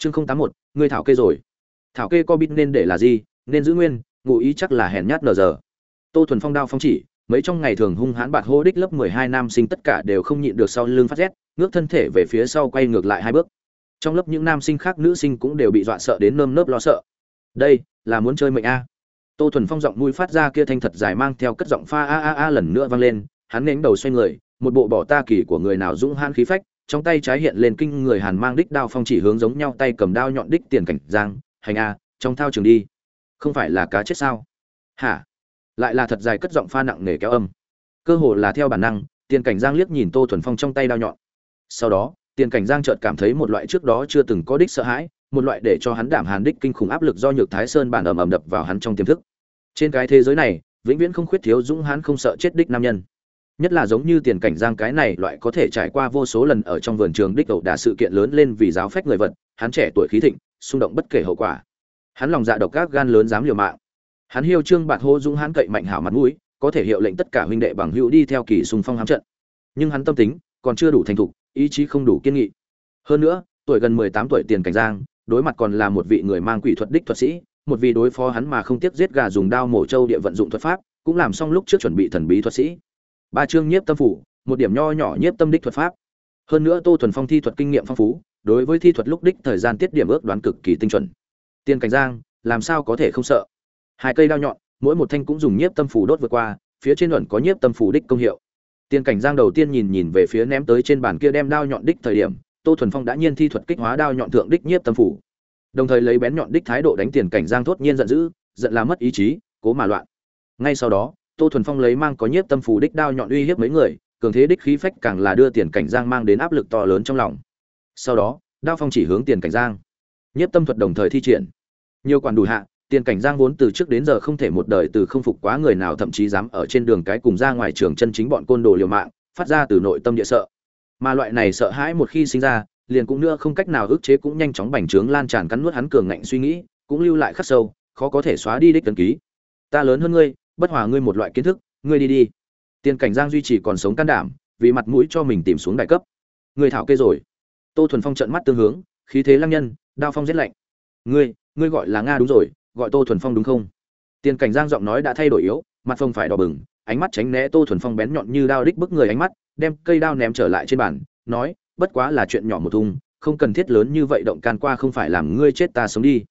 chương không tám một, ngươi thảo kê rồi. Thảo kê co bít nên để là gì, nên giữ nguyên, ngụ ý chắc là hèn nhát nờ giờ. Tô thuần phong đao phong chỉ, mấy trong ngày thường hung hãn bạt hô đích lớp mười hai nam sinh tất cả đều không nhịn được sau lưng phát rét, ngước thân thể về phía sau quay ngược lại hai bước. Trong lớp những nam sinh khác nữ sinh cũng đều bị dọa sợ đến nơm nớp lo sợ. Đây, là muốn chơi mệnh a. Tô thuần phong giọng mũi phát ra kia thanh thật dài mang theo cất giọng pha a a a lần nữa vang lên, hắn nến đầu xoay người, một bộ bỏ ta kỳ của người nào dũng hãn khí phách trong tay trái hiện lên kinh người hàn mang đích đao phong chỉ hướng giống nhau tay cầm đao nhọn đích tiền cảnh giang, hành a, trong thao trường đi. Không phải là cá chết sao? Hả? Lại là thật dài cất giọng pha nặng nề kéo âm. Cơ hồ là theo bản năng, tiền cảnh giang liếc nhìn tô thuần phong trong tay đao nhọn. Sau đó, tiền cảnh giang chợt cảm thấy một loại trước đó chưa từng có đích sợ hãi, một loại để cho hắn đảm hàn đích kinh khủng áp lực do nhược thái sơn bản ầm ầm đập vào hắn trong tiềm thức. Trên cái thế giới này, vĩnh viễn không khuyết thiếu dũng hãn không sợ chết đích nam nhân nhất là giống như tiền cảnh giang cái này loại có thể trải qua vô số lần ở trong vườn trường đích ẩu đả sự kiện lớn lên vì giáo phách người vật, hắn trẻ tuổi khí thịnh, xung động bất kể hậu quả. Hắn lòng dạ độc các gan lớn dám liều mạng. Hắn hiêu trương bạt hô dũng hắn cậy mạnh hảo mặt mũi, có thể hiệu lệnh tất cả huynh đệ bằng hữu đi theo kỳ xung phong hám trận. Nhưng hắn tâm tính còn chưa đủ thành thục, ý chí không đủ kiên nghị. Hơn nữa, tuổi gần mười tám tuổi tiền cảnh giang, đối mặt còn là một vị người mang quỷ thuật đích thuật sĩ, một vị đối phó hắn mà không tiếc giết gà dùng đao mổ trâu địa vận dụng thuật pháp, cũng làm xong lúc trước chuẩn bị thần bí thuật sĩ ba chương nhiếp tâm phủ, một điểm nho nhỏ nhiếp tâm đích thuật pháp. Hơn nữa tô thuần phong thi thuật kinh nghiệm phong phú, đối với thi thuật lúc đích thời gian tiết điểm ước đoán cực kỳ tinh chuẩn. Tiên cảnh giang, làm sao có thể không sợ? Hai cây đao nhọn, mỗi một thanh cũng dùng nhiếp tâm phủ đốt vượt qua, phía trên luận có nhiếp tâm phủ đích công hiệu. Tiên cảnh giang đầu tiên nhìn nhìn về phía ném tới trên bàn kia đem đao nhọn đích thời điểm, tô thuần phong đã nhiên thi thuật kích hóa đao nhọn thượng đích nhiếp tâm phủ. Đồng thời lấy bén nhọn đích thái độ đánh tiền cảnh giang thốt nhiên giận dữ, giận là mất ý chí, cố mà loạn. Ngay sau đó tô thuần phong lấy mang có nhiếp tâm phù đích đao nhọn uy hiếp mấy người, cường thế đích khí phách càng là đưa tiền cảnh giang mang đến áp lực to lớn trong lòng. Sau đó, đao phong chỉ hướng tiền cảnh giang. Nhiếp tâm thuật đồng thời thi triển. Nhiều quản đủ hạ, tiền cảnh giang vốn từ trước đến giờ không thể một đời từ không phục quá người nào, thậm chí dám ở trên đường cái cùng ra ngoài trường chân chính bọn côn đồ liều mạng, phát ra từ nội tâm địa sợ. Mà loại này sợ hãi một khi sinh ra, liền cũng nữa không cách nào ức chế cũng nhanh chóng bành trướng lan tràn cắn nuốt hắn cường ngạnh suy nghĩ, cũng lưu lại khắc sâu, khó có thể xóa đi đích tấn ký. Ta lớn hơn ngươi bất hòa ngươi một loại kiến thức, ngươi đi đi. Tiền cảnh giang duy trì còn sống can đảm, vì mặt mũi cho mình tìm xuống đại cấp. Ngươi thảo kê rồi. Tô thuần phong trận mắt tương hướng, khí thế lăng nhân, đao phong giết lạnh. Ngươi ngươi gọi là nga đúng rồi, gọi tô thuần phong đúng không? Tiền cảnh giang giọng nói đã thay đổi yếu, mặt phong phải đỏ bừng, ánh mắt tránh né tô thuần phong bén nhọn như đao đích bức người ánh mắt, đem cây đao ném trở lại trên bàn, nói, bất quá là chuyện nhỏ một thùng, không cần thiết lớn như vậy động can qua không phải làm ngươi chết ta sống đi.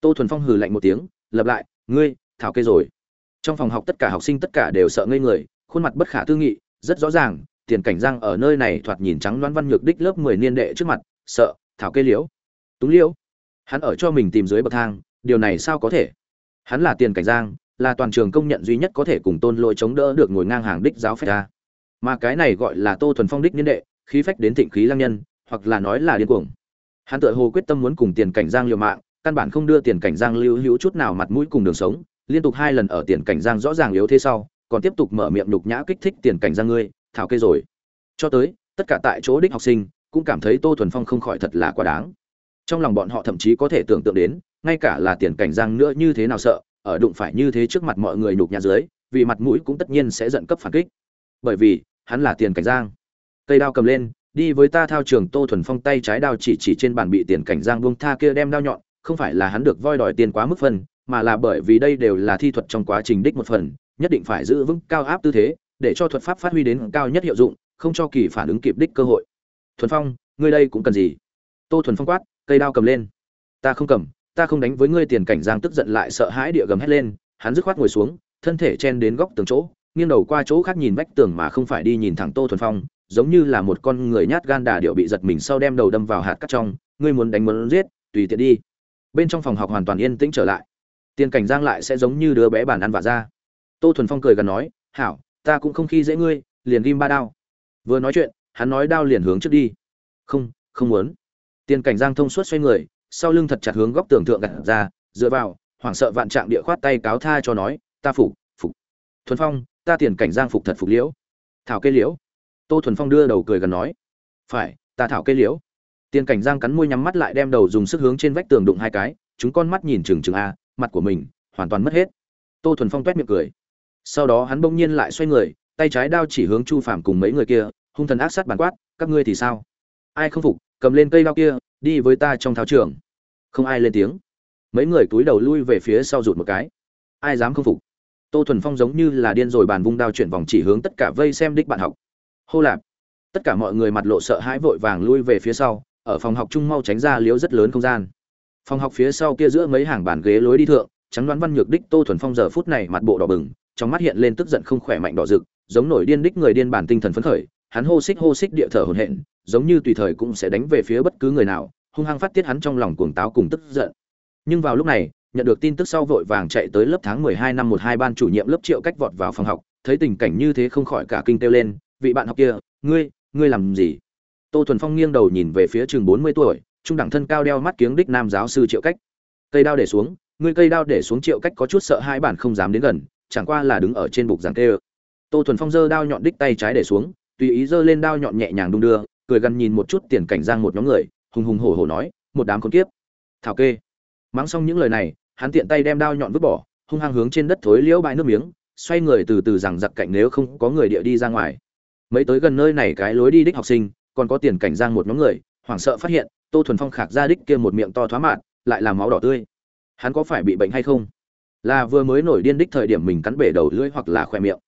Tô thuần phong hừ lạnh một tiếng, lập lại, ngươi, thảo kê rồi trong phòng học tất cả học sinh tất cả đều sợ ngây người, khuôn mặt bất khả tư nghị, rất rõ ràng, tiền cảnh giang ở nơi này thoạt nhìn trắng loan văn nhược đích lớp mười niên đệ trước mặt, sợ, thảo kê liễu. Túng liễu. Hắn ở cho mình tìm dưới bậc thang, điều này sao có thể? Hắn là tiền cảnh giang là toàn trường công nhận duy nhất có thể cùng tôn lỗi chống đỡ được ngồi ngang hàng đích giáo phép ta mà cái này gọi là tô thuần phong đích niên đệ, khí phách đến thịnh khí lăng nhân, hoặc là nói là điên cuồng. Hắn tự hồ quyết tâm muốn cùng tiền cảnh giang liều mạng, căn bản không đưa tiền cảnh giang lưu hữu chút nào mặt mũi cùng đường sống liên tục hai lần ở tiền cảnh giang rõ ràng yếu thế sau, còn tiếp tục mở miệng nhục nhã kích thích tiền cảnh giang ngươi, thảo kê rồi. Cho tới, tất cả tại chỗ đích học sinh, cũng cảm thấy tô thuần phong không khỏi thật là quá đáng. Trong lòng bọn họ thậm chí có thể tưởng tượng đến, ngay cả là tiền cảnh giang nữa như thế nào sợ, ở đụng phải như thế trước mặt mọi người nhục nhã dưới, vì mặt mũi cũng tất nhiên sẽ giận cấp phản kích. Bởi vì, hắn là tiền cảnh giang. Cây đao cầm lên, đi với ta thao trường tô thuần phong tay trái đao chỉ chỉ trên bàn bị tiền cảnh giang buông tha kia đem đao nhọn, không phải là hắn được voi đòi tiền quá mức phân mà là bởi vì đây đều là thi thuật trong quá trình đích một phần, nhất định phải giữ vững cao áp tư thế, để cho thuật pháp phát huy đến cao nhất hiệu dụng, không cho kỳ phản ứng kịp đích cơ hội. Thuần phong, ngươi đây cũng cần gì? Tô thuần phong quát, cây đao cầm lên. Ta không cầm, ta không đánh với ngươi tiền cảnh giang tức giận lại sợ hãi địa gầm hét lên, hắn dứt khoát ngồi xuống, thân thể chen đến góc tường chỗ, nghiêng đầu qua chỗ khác nhìn vách tường mà không phải đi nhìn thẳng tô thuần phong, giống như là một con người nhát gan đà điệu bị giật mình sau đem đầu đâm vào hạt cắt trong, ngươi muốn đánh muốn giết, tùy tiện đi. Bên trong phòng học hoàn toàn yên tĩnh trở lại tiền cảnh giang lại sẽ giống như đứa bé bản ăn vạ ra. Tô thuần phong cười gần nói, hảo, ta cũng không khi dễ ngươi, liền ghim ba đao. Vừa nói chuyện, hắn nói đao liền hướng trước đi. Không không muốn. Tiền cảnh giang thông suốt xoay người, sau lưng thật chặt hướng góc tường thượng gặt ra, dựa vào, hoảng sợ vạn trạng địa khoát tay cáo tha cho nói, ta phục phục. Thuần phong, ta tiền cảnh giang phục thật phục liễu. Thảo cây liễu. Tô thuần phong đưa đầu cười gần nói, phải, ta thảo cây liễu. Tiền cảnh giang cắn môi nhắm mắt lại đem đầu dùng sức hướng trên vách tường đụng hai cái, chúng con mắt nhìn chừng chừng a mặt của mình, hoàn toàn mất hết. Tô thuần phong t miệng cười. Sau đó hắn bỗng nhiên lại xoay người, tay trái đao chỉ hướng chu phàm cùng mấy người kia, hung thần ác sát bàn quát, các ngươi thì sao? Ai không phục, cầm lên cây đao kia, đi với ta trong thao trường. Không ai lên tiếng. Mấy người cúi đầu lui về phía sau rụt một cái. Ai dám không phục? Tô thuần phong giống như là điên rồi bàn vung đao chuyển vòng chỉ hướng tất cả vây xem đích bạn học. Hô lạp. Tất cả mọi người mặt lộ sợ hãi vội vàng lui về phía sau, ở phòng học chung mau tránh ra liếu rất lớn không gian phòng học phía sau kia giữa mấy hàng bàn ghế lối đi thượng trắng đoán văn nhược đích tô thuần phong giờ phút này mặt bộ đỏ bừng trong mắt hiện lên tức giận không khỏe mạnh đỏ rực giống nổi điên đích người điên bản tinh thần phấn khởi hắn hô xích hô xích địa thở hổn hển giống như tùy thời cũng sẽ đánh về phía bất cứ người nào hung hăng phát tiết hắn trong lòng cuồng táo cùng tức giận nhưng vào lúc này nhận được tin tức sau vội vàng chạy tới lớp tháng 12 năm 12 ban chủ nhiệm lớp Triệu Cách vọt vào phòng học, thấy tình cảnh như thế không khỏi cả kinh kêu lên, "Vị bạn học kia, ngươi, ngươi làm gì?" Tô Thuần Phong nghiêng đầu nhìn về phía trường 40 tuổi, trung đẳng thân cao đeo mắt kiếng đích nam giáo sư Triệu Cách. Cây đao để xuống, ngươi cây đao để xuống Triệu Cách có chút sợ hai bản không dám đến gần, chẳng qua là đứng ở trên bục giảng kêu. Tô Thuần Phong giơ đao nhọn đích tay trái để xuống, tùy ý giơ lên đao nhọn nhẹ nhàng đung đưa, cười gần nhìn một chút tiền cảnh giang một nhóm người, hùng hùng hổ hổ nói, một đám con kiếp. Thảo kê. Mắng xong những lời này, hắn tiện tay đem đao nhọn vứt bỏ hung hăng hướng trên đất thối liễu bãi nước miếng xoay người từ từ rằng giặc cạnh nếu không có người địa đi ra ngoài mấy tới gần nơi này cái lối đi đích học sinh còn có tiền cảnh giang một nhóm người hoảng sợ phát hiện tô thuần phong khạc ra đích kia một miệng to thoá mạn, lại là máu đỏ tươi. Hắn có phải bị bệnh hay không? Là vừa mới nổi điên đích thời điểm mình cắn bể đầu lưỡi hoặc là khoe miệng.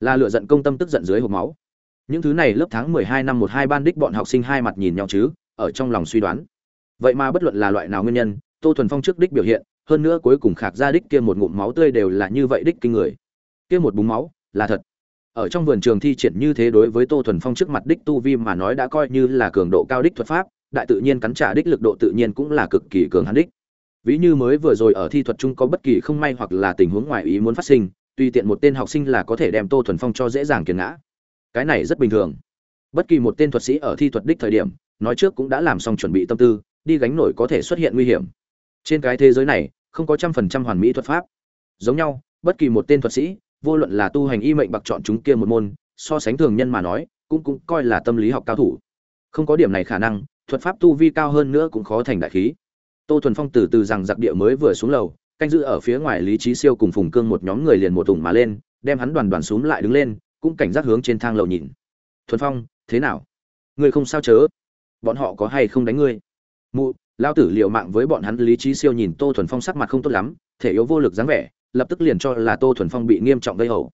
Là lựa giận công tâm tức giận dưới hộp máu. Những thứ này lớp tháng mười hai năm một hai ban đích bọn học sinh hai mặt nhìn nhau chứ, ở trong lòng suy đoán. Vậy mà bất luận là loại nào nguyên nhân, tô thuần phong trước đích biểu hiện, hơn nữa cuối cùng khạc ra đích kia một ngụm máu tươi đều là như vậy đích kinh người. Kia một búng máu, là thật. Ở trong vườn trường thi triển như thế đối với tô thuần phong trước mặt đích tu vi mà nói đã coi như là cường độ cao đích thuật pháp đại tự nhiên cắn trả đích lực độ tự nhiên cũng là cực kỳ cường hắn đích. Ví như mới vừa rồi ở thi thuật chung có bất kỳ không may hoặc là tình huống ngoài ý muốn phát sinh tùy tiện một tên học sinh là có thể đem tô thuần phong cho dễ dàng kiền ngã. Cái này rất bình thường. Bất kỳ một tên thuật sĩ ở thi thuật đích thời điểm, nói trước cũng đã làm xong chuẩn bị tâm tư, đi gánh nổi có thể xuất hiện nguy hiểm. Trên cái thế giới này, không có trăm phần trăm hoàn mỹ thuật pháp. Giống nhau, bất kỳ một tên thuật sĩ, vô luận là tu hành y mệnh bạc chọn chúng kia một môn, so sánh thường nhân mà nói, cũng cũng coi là tâm lý học cao thủ. Không có điểm này khả năng thuật pháp tu vi cao hơn nữa cũng khó thành đại khí. Tô thuần phong từ từ rằng giặc địa mới vừa xuống lầu, canh giữ ở phía ngoài lý trí siêu cùng phùng cương một nhóm người liền một tùng mà lên, đem hắn đoàn đoàn xuống lại đứng lên, cũng cảnh giác hướng trên thang lầu nhìn. Thuần phong, thế nào? Ngươi không sao chớ? Bọn họ có hay không đánh ngươi? Mụ lao tử liệu mạng với bọn hắn, lý trí siêu nhìn tô thuần phong sắc mặt không tốt lắm, thể yếu vô lực dáng vẻ, lập tức liền cho là tô thuần phong bị nghiêm trọng gây hậu.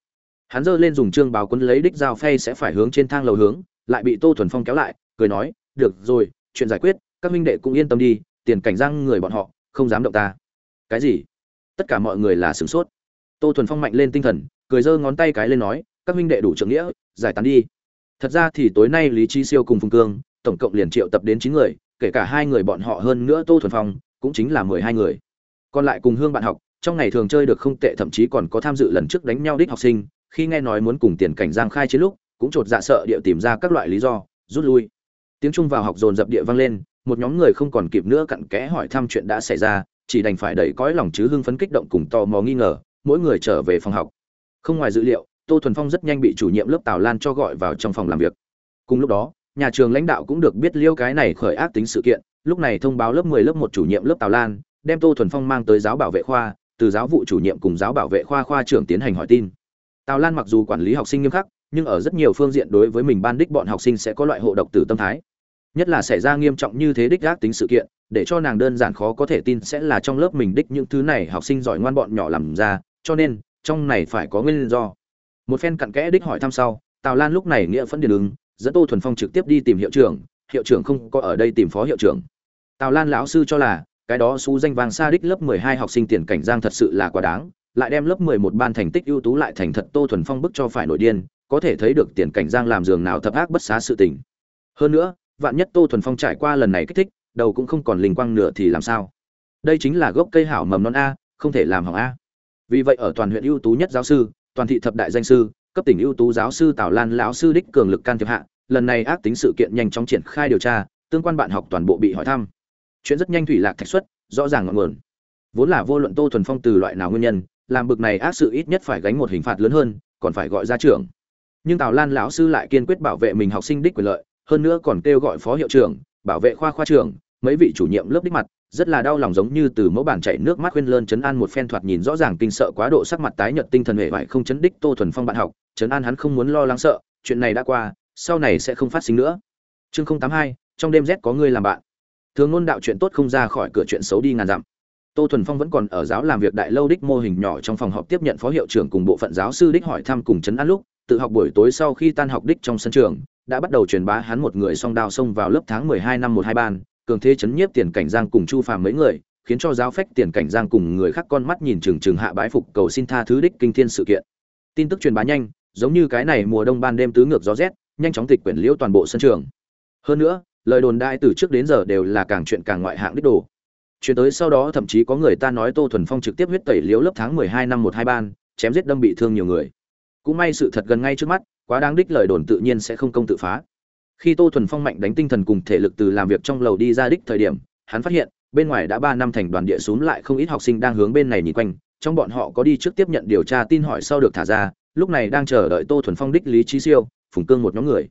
Hắn giơ lên dùng trương báo quân lấy đích dao phay sẽ phải hướng trên thang lầu hướng, lại bị tô thuần phong kéo lại, cười nói, được rồi chuyện giải quyết, các minh đệ cũng yên tâm đi, tiền cảnh giang người bọn họ, không dám động ta. Cái gì? Tất cả mọi người là sửng sốt. Tô thuần phong mạnh lên tinh thần, cười giơ ngón tay cái lên nói, các minh đệ đủ trưởng nghĩa, giải tán đi. Thật ra thì tối nay lý trí siêu cùng phùng cương, tổng cộng liền triệu tập đến chín người, kể cả hai người bọn họ hơn nữa tô thuần phong, cũng chính là mười hai người. Còn lại cùng hương bạn học, trong ngày thường chơi được không tệ, thậm chí còn có tham dự lần trước đánh nhau đích học sinh, khi nghe nói muốn cùng tiền cảnh giang khai chiến lúc, cũng chột dạ sợ địa tìm ra các loại lý do, rút lui tiếng trung vào học dồn dập địa vang lên, một nhóm người không còn kịp nữa cặn kẽ hỏi thăm chuyện đã xảy ra, chỉ đành phải đẩy cõi lòng chứ hưng phấn kích động cùng tò mò nghi ngờ, mỗi người trở về phòng học. Không ngoài dữ liệu, tô thuần phong rất nhanh bị chủ nhiệm lớp tào lan cho gọi vào trong phòng làm việc. Cùng lúc đó, nhà trường lãnh đạo cũng được biết liêu cái này khởi ác tính sự kiện, lúc này thông báo lớp 10 lớp một chủ nhiệm lớp tào lan, đem tô thuần phong mang tới giáo bảo vệ khoa, từ giáo vụ chủ nhiệm cùng giáo bảo vệ khoa khoa trưởng tiến hành hỏi tin. Tào lan mặc dù quản lý học sinh nghiêm khắc, nhưng ở rất nhiều phương diện đối với mình ban đích bọn học sinh sẽ có loại hộ độc từ tâm thái nhất là xảy ra nghiêm trọng như thế đích gác tính sự kiện, để cho nàng đơn giản khó có thể tin sẽ là trong lớp mình đích những thứ này học sinh giỏi ngoan bọn nhỏ làm ra, cho nên, trong này phải có nguyên do. Một phen cặn kẽ đích hỏi thăm sau, tào lan lúc này nghĩa phẫn điện ứng, dẫn tô thuần phong trực tiếp đi tìm hiệu trưởng hiệu trưởng không có ở đây tìm phó hiệu trưởng. Tào lan lão sư cho là, cái đó xú danh vàng xa đích lớp mười hai học sinh tiền cảnh giang thật sự là quá đáng, lại đem lớp mười một ban thành tích ưu tú lại thành thật tô thuần phong bức cho phải nổi điên, có thể thấy được tiền cảnh giang làm giường nào thập ác bất xá sự tình. Hơn nữa vạn nhất tô thuần phong trải qua lần này kích thích đầu cũng không còn linh quang nữa thì làm sao đây chính là gốc cây hảo mầm non a không thể làm hỏng a vì vậy ở toàn huyện ưu tú nhất giáo sư toàn thị thập đại danh sư cấp tỉnh ưu tú giáo sư Tào Lan lão sư đích cường lực can thiệp hạ, lần này ác tính sự kiện nhanh chóng triển khai điều tra, tương quan bạn học toàn bộ bị hỏi thăm. Chuyện rất nhanh thủy lạc thạch xuất, rõ ràng ngọn nguồn. Vốn là vô luận Tô Thuần Phong từ loại nào nguyên nhân, làm bực này ác sự ít nhất phải gánh một hình phạt lớn hơn, còn phải gọi ra trưởng. Nhưng Tào Lan lão sư lại kiên quyết bảo vệ mình học sinh đích quyền lợi, hơn nữa còn kêu gọi phó hiệu trưởng, bảo vệ khoa khoa trưởng, mấy vị chủ nhiệm lớp đích mặt, rất là đau lòng giống như từ mẫu bản chảy nước mắt khuyên lơn chấn an một phen thoạt nhìn rõ ràng kinh sợ quá độ sắc mặt tái nhợt tinh thần hệ vải không chấn đích Tô Thuần Phong bạn học, chấn an hắn không muốn lo lắng sợ chuyện này đã qua sau này sẽ không phát sinh nữa. Chương không tám hai trong đêm rét có người làm bạn. Thường ngôn đạo chuyện tốt không ra khỏi cửa chuyện xấu đi ngàn dặm. Tô thuần phong vẫn còn ở giáo làm việc đại lâu đích mô hình nhỏ trong phòng họp tiếp nhận phó hiệu trưởng cùng bộ phận giáo sư đích hỏi thăm cùng chấn an lúc tự học buổi tối sau khi tan học đích trong sân trường đã bắt đầu truyền bá hắn một người song đao xông vào lớp tháng mười hai năm một hai ban, cường thế chấn nhiếp tiền cảnh giang cùng chu phàm mấy người, khiến cho giáo phách tiền cảnh giang cùng người khác con mắt nhìn chừng chừng hạ bái phục cầu xin tha thứ đích kinh thiên sự kiện. Tin tức truyền bá nhanh, giống như cái này mùa đông ban đêm tứ ngược gió rét, nhanh chóng tịch quyển liễu toàn bộ sân trường. Hơn nữa, lời đồn đại từ trước đến giờ đều là càng chuyện càng ngoại hạng đích đồ. Chuyện tới sau đó thậm chí có người ta nói tô thuần phong trực tiếp huyết tẩy liễu lớp tháng mười hai năm một hai ban, chém giết đâm bị thương nhiều người. Cũng may sự thật gần ngay trước mắt quá đáng đích lời đồn tự nhiên sẽ không công tự phá. Khi tô thuần phong mạnh đánh tinh thần cùng thể lực từ làm việc trong lầu đi ra đích thời điểm, hắn phát hiện, bên ngoài đã ba năm thành đoàn địa xuống lại không ít học sinh đang hướng bên này nhìn quanh, trong bọn họ có đi trước tiếp nhận điều tra tin hỏi sau được thả ra, lúc này đang chờ đợi tô thuần phong đích lý trí siêu, phùng cương một nhóm người.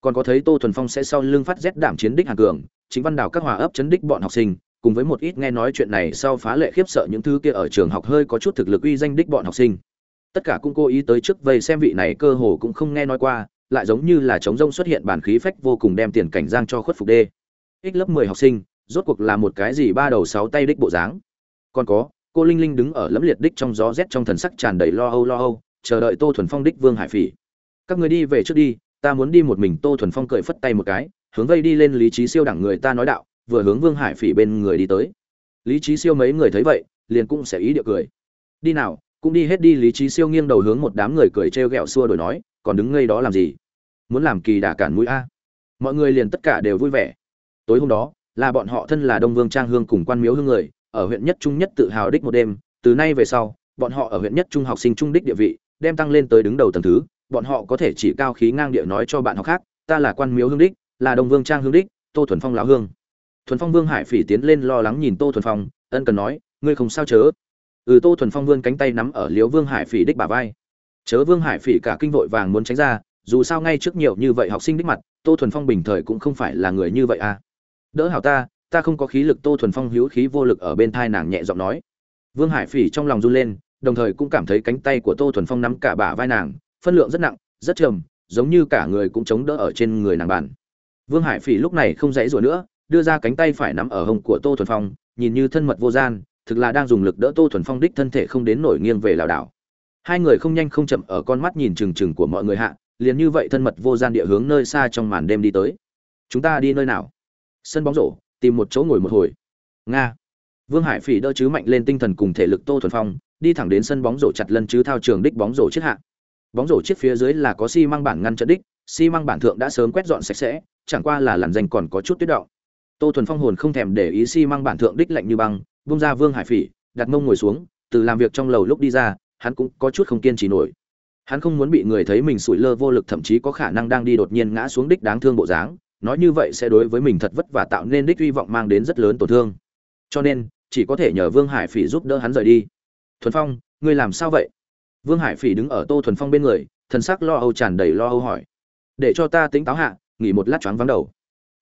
Còn có thấy tô thuần phong sẽ sau lưng phát rét đảm chiến đích hàn cường chính văn đào các hòa ấp chấn đích bọn học sinh, cùng với một ít nghe nói chuyện này sau phá lệ khiếp sợ những thứ kia ở trường học hơi có chút thực lực uy danh đích bọn học sinh tất cả cũng cố ý tới trước vây xem vị này cơ hồ cũng không nghe nói qua, lại giống như là chống rông xuất hiện bản khí phách vô cùng đem tiền cảnh giang cho khuất phục đê. Ích lớp mười học sinh, rốt cuộc là một cái gì ba đầu sáu tay đích bộ dáng? Còn có, cô linh linh đứng ở lẫm liệt đích trong gió rét trong thần sắc tràn đầy lo âu lo âu, chờ đợi tô thuần phong đích vương hải phỉ. Các người đi về trước đi, ta muốn đi một mình, tô thuần phong cười phất tay một cái, hướng vây đi lên lý trí siêu đẳng người ta nói đạo, vừa hướng vương hải phỉ bên người đi tới. Lý trí siêu mấy người thấy vậy, liền cũng sẽ ý địa cười. Đi nào cũng đi hết đi lý trí siêu nghiêng đầu hướng một đám người cười trêu ghẹo xua đổi nói, còn đứng ngây đó làm gì? Muốn làm kỳ đà cản mũi a? Mọi người liền tất cả đều vui vẻ. Tối hôm đó, là bọn họ thân là đông vương trang hương cùng quan miếu hương người, ở huyện nhất trung nhất tự hào đích một đêm, từ nay về sau, bọn họ ở huyện nhất trung học sinh trung đích địa vị, đem tăng lên tới đứng đầu tầng thứ, bọn họ có thể chỉ cao khí ngang địa nói cho bạn học khác, ta là quan miếu hương đích, là đông vương trang hương đích, tô thuần phong lão hương. Thuần phong vương hải phỉ tiến lên lo lắng nhìn tô thuần phong, ân cần nói, ngươi không sao chớ ừ tô thuần phong vươn cánh tay nắm ở liếu vương hải phỉ đích bà vai. Chớ vương hải phỉ cả kinh vội vàng muốn tránh ra, dù sao ngay trước nhiều như vậy học sinh đích mặt, tô thuần phong bình thời cũng không phải là người như vậy à. Đỡ hảo ta ta không có khí lực, tô thuần phong hữu khí vô lực ở bên thai nàng nhẹ giọng nói. Vương hải phỉ trong lòng run lên, đồng thời cũng cảm thấy cánh tay của tô thuần phong nắm cả bả vai nàng, phân lượng rất nặng, rất trầm, giống như cả người cũng chống đỡ ở trên người nàng bàn. Vương hải phỉ lúc này không dãy rủa nữa, đưa ra cánh tay phải nắm ở hông của tô thuần phong, nhìn như thân mật vô gian thực là đang dùng lực đỡ tô thuần phong đích thân thể không đến nổi nghiêng về lảo đảo. Hai người không nhanh không chậm ở con mắt nhìn trừng trừng của mọi người hạ, liền như vậy thân mật vô gian địa hướng nơi xa trong màn đêm đi tới. Chúng ta đi nơi nào? Sân bóng rổ, tìm một chỗ ngồi một hồi. Nga. Vương hải phỉ đỡ chứ mạnh lên tinh thần cùng thể lực tô thuần phong, đi thẳng đến sân bóng rổ chặt lân chứ thao trường đích bóng rổ chiếc hạ. Bóng rổ chiếc phía dưới là có xi măng bản ngăn trận đích, xi măng bản thượng đã sớm quét dọn sạch sẽ, chẳng qua là làn danh còn có chút tuyết động. Tô thuần phong hồn không thèm để ý xi măng bản thượng đích lạnh như băng Bung ra vương hải phỉ, đặt mông ngồi xuống, từ làm việc trong lầu lúc đi ra, hắn cũng có chút không kiên trì nổi. Hắn không muốn bị người thấy mình sủi lơ vô lực, thậm chí có khả năng đang đi đột nhiên ngã xuống đích đáng thương bộ dáng, nói như vậy sẽ đối với mình thật vất vả tạo nên đích hy vọng mang đến rất lớn tổn thương. Cho nên, chỉ có thể nhờ vương hải phỉ giúp đỡ hắn rời đi. Thuần phong, ngươi làm sao vậy? Vương hải phỉ đứng ở tô thuần phong bên người, thần sắc lo âu tràn đầy lo âu hỏi. Để cho ta tính táo hạ, nghỉ một lát choáng vắng đầu.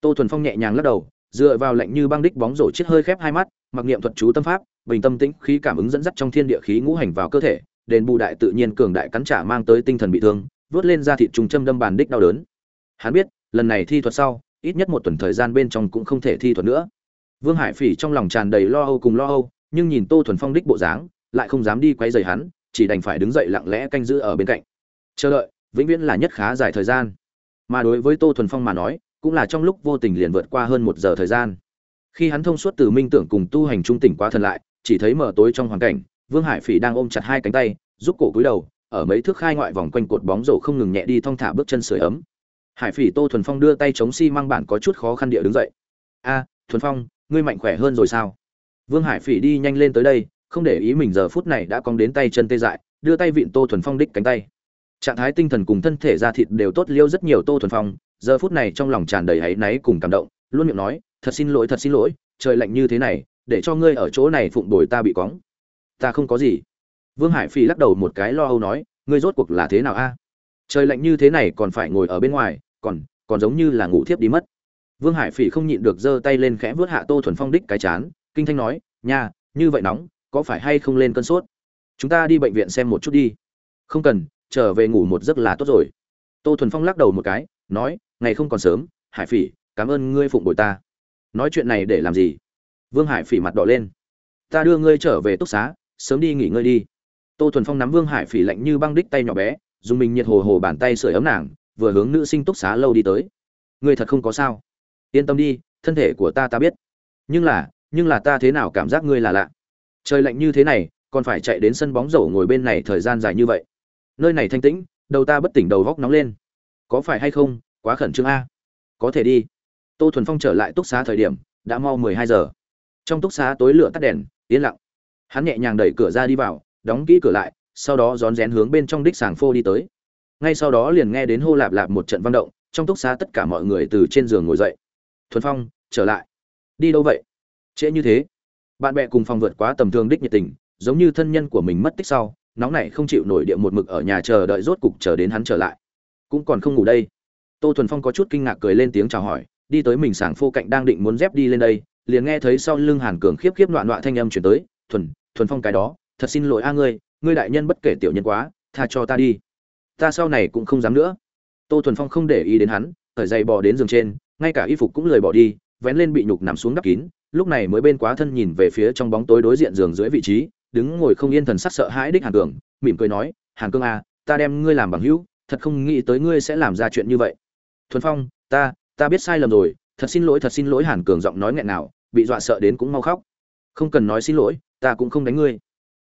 Tô thuần phong nhẹ nhàng lắc đầu dựa vào lạnh như băng đích bóng rổ chết hơi khép hai mắt, mặc niệm thuật chú tâm pháp, bình tâm tĩnh, khí cảm ứng dẫn dắt trong thiên địa khí ngũ hành vào cơ thể, đền bù đại tự nhiên cường đại cắn trả mang tới tinh thần bị thương, vớt lên ra thịt trùng châm đâm bàn đích đau đớn. Hắn biết, lần này thi thuật sau, ít nhất một tuần thời gian bên trong cũng không thể thi thuật nữa. Vương hải phỉ trong lòng tràn đầy lo âu cùng lo âu, nhưng nhìn tô thuần phong đích bộ dáng, lại không dám đi quay dày hắn, chỉ đành phải đứng dậy lặng lẽ canh giữ ở bên cạnh. Chờ đợi, vĩnh viễn là nhất khá dài thời gian. Mà đối với tô thuần phong mà nói cũng là trong lúc vô tình liền vượt qua hơn một giờ thời gian. Khi hắn thông suốt từ minh tưởng cùng tu hành trung tỉnh quá thần lại, chỉ thấy mở tối trong hoàn cảnh, vương hải phỉ đang ôm chặt hai cánh tay, giúp cổ cúi đầu, ở mấy thước khai ngoại vòng quanh cột bóng rổ không ngừng nhẹ đi thong thả bước chân sưởi ấm. Hải phỉ tô thuần phong đưa tay chống xi bản có chút khó khăn địa đứng dậy. A, thuần phong, ngươi mạnh khỏe hơn rồi sao? Vương hải phỉ đi nhanh lên tới đây, không để ý mình giờ phút này đã cong đến tay chân tê dại, đưa tay vịn tô thuần phong đích cánh tay. Trạng thái tinh thần cùng thân thể da thịt đều tốt, liêu rất nhiều tô thuần phong giờ phút này trong lòng tràn đầy áy náy cùng cảm động, luôn miệng nói, thật xin lỗi, thật xin lỗi, trời lạnh như thế này, để cho ngươi ở chỗ này phụng bồi ta bị cóng. Ta không có gì. Vương hải phi lắc đầu một cái lo âu nói, ngươi rốt cuộc là thế nào a? Trời lạnh như thế này còn phải ngồi ở bên ngoài, còn còn giống như là ngủ thiếp đi mất. Vương hải phỉ không nhịn được giơ tay lên khẽ vớt hạ tô thuần phong đích cái chán, kinh thanh nói, nha, như vậy nóng, có phải hay không lên cơn sốt? Chúng ta đi bệnh viện xem một chút đi. Không cần, trở về ngủ một giấc là tốt rồi. Tô thuần phong lắc đầu một cái, nói ngày không còn sớm, hải phỉ, cảm ơn ngươi phụng bồi ta. Nói chuyện này để làm gì? Vương hải phỉ mặt đỏ lên. Ta đưa ngươi trở về túc xá, sớm đi nghỉ ngơi đi. Tô thuần phong nắm vương hải phỉ lạnh như băng đích tay nhỏ bé, dùng mình nhiệt hồ hồ bàn tay sưởi ấm nàng, vừa hướng nữ sinh túc xá lâu đi tới. Ngươi thật không có sao. Yên tâm đi, thân thể của ta ta biết. Nhưng là nhưng là ta thế nào cảm giác ngươi là lạ? Trời lạnh như thế này, còn phải chạy đến sân bóng rổ ngồi bên này thời gian dài như vậy. Nơi này thanh tĩnh, đầu ta bất tỉnh đầu góc nóng lên. Có phải hay không quá khẩn trương a. Có thể đi. Tô thuần phong trở lại túc xá thời điểm, đã mau mười hai giờ. Trong túc xá tối lửa tắt đèn, yên lặng. Hắn nhẹ nhàng đẩy cửa ra đi vào, đóng kỹ cửa lại, sau đó rón rén hướng bên trong đích sàng phô đi tới. Ngay sau đó liền nghe đến hô lạp lạp một trận văn động, trong túc xá tất cả mọi người từ trên giường ngồi dậy. Thuần phong, trở lại. Đi đâu vậy? Trễ như thế. Bạn bè cùng phòng vượt quá tầm thường đích nhiệt tình, giống như thân nhân của mình mất tích sau, nóng này không chịu nổi địa một mực ở nhà chờ đợi rốt cục chờ đến hắn trở lại. Cũng còn không ngủ đây tô thuần phong có chút kinh ngạc cười lên tiếng chào hỏi, đi tới mình sảng phô cạnh đang định muốn dép đi lên đây, liền nghe thấy sau lưng hàn cường khiếp khiếp loạn loạn thanh âm chuyển tới, thuần thuần phong cái đó, thật xin lỗi a ngươi ngươi đại nhân bất kể tiểu nhân quá, tha cho ta đi. Ta sau này cũng không dám nữa. Tô thuần phong không để ý đến hắn thời dày bò đến giường trên, ngay cả y phục cũng lười bỏ đi, vén lên bị nhục nằm xuống đắp kín, lúc này mới bên quá thân nhìn về phía trong bóng tối đối diện giường dưới vị trí, đứng ngồi không yên thần sắc sợ hãi đích hàn cường, mỉm cười nói, hàn cương à ta đem ngươi làm bằng hữu, thật không nghĩ tới ngươi sẽ làm ra chuyện như vậy thuần phong, ta ta biết sai lầm rồi, thật xin lỗi, thật xin lỗi, hàn cường giọng nói nghẹn nào, bị dọa sợ đến cũng mau khóc. Không cần nói xin lỗi, ta cũng không đánh ngươi.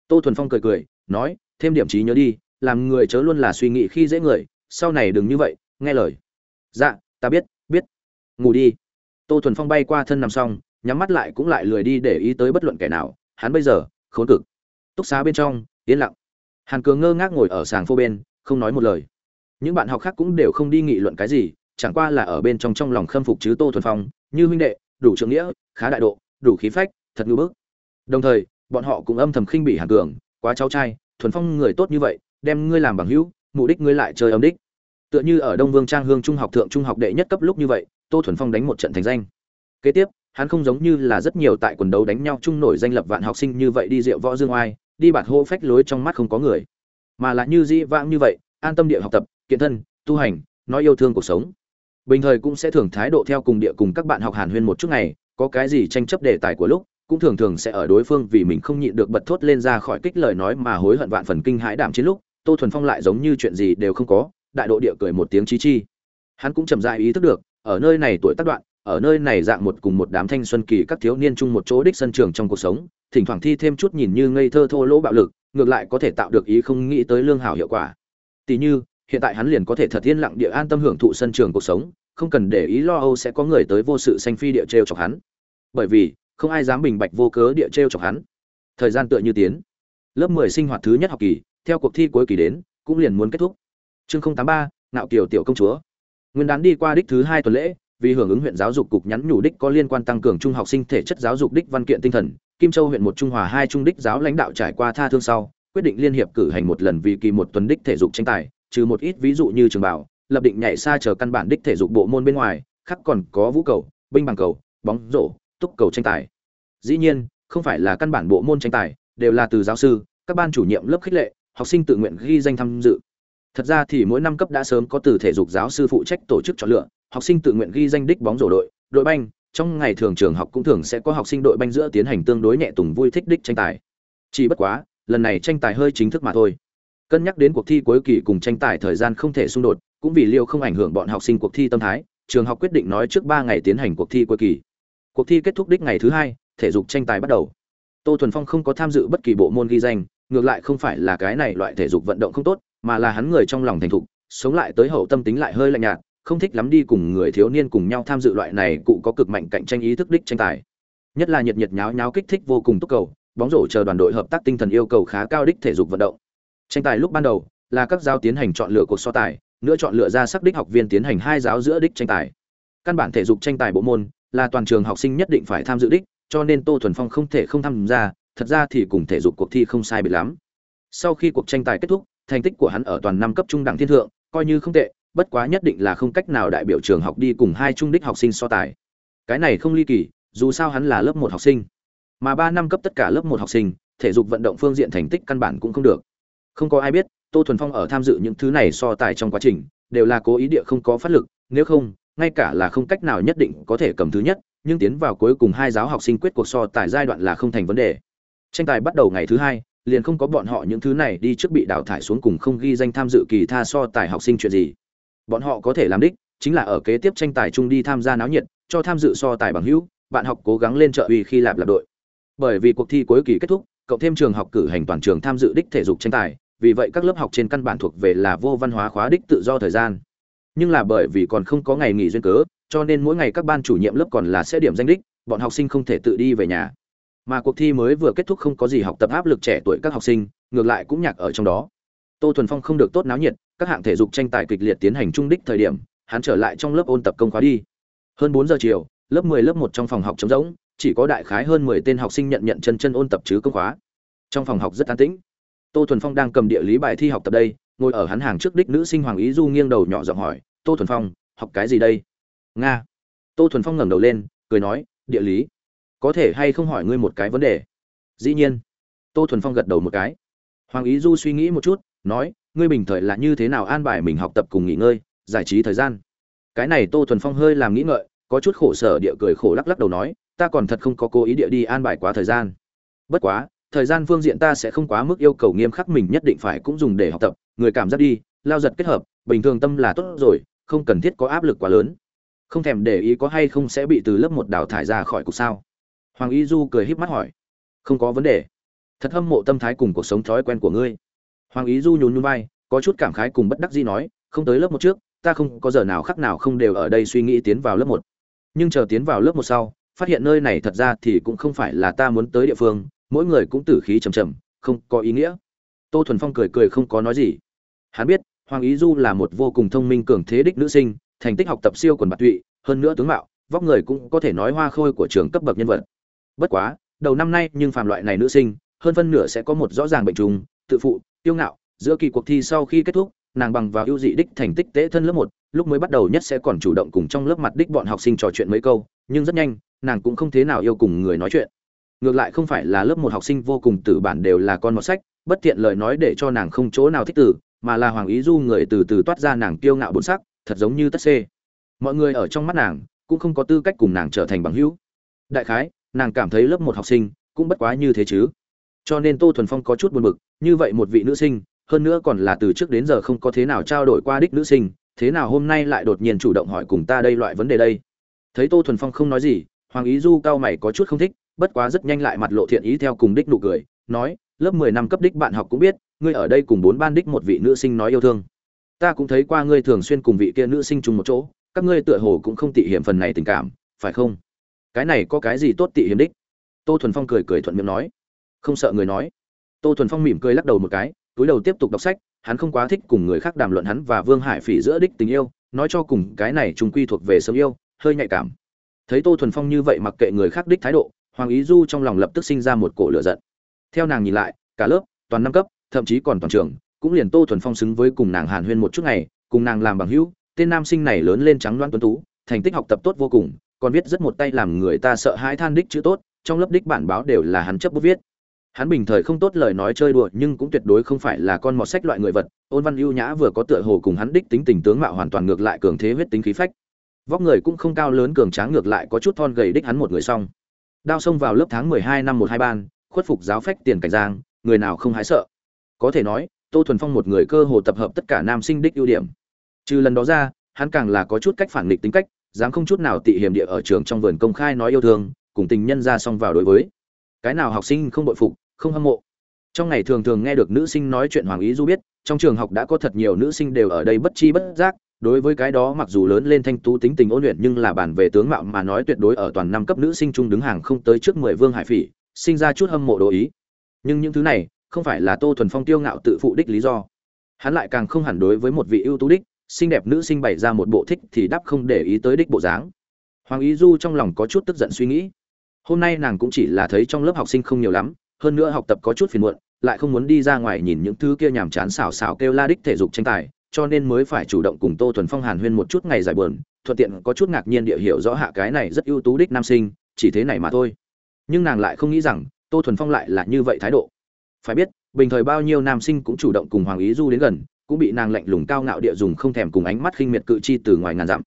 Tô thuần phong cười cười, nói, thêm điểm trí nhớ đi, làm người chớ luôn là suy nghĩ khi dễ người, sau này đừng như vậy, nghe lời. Dạ ta biết biết. Ngủ đi. Tô thuần phong bay qua thân nằm xong, nhắm mắt lại cũng lại lười đi để ý tới bất luận kẻ nào, hắn bây giờ, khốn cực. Túc xá bên trong, yên lặng. Hàn cường ngơ ngác ngồi ở sàng phô bên, không nói một lời. Những bạn học khác cũng đều không đi nghị luận cái gì chẳng qua là ở bên trong trong lòng khâm phục chứ tô thuần phong, như huynh đệ, đủ trưởng nghĩa, khá đại độ, đủ khí phách, thật ngưỡng bức. Đồng thời, bọn họ cũng âm thầm khinh bỉ hàn cường, quá cháu trai, thuần phong người tốt như vậy, đem ngươi làm bằng hữu, mục đích ngươi lại chơi âm đích. Tựa như ở đông vương trang hương trung học thượng trung học đệ nhất cấp lúc như vậy, tô thuần phong đánh một trận thành danh. Kế tiếp, hắn không giống như là rất nhiều tại quần đấu đánh nhau chung nổi danh lập vạn học sinh như vậy đi rượu võ dương oai, đi bạt hô phách lối trong mắt không có người. Mà là như dĩ vãng như vậy, an tâm địa học tập, kiện thân, tu hành, nói yêu thương cuộc sống bình thời cũng sẽ thường thái độ theo cùng địa cùng các bạn học hàn huyên một chút ngày, có cái gì tranh chấp đề tài của lúc, cũng thường thường sẽ ở đối phương vì mình không nhịn được bật thốt lên ra khỏi kích lời nói mà hối hận vạn phần kinh hãi đảm chiến lúc, tô thuần phong lại giống như chuyện gì đều không có, đại độ địa cười một tiếng chí chi. Hắn cũng chậm dại ý thức được, ở nơi này tuổi tác đoạn, ở nơi này dạng một cùng một đám thanh xuân kỳ các thiếu niên chung một chỗ đích sân trường trong cuộc sống, thỉnh thoảng thi thêm chút nhìn như ngây thơ thô lỗ bạo lực, ngược lại có thể tạo được ý không nghĩ tới lương hảo hiệu quả. Tỷ như hiện tại hắn liền có thể thật yên lặng địa an tâm hưởng thụ sân trường cuộc sống, không cần để ý lo âu sẽ có người tới vô sự xanh phi địa t chọc hắn. Bởi vì, không ai dám bình bạch vô cớ địa t chọc hắn. Thời gian tựa như tiến. Lớp mười sinh hoạt thứ nhất học kỳ, theo cuộc thi cuối kỳ đến, cũng liền muốn kết thúc. Chương tám ba, ngạo kiều tiểu công chúa. Nguyên đán đi qua đích thứ hai tuần lễ, vì hưởng ứng huyện giáo dục cục nhắn nhủ đích có liên quan tăng cường trung học sinh thể chất giáo dục đích văn kiện tinh thần, kim châu huyện một trung hòa hai trung đích giáo lãnh đạo trải qua tha thương sau, quyết định liên hiệp cử hành một lần vì kỳ một tuần đích thể dục tranh tài trừ một ít ví dụ như trường bảo, lập định nhảy xa chờ căn bản đích thể dục bộ môn bên ngoài, khác còn có vũ cầu, binh bằng cầu, bóng rổ, túc cầu tranh tài. Dĩ nhiên, không phải là căn bản bộ môn tranh tài, đều là từ giáo sư, các ban chủ nhiệm lớp khích lệ, học sinh tự nguyện ghi danh tham dự. Thật ra thì mỗi năm cấp đã sớm có từ thể dục giáo sư phụ trách tổ chức chọn lựa, học sinh tự nguyện ghi danh đích bóng rổ đội đội banh, trong ngày thường trường học cũng thường sẽ có học sinh đội banh giữa tiến hành tương đối nhẹ tùng vui thích đích tranh tài. Chỉ bất quá, lần này tranh tài hơi chính thức mà thôi cân nhắc đến cuộc thi cuối kỳ cùng tranh tài thời gian không thể xung đột, cũng vì liêu không ảnh hưởng bọn học sinh cuộc thi tâm thái, trường học quyết định nói trước ba ngày tiến hành cuộc thi cuối kỳ. Cuộc thi kết thúc đích ngày thứ hai, thể dục tranh tài bắt đầu. Tô thuần phong không có tham dự bất kỳ bộ môn ghi danh, ngược lại không phải là cái này loại thể dục vận động không tốt, mà là hắn người trong lòng thành thục, sống lại tới hậu tâm tính lại hơi lạnh nhạt, không thích lắm đi cùng người thiếu niên cùng nhau tham dự loại này cụ có cực mạnh cạnh tranh ý thức đích tranh tài. Nhất là nhiệt nhiệt nháo nháo kích thích vô cùng túc cầu, bóng rổ chờ đoàn đội hợp tác tinh thần yêu cầu khá cao đích thể dục vận động tranh tài lúc ban đầu, là các giáo tiến hành chọn lựa cuộc so tài nữa chọn lựa ra sắc đích học viên tiến hành hai giáo giữa đích tranh tài. Căn bản thể dục tranh tài bộ môn, là toàn trường học sinh nhất định phải tham dự đích, cho nên tô thuần phong không thể không tham gia, thật ra thì cùng thể dục cuộc thi không sai biệt lắm. Sau khi cuộc tranh tài kết thúc, thành tích của hắn ở toàn năm cấp trung đẳng thiên thượng, coi như không tệ, bất quá nhất định là không cách nào đại biểu trường học đi cùng hai trung đích học sinh so tài. Cái này không ly kỳ, dù sao hắn là lớp một học sinh. Mà ba năm cấp tất cả lớp một học sinh, thể dục vận động phương diện thành tích căn bản cũng không được không có ai biết, tô thuần phong ở tham dự những thứ này so tài trong quá trình, đều là cố ý địa không có phát lực, nếu không, ngay cả là không cách nào nhất định có thể cầm thứ nhất, nhưng tiến vào cuối cùng hai giáo học sinh quyết cuộc so tài giai đoạn là không thành vấn đề. Tranh tài bắt đầu ngày thứ hai, liền không có bọn họ những thứ này đi trước bị đào thải xuống cùng không ghi danh tham dự kỳ tha so tài học sinh chuyện gì. Bọn họ có thể làm đích, chính là ở kế tiếp tranh tài chung đi tham gia náo nhiệt, cho tham dự so tài bằng hữu, bạn học cố gắng lên trợ uy khi lạp lạp đội. Bởi vì cuộc thi cuối kỳ kết thúc cộng thêm trường học cử hành toàn trường tham dự đích thể dục tranh tài, vì vậy các lớp học trên căn bản thuộc về là vô văn hóa khóa đích tự do thời gian. Nhưng là bởi vì còn không có ngày nghỉ duyên cớ, cho nên mỗi ngày các ban chủ nhiệm lớp còn là sẽ điểm danh đích, bọn học sinh không thể tự đi về nhà. Mà cuộc thi mới vừa kết thúc không có gì học tập áp lực trẻ tuổi các học sinh, ngược lại cũng nhạc ở trong đó. Tô thuần phong không được tốt náo nhiệt, các hạng thể dục tranh tài kịch liệt tiến hành trung đích thời điểm, hắn trở lại trong lớp ôn tập công khóa đi. Hơn bốn giờ chiều, lớp mười, lớp một trong phòng học trống rỗng chỉ có đại khái hơn mười tên học sinh nhận nhận chân chân ôn tập chứ công khóa. Trong phòng học rất an tĩnh. Tô thuần phong đang cầm địa lý bài thi học tập đây, ngồi ở hắn hàng trước đích nữ sinh hoàng ý du nghiêng đầu nhỏ giọng hỏi, tô thuần phong, học cái gì đây? Nga. Tô thuần phong ngẩng đầu lên, cười nói, địa lý. Có thể hay không hỏi ngươi một cái vấn đề? Dĩ nhiên. Tô thuần phong gật đầu một cái. Hoàng ý du suy nghĩ một chút, nói, ngươi bình thời là như thế nào an bài mình học tập cùng nghỉ ngơi, giải trí thời gian? Cái này tô thuần phong hơi làm nghĩ ngợi, có chút khổ sở địa cười khổ lắc lắc đầu nói ta còn thật không có cố ý địa đi an bài quá thời gian. Bất quá, thời gian phương diện ta sẽ không quá mức yêu cầu nghiêm khắc mình nhất định phải cũng dùng để học tập, người cảm giác đi, lao giật kết hợp, bình thường tâm là tốt rồi, không cần thiết có áp lực quá lớn. Không thèm để ý có hay không sẽ bị từ lớp một đào thải ra khỏi cục sao. Hoàng y du cười híp mắt hỏi. Không có vấn đề. Thật hâm mộ tâm thái cùng cuộc sống thói quen của ngươi. Hoàng ý du nhún nhún vai, có chút cảm khái cùng bất đắc dĩ nói, không tới lớp một trước, ta không có giờ nào khác nào không đều ở đây suy nghĩ tiến vào lớp một. Nhưng chờ tiến vào lớp một sau phát hiện nơi này thật ra thì cũng không phải là ta muốn tới địa phương, mỗi người cũng tử khí trầm trầm, không có ý nghĩa. Tô thuần phong cười cười không có nói gì. Hắn biết, hoàng ý du là một vô cùng thông minh cường thế đích nữ sinh, thành tích học tập siêu quần bạc tụy, hơn nữa tướng mạo, vóc người cũng có thể nói hoa khôi của trường cấp bậc nhân vật. Bất quá, đầu năm nay nhưng phàm loại này nữ sinh, hơn phân nửa sẽ có một rõ ràng bệnh trùng, tự phụ tiêu ngạo, giữa kỳ cuộc thi sau khi kết thúc, nàng bằng vào ưu dị đích thành tích tế thân lớp một lúc mới bắt đầu nhất sẽ còn chủ động cùng trong lớp mặt đích bọn học sinh trò chuyện mấy câu, nhưng rất nhanh, nàng cũng không thế nào yêu cùng người nói chuyện. Ngược lại không phải là lớp một học sinh vô cùng tử bản đều là con một sách, bất tiện lời nói để cho nàng không chỗ nào thích tử mà là hoàng ý du người từ từ toát ra nàng kiêu ngạo bốn sắc, thật giống như tất xê. Mọi người ở trong mắt nàng, cũng không có tư cách cùng nàng trở thành bằng hữu. Đại khái, nàng cảm thấy lớp một học sinh cũng bất quá như thế chứ. Cho nên tô thuần phong có chút buồn bực, như vậy một vị nữ sinh, hơn nữa còn là từ trước đến giờ không có thế nào trao đổi qua đích nữ sinh thế nào hôm nay lại đột nhiên chủ động hỏi cùng ta đây loại vấn đề đây? Thấy tô thuần phong không nói gì, hoàng ý du cao mày có chút không thích, bất quá rất nhanh lại mặt lộ thiện ý theo cùng đích nụ cười, nói, lớp mười năm cấp đích bạn học cũng biết, ngươi ở đây cùng bốn ban đích một vị nữ sinh nói yêu thương. Ta cũng thấy qua ngươi thường xuyên cùng vị kia nữ sinh chung một chỗ, các ngươi tựa hồ cũng không tị hiểm phần này tình cảm, phải không? Cái này có cái gì tốt tị hiểm đích? Tô thuần phong cười cười thuận miệng nói. Không sợ người nói. Tô thuần phong mỉm cười lắc đầu một cái túi đầu tiếp tục đọc sách, hắn không quá thích cùng người khác đàm luận hắn và vương hải phỉ giữa đích tình yêu, nói cho cùng cái này chúng quy thuộc về sớm yêu, hơi nhạy cảm. Thấy tô thuần phong như vậy mặc kệ người khác đích thái độ, hoàng ý du trong lòng lập tức sinh ra một cổ lửa giận. Theo nàng nhìn lại, cả lớp, toàn năm cấp, thậm chí còn toàn trường, cũng liền tô thuần phong xứng với cùng nàng hàn huyên một chút ngày, cùng nàng làm bằng hữu, tên nam sinh này lớn lên trắng loan tuấn tú, thành tích học tập tốt vô cùng, còn viết rất một tay làm người ta sợ hãi than đích chữ tốt, trong lớp đích bản báo đều là hắn chấp bút viết hắn bình thời không tốt lời nói chơi đùa, nhưng cũng tuyệt đối không phải là con mọt sách loại người vật. Ôn văn ưu nhã vừa có tựa hồ cùng hắn đích tính tình tướng mạo hoàn toàn ngược lại cường thế huyết tính khí phách. Vóc người cũng không cao lớn, cường tráng ngược lại có chút thon gầy đích hắn một người xong đao xông vào lớp tháng mười hai năm một hai ban, khuất phục giáo phách tiền cảnh giang, người nào không hái sợ? Có thể nói, tô thuần phong một người cơ hồ tập hợp tất cả nam sinh đích ưu điểm. Trừ lần đó ra, hắn càng là có chút cách phản nghịch tính cách, dám không chút nào tị hiểm địa ở trường trong vườn công khai nói yêu thương, cùng tình nhân ra xong vào đối với. Cái nào học sinh không bội phục không hâm mộ. Trong ngày thường thường nghe được nữ sinh nói chuyện hoàng ý du biết, trong trường học đã có thật nhiều nữ sinh đều ở đây bất chi bất giác, đối với cái đó mặc dù lớn lên thanh tú tính tình ôn luyện nhưng là bản về tướng mạo mà nói tuyệt đối ở toàn năm cấp nữ sinh trung đứng hàng không tới trước mười vương hải phỉ, sinh ra chút hâm mộ đồ ý. Nhưng những thứ này, không phải là tô thuần phong tiêu ngạo tự phụ đích lý do. Hắn lại càng không hẳn đối với một vị ưu tú đích, xinh đẹp nữ sinh bày ra một bộ thích thì đáp không để ý tới đích bộ dáng. Hoàng ý du trong lòng có chút tức giận suy nghĩ. Hôm nay nàng cũng chỉ là thấy trong lớp học sinh không nhiều lắm hơn nữa học tập có chút phiền muộn, lại không muốn đi ra ngoài nhìn những thứ kia nhàm chán xảo xảo kêu la đích thể dục tranh tài, cho nên mới phải chủ động cùng tô thuần phong hàn huyên một chút ngày giải buồn, thuận tiện có chút ngạc nhiên địa hiểu rõ hạ cái này rất ưu tú đích nam sinh, chỉ thế này mà thôi. Nhưng nàng lại không nghĩ rằng, tô thuần phong lại là như vậy thái độ. Phải biết, bình thời bao nhiêu nam sinh cũng chủ động cùng hoàng ý du đến gần, cũng bị nàng lạnh lùng cao ngạo địa dùng không thèm cùng ánh mắt khinh miệt cự chi từ ngoài ngàn dặm.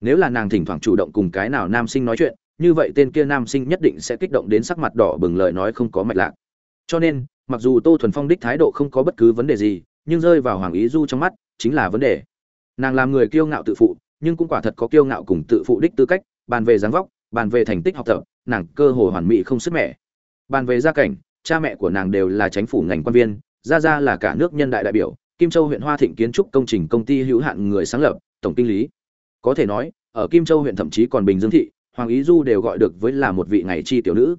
Nếu là nàng thỉnh thoảng chủ động cùng cái nào nam sinh nói chuyện như vậy tên kia nam sinh nhất định sẽ kích động đến sắc mặt đỏ bừng lời nói không có mạch lạc. Cho nên, mặc dù tô thuần phong đích thái độ không có bất cứ vấn đề gì, nhưng rơi vào hoàng ý du trong mắt, chính là vấn đề. Nàng làm người kiêu ngạo tự phụ, nhưng cũng quả thật có kiêu ngạo cùng tự phụ đích tư cách, bàn về dáng vóc, bàn về thành tích học tập, nàng cơ hồ hoàn mỹ không sức mẻ. Bàn về gia cảnh, cha mẹ của nàng đều là chính phủ ngành quan viên, gia gia là cả nước nhân đại đại biểu, kim châu huyện hoa thịnh kiến trúc công trình công ty hữu hạn người sáng lập, tổng kinh lý. Có thể nói, ở kim châu huyện thậm chí còn bình dương thị hoàng ý du đều gọi được với là một vị ngày chi tiểu nữ.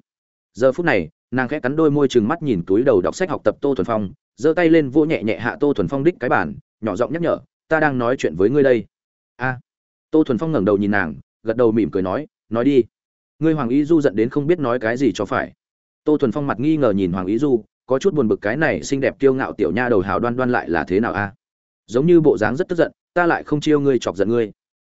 Giờ phút này, nàng khẽ cắn đôi môi chừng mắt nhìn túi đầu đọc sách học tập tô thuần phong, giơ tay lên vỗ nhẹ nhẹ hạ tô thuần phong đích cái bản nhỏ giọng nhắc nhở, ta đang nói chuyện với ngươi đây. A. Tô thuần phong ngẩng đầu nhìn nàng, gật đầu mỉm cười nói nói đi. Ngươi hoàng ý du giận đến không biết nói cái gì cho phải. Tô thuần phong mặt nghi ngờ nhìn hoàng ý du, có chút buồn bực cái này xinh đẹp kiêu ngạo tiểu nha đầu hào đoan đoan lại là thế nào a? Giống như bộ dáng rất tức giận, ta lại không chiêu ngươi chọc giận ngươi.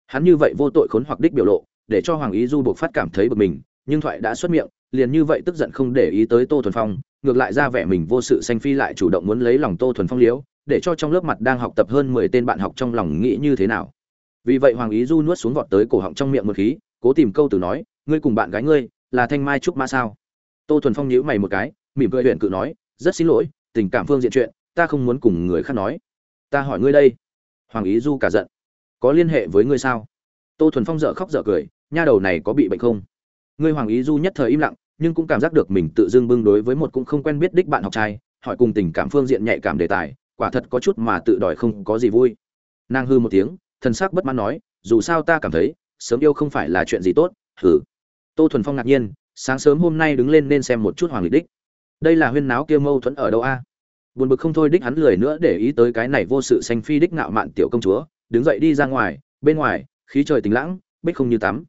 Hắn như vậy vô tội khốn hoặc đích biểu lộ để cho hoàng ý du buộc phát cảm thấy bực mình, nhưng thoại đã xuất miệng, liền như vậy tức giận không để ý tới tô thuần phong, ngược lại ra vẻ mình vô sự xanh phi lại chủ động muốn lấy lòng tô thuần phong liếu, để cho trong lớp mặt đang học tập hơn mười tên bạn học trong lòng nghĩ như thế nào. Vì vậy hoàng ý du nuốt xuống vọt tới cổ họng trong miệng một khí, cố tìm câu từ nói, ngươi cùng bạn gái ngươi, là thanh mai trúc mã sao? Tô thuần phong nhíu mày một cái, mỉm cười huyện cự nói, rất xin lỗi, tình cảm phương diện chuyện, ta không muốn cùng người khác nói. Ta hỏi ngươi đây. Hoàng ý du cả giận, có liên hệ với ngươi sao? Tô thuần phong dở khóc dở cười nha đầu này có bị bệnh không? Ngươi hoàng ý du nhất thời im lặng, nhưng cũng cảm giác được mình tự dưng bưng đối với một cũng không quen biết đích bạn học trai, hỏi cùng tình cảm phương diện nhạy cảm đề tài, quả thật có chút mà tự đòi không có gì vui. Nàng hư một tiếng thân xác bất mãn nói, dù sao ta cảm thấy, sớm yêu không phải là chuyện gì tốt hử tô thuần phong ngạc nhiên, sáng sớm hôm nay đứng lên nên xem một chút hoàng lịch đích. Đây là huyên náo kia mâu thuẫn ở đâu a? Buồn bực không thôi đích hắn lười nữa để ý tới cái này vô sự xanh phi đích ngạo mạn tiểu công chúa, đứng dậy đi ra ngoài, bên ngoài, khí trời tính lãng bích không như tắm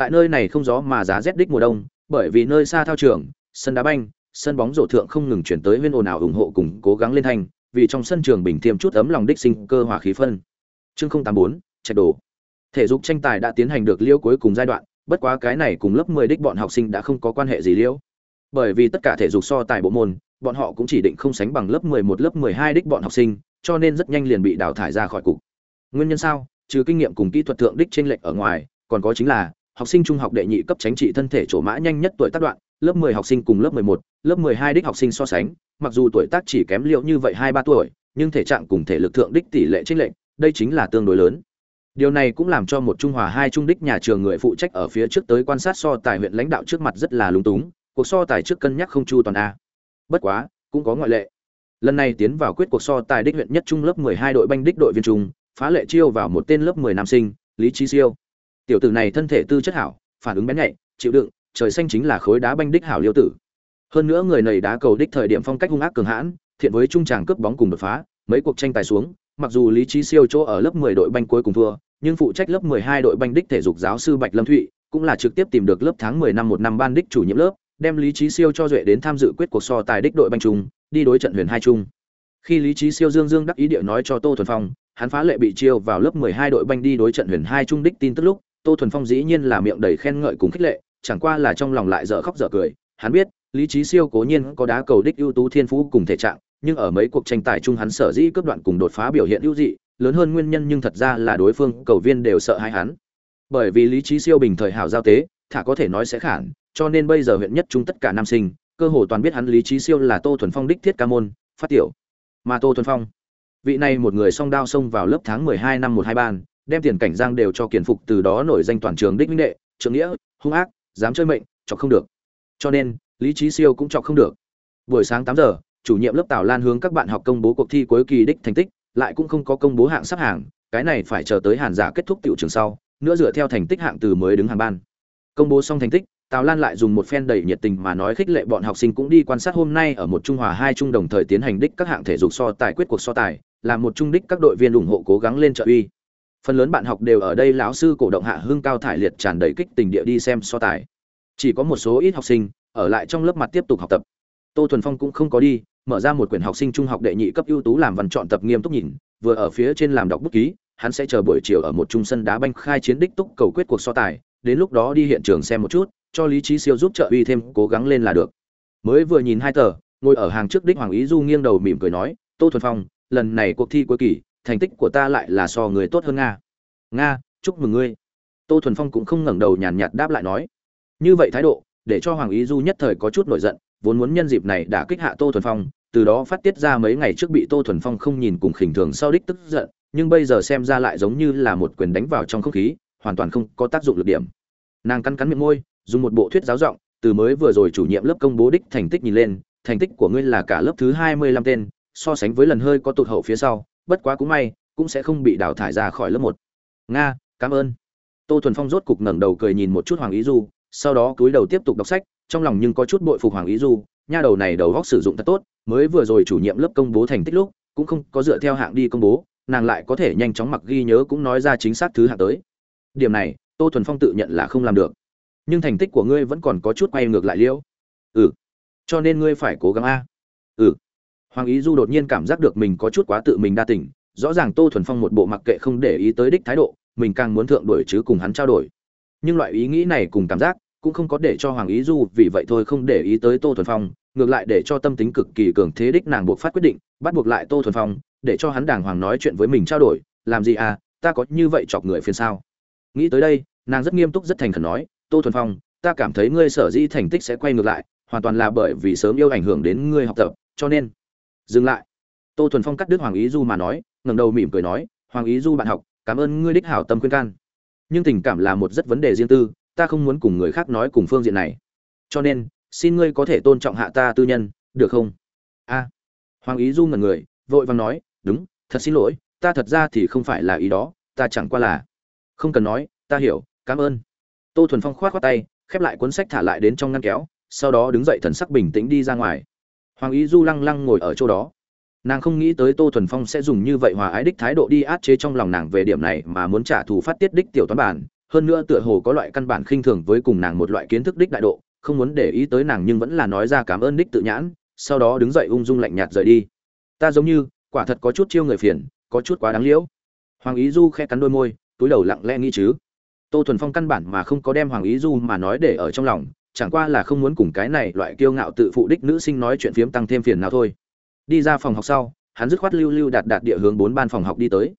tại nơi này không gió mà giá rét đích mùa đông, bởi vì nơi xa thao trường, sân đá banh, sân bóng rổ thượng không ngừng chuyển tới huyên ồn ào ủng hộ cùng cố gắng lên thành, vì trong sân trường bình thiêm chút ấm lòng đích sinh cơ hỏa khí phân. Chương không tám bốn chạy đồ. Thể dục tranh tài đã tiến hành được liêu cuối cùng giai đoạn, bất quá cái này cùng lớp mười đích bọn học sinh đã không có quan hệ gì liêu. Bởi vì tất cả thể dục so tài bộ môn, bọn họ cũng chỉ định không sánh bằng lớp mười một, lớp mười hai đích bọn học sinh, cho nên rất nhanh liền bị đào thải ra khỏi cục. Nguyên nhân sao? Trừ kinh nghiệm cùng kỹ thuật thượng đích trên lệch ở ngoài, còn có chính là học sinh trung học đệ nhị cấp tránh trị thân thể trổ mã nhanh nhất tuổi tác đoạn lớp 10 học sinh cùng lớp 11, lớp 12 đích học sinh so sánh mặc dù tuổi tác chỉ kém liệu như vậy hai ba tuổi nhưng thể trạng cùng thể lực thượng đích tỷ lệ chênh lệch đây chính là tương đối lớn. Điều này cũng làm cho một trung hòa hai trung đích nhà trường người phụ trách ở phía trước tới quan sát so tài huyện lãnh đạo trước mặt rất là lúng túng cuộc so tài trước cân nhắc không chu toàn a. Bất quá cũng có ngoại lệ. Lần này tiến vào quyết cuộc so tài đích huyện nhất trung lớp 12 đội banh đích đội viên trung phá lệ chiêu vào một tên lớp 10 nam sinh lý trí siêu tiểu tử này thân thể tư chất hảo, phản ứng bén nhạy, chịu đựng, trời xanh chính là khối đá banh đích hảo liêu tử. Hơn nữa người này đá cầu đích thời điểm phong cách hung ác cường hãn, thiện với trung tràng cướp bóng cùng đột phá, mấy cuộc tranh tài xuống, mặc dù lý trí siêu chỗ ở lớp 10 đội banh cuối cùng thua, nhưng phụ trách lớp 12 đội banh đích thể dục giáo sư bạch lâm thụy cũng là trực tiếp tìm được lớp tháng 10 năm một năm ban đích chủ nhiệm lớp, đem lý trí siêu cho duệ đến tham dự quyết cuộc so tài đích đội banh trung đi đối trận huyền hai trung khi lý trí siêu dương dương đắc ý địa nói cho tô thuần phong, hắn phá lệ bị chiêu vào lớp 12 đội banh đi đối trận huyền hai trung đích tin tức lúc tô thuần phong dĩ nhiên là miệng đầy khen ngợi cùng khích lệ, chẳng qua là trong lòng lại dở khóc dở cười. Hắn biết, lý trí siêu cố nhiên có đá cầu đích ưu tú thiên phú cùng thể trạng, nhưng ở mấy cuộc tranh tài chung hắn sở dĩ cướp đoạn cùng đột phá biểu hiện ưu dị, lớn hơn nguyên nhân nhưng thật ra là đối phương, cầu viên đều sợ hai hắn. Bởi vì lý trí siêu bình thời hảo giao tế, thả có thể nói sẽ khản, cho nên bây giờ huyện nhất chung tất cả nam sinh, cơ hồ toàn biết hắn lý trí siêu là tô thuần phong đích thiết ca môn, phát tiểu. Mà tô thuần phong, vị này một người song đao xông vào lớp tháng mười hai năm một hai ban đem tiền cảnh giang đều cho kiền phục từ đó nổi danh toàn trường đích minh đệ, trưởng nghĩa, hung ác, dám chơi mệnh, chọc không được. Cho nên, lý trí siêu cũng chọc không được. Buổi sáng tám giờ, chủ nhiệm lớp tào lan hướng các bạn học công bố cuộc thi cuối kỳ đích thành tích, lại cũng không có công bố hạng sắp hàng, cái này phải chờ tới hàn giả kết thúc tiểu trường sau, nữa dựa theo thành tích hạng từ mới đứng hàng ban. Công bố xong thành tích, tào lan lại dùng một phen đầy nhiệt tình mà nói khích lệ bọn học sinh cũng đi quan sát hôm nay ở một trung hòa hai trung đồng thời tiến hành đích các hạng thể dục so tài, quyết cuộc so tài làm một trung đích các đội viên ủng hộ cố gắng lên trợ uy phần lớn bạn học đều ở đây lão sư cổ động hạ hưng cao thải liệt tràn đầy kích tình địa đi xem so tài. Chỉ có một số ít học sinh ở lại trong lớp mặt tiếp tục học tập. Tô thuần phong cũng không có đi, mở ra một quyển học sinh trung học đệ nhị cấp ưu tú làm văn chọn tập nghiêm túc nhìn, vừa ở phía trên làm đọc bút ký, hắn sẽ chờ buổi chiều ở một trung sân đá banh khai chiến đích túc cầu quyết cuộc so tài, đến lúc đó đi hiện trường xem một chút, cho lý trí siêu giúp trợ uy thêm cố gắng lên là được. Mới vừa nhìn hai tờ, ngồi ở hàng trước đích hoàng ý du nghiêng đầu mỉm cười nói, tô thuần phong, lần này cuộc thi cuối kỳ thành tích của ta lại là so người tốt hơn nga. Nga, chúc mừng ngươi. Tô thuần phong cũng không ngẩng đầu nhàn nhạt đáp lại nói. Như vậy thái độ, để cho hoàng ý du nhất thời có chút nổi giận, vốn muốn nhân dịp này đã kích hạ tô thuần phong, từ đó phát tiết ra mấy ngày trước bị tô thuần phong không nhìn cùng khỉnh thường sau đích tức giận, nhưng bây giờ xem ra lại giống như là một quyền đánh vào trong không khí, hoàn toàn không có tác dụng lực điểm. Nàng cắn cắn miệng môi, dùng một bộ thuyết giáo giọng, từ mới vừa rồi chủ nhiệm lớp công bố đích thành tích nhìn lên, thành tích của ngươi là cả lớp thứ hai mươi lăm tên, so sánh với lần hơi có tụt hậu phía sau bất quá cũng may, cũng sẽ không bị đào thải ra khỏi lớp một. Nga, cảm ơn. Tô thuần phong rốt cục ngẩng đầu cười nhìn một chút hoàng ý du, sau đó cúi đầu tiếp tục đọc sách, trong lòng nhưng có chút bội phục hoàng ý du, nha đầu này đầu góc sử dụng thật tốt, mới vừa rồi chủ nhiệm lớp công bố thành tích lúc, cũng không có dựa theo hạng đi công bố, nàng lại có thể nhanh chóng mặc ghi nhớ cũng nói ra chính xác thứ hạng tới. Điểm này, tô thuần phong tự nhận là không làm được. Nhưng thành tích của ngươi vẫn còn có chút quay ngược lại liễu ừ. Cho nên ngươi phải cố gắng a. Ừ hoàng ý du đột nhiên cảm giác được mình có chút quá tự mình đa tỉnh rõ ràng tô thuần phong một bộ mặc kệ không để ý tới đích thái độ, mình càng muốn thượng đổi chứ cùng hắn trao đổi. Nhưng loại ý nghĩ này cùng cảm giác cũng không có để cho hoàng ý du vì vậy thôi không để ý tới tô thuần phong, ngược lại để cho tâm tính cực kỳ cường thế đích nàng buộc phát quyết định, bắt buộc lại tô thuần phong, để cho hắn đàng hoàng nói chuyện với mình trao đổi, làm gì à ta có như vậy chọc người phiền sao? Nghĩ tới đây, nàng rất nghiêm túc rất thành khẩn nói, tô thuần phong, ta cảm thấy ngươi sở dĩ thành tích sẽ quay ngược lại, hoàn toàn là bởi vì sớm yêu ảnh hưởng đến ngươi học tập, cho nên dừng lại. Tô thuần phong cắt đứt hoàng ý du mà nói, ngẩng đầu mỉm cười nói, hoàng ý du bạn học, cảm ơn ngươi đích hảo tâm khuyên can. Nhưng tình cảm là một rất vấn đề riêng tư, ta không muốn cùng người khác nói cùng phương diện này. Cho nên, xin ngươi có thể tôn trọng hạ ta tư nhân, được không? A. Hoàng ý du ngẩn người, vội vàng nói, đúng, thật xin lỗi, ta thật ra thì không phải là ý đó, ta chẳng qua là không cần nói, ta hiểu, cảm ơn. Tô thuần phong khoát khoát tay, khép lại cuốn sách thả lại đến trong ngăn kéo, sau đó đứng dậy thần sắc bình tĩnh đi ra ngoài hoàng ý du lăng lăng ngồi ở chỗ đó. Nàng không nghĩ tới tô thuần phong sẽ dùng như vậy hòa ái đích thái độ đi át chế trong lòng nàng về điểm này mà muốn trả thù phát tiết đích tiểu toán bản. Hơn nữa tựa hồ có loại căn bản khinh thường với cùng nàng một loại kiến thức đích đại độ, không muốn để ý tới nàng nhưng vẫn là nói ra cảm ơn đích tự nhãn, sau đó đứng dậy ung dung lạnh nhạt rời đi. Ta giống như, quả thật có chút chiêu người phiền, có chút quá đáng liễu. Hoàng ý du khe cắn đôi môi, túi đầu lặng lẽ nghĩ chứ. Tô thuần phong căn bản mà không có đem hoàng ý du mà nói để ở trong lòng chẳng qua là không muốn cùng cái này loại kiêu ngạo tự phụ đích nữ sinh nói chuyện phiếm tăng thêm phiền nào thôi. Đi ra phòng học sau, hắn dứt khoát lưu lưu đạt đạt địa hướng bốn ban phòng học đi tới.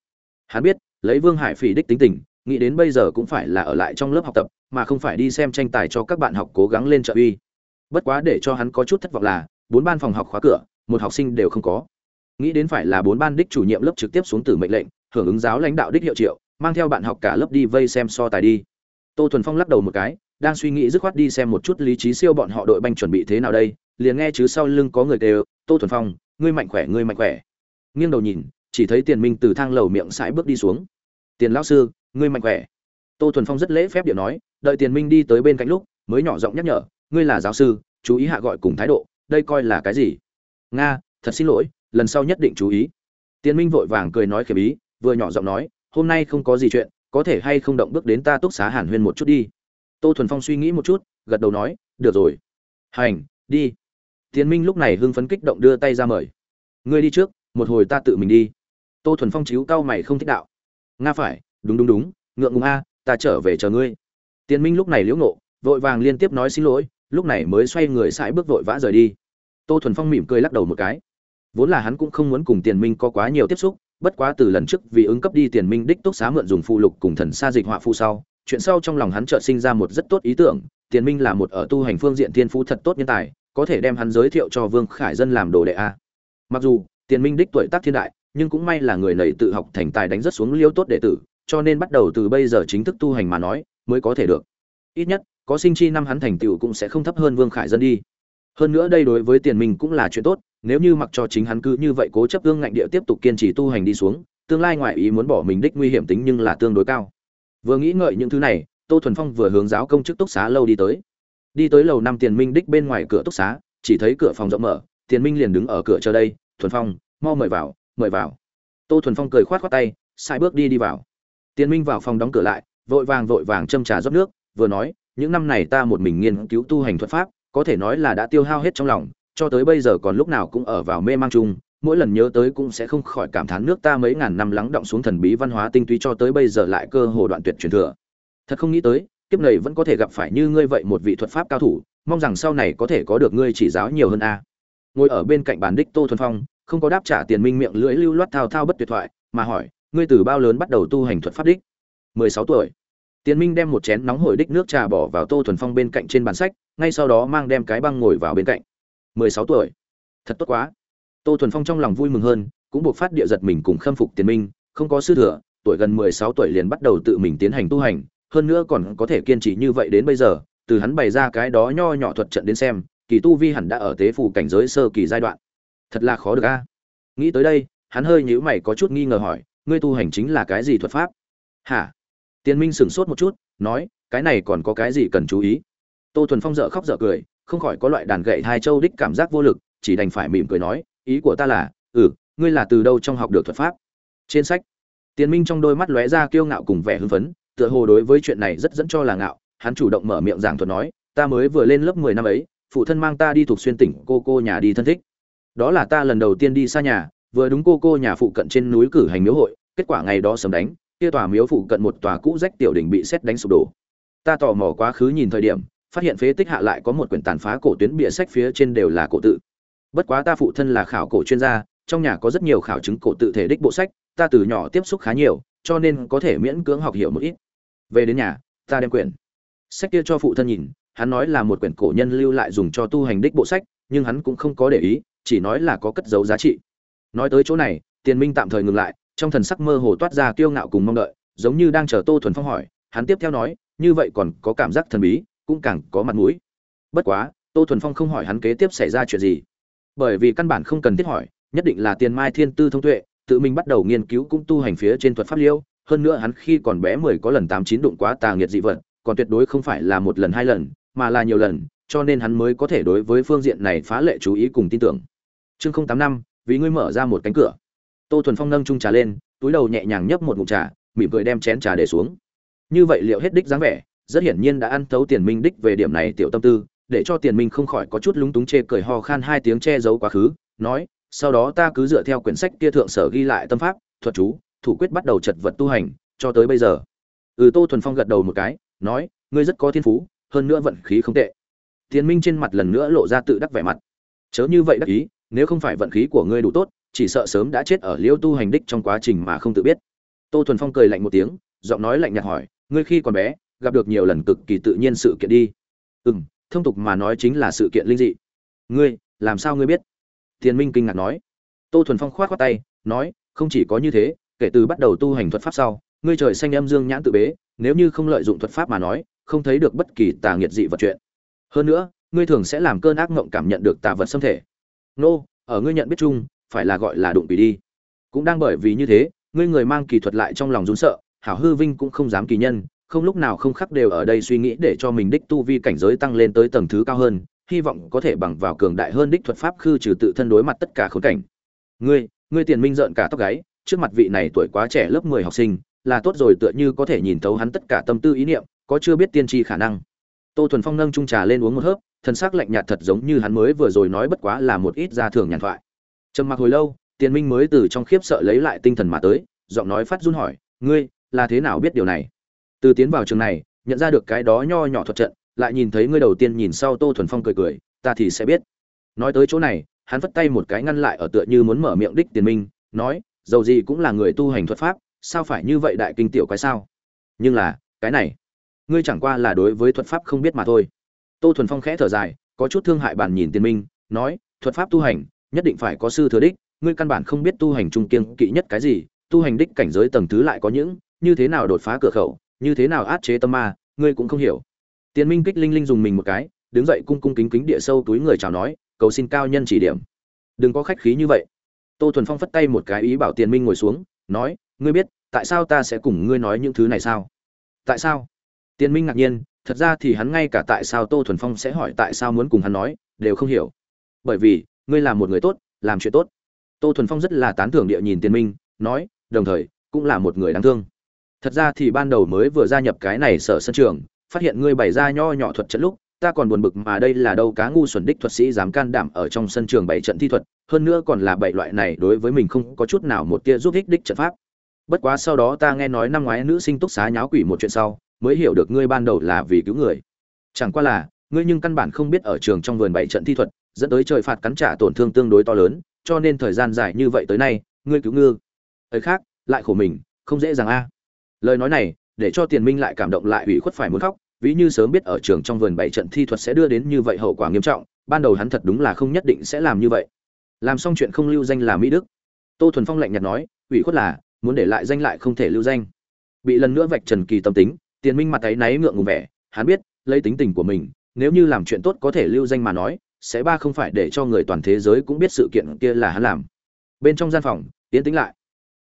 Hắn biết, lấy vương hải phỉ đích tính tình, nghĩ đến bây giờ cũng phải là ở lại trong lớp học tập, mà không phải đi xem tranh tài cho các bạn học cố gắng lên trợ uy. Bất quá để cho hắn có chút thất vọng là, bốn ban phòng học khóa cửa, một học sinh đều không có. Nghĩ đến phải là bốn ban đích chủ nhiệm lớp trực tiếp xuống từ mệnh lệnh, hưởng ứng giáo lãnh đạo đích hiệu triệu, mang theo bạn học cả lớp đi vây xem so tài đi. Tô thuần phong lắc đầu một cái đang suy nghĩ dứt khoát đi xem một chút lý trí siêu bọn họ đội banh chuẩn bị thế nào đây, liền nghe chứ sau lưng có người đều tô thuần phong, ngươi mạnh khỏe, ngươi mạnh khỏe. Nghiêng đầu nhìn, chỉ thấy tiền minh từ thang lầu miệng sải bước đi xuống. Tiền lão sư, ngươi mạnh khỏe. Tô thuần phong rất lễ phép điệu nói, đợi tiền minh đi tới bên cạnh lúc, mới nhỏ giọng nhắc nhở, ngươi là giáo sư, chú ý hạ gọi cùng thái độ, đây coi là cái gì? Nga, thật xin lỗi, lần sau nhất định chú ý. Tiền minh vội vàng cười nói khiểm ý, vừa nhỏ giọng nói, hôm nay không có gì chuyện, có thể hay không động bước đến ta túc xá hàn huyên một chút đi tô thuần phong suy nghĩ một chút, gật đầu nói, được rồi. Hành, đi. Tiến minh lúc này hưng phấn kích động đưa tay ra mời. Ngươi đi trước, một hồi ta tự mình đi. Tô thuần phong chiếu cao mày không thích đạo. Nga phải, đúng đúng đúng, ngượng ngùng a, ta trở về chờ ngươi. Tiến minh lúc này liễu nộ vội vàng liên tiếp nói xin lỗi, lúc này mới xoay người sải bước vội vã rời đi. Tô thuần phong mỉm cười lắc đầu một cái. Vốn là hắn cũng không muốn cùng tiền minh có quá nhiều tiếp xúc, bất quá từ lần trước vì ứng cấp đi tiền minh đích túc xá mượn dùng phụ lục cùng thần xa dịch họa phụ sau chuyện sau trong lòng hắn chợt sinh ra một rất tốt ý tưởng, tiền minh là một ở tu hành phương diện thiên phú thật tốt nhân tài, có thể đem hắn giới thiệu cho vương khải dân làm đồ đệ a. Mặc dù, tiền minh đích tuổi tác thiên đại, nhưng cũng may là người nảy tự học thành tài đánh rất xuống liêu tốt đệ tử, cho nên bắt đầu từ bây giờ chính thức tu hành mà nói, mới có thể được. Ít nhất, có sinh chi năm hắn thành tựu cũng sẽ không thấp hơn vương khải dân đi. Hơn nữa đây đối với tiền minh cũng là chuyện tốt, nếu như mặc cho chính hắn cứ như vậy cố chấp ương ngạnh địa tiếp tục kiên trì tu hành đi xuống, tương lai ngoại ý muốn bỏ mình đích nguy hiểm tính nhưng là tương đối cao vừa nghĩ ngợi những thứ này, tô thuần phong vừa hướng giáo công chức túc xá lâu đi tới. Đi tới lầu năm tiền minh đích bên ngoài cửa túc xá, chỉ thấy cửa phòng rộng mở, tiền minh liền đứng ở cửa chờ đây, thuần phong, mau mời vào mời vào. Tô thuần phong cười khoát khoát tay, sai bước đi đi vào. Tiền minh vào phòng đóng cửa lại, vội vàng vội vàng châm trà rót nước, vừa nói, những năm này ta một mình nghiên cứu tu hành thuật pháp, có thể nói là đã tiêu hao hết trong lòng, cho tới bây giờ còn lúc nào cũng ở vào mê mang chung mỗi lần nhớ tới cũng sẽ không khỏi cảm thán nước ta mấy ngàn năm lắng động xuống thần bí văn hóa tinh túy cho tới bây giờ lại cơ hồ đoạn tuyệt truyền thừa thật không nghĩ tới kiếp này vẫn có thể gặp phải như ngươi vậy một vị thuật pháp cao thủ mong rằng sau này có thể có được ngươi chỉ giáo nhiều hơn a ngồi ở bên cạnh bàn đích tô thuần phong không có đáp trả tiền minh miệng lưỡi lưu loát thao thao bất tuyệt thoại mà hỏi ngươi từ bao lớn bắt đầu tu hành thuật pháp đích mười sáu tuổi Tiền Minh đem một chén nóng hổi đích nước trà bỏ vào Tô Thuần Phong bên cạnh trên bàn sách, ngay sau đó mang đem cái băng ngồi vào bên cạnh. 16 tuổi. Thật tốt quá. Tô Thuần Phong trong lòng vui mừng hơn, cũng buộc phát địa giật mình cùng khâm phục Tiền Minh, không có sư thừa, tuổi gần 16 tuổi liền bắt đầu tự mình tiến hành tu hành, hơn nữa còn có thể kiên trì như vậy đến bây giờ, từ hắn bày ra cái đó nho nhỏ thuật trận đến xem, kỳ tu vi hẳn đã ở tế phù cảnh giới sơ kỳ giai đoạn. Thật là khó được a. Nghĩ tới đây, hắn hơi nhíu mày có chút nghi ngờ hỏi, ngươi tu hành chính là cái gì thuật pháp? Hả? Tiên Minh sửng sốt một chút, nói, cái này còn có cái gì cần chú ý? Tô Thuần Phong dở khóc dở cười, không khỏi có loại đàn gậy hai châu đích cảm giác vô lực, chỉ đành phải mỉm cười nói, ý của ta là, ừ, ngươi là từ đâu trong học được thuật pháp? Trên sách. tiến Minh trong đôi mắt lóe ra kiêu ngạo cùng vẻ hưng phấn, tựa hồ đối với chuyện này rất dẫn cho là ngạo, hắn chủ động mở miệng giảng thuật nói, ta mới vừa lên lớp 10 năm ấy, phụ thân mang ta đi thuộc xuyên tỉnh cô cô nhà đi thân thích. Đó là ta lần đầu tiên đi xa nhà, vừa đúng cô cô nhà phụ cận trên núi cử hành miếu hội, kết quả ngày đó sớm đánh, kia tòa miếu phụ cận một tòa cũ rách tiểu đỉnh bị xét đánh sụp đổ. Ta tò mò quá khứ nhìn thời điểm, phát hiện phế tích hạ lại có một quyển tàn phá cổ tuyến bìa sách phía trên đều là cổ tự. Bất quá ta phụ thân là khảo cổ chuyên gia, trong nhà có rất nhiều khảo chứng cổ tự thể đích bộ sách, ta từ nhỏ tiếp xúc khá nhiều, cho nên có thể miễn cưỡng học hiểu một ít. Về đến nhà, ta đem quyển sách kia cho phụ thân nhìn, hắn nói là một quyển cổ nhân lưu lại dùng cho tu hành đích bộ sách, nhưng hắn cũng không có để ý, chỉ nói là có cất dấu giá trị. Nói tới chỗ này, Tiền Minh tạm thời ngừng lại, trong thần sắc mơ hồ toát ra kiêu ngạo cùng mong đợi, giống như đang chờ Tô Thuần Phong hỏi, hắn tiếp theo nói, như vậy còn có cảm giác thần bí, cũng càng có mặt mũi. Bất quá, Tô Thuần Phong không hỏi hắn kế tiếp xảy ra chuyện gì, bởi vì căn bản không cần thiết hỏi, nhất định là Tiền Mai Thiên Tư thông tuệ, tự mình bắt đầu nghiên cứu cũng tu hành phía trên thuật pháp liêu, hơn nữa hắn khi còn bé mười có lần tám chín đụng quá tà nghiệt dị vật, còn tuyệt đối không phải là một lần hai lần, mà là nhiều lần, cho nên hắn mới có thể đối với phương diện này phá lệ chú ý cùng tin tưởng. Chương không tám năm, vì ngươi mở ra một cánh cửa. Tô Thuần Phong nâng chung trà lên, túi đầu nhẹ nhàng nhấp một ngụm trà, mỉm cười đem chén trà để xuống. Như vậy liệu hết đích dáng vẻ, rất hiển nhiên đã ăn thấu Tiền Minh đích về điểm này tiểu tâm tư, để cho Tiền Minh không khỏi có chút lúng túng chê cười ho khan hai tiếng che giấu quá khứ, nói, sau đó ta cứ dựa theo quyển sách kia thượng sở ghi lại tâm pháp, thuật chú, thủ quyết bắt đầu chật vật tu hành, cho tới bây giờ. Ừ Tô Thuần Phong gật đầu một cái, nói, ngươi rất có thiên phú, hơn nữa vận khí không tệ. Tiền Minh trên mặt lần nữa lộ ra tự đắc vẻ mặt. Chớ như vậy đắc ý, nếu không phải vận khí của ngươi đủ tốt, chỉ sợ sớm đã chết ở liêu tu hành đích trong quá trình mà không tự biết tô thuần phong cười lạnh một tiếng giọng nói lạnh nhạt hỏi ngươi khi còn bé gặp được nhiều lần cực kỳ tự nhiên sự kiện đi ừ m thông tục mà nói chính là sự kiện linh dị. Ngươi, làm sao ngươi biết? Tiền minh kinh ngạc nói. Tô thuần phong khoát khoát tay, nói, không chỉ có như thế, kể từ bắt đầu tu hành thuật pháp sau, ngươi trời xanh âm dương nhãn tự bế, nếu như không lợi dụng thuật pháp mà nói, không thấy được bất kỳ tà nghiệt dị vật chuyện. Hơn nữa, ngươi thường sẽ làm cơn ác mộng cảm nhận được tà vật xâm thể. Nô, ở ngươi nhận biết chung, phải là gọi là đụng bị đi. Cũng đang bởi vì như thế, ngươi người mang kỳ thuật lại trong lòng run sợ, hảo hư vinh cũng không dám kỳ nhân không lúc nào không khắc đều ở đây suy nghĩ để cho mình đích tu vi cảnh giới tăng lên tới tầng thứ cao hơn, hy vọng có thể bằng vào cường đại hơn đích thuật pháp khư trừ tự thân đối mặt tất cả khốn cảnh. Ngươi ngươi tiền minh rợn cả tóc gáy, trước mặt vị này tuổi quá trẻ lớp mười học sinh, là tốt rồi tựa như có thể nhìn thấu hắn tất cả tâm tư ý niệm, có chưa biết tiên tri khả năng. Tô thuần phong nâng chung trà lên uống một hớp thân xác lạnh nhạt thật giống như hắn mới vừa rồi nói bất quá là một ít gia thường nhàn thoại. Trầm mặc hồi lâu, tiền minh mới từ trong khiếp sợ lấy lại tinh thần mà tới, giọng nói phát run hỏi, ngươi, là thế nào biết điều này? Từ tiến vào trường này, nhận ra được cái đó nho nhỏ thuật trận, lại nhìn thấy ngươi đầu tiên nhìn sau tô thuần phong cười cười, ta thì sẽ biết. Nói tới chỗ này, hắn vất tay một cái ngăn lại ở tựa như muốn mở miệng đích tiền minh, nói, dầu gì cũng là người tu hành thuật pháp, sao phải như vậy đại kinh tiểu cái sao? Nhưng là, cái này, ngươi chẳng qua là đối với thuật pháp không biết mà thôi. Tô thuần phong khẽ thở dài, có chút thương hại bàn nhìn tiền minh, nói, thuật pháp tu hành, nhất định phải có sư thừa đích, ngươi căn bản không biết tu hành trung kiên kỵ nhất cái gì, tu hành đích cảnh giới tầng thứ lại có những, như thế nào đột phá cửa khẩu như thế nào át chế tâm ma, ngươi cũng không hiểu. Tiền minh kích linh linh dùng mình một cái, đứng dậy cung cung kính kính địa sâu túi người chào nói, cầu xin cao nhân chỉ điểm. Đừng có khách khí như vậy. Tô thuần phong phất tay một cái ý bảo tiền minh ngồi xuống, nói, ngươi biết, tại sao ta sẽ cùng ngươi nói những thứ này sao? Tại sao? Tiền minh ngạc nhiên, thật ra thì hắn ngay cả tại sao tô thuần phong sẽ hỏi tại sao muốn cùng hắn nói, đều không hiểu. Bởi vì, ngươi là một người tốt, làm chuyện tốt. Tô thuần phong rất là tán thưởng địa nhìn tiền minh, nói, đồng thời, cũng là một người đáng thương thật ra thì ban đầu mới vừa gia nhập cái này sở sân trường, phát hiện ngươi bày ra nho nhỏ thuật trận lúc, ta còn buồn bực mà đây là đâu cá ngu xuẩn đích thuật sĩ dám can đảm ở trong sân trường bảy trận thi thuật, hơn nữa còn là bảy loại này đối với mình không có chút nào một tia giúp ích đích trận pháp. Bất quá sau đó ta nghe nói năm ngoái nữ sinh túc xá nháo quỷ một chuyện sau, mới hiểu được ngươi ban đầu là vì cứu người. Chẳng qua là, ngươi nhưng căn bản không biết ở trường trong vườn bảy trận thi thuật, dẫn tới trời phạt cắn trả tổn thương tương đối to lớn, cho nên thời gian dài như vậy tới nay, ngươi cứu ngư. Ấy khác lại khổ mình, không dễ dàng a lời nói này, để cho tiền minh lại cảm động lại ủy khuất phải muốn khóc, ví như sớm biết ở trường trong vườn bảy trận thi thuật sẽ đưa đến như vậy hậu quả nghiêm trọng, ban đầu hắn thật đúng là không nhất định sẽ làm như vậy. Làm xong chuyện không lưu danh là mỹ đức. Tô thuần phong lạnh nhạt nói, ủy khuất là, muốn để lại danh lại không thể lưu danh. Bị lần nữa vạch trần kỳ tâm tính, tiền minh mặt ấy náy ngượng ngùng vẻ, hắn biết, lấy tính tình của mình, nếu như làm chuyện tốt có thể lưu danh mà nói, sẽ ba không phải để cho người toàn thế giới cũng biết sự kiện kia là hắn làm. Bên trong gian phòng tiến tĩnh lại.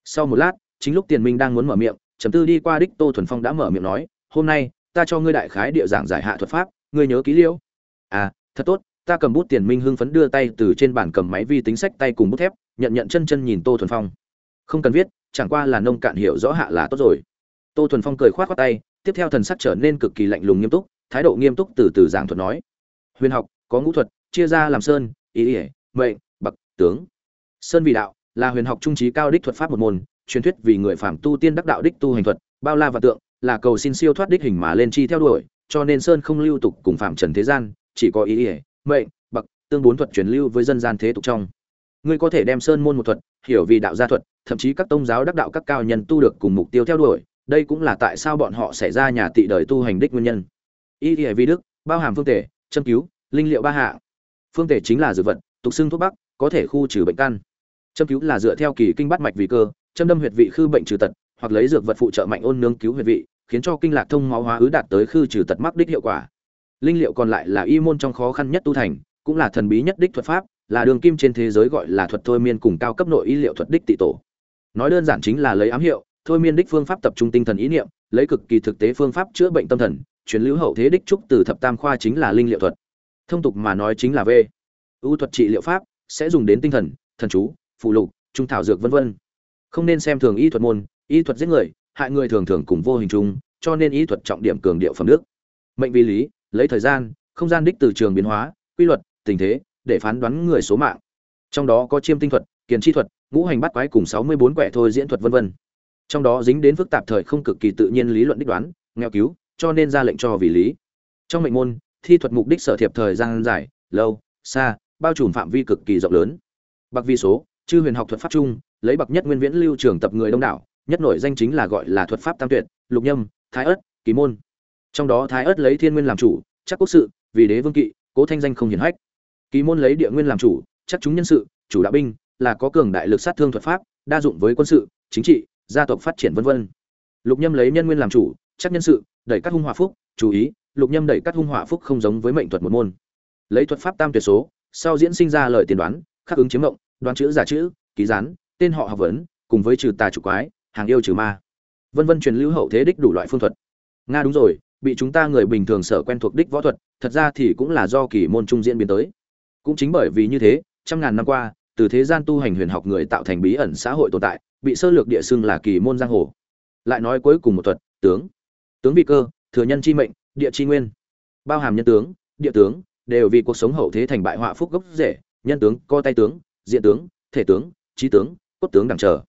Sau một lát, chính lúc tiền minh đang muốn mở miệng trầm tư đi qua đích tô thuần phong đã mở miệng nói, hôm nay, ta cho ngươi đại khái địa giảng giải hạ thuật pháp, ngươi nhớ ký liễu. À thật tốt, ta cầm bút tiền minh hưng phấn đưa tay từ trên bàn cầm máy vi tính sách tay cùng bút thép, nhận nhận chân chân nhìn tô thuần phong. Không cần viết, chẳng qua là nông cạn hiểu rõ hạ là tốt rồi. Tô thuần phong cười khoát khoát tay, tiếp theo thần sắc trở nên cực kỳ lạnh lùng nghiêm túc, thái độ nghiêm túc từ từ giảng thuật nói, huyền học, có ngũ thuật, chia ra làm sơn, ý ỉa, mệnh, bậc, tướng. Sơn vị đạo là huyền học trung trí cao đích thuật pháp một môn truyền thuyết vì người phạm tu tiên đắc đạo đích tu hành thuật bao la và tượng là cầu xin siêu thoát đích hình mà lên chi theo đuổi cho nên sơn không lưu tục cùng phạm trần thế gian chỉ có ý ý, mệnh bậc tương bốn thuật truyền lưu với dân gian thế tục trong. Ngươi có thể đem sơn môn một thuật hiểu vì đạo gia thuật thậm chí các tôn giáo đắc đạo các cao nhân tu được cùng mục tiêu theo đuổi đây cũng là tại sao bọn họ xảy ra nhà tị đời tu hành đích nguyên nhân. Ý ý vi đức bao hàm phương thể, châm cứu linh liệu ba hạ. Phương thể chính là dược vật tục xưng thuốc bắc có thể khu trừ bệnh căn châm cứu là dựa theo kỳ kinh bắt mạch vì cơ châm đâm huyệt vị khư bệnh trừ tật, hoặc lấy dược vật phụ trợ mạnh ôn nương cứu huyệt vị, khiến cho kinh lạc thông máu hóa ứ đạt tới khư trừ tật mắc đích hiệu quả. Linh liệu còn lại là y môn trong khó khăn nhất tu thành, cũng là thần bí nhất đích thuật pháp, là đường kim trên thế giới gọi là thuật thôi miên cùng cao cấp nội y liệu thuật đích tị tổ. Nói đơn giản chính là lấy ám hiệu, thôi miên đích phương pháp tập trung tinh thần ý niệm, lấy cực kỳ thực tế phương pháp chữa bệnh tâm thần, truyền lưu hậu thế đích trúc từ thập tam khoa chính là linh liệu thuật. Thông tục mà nói chính là v. Ưu thuật trị liệu pháp, sẽ dùng đến tinh thần thần chú phụ lục, trung thảo dược vân vân không nên xem thường y thuật môn, y thuật giết người, hại người thường thường cùng vô hình chung, cho nên y thuật trọng điểm cường điệu phẩm đức. Mệnh vi lý, lấy thời gian, không gian đích từ trường biến hóa, quy luật, tình thế, để phán đoán người số mạng. Trong đó có chiêm tinh thuật, kiền chi thuật, ngũ hành bắt quái cùng sáu mươi bốn quẻ thôi diễn thuật vân vân. Trong đó dính đến phức tạp thời không cực kỳ tự nhiên lý luận đích đoán, nghèo cứu, cho nên ra lệnh cho vì lý. Trong mệnh môn, thi thuật mục đích sở thiệp thời gian dài, lâu, xa, bao trùm phạm vi cực kỳ rộng lớn. Bậc vi số, chư huyền học thuật pháp chung lấy bậc nhất nguyên viễn lưu trường tập người đông đảo, nhất nổi danh chính là gọi là thuật pháp tam tuyệt, lục nhâm, thái ất kỳ môn. Trong đó thái ất lấy thiên nguyên làm chủ, chắc quốc sự, vì đế vương kỵ, cố thanh danh không hiển hách. Kỳ môn lấy địa nguyên làm chủ, chắc chúng nhân sự, chủ đạo binh, là có cường đại lực sát thương thuật pháp, đa dụng với quân sự, chính trị, gia tộc phát triển vân vân. Lục nhâm lấy nhân nguyên làm chủ, chắc nhân sự, đẩy các hung hỏa phúc, chú ý, lục nhâm đẩy các hung hỏa phúc không giống với mệnh thuật một môn. Lấy thuật pháp tam tuyệt số, sau diễn sinh ra lời tiền đoán, khắc ứng chiếm mộng, đoán chữ giả chữ, ký rán tên họ học vấn, cùng với trừ tà chủ quái, hàng yêu trừ ma. Vân vân truyền lưu hậu thế đích đủ loại phương thuật. Nga đúng rồi, bị chúng ta người bình thường sở quen thuộc đích võ thuật, thật ra thì cũng là do kỳ môn trung diễn biến tới. Cũng chính bởi vì như thế, trăm ngàn năm qua, từ thế gian tu hành huyền học người tạo thành bí ẩn xã hội tồn tại, bị sơ lược địa xưng là kỳ môn giang hồ. Lại nói cuối cùng một thuật, tướng. Tướng vị cơ, thừa nhân chi mệnh, địa chi nguyên. Bao hàm nhân tướng, địa tướng, đều vì cuộc sống hậu thế thành bại họa phúc gốc rễ, nhân tướng, co tay tướng, diện tướng, thể tướng, trí tướng cốt tướng đẳng trở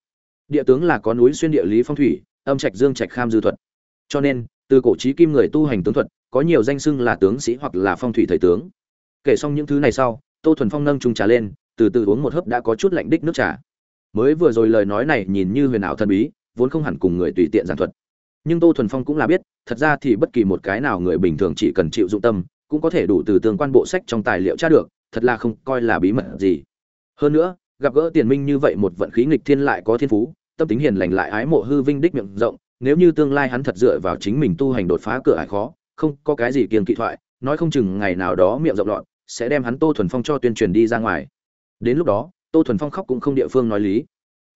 địa tướng là có núi xuyên địa lý phong thủy, âm trạch dương trạch kham dư thuật. Cho nên, từ cổ trí kim người tu hành tướng thuật, có nhiều danh xưng là tướng sĩ hoặc là phong thủy thầy tướng. Kể xong những thứ này sau, tô thuần phong nâng trung trà lên, từ từ uống một hớp đã có chút lạnh đích nước trà. Mới vừa rồi lời nói này nhìn như huyền ảo thần bí, vốn không hẳn cùng người tùy tiện giảng thuật. Nhưng tô thuần phong cũng là biết, thật ra thì bất kỳ một cái nào người bình thường chỉ cần chịu dụng tâm, cũng có thể đủ từ tương quan bộ sách trong tài liệu tra được, thật là không coi là bí mật gì. Hơn nữa gặp gỡ tiền minh như vậy một vận khí nghịch thiên lại có thiên phú, tâm tính hiền lành lại ái mộ hư vinh đích miệng rộng, nếu như tương lai hắn thật dựa vào chính mình tu hành đột phá cửa ải khó, không có cái gì kiêng kỵ thoại, nói không chừng ngày nào đó miệng rộng lọn sẽ đem hắn tô thuần phong cho tuyên truyền đi ra ngoài. Đến lúc đó, tô thuần phong khóc cũng không địa phương nói lý.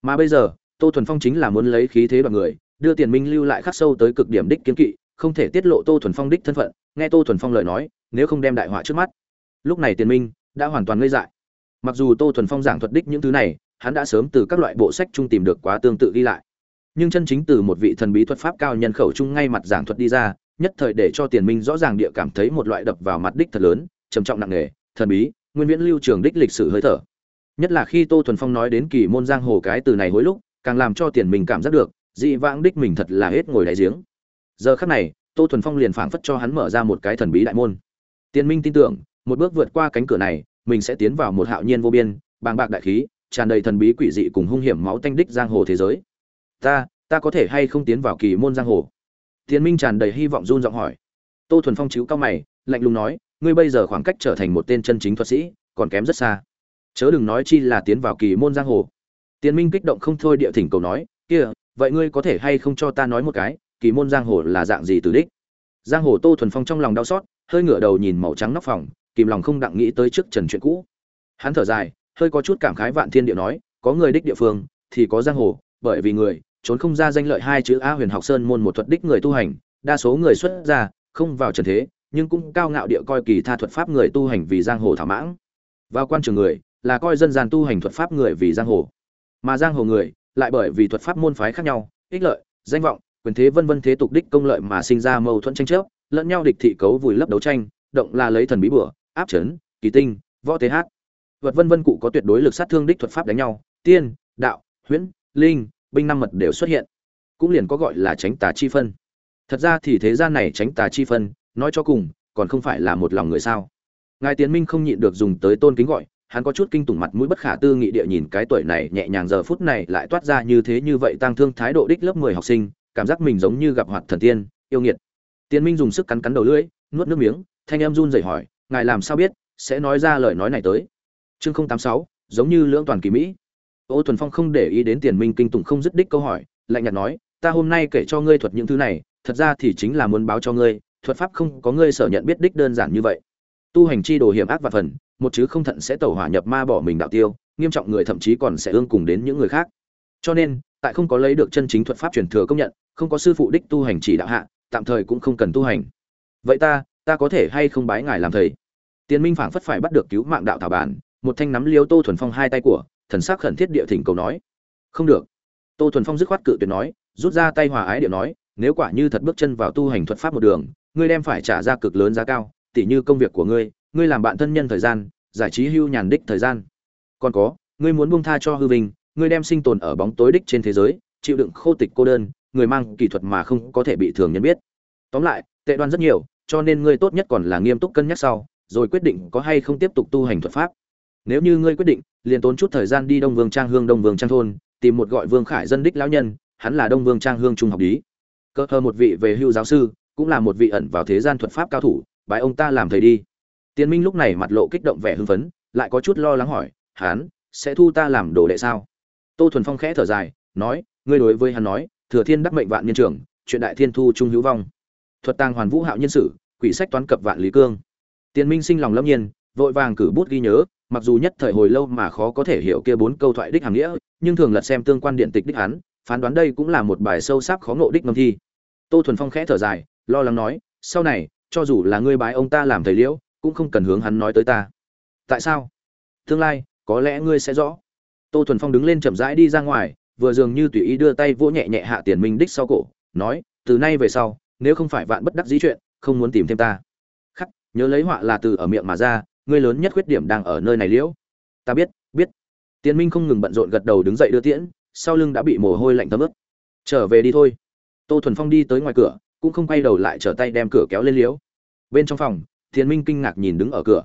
Mà bây giờ, tô thuần phong chính là muốn lấy khí thế đoàn người, đưa tiền minh lưu lại khắc sâu tới cực điểm đích kiến kỵ, không thể tiết lộ tô thuần phong đích thân phận, nghe tô thuần phong lời nói, nếu không đem đại họa trước mắt. Lúc này tiền minh đã hoàn toàn ngây dại mặc dù tô thuần phong giảng thuật đích những thứ này, hắn đã sớm từ các loại bộ sách chung tìm được quá tương tự ghi lại. Nhưng chân chính từ một vị thần bí thuật pháp cao nhân khẩu chung ngay mặt giảng thuật đi ra, nhất thời để cho tiền minh rõ ràng địa cảm thấy một loại đập vào mặt đích thật lớn, trầm trọng nặng nề, thần bí, nguyên viễn lưu trường đích lịch sử hơi thở. Nhất là khi tô thuần phong nói đến kỳ môn giang hồ cái từ này hối lúc, càng làm cho tiền mình cảm giác được, dị vãng đích mình thật là hết ngồi đáy giếng. Giờ khắc này, tô thuần phong liền phảng phất cho hắn mở ra một cái thần bí đại môn. Tiền minh tin tưởng, một bước vượt qua cánh cửa này mình sẽ tiến vào một hạo nhiên vô biên bàng bạc đại khí tràn đầy thần bí quỷ dị cùng hung hiểm máu tanh đích giang hồ thế giới ta ta có thể hay không tiến vào kỳ môn giang hồ tiến Minh tràn đầy hy vọng run giọng hỏi. Tô Thuần Phong chiếu cao mày, lạnh lùng nói, ngươi bây giờ khoảng cách trở thành một tên chân chính thuật sĩ, còn kém rất xa. Chớ đừng nói chi là tiến vào kỳ môn giang hồ. tiến Minh kích động không thôi địa thỉnh cầu nói, kia, vậy ngươi có thể hay không cho ta nói một cái, kỳ môn giang hồ là dạng gì từ đích? Giang hồ Tô Thuần Phong trong lòng đau xót, hơi ngửa đầu nhìn màu trắng nóc phòng, kìm lòng không đặng nghĩ tới trước Trần chuyện cũ. Hắn thở dài, hơi có chút cảm khái vạn thiên địa nói, có người đích địa phương thì có giang hồ, bởi vì người trốn không ra danh lợi hai chữ a huyền học sơn môn một thuật đích người tu hành đa số người xuất ra không vào trần thế nhưng cũng cao ngạo địa coi kỳ tha thuật pháp người tu hành vì giang hồ thảo mãng vào quan trường người là coi dân gian tu hành thuật pháp người vì giang hồ mà giang hồ người lại bởi vì thuật pháp môn phái khác nhau ích lợi danh vọng quyền thế vân vân thế tục đích công lợi mà sinh ra mâu thuẫn tranh chấp lẫn nhau địch thị cấu vùi lấp đấu tranh động là lấy thần bí bửa áp chấn, kỳ tinh, võ thế hát. Vật vân vân cụ có tuyệt đối lực sát thương đích thuật pháp đánh nhau. Tiên, đạo, huyễn, linh, binh năm mật đều xuất hiện. Cũng liền có gọi là tránh tà chi phân. Thật ra thì thế gian này tránh tà chi phân, nói cho cùng, còn không phải là một lòng người sao. Ngài tiến minh không nhịn được dùng tới tôn kính gọi, hắn có chút kinh tủng mặt mũi bất khả tư nghị địa nhìn cái tuổi này, nhẹ nhàng giờ phút này lại toát ra như thế như vậy tăng thương thái độ đích lớp mười học sinh, cảm giác mình giống như gặp hoạt thần tiên, yêu nghiệt. Tiến minh dùng sức cắn cắn đầu lưỡi, nuốt nước miếng, thanh em run rẩy hỏi ngài làm sao biết, sẽ nói ra lời nói này tới. Chương không tám sáu, giống như lưỡng toàn kỳ mỹ. Ô thuần phong không để ý đến tiền minh kinh tùng không dứt đích câu hỏi, lạnh nhạt nói, ta hôm nay kể cho ngươi thuật những thứ này, thật ra thì chính là muốn báo cho ngươi, thuật pháp không có ngươi sở nhận biết đích đơn giản như vậy. Tu hành chi đồ hiểm ác và phần, một chứ không thận sẽ tẩu hỏa nhập ma bỏ mình đạo tiêu, nghiêm trọng người thậm chí còn sẽ ương cùng đến những người khác. Cho nên, tại không có lấy được chân chính thuật pháp truyền thừa công nhận, không có sư phụ đích tu hành chỉ đạo hạ, tạm thời cũng không cần tu hành. Vậy ta ta có thể hay không bái ngài làm thầy? Tiền minh phảng phất phải bắt được cứu mạng đạo thảo bản, một thanh nắm liêu tô thuần phong hai tay của, thần sắc khẩn thiết địa thỉnh cầu nói, không được. Tô thuần phong dứt khoát cự tuyệt nói, rút ra tay hòa ái điệu nói, nếu quả như thật bước chân vào tu hành thuật pháp một đường, ngươi đem phải trả ra cực lớn giá cao, tỉ như công việc của ngươi ngươi làm bạn thân nhân thời gian, giải trí hưu nhàn đích thời gian. Còn có, ngươi muốn buông tha cho hư vinh, ngươi đem sinh tồn ở bóng tối đích trên thế giới, chịu đựng khô tịch cô đơn, người mang kỹ thuật mà không có thể bị thường nhân biết. Tóm lại, tệ đoan rất nhiều, cho nên ngươi tốt nhất còn là nghiêm túc cân nhắc sau rồi quyết định có hay không tiếp tục tu hành thuật pháp. Nếu như ngươi quyết định, liền tốn chút thời gian đi đông vương trang hương, đông vương trang thôn, tìm một gọi vương khải dân đích lão nhân, hắn là đông vương trang hương trung học lý cơ hờ một vị về hưu giáo sư, cũng là một vị ẩn vào thế gian thuật pháp cao thủ, bái ông ta làm thầy đi. Tiến minh lúc này mặt lộ kích động vẻ hưng phấn, lại có chút lo lắng hỏi, hắn sẽ thu ta làm đồ đệ sao? Tô thuần phong khẽ thở dài, nói, ngươi đối với hắn nói, thừa thiên đắc mệnh vạn nhân trưởng chuyện đại thiên thu trung hữu vong. Thuật tàng hoàn vũ hạo nhân sử, quỷ sách toán cập vạn lý cương. Tiền minh sinh lòng lâm nhiên, vội vàng cử bút ghi nhớ, mặc dù nhất thời hồi lâu mà khó có thể hiểu kia bốn câu thoại đích hàm nghĩa, nhưng thường lật xem tương quan điện tịch đích hắn, phán đoán đây cũng là một bài sâu sắc khó ngộ đích ngâm thi. Tô thuần phong khẽ thở dài, lo lắng nói, sau này, cho dù là ngươi bái ông ta làm thầy liễu, cũng không cần hướng hắn nói tới ta. Tại sao? Tương lai, có lẽ ngươi sẽ rõ. Tô thuần phong đứng lên chậm rãi đi ra ngoài, vừa dường như tùy ý đưa tay vỗ nhẹ nhẹ hạ tiền minh đích sau cổ, nói, từ nay về sau, nếu không phải vạn bất đắc dĩ chuyện, không muốn tìm thêm ta nhớ lấy họa là từ ở miệng mà ra, ngươi lớn nhất khuyết điểm đang ở nơi này liễu. Ta biết biết. Tiến minh không ngừng bận rộn gật đầu đứng dậy đưa tiễn, sau lưng đã bị mồ hôi lạnh thấm ướt. Trở về đi thôi. Tô thuần phong đi tới ngoài cửa, cũng không quay đầu lại trở tay đem cửa kéo lên liễu. Bên trong phòng tiến minh kinh ngạc nhìn đứng ở cửa.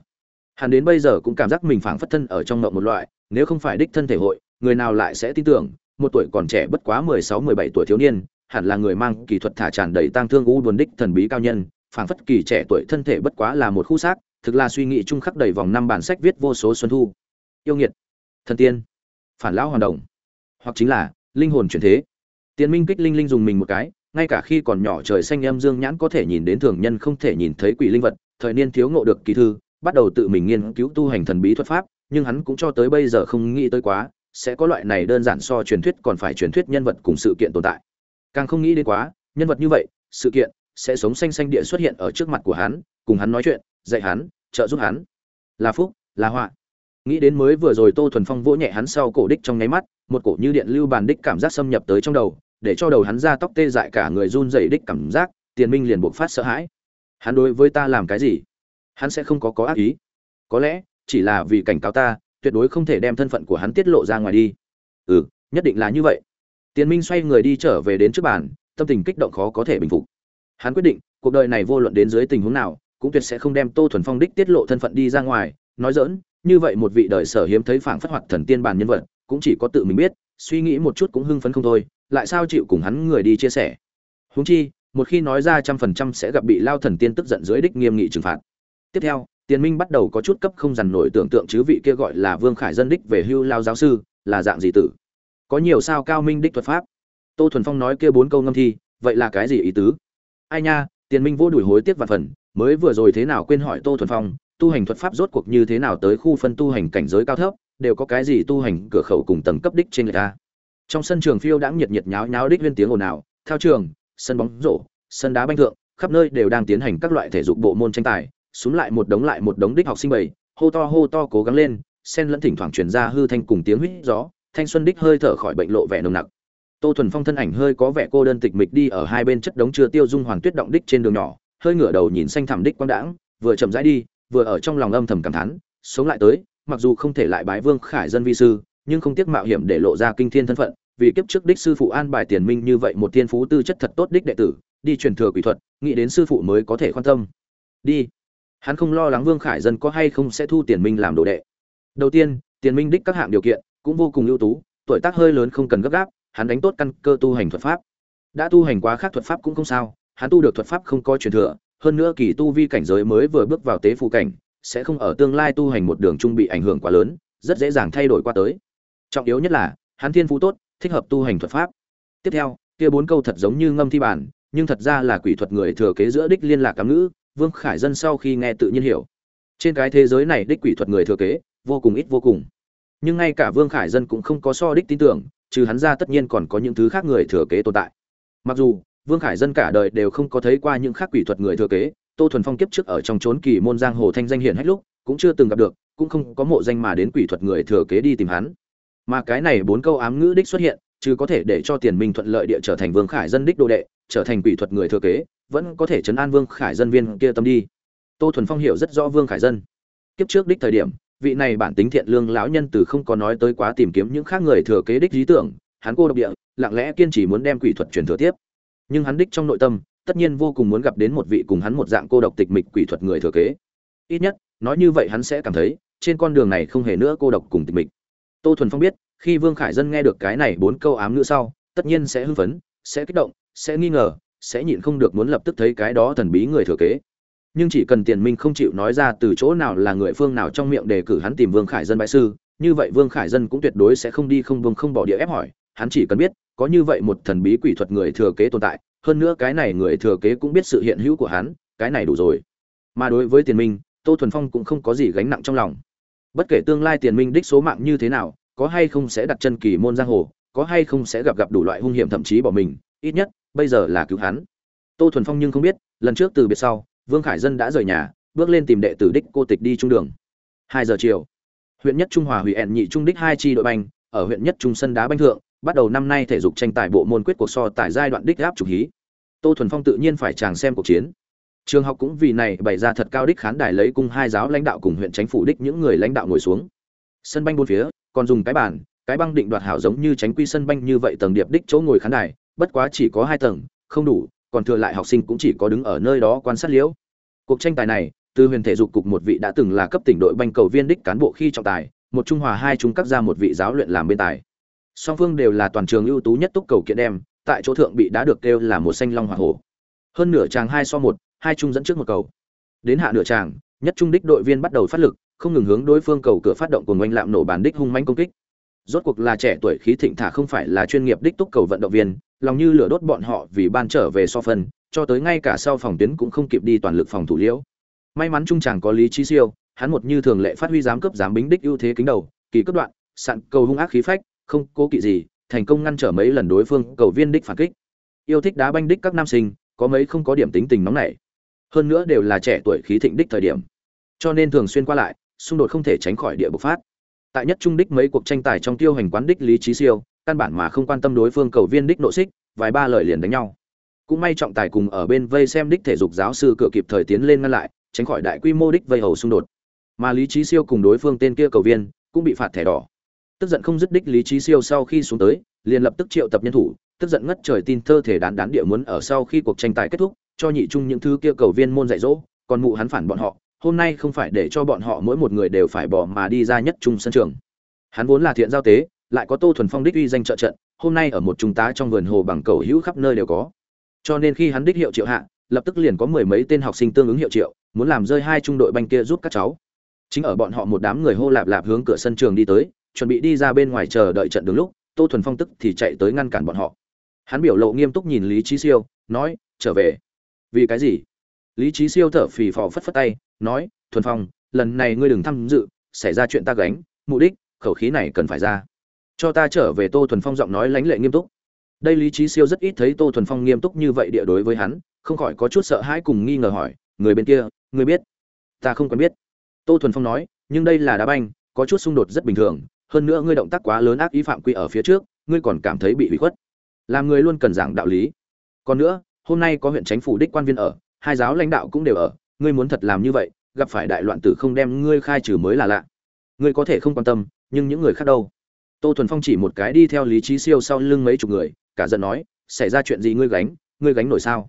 Hắn đến bây giờ cũng cảm giác mình phảng phất thân ở trong ngộng một loại, nếu không phải đích thân thể hội, người nào lại sẽ tin tưởng, một tuổi còn trẻ bất quá mười sáu, mười bảy tuổi thiếu niên, hẳn là người mang kỹ thuật thả tràn đầy tang thương u buồn đích thần bí cao nhân phảng phất kỳ trẻ tuổi thân thể bất quá là một khu xác, thực là suy nghĩ chung khắc đầy vòng năm bản sách viết vô số xuân thu. Yêu nghiệt, thần tiên, phản lão hoàn đồng, hoặc chính là linh hồn chuyển thế. Tiên minh kích linh linh dùng mình một cái, ngay cả khi còn nhỏ trời xanh em dương nhãn có thể nhìn đến thường nhân không thể nhìn thấy quỷ linh vật, thời niên thiếu ngộ được kỳ thư, bắt đầu tự mình nghiên cứu tu hành thần bí thuật pháp, nhưng hắn cũng cho tới bây giờ không nghĩ tới quá, sẽ có loại này đơn giản so truyền thuyết còn phải truyền thuyết nhân vật cùng sự kiện tồn tại. Càng không nghĩ đến quá, nhân vật như vậy, sự kiện sẽ sống xanh xanh địa xuất hiện ở trước mặt của hắn, cùng hắn nói chuyện, dạy hắn, trợ giúp hắn. Là phúc, là họa. Nghĩ đến mới vừa rồi tô thuần phong vỗ nhẹ hắn sau cổ đích trong nháy mắt, một cổ như điện lưu bàn đích cảm giác xâm nhập tới trong đầu, để cho đầu hắn ra tóc tê dại cả người run rẩy đích cảm giác, tiền minh liền buộc phát sợ hãi. Hắn đối với ta làm cái gì? Hắn sẽ không có có ác ý. Có lẽ, chỉ là vì cảnh cáo ta, tuyệt đối không thể đem thân phận của hắn tiết lộ ra ngoài đi. Ừ nhất định là như vậy. Tiền minh xoay người đi trở về đến trước bàn, tâm tình kích động khó có thể bình phục hắn quyết định cuộc đời này vô luận đến dưới tình huống nào cũng tuyệt sẽ không đem Tô Thuần Phong đích tiết lộ thân phận đi ra ngoài, nói dỡn như vậy một vị đời sở hiếm thấy phảng phất hoạt thần tiên bàn nhân vật, cũng chỉ có tự mình biết, suy nghĩ một chút cũng hưng phấn không thôi, lại sao chịu cùng hắn người đi chia sẻ. Huống chi, một khi nói ra trăm phần trăm sẽ gặp bị lao thần tiên tức giận dưới đích nghiêm nghị trừng phạt. Tiếp theo tiền minh bắt đầu có chút cấp không dằn nổi tưởng tượng chứ vị kia gọi là vương khải dân đích về hưu lao giáo sư là dạng gì tử? Có nhiều sao cao minh đích thuật pháp. Tô thuần phong nói kia bốn câu ngâm thi vậy là cái gì ý tứ? Ai nha, tiền minh vô đuổi hối tiếc và phần, mới vừa rồi thế nào quên hỏi tô thuần phong, tu hành thuật pháp rốt cuộc như thế nào tới khu phân tu hành cảnh giới cao thấp, đều có cái gì tu hành cửa khẩu cùng tầng cấp đích trên người ta. Trong sân trường phiêu đãng nhiệt nhiệt nháo nháo đích lên tiếng ồn ào, thao trường, sân bóng rổ, sân đá banh thượng, khắp nơi đều đang tiến hành các loại thể dục bộ môn tranh tài xuống lại một đống lại một đống đích học sinh bầy, hô to hô to cố gắng lên, sen lẫn thỉnh thoảng truyền ra hư thanh cùng tiếng huýt gió, thanh xuân đích hơi thở khỏi bệnh lộ vẻ nồng nặc tô thuần phong thân ảnh hơi có vẻ cô đơn tịch mịch đi ở hai bên chất đống chưa tiêu dung hoàng tuyết động đích trên đường nhỏ, hơi ngửa đầu nhìn xanh thẳm đích quang đãng, vừa chậm rãi đi, vừa ở trong lòng âm thầm cảm thán, sống lại tới, mặc dù không thể lại bái vương khải dân vi sư, nhưng không tiếc mạo hiểm để lộ ra kinh thiên thân phận, vì kiếp trước đích sư phụ an bài tiền minh như vậy một thiên phú tư chất thật tốt đích đệ tử, đi truyền thừa quỷ thuật, nghĩ đến sư phụ mới có thể quan tâm. Đi. Hắn không lo lắng vương khải dân có hay không sẽ thu tiền minh làm đồ đệ. Đầu tiên, tiền minh đích các hạng điều kiện cũng vô cùng ưu tú, tuổi tác hơi lớn không cần gấp gáp hắn đánh tốt căn cơ tu hành thuật pháp. Đã tu hành quá khác thuật pháp cũng không sao, hắn tu được thuật pháp không có truyền thừa, hơn nữa kỳ tu vi cảnh giới mới vừa bước vào tế phù cảnh, sẽ không ở tương lai tu hành một đường trung bị ảnh hưởng quá lớn, rất dễ dàng thay đổi qua tới. Trọng yếu nhất là, hắn thiên phú tốt, thích hợp tu hành thuật pháp. Tiếp theo, kia bốn câu thật giống như ngâm thi bản, nhưng thật ra là quỷ thuật người thừa kế giữa đích liên lạc cám ngữ, vương khải dân sau khi nghe tự nhiên hiểu. Trên cái thế giới này đích quỷ thuật người thừa kế, vô cùng ít vô cùng. Nhưng ngay cả vương khải dân cũng không có so đích tin tưởng trừ hắn ra tất nhiên còn có những thứ khác người thừa kế tồn tại. Mặc dù, vương khải dân cả đời đều không có thấy qua những khác quỷ thuật người thừa kế, tô thuần phong kiếp trước ở trong trốn kỳ môn giang hồ thanh danh hiển hết lúc, cũng chưa từng gặp được, cũng không có mộ danh mà đến quỷ thuật người thừa kế đi tìm hắn. Mà cái này bốn câu ám ngữ đích xuất hiện, chứ có thể để cho tiền minh thuận lợi địa trở thành vương khải dân đích đồ đệ, trở thành quỷ thuật người thừa kế, vẫn có thể chấn an vương khải dân viên kia tâm đi. Tô thuần phong hiểu rất rõ vương khải dân. Kiếp trước đích thời điểm vị này bản tính thiện lương lão nhân từ không có nói tới quá tìm kiếm những khác người thừa kế đích lý tưởng, hắn cô độc địa, lặng lẽ kiên trì muốn đem quỷ thuật truyền thừa tiếp. Nhưng hắn đích trong nội tâm, tất nhiên vô cùng muốn gặp đến một vị cùng hắn một dạng cô độc tịch mịch quỷ thuật người thừa kế. Ít nhất, nói như vậy hắn sẽ cảm thấy, trên con đường này không hề nữa cô độc cùng tịch mịch. Tô thuần phong biết, khi vương khải dân nghe được cái này bốn câu ám ngữ sau, tất nhiên sẽ hưng phấn, sẽ kích động, sẽ nghi ngờ, sẽ nhịn không được muốn lập tức thấy cái đó thần bí người thừa kế nhưng chỉ cần tiền minh không chịu nói ra từ chỗ nào là người phương nào trong miệng đề cử hắn tìm vương khải dân bãi sư, như vậy vương khải dân cũng tuyệt đối sẽ không đi không vương không bỏ địa ép hỏi. Hắn chỉ cần biết, có như vậy một thần bí quỷ thuật người thừa kế tồn tại, hơn nữa cái này người thừa kế cũng biết sự hiện hữu của hắn, cái này đủ rồi. Mà đối với tiền minh, tô thuần phong cũng không có gì gánh nặng trong lòng. Bất kể tương lai tiền minh đích số mạng như thế nào, có hay không sẽ đặt chân kỳ môn giang hồ, có hay không sẽ gặp gặp đủ loại hung hiểm thậm chí bỏ mình, ít nhất, bây giờ là cứu hắn. Tô thuần phong nhưng không biết, lần trước từ biệt sau vương khải dân đã rời nhà, bước lên tìm đệ tử đích cô tịch đi trung đường. Hai giờ chiều, huyện nhất trung hòa hủy ẹn nhị trung đích hai chi đội banh, ở huyện nhất trung sân đá banh thượng, bắt đầu năm nay thể dục tranh tài bộ môn quyết cuộc so tại giai đoạn đích áp chủ hí. Tô thuần phong tự nhiên phải chàng xem cuộc chiến. Trường học cũng vì này bày ra thật cao đích khán đài lấy cung hai giáo lãnh đạo cùng huyện chính phủ đích những người lãnh đạo ngồi xuống. Sân banh bốn phía, còn dùng cái bàn, cái băng định đoạt hảo giống như tránh quy sân banh như vậy tầng điệp đích chỗ ngồi khán đài, bất quá chỉ có hai tầng, không đủ còn thừa lại học sinh cũng chỉ có đứng ở nơi đó quan sát liễu. Cuộc tranh tài này từ huyền thể dục cục một vị đã từng là cấp tỉnh đội banh cầu viên đích cán bộ khi trọng tài, một trung hòa hai trung cắt ra một vị giáo luyện làm bên tài. Song phương đều là toàn trường ưu tú nhất túc cầu kiện đem, tại chỗ thượng bị đã được kêu là một xanh long hỏa hổ. Hơn nửa tràng hai so một, hai trung dẫn trước một cầu. Đến hạ nửa tràng nhất trung đích đội viên bắt đầu phát lực, không ngừng hướng đối phương cầu cửa phát động của oanh lạm nổ bàn đích hung manh công kích. Rốt cuộc là trẻ tuổi khí thịnh thả không phải là chuyên nghiệp đích túc cầu vận động viên lòng như lửa đốt bọn họ vì ban trở về so phân, cho tới ngay cả sau phòng tuyến cũng không kịp đi toàn lực phòng thủ liễu. May mắn trung chàng có lý trí siêu, hắn một như thường lệ phát huy giám cấp giám bính đích ưu thế kính đầu, kỳ cấp đoạn, sạn cầu hung ác khí phách, không cố kỵ gì, thành công ngăn trở mấy lần đối phương cầu viên đích phản kích. Yêu thích đá banh đích các nam sinh, có mấy không có điểm tính tình nóng nảy. Hơn nữa đều là trẻ tuổi khí thịnh đích thời điểm. Cho nên thường xuyên qua lại, xung đột không thể tránh khỏi địa bộc phát. Tại nhất trung đích mấy cuộc tranh tài trong tiêu hành quán đích lý trí siêu căn bản mà không quan tâm đối phương cầu viên đích nội xích, vài ba lời liền đánh nhau. Cũng may trọng tài cùng ở bên vây xem đích thể dục giáo sư cửa kịp thời tiến lên ngăn lại, tránh khỏi đại quy mô đích vây hầu xung đột. Mà lý trí siêu cùng đối phương tên kia cầu viên cũng bị phạt thẻ đỏ. Tức giận không dứt đích lý trí siêu sau khi xuống tới, liền lập tức triệu tập nhân thủ, tức giận ngất trời tin thơ thể đán đán địa muốn ở sau khi cuộc tranh tài kết thúc, cho nhị chung những thứ kia cầu viên môn dạy dỗ, còn mụ hắn phản bọn họ, hôm nay không phải để cho bọn họ mỗi một người đều phải bỏ mà đi ra nhất chung sân trường. Hắn vốn là thiện giao tế lại có tô thuần phong đích uy danh trợ trận, hôm nay ở một trung tá trong vườn hồ bằng cầu hữu khắp nơi đều có. Cho nên khi hắn đích hiệu triệu hạ, lập tức liền có mười mấy tên học sinh tương ứng hiệu triệu, muốn làm rơi hai trung đội banh kia giúp các cháu. Chính ở bọn họ một đám người hô lạp lạp hướng cửa sân trường đi tới, chuẩn bị đi ra bên ngoài chờ đợi trận đúng lúc, tô thuần phong tức thì chạy tới ngăn cản bọn họ. Hắn biểu lộ nghiêm túc nhìn lý trí siêu, nói, trở về. Vì cái gì? Lý trí siêu thở phì phò phất phất tay, nói, thuần phong, lần này ngươi đừng tham dự, xảy ra chuyện ta gánh, mục đích, khẩu khí này cần phải ra cho ta trở về tô thuần phong giọng nói lãnh lệ nghiêm túc. Đây lý trí siêu rất ít thấy tô thuần phong nghiêm túc như vậy địa đối với hắn, không khỏi có chút sợ hãi cùng nghi ngờ hỏi, người bên kia, người biết? Ta không quen biết. Tô thuần phong nói, nhưng đây là đá banh, có chút xung đột rất bình thường, hơn nữa ngươi động tác quá lớn ác ý phạm quy ở phía trước, ngươi còn cảm thấy bị hủy khuất. Làm người luôn cần giảng đạo lý. Còn nữa, hôm nay có huyện chánh phủ đích quan viên ở, hai giáo lãnh đạo cũng đều ở, ngươi muốn thật làm như vậy, gặp phải đại loạn tử không đem ngươi khai trừ mới là lạ. Ngươi có thể không quan tâm, nhưng những người khác đâu? Tô thuần phong chỉ một cái đi theo lý trí siêu sau lưng mấy chục người, cả giận nói, xảy ra chuyện gì ngươi gánh ngươi gánh nổi sao?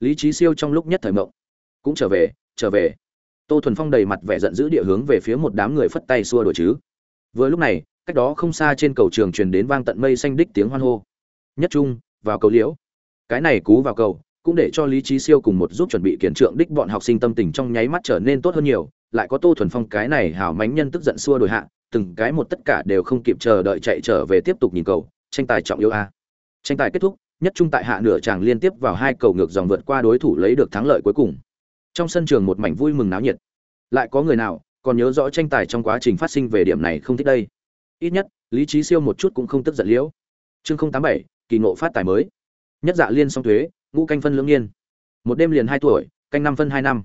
Lý trí siêu trong lúc nhất thời mộng, cũng trở về trở về. Tô thuần phong đầy mặt vẻ giận dữ địa hướng về phía một đám người phất tay xua đuổi chứ. Vừa lúc này, cách đó không xa trên cầu trường truyền đến vang tận mây xanh đích tiếng hoan hô. Nhất trung, vào cầu liễu. Cái này cú vào cầu cũng để cho lý trí siêu cùng một giúp chuẩn bị kiến trượng đích bọn học sinh tâm tình trong nháy mắt trở nên tốt hơn nhiều, lại có tô thuần phong cái này hảo mánh nhân tức giận xua đổi hạ, từng cái một tất cả đều không kịp chờ đợi chạy trở về tiếp tục nhìn cầu, tranh tài trọng yêu a. Tranh tài kết thúc, nhất trung tại hạ nửa chàng liên tiếp vào hai cầu ngược dòng vượt qua đối thủ lấy được thắng lợi cuối cùng. Trong sân trường một mảnh vui mừng náo nhiệt. Lại có người nào còn nhớ rõ tranh tài trong quá trình phát sinh về điểm này không thích đây? Ít nhất, lý trí siêu một chút cũng không tức giận liễu. Chương tám bảy, kỳ ngộ phát tài mới. Nhất dạ liên song thuế ngũ canh phân lưỡng niên. Một đêm liền hai tuổi, canh năm phân hai năm.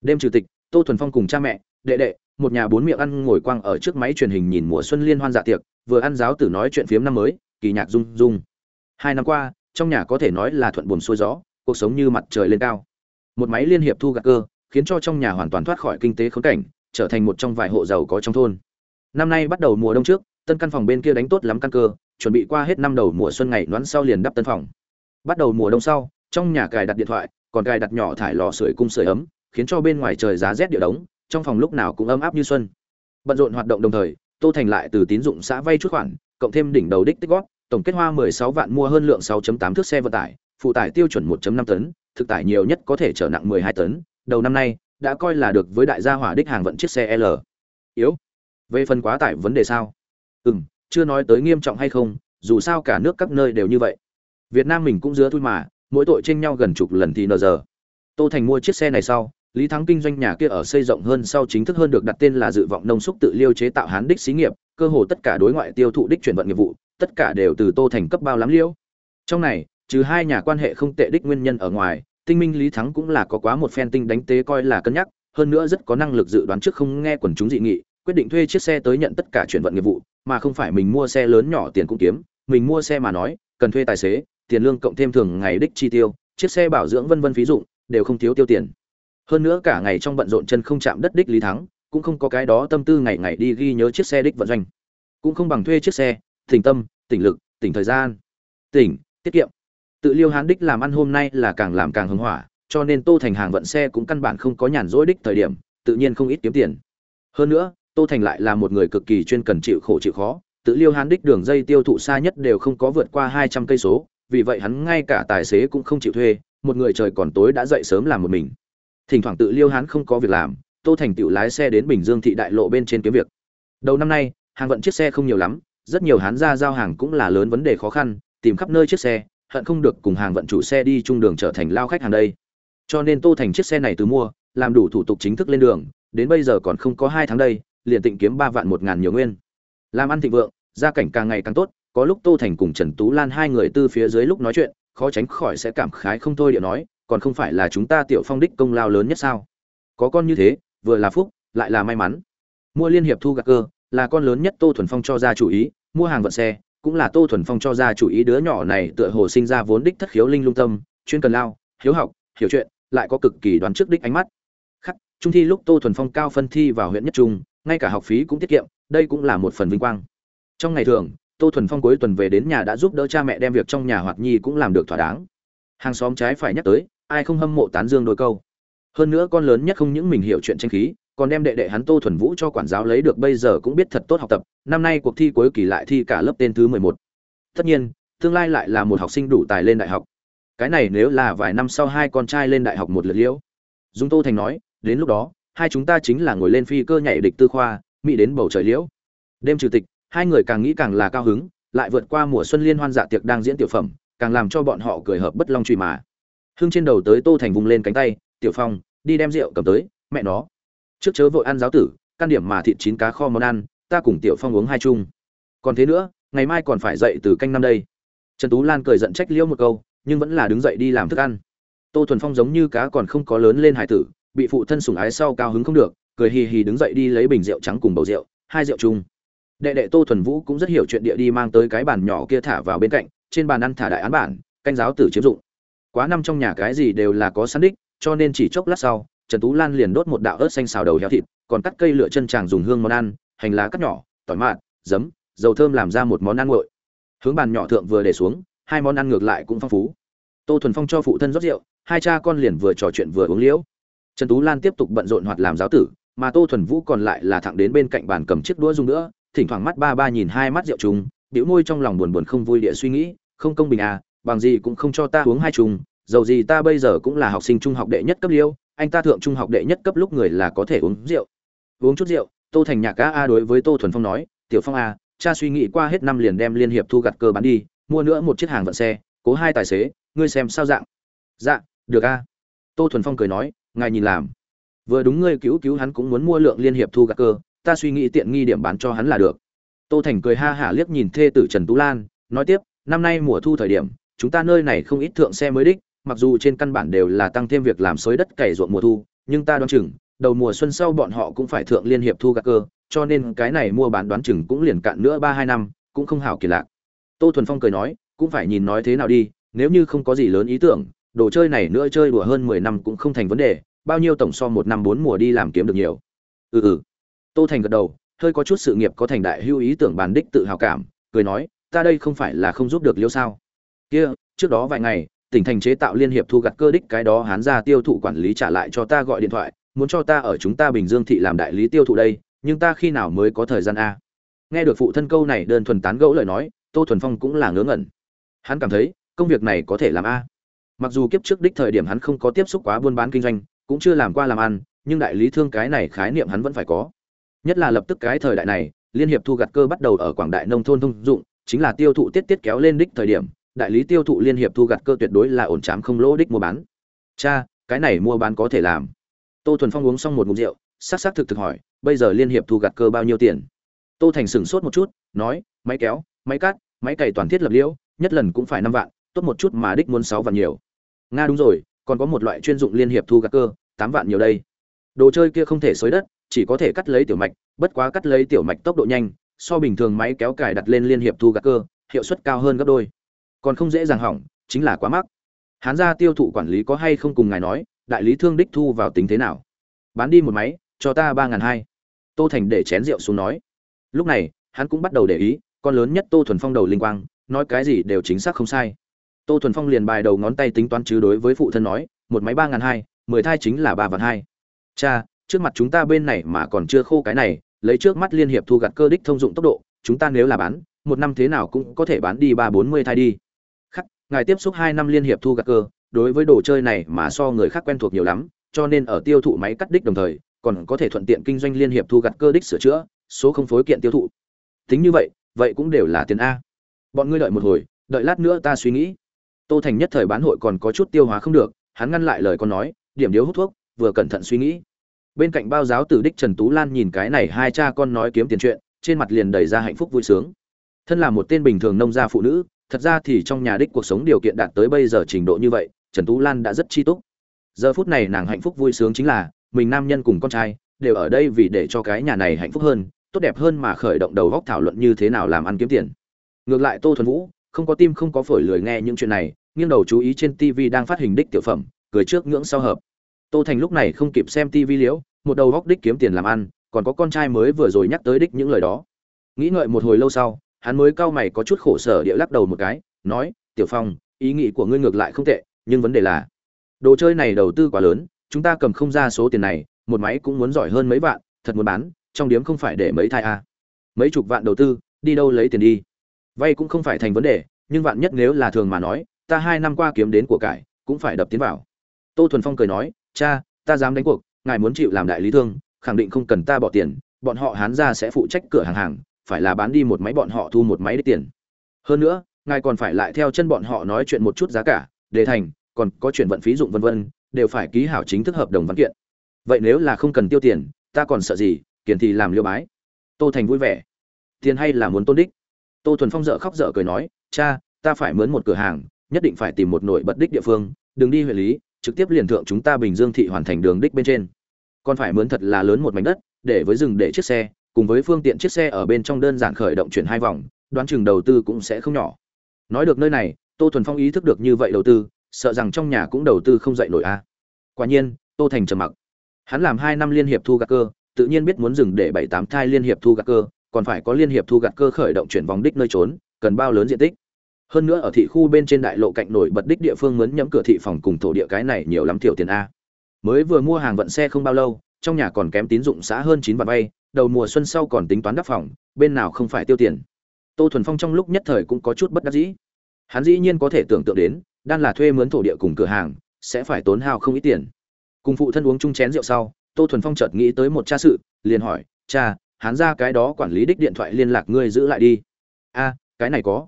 Đêm chủ tịch, tô thuần phong cùng cha mẹ, đệ đệ, một nhà bốn miệng ăn ngồi quang ở trước máy truyền hình nhìn mùa xuân liên hoan dạ tiệc, vừa ăn giáo tử nói chuyện phiếm năm mới, kỳ nhạc rung rung. Hai năm qua, trong nhà có thể nói là thuận buồm xuôi gió, cuộc sống như mặt trời lên cao. Một máy liên hiệp thu gặt cơ, khiến cho trong nhà hoàn toàn thoát khỏi kinh tế khốn cảnh, trở thành một trong vài hộ giàu có trong thôn. Năm nay bắt đầu mùa đông trước, tân căn phòng bên kia đánh tốt lắm căn cơ, chuẩn bị qua hết năm đầu mùa xuân ngày đoán sau liền đắp tân phòng. Bắt đầu mùa đông sau trong nhà cài đặt điện thoại còn cài đặt nhỏ thải lò sưởi cung sưởi ấm khiến cho bên ngoài trời giá rét địa đống trong phòng lúc nào cũng ấm áp như xuân bận rộn hoạt động đồng thời tô thành lại từ tín dụng xã vay chút khoản cộng thêm đỉnh đầu đích tích góp tổng kết hoa 16 vạn mua hơn lượng 6.8 thước xe vận tải phụ tải tiêu chuẩn 1.5 tấn thực tải nhiều nhất có thể chở nặng 12 tấn đầu năm nay đã coi là được với đại gia hỏa đích hàng vận chiếc xe L. Yếu. Về phần quá tải vấn đề sao? Ừm, chưa nói tới nghiêm trọng hay không, dù sao cả nước các nơi đều như vậy. Việt Nam mình cũng dứa thui mà, mỗi tội trên nhau gần chục lần thì nờ giờ. Tô Thành mua chiếc xe này sau, Lý Thắng kinh doanh nhà kia ở xây rộng hơn sau chính thức hơn được đặt tên là dự vọng nông xúc tự liêu chế tạo hán đích xí nghiệp, cơ hồ tất cả đối ngoại tiêu thụ đích chuyển vận nghiệp vụ, tất cả đều từ Tô Thành cấp bao lắm liêu. Trong này, trừ hai nhà quan hệ không tệ đích nguyên nhân ở ngoài, tinh minh lý thắng cũng là có quá một phen tinh đánh tế coi là cân nhắc hơn nữa rất có năng lực dự đoán trước không nghe quần chúng dị nghị quyết định thuê chiếc xe tới nhận tất cả chuyển vận nghiệp vụ mà không phải mình mua xe lớn nhỏ tiền cũng kiếm mình mua xe mà nói cần thuê tài xế tiền lương cộng thêm thường ngày đích chi tiêu, chiếc xe bảo dưỡng vân vân phí dụng, đều không thiếu tiêu tiền. Hơn nữa cả ngày trong bận rộn chân không chạm đất đích lý thắng, cũng không có cái đó tâm tư ngày ngày đi ghi nhớ chiếc xe đích vận doanh. Cũng không bằng thuê chiếc xe tỉnh tâm tỉnh lực tỉnh thời gian. Tỉnh, tiết kiệm. Tự liêu hán đích làm ăn hôm nay là càng làm càng hưng hỏa, cho nên tô thành hàng vận xe cũng căn bản không có nhàn rỗi đích thời điểm, tự nhiên không ít kiếm tiền. Hơn nữa, tô thành lại là một người cực kỳ chuyên cần chịu khổ chịu khó, tự liêu hán đích đường dây tiêu thụ xa nhất đều không có vượt qua hai trăm cây số vì vậy hắn ngay cả tài xế cũng không chịu thuê, một người trời còn tối đã dậy sớm làm một mình. Thỉnh thoảng tự liêu hán không có việc làm, tô thành tự lái xe đến bình dương thị đại lộ bên trên kiếm việc. Đầu năm nay, hàng vận chiếc xe không nhiều lắm, rất nhiều hán ra giao hàng cũng là lớn vấn đề khó khăn, tìm khắp nơi chiếc xe, hận không được cùng hàng vận chủ xe đi chung đường trở thành lao khách hàng đây. Cho nên tô thành chiếc xe này từ mua, làm đủ thủ tục chính thức lên đường, đến bây giờ còn không có hai tháng đây, liền tịnh kiếm ba vạn một ngàn nhiều nguyên. Làm ăn thịnh vượng, gia cảnh càng ngày càng tốt có lúc tô thành cùng trần tú lan hai người tư phía dưới lúc nói chuyện, khó tránh khỏi sẽ cảm khái không thôi điệu nói, còn không phải là chúng ta tiểu phong đích công lao lớn nhất sao? Có con như thế, vừa là phúc, lại là may mắn. Mua liên hiệp thu gạc cơ, là con lớn nhất tô thuần phong cho ra chủ ý, mua hàng vận xe, cũng là tô thuần phong cho ra chủ ý đứa nhỏ này tựa hồ sinh ra vốn đích thất khiếu linh lung tâm, chuyên cần lao, hiếu học, hiểu chuyện, lại có cực kỳ đoán trước đích ánh mắt. Khắc, trung thi lúc tô thuần phong cao phân thi vào huyện nhất trung, ngay cả học phí cũng tiết kiệm, đây cũng là một phần vinh quang. Trong ngày thường tô thuần phong cuối tuần về đến nhà đã giúp đỡ cha mẹ đem việc trong nhà hoạt nhi cũng làm được thỏa đáng. Hàng xóm trái phải nhắc tới, ai không hâm mộ tán dương đôi câu. Hơn nữa con lớn nhất không những mình hiểu chuyện tranh khí, còn đem đệ đệ hắn tô thuần vũ cho quản giáo lấy được bây giờ cũng biết thật tốt học tập, năm nay cuộc thi cuối kỳ lại thi cả lớp tên thứ mười một. Tất nhiên, tương lai lại là một học sinh đủ tài lên đại học. Cái này nếu là vài năm sau hai con trai lên đại học một lượt liễu. Dung tô thành nói, đến lúc đó, hai chúng ta chính là ngồi lên phi cơ nhảy địch tư khoa, mỹ đến bầu trời liễu. Đêm chủ tịch hai người càng nghĩ càng là cao hứng, lại vượt qua mùa xuân liên hoan dạ tiệc đang diễn tiểu phẩm, càng làm cho bọn họ cười hợp bất long truy mà. Hương trên đầu tới tô thành vùng lên cánh tay, tiểu phong, đi đem rượu cầm tới, mẹ nó. Trước chớ vội ăn giáo tử, căn điểm mà thịt chín cá kho món ăn, ta cùng tiểu phong uống hai chung. Còn thế nữa, ngày mai còn phải dậy từ canh năm đây. Trần tú lan cười giận trách liễu một câu, nhưng vẫn là đứng dậy đi làm thức ăn. Tô thuần phong giống như cá còn không có lớn lên hải tử, bị phụ thân sủng ái sau cao hứng không được, cười hì hì đứng dậy đi lấy bình rượu trắng cùng bầu rượu, hai rượu chung đệ đệ tô thuần vũ cũng rất hiểu chuyện địa đi mang tới cái bàn nhỏ kia thả vào bên cạnh, trên bàn ăn thả đại án bản, canh giáo tử chiếm dụng. Quá năm trong nhà cái gì đều là có sẵn đích, cho nên chỉ chốc lát sau, trần tú lan liền đốt một đạo ớt xanh xào đầu heo thịt, còn cắt cây lựa chân tràng dùng hương món ăn, hành lá cắt nhỏ, tỏi mạt, giấm, dầu thơm làm ra một món ăn nguội. Hướng bàn nhỏ thượng vừa để xuống, hai món ăn ngược lại cũng phong phú. Tô thuần phong cho phụ thân rót rượu, hai cha con liền vừa trò chuyện vừa uống liễu. Trần tú lan tiếp tục bận rộn hoạt làm giáo tử, mà tô thuần vũ còn lại là thẳng đến bên cạnh bàn cầm chiếc đũa dùng nữa thỉnh thoảng mắt ba ba nhìn hai mắt rượu trùng, bĩu môi trong lòng buồn buồn không vui địa suy nghĩ, không công bình à bằng gì cũng không cho ta uống hai trùng, dầu gì ta bây giờ cũng là học sinh trung học đệ nhất cấp liêu, anh ta thượng trung học đệ nhất cấp lúc người là có thể uống rượu. Uống chút rượu, tô thành nhạc ca a đối với tô thuần phong nói, tiểu phong a cha suy nghĩ qua hết năm liền đem liên hiệp thu gặt cơ bán đi, mua nữa một chiếc hàng vận xe, cố hai tài xế, ngươi xem sao dạng. Dạ được a. Tô thuần phong cười nói, ngài nhìn làm. Vừa đúng ngươi cứu cứu hắn cũng muốn mua lượng liên hiệp thu gặt cơ ta suy nghĩ tiện nghi điểm bán cho hắn là được. Tô thành cười ha hả liếc nhìn thê tử trần tú lan, nói tiếp, năm nay mùa thu thời điểm, chúng ta nơi này không ít thượng xe mới đích, mặc dù trên căn bản đều là tăng thêm việc làm xới đất cày ruộng mùa thu, nhưng ta đoán chừng, đầu mùa xuân sau bọn họ cũng phải thượng liên hiệp thu gặt cơ, cho nên cái này mua bán đoán chừng cũng liền cạn nữa ba hai năm, cũng không hảo kỳ lạ. Tô thuần phong cười nói, cũng phải nhìn nói thế nào đi, nếu như không có gì lớn ý tưởng, đồ chơi này nữa chơi đùa hơn mười năm cũng không thành vấn đề, bao nhiêu tổng so một năm bốn mùa đi làm kiếm được nhiều. Ừ ừ tô thành gật đầu, hơi có chút sự nghiệp có thành đại hưu ý tưởng bàn đích tự hào cảm, cười nói, ta đây không phải là không giúp được liêu sao? Kia, trước đó vài ngày, tỉnh thành chế tạo liên hiệp thu gặt cơ đích cái đó hán ra tiêu thụ quản lý trả lại cho ta gọi điện thoại, muốn cho ta ở chúng ta bình dương thị làm đại lý tiêu thụ đây, nhưng ta khi nào mới có thời gian a? Nghe được phụ thân câu này đơn thuần tán gẫu lời nói, tô thuần phong cũng là ngớ ngẩn. Hắn cảm thấy, công việc này có thể làm a. Mặc dù kiếp trước đích thời điểm hắn không có tiếp xúc quá buôn bán kinh doanh, cũng chưa làm qua làm ăn, nhưng đại lý thương cái này khái niệm hắn vẫn phải có nhất là lập tức cái thời đại này, liên hiệp thu gặt cơ bắt đầu ở quảng đại nông thôn thông dụng, chính là tiêu thụ tiết tiết kéo lên đích thời điểm, đại lý tiêu thụ liên hiệp thu gặt cơ tuyệt đối là ổn chám không lỗ đích mua bán. Cha, cái này mua bán có thể làm. Tô thuần phong uống xong một ngụm rượu s á thực thực hỏi, bây giờ liên hiệp thu gặt cơ bao nhiêu tiền? Tô thành sửng sốt một chút, nói, máy kéo, máy cắt, máy cày toàn thiết lập liễu, nhất lần cũng phải năm vạn, tốt một chút mà đích muốn sáu vạn nhiều. Nga đúng rồi, còn có một loại chuyên dụng liên hiệp thu gặt cơ, tám vạn nhiều đây. Đồ chơi kia không thể xới đất chỉ có thể cắt lấy tiểu mạch, bất quá cắt lấy tiểu mạch tốc độ nhanh, so bình thường máy kéo cài đặt lên liên hiệp thu gặt cơ, hiệu suất cao hơn gấp đôi. Còn không dễ dàng hỏng, chính là quá mắc. Hán gia tiêu thụ quản lý có hay không cùng ngài nói, đại lý thương đích thu vào tính thế nào? Bán đi một máy, cho ta ba ngàn hai. Tô thành để chén rượu xuống nói. Lúc này, hắn cũng bắt đầu để ý, con lớn nhất tô thuần phong đầu linh quang, nói cái gì đều chính xác không sai. Tô thuần phong liền bài đầu ngón tay tính toán chứ đối với phụ thân nói, một máy ba ngàn hai, mười thai chính là ba vạn hai. Cha trước mặt chúng ta bên này mà còn chưa khô cái này, lấy trước mắt liên hiệp thu gặt cơ đích thông dụng tốc độ, chúng ta nếu là bán, một năm thế nào cũng có thể bán đi ba bốn mươi thai đi. Khắc, ngài tiếp xúc hai năm liên hiệp thu gặt cơ, đối với đồ chơi này mà so người khác quen thuộc nhiều lắm, cho nên ở tiêu thụ máy cắt đích đồng thời, còn có thể thuận tiện kinh doanh liên hiệp thu gặt cơ đích sửa chữa, số không phối kiện tiêu thụ. Tính như vậy vậy cũng đều là tiền a. Bọn ngươi đợi một hồi, đợi lát nữa ta suy nghĩ. Tô thành nhất thời bán hội còn có chút tiêu hóa không được, hắn ngăn lại lời con nói, điểm điếu hút thuốc, vừa cẩn thận suy nghĩ bên cạnh bao giáo tử đích trần tú lan nhìn cái này hai cha con nói kiếm tiền chuyện, trên mặt liền đầy ra hạnh phúc vui sướng. Thân là một tên bình thường nông gia phụ nữ, thật ra thì trong nhà đích cuộc sống điều kiện đạt tới bây giờ trình độ như vậy, trần tú lan đã rất chi túc. Giờ phút này nàng hạnh phúc vui sướng chính là, mình nam nhân cùng con trai, đều ở đây vì để cho cái nhà này hạnh phúc hơn, tốt đẹp hơn mà khởi động đầu góc thảo luận như thế nào làm ăn kiếm tiền. Ngược lại tô thuần vũ, không có tim không có phổi lười nghe những chuyện này, nghiêng đầu chú ý trên tv đang phát hình đích tiểu phẩm, cười trước ngưỡng sau hợp tô thành lúc này không kịp xem tivi liễu, một đầu góc đích kiếm tiền làm ăn, còn có con trai mới vừa rồi nhắc tới đích những lời đó. Nghĩ ngợi một hồi lâu sau, hắn mới cau mày có chút khổ sở địa lắc đầu một cái, nói, tiểu phong, ý nghĩ của ngươi ngược lại không tệ, nhưng vấn đề là, đồ chơi này đầu tư quá lớn, chúng ta cầm không ra số tiền này, một máy cũng muốn giỏi hơn mấy vạn, thật muốn bán, trong điếm không phải để mấy thai a à. mấy chục vạn đầu tư, đi đâu lấy tiền đi. Vay cũng không phải thành vấn đề, nhưng vạn nhất nếu là thường mà nói, ta hai năm qua kiếm đến của cải, cũng phải đập tiến vào. Tô thuần phong cười nói cha, ta dám đánh cuộc, ngài muốn chịu làm đại lý thương, khẳng định không cần ta bỏ tiền, bọn họ hán ra sẽ phụ trách cửa hàng hàng, phải là bán đi một máy bọn họ thu một máy đi tiền. Hơn nữa, ngài còn phải lại theo chân bọn họ nói chuyện một chút giá cả, đề thành, còn có chuyện vận phí dụng vân vân, đều phải ký hảo chính thức hợp đồng văn kiện. Vậy nếu là không cần tiêu tiền, ta còn sợ gì kiền thì làm liêu bái. Tô thành vui vẻ. Tiền hay là muốn tôn đích? Tô thuần phong dợ khóc dợ cười nói, cha, ta phải mướn một cửa hàng, nhất định phải tìm một nổi bật đích địa phương, đừng đi huyện lý trực tiếp liền thượng chúng ta bình dương thị hoàn thành đường đích bên trên. Còn phải mướn thật là lớn một mảnh đất, để với rừng để chiếc xe, cùng với phương tiện chiếc xe ở bên trong đơn giản khởi động chuyển hai vòng, đoán chừng đầu tư cũng sẽ không nhỏ. Nói được nơi này, tô thuần phong ý thức được như vậy đầu tư, sợ rằng trong nhà cũng đầu tư không dậy nổi a. Quả nhiên, tô thành trầm mặc. Hắn làm hai năm liên hiệp thu gạt cơ, tự nhiên biết muốn dừng để bảy tám thai liên hiệp thu gạt cơ, còn phải có liên hiệp thu gạt cơ khởi động chuyển vòng đích nơi trốn, cần bao lớn diện tích hơn nữa ở thị khu bên trên đại lộ cạnh nổi bật đích địa phương mướn nhẫm cửa thị phòng cùng thổ địa cái này nhiều lắm thiểu tiền a. Mới vừa mua hàng vận xe không bao lâu, trong nhà còn kém tín dụng xã hơn chín vạn vay, đầu mùa xuân sau còn tính toán đắp phòng, bên nào không phải tiêu tiền. Tô thuần phong trong lúc nhất thời cũng có chút bất đắc dĩ. Hắn dĩ nhiên có thể tưởng tượng đến, đan là thuê mướn thổ địa cùng cửa hàng, sẽ phải tốn hao không ít tiền. Cùng phụ thân uống chung chén rượu sau, tô thuần phong chợt nghĩ tới một cha sự, liền hỏi, cha, hắn ra cái đó quản lý đích điện thoại liên lạc ngươi giữ lại đi. A, cái này có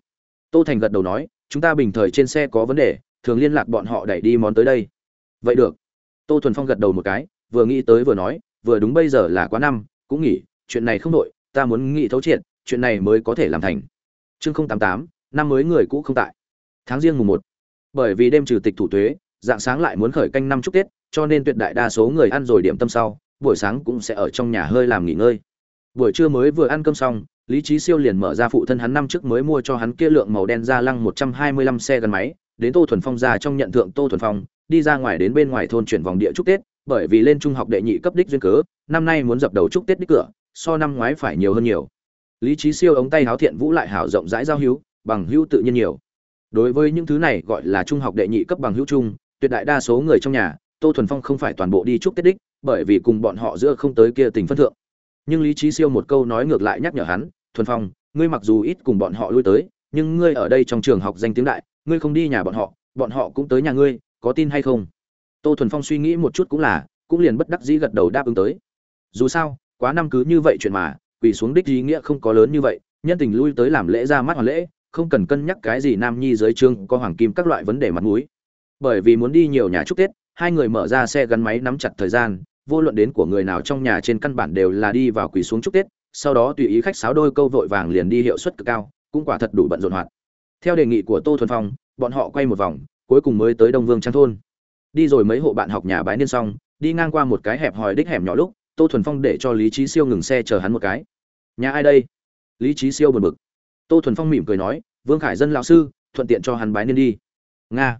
tô thành gật đầu nói, chúng ta bình thời trên xe có vấn đề, thường liên lạc bọn họ đẩy đi món tới đây. Vậy được. Tô thuần phong gật đầu một cái, vừa nghĩ tới vừa nói, vừa đúng bây giờ là quá năm, cũng nghỉ, chuyện này không đội ta muốn nghĩ thấu triệt, chuyện này mới có thể làm thành. Chương không tám tám, năm mới người cũ không tại. Tháng riêng mùng một. Bởi vì đêm trừ tịch thủ thuế dạng sáng lại muốn khởi canh năm chúc tết, cho nên tuyệt đại đa số người ăn rồi điểm tâm sau, buổi sáng cũng sẽ ở trong nhà hơi làm nghỉ ngơi. Buổi trưa mới vừa ăn cơm xong lý trí siêu liền mở ra phụ thân hắn năm trước mới mua cho hắn kia lượng màu đen ra lăng một trăm hai mươi lăm xe gắn máy, đến tô thuần phong ra trong nhận thượng tô thuần phong, đi ra ngoài đến bên ngoài thôn chuyển vòng địa chúc tết, bởi vì lên trung học đệ nhị cấp đích duyên cớ, năm nay muốn dập đầu chúc tết đích cửa, so năm ngoái phải nhiều hơn nhiều. Lý trí siêu ống tay háo thiện vũ lại hảo rộng rãi giao hữu, bằng hữu tự nhiên nhiều. Đối với những thứ này gọi là trung học đệ nhị cấp bằng hữu chung, tuyệt đại đa số người trong nhà, tô thuần phong không phải toàn bộ đi chúc tết đích, bởi vì cùng bọn họ giữa không tới kia tình phân thượng. Nhưng lý trí siêu một câu nói ngược lại nhắc nhở hắn thuần phong, ngươi mặc dù ít cùng bọn họ lui tới, nhưng ngươi ở đây trong trường học danh tiếng đại, ngươi không đi nhà bọn họ bọn họ cũng tới nhà ngươi, có tin hay không? Tô thuần phong suy nghĩ một chút cũng là, cũng liền bất đắc dĩ gật đầu đáp ứng tới. Dù sao, quá năm cứ như vậy chuyện mà, quỳ xuống đích ý nghĩa không có lớn như vậy, nhân tình lui tới làm lễ ra mắt hoàn lễ, không cần cân nhắc cái gì nam nhi giới trương có hoàng kim các loại vấn đề mặt mũi. Bởi vì muốn đi nhiều nhà chúc tết, hai người mở ra xe gắn máy nắm chặt thời gian, vô luận đến của người nào trong nhà trên căn bản đều là đi vào quỳ xuống chúc tết sau đó tùy ý khách sáo đôi câu vội vàng liền đi hiệu suất cực cao, cũng quả thật đủ bận rộn hoạt. Theo đề nghị của tô thuần phong, bọn họ quay một vòng, cuối cùng mới tới đông vương trang thôn. Đi rồi mấy hộ bạn học nhà bái niên xong, đi ngang qua một cái hẹp hòi đích hẻm nhỏ lúc, tô thuần phong để cho lý trí siêu ngừng xe chờ hắn một cái. Nhà ai đây? Lý trí siêu buồn bực. Tô thuần phong mỉm cười nói, vương khải dân lão sư, thuận tiện cho hắn bái niên đi. Nga.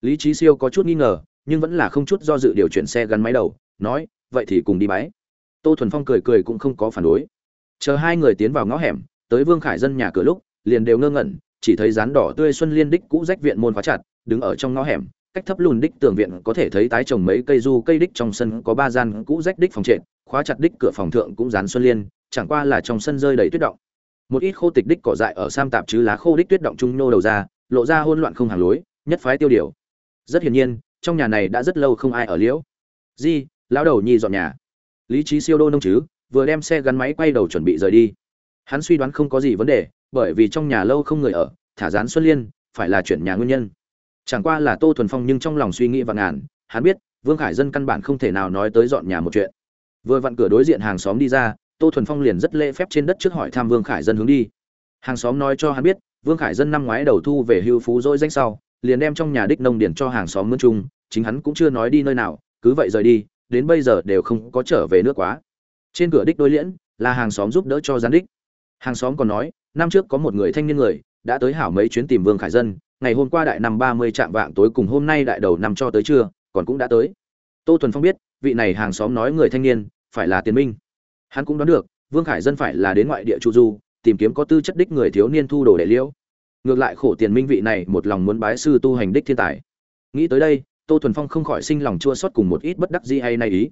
Lý trí siêu có chút nghi ngờ, nhưng vẫn là không chút do dự điều chuyển xe gắn máy đầu, nói, vậy thì cùng đi bái. Tô thuần phong cười cười cũng không có phản đối chờ hai người tiến vào ngõ hẻm, tới vương khải dân nhà cửa lúc, liền đều ngơ ngẩn, chỉ thấy rán đỏ tươi xuân liên đích cũ rách viện môn khóa chặt, đứng ở trong ngõ hẻm, cách thấp lùn đích tường viện có thể thấy tái trồng mấy cây du cây đích trong sân có ba gian cũ rách đích phòng trệt, khóa chặt đích cửa phòng thượng cũng dán xuân liên, chẳng qua là trong sân rơi đầy tuyết động. Một ít khô tịch đích cỏ dại ở sam tạp chứ lá khô đích tuyết động trung nô đầu ra, lộ ra hỗn loạn không hàng lối, nhất phái tiêu điều. Rất hiển nhiên, trong nhà này đã rất lâu không ai ở liễu. Di, lão đầu nhi dọn nhà. Lý trí siêu đô nông chứ vừa đem xe gắn máy quay đầu chuẩn bị rời đi. Hắn suy đoán không có gì vấn đề, bởi vì trong nhà lâu không người ở, thả rán xuân liên, phải là chuyển nhà nguyên nhân. Chẳng qua là tô thuần phong nhưng trong lòng suy nghĩ vạn ngàn, hắn biết, vương khải dân căn bản không thể nào nói tới dọn nhà một chuyện. Vừa vặn cửa đối diện hàng xóm đi ra, tô thuần phong liền rất lễ phép trên đất trước hỏi thăm vương khải dân hướng đi. Hàng xóm nói cho hắn biết, vương khải dân năm ngoái đầu thu về hưu phú dỗi danh sau, liền đem trong nhà đích nông điển cho hàng xóm mướn chung, chính hắn cũng chưa nói đi nơi nào, cứ vậy rời đi, đến bây giờ đều không có trở về nước quá trên cửa đích đối liễn là hàng xóm giúp đỡ cho gián đích. Hàng xóm còn nói, năm trước có một người thanh niên người đã tới hảo mấy chuyến tìm vương khải dân, ngày hôm qua đại năm ba mươi trạm vạng tối cùng hôm nay đại đầu năm cho tới trưa, còn cũng đã tới. Tô Thuần phong biết, vị này hàng xóm nói người thanh niên phải là tiền minh. Hắn cũng đoán được, vương khải dân phải là đến ngoại địa chu du, tìm kiếm có tư chất đích người thiếu niên thu đồ để liễu. Ngược lại khổ tiền minh vị này một lòng muốn bái sư tu hành đích thiên tài. Nghĩ tới đây, tô thuần phong không khỏi sinh lòng chua xót cùng một ít bất đắc dĩ hay nay ý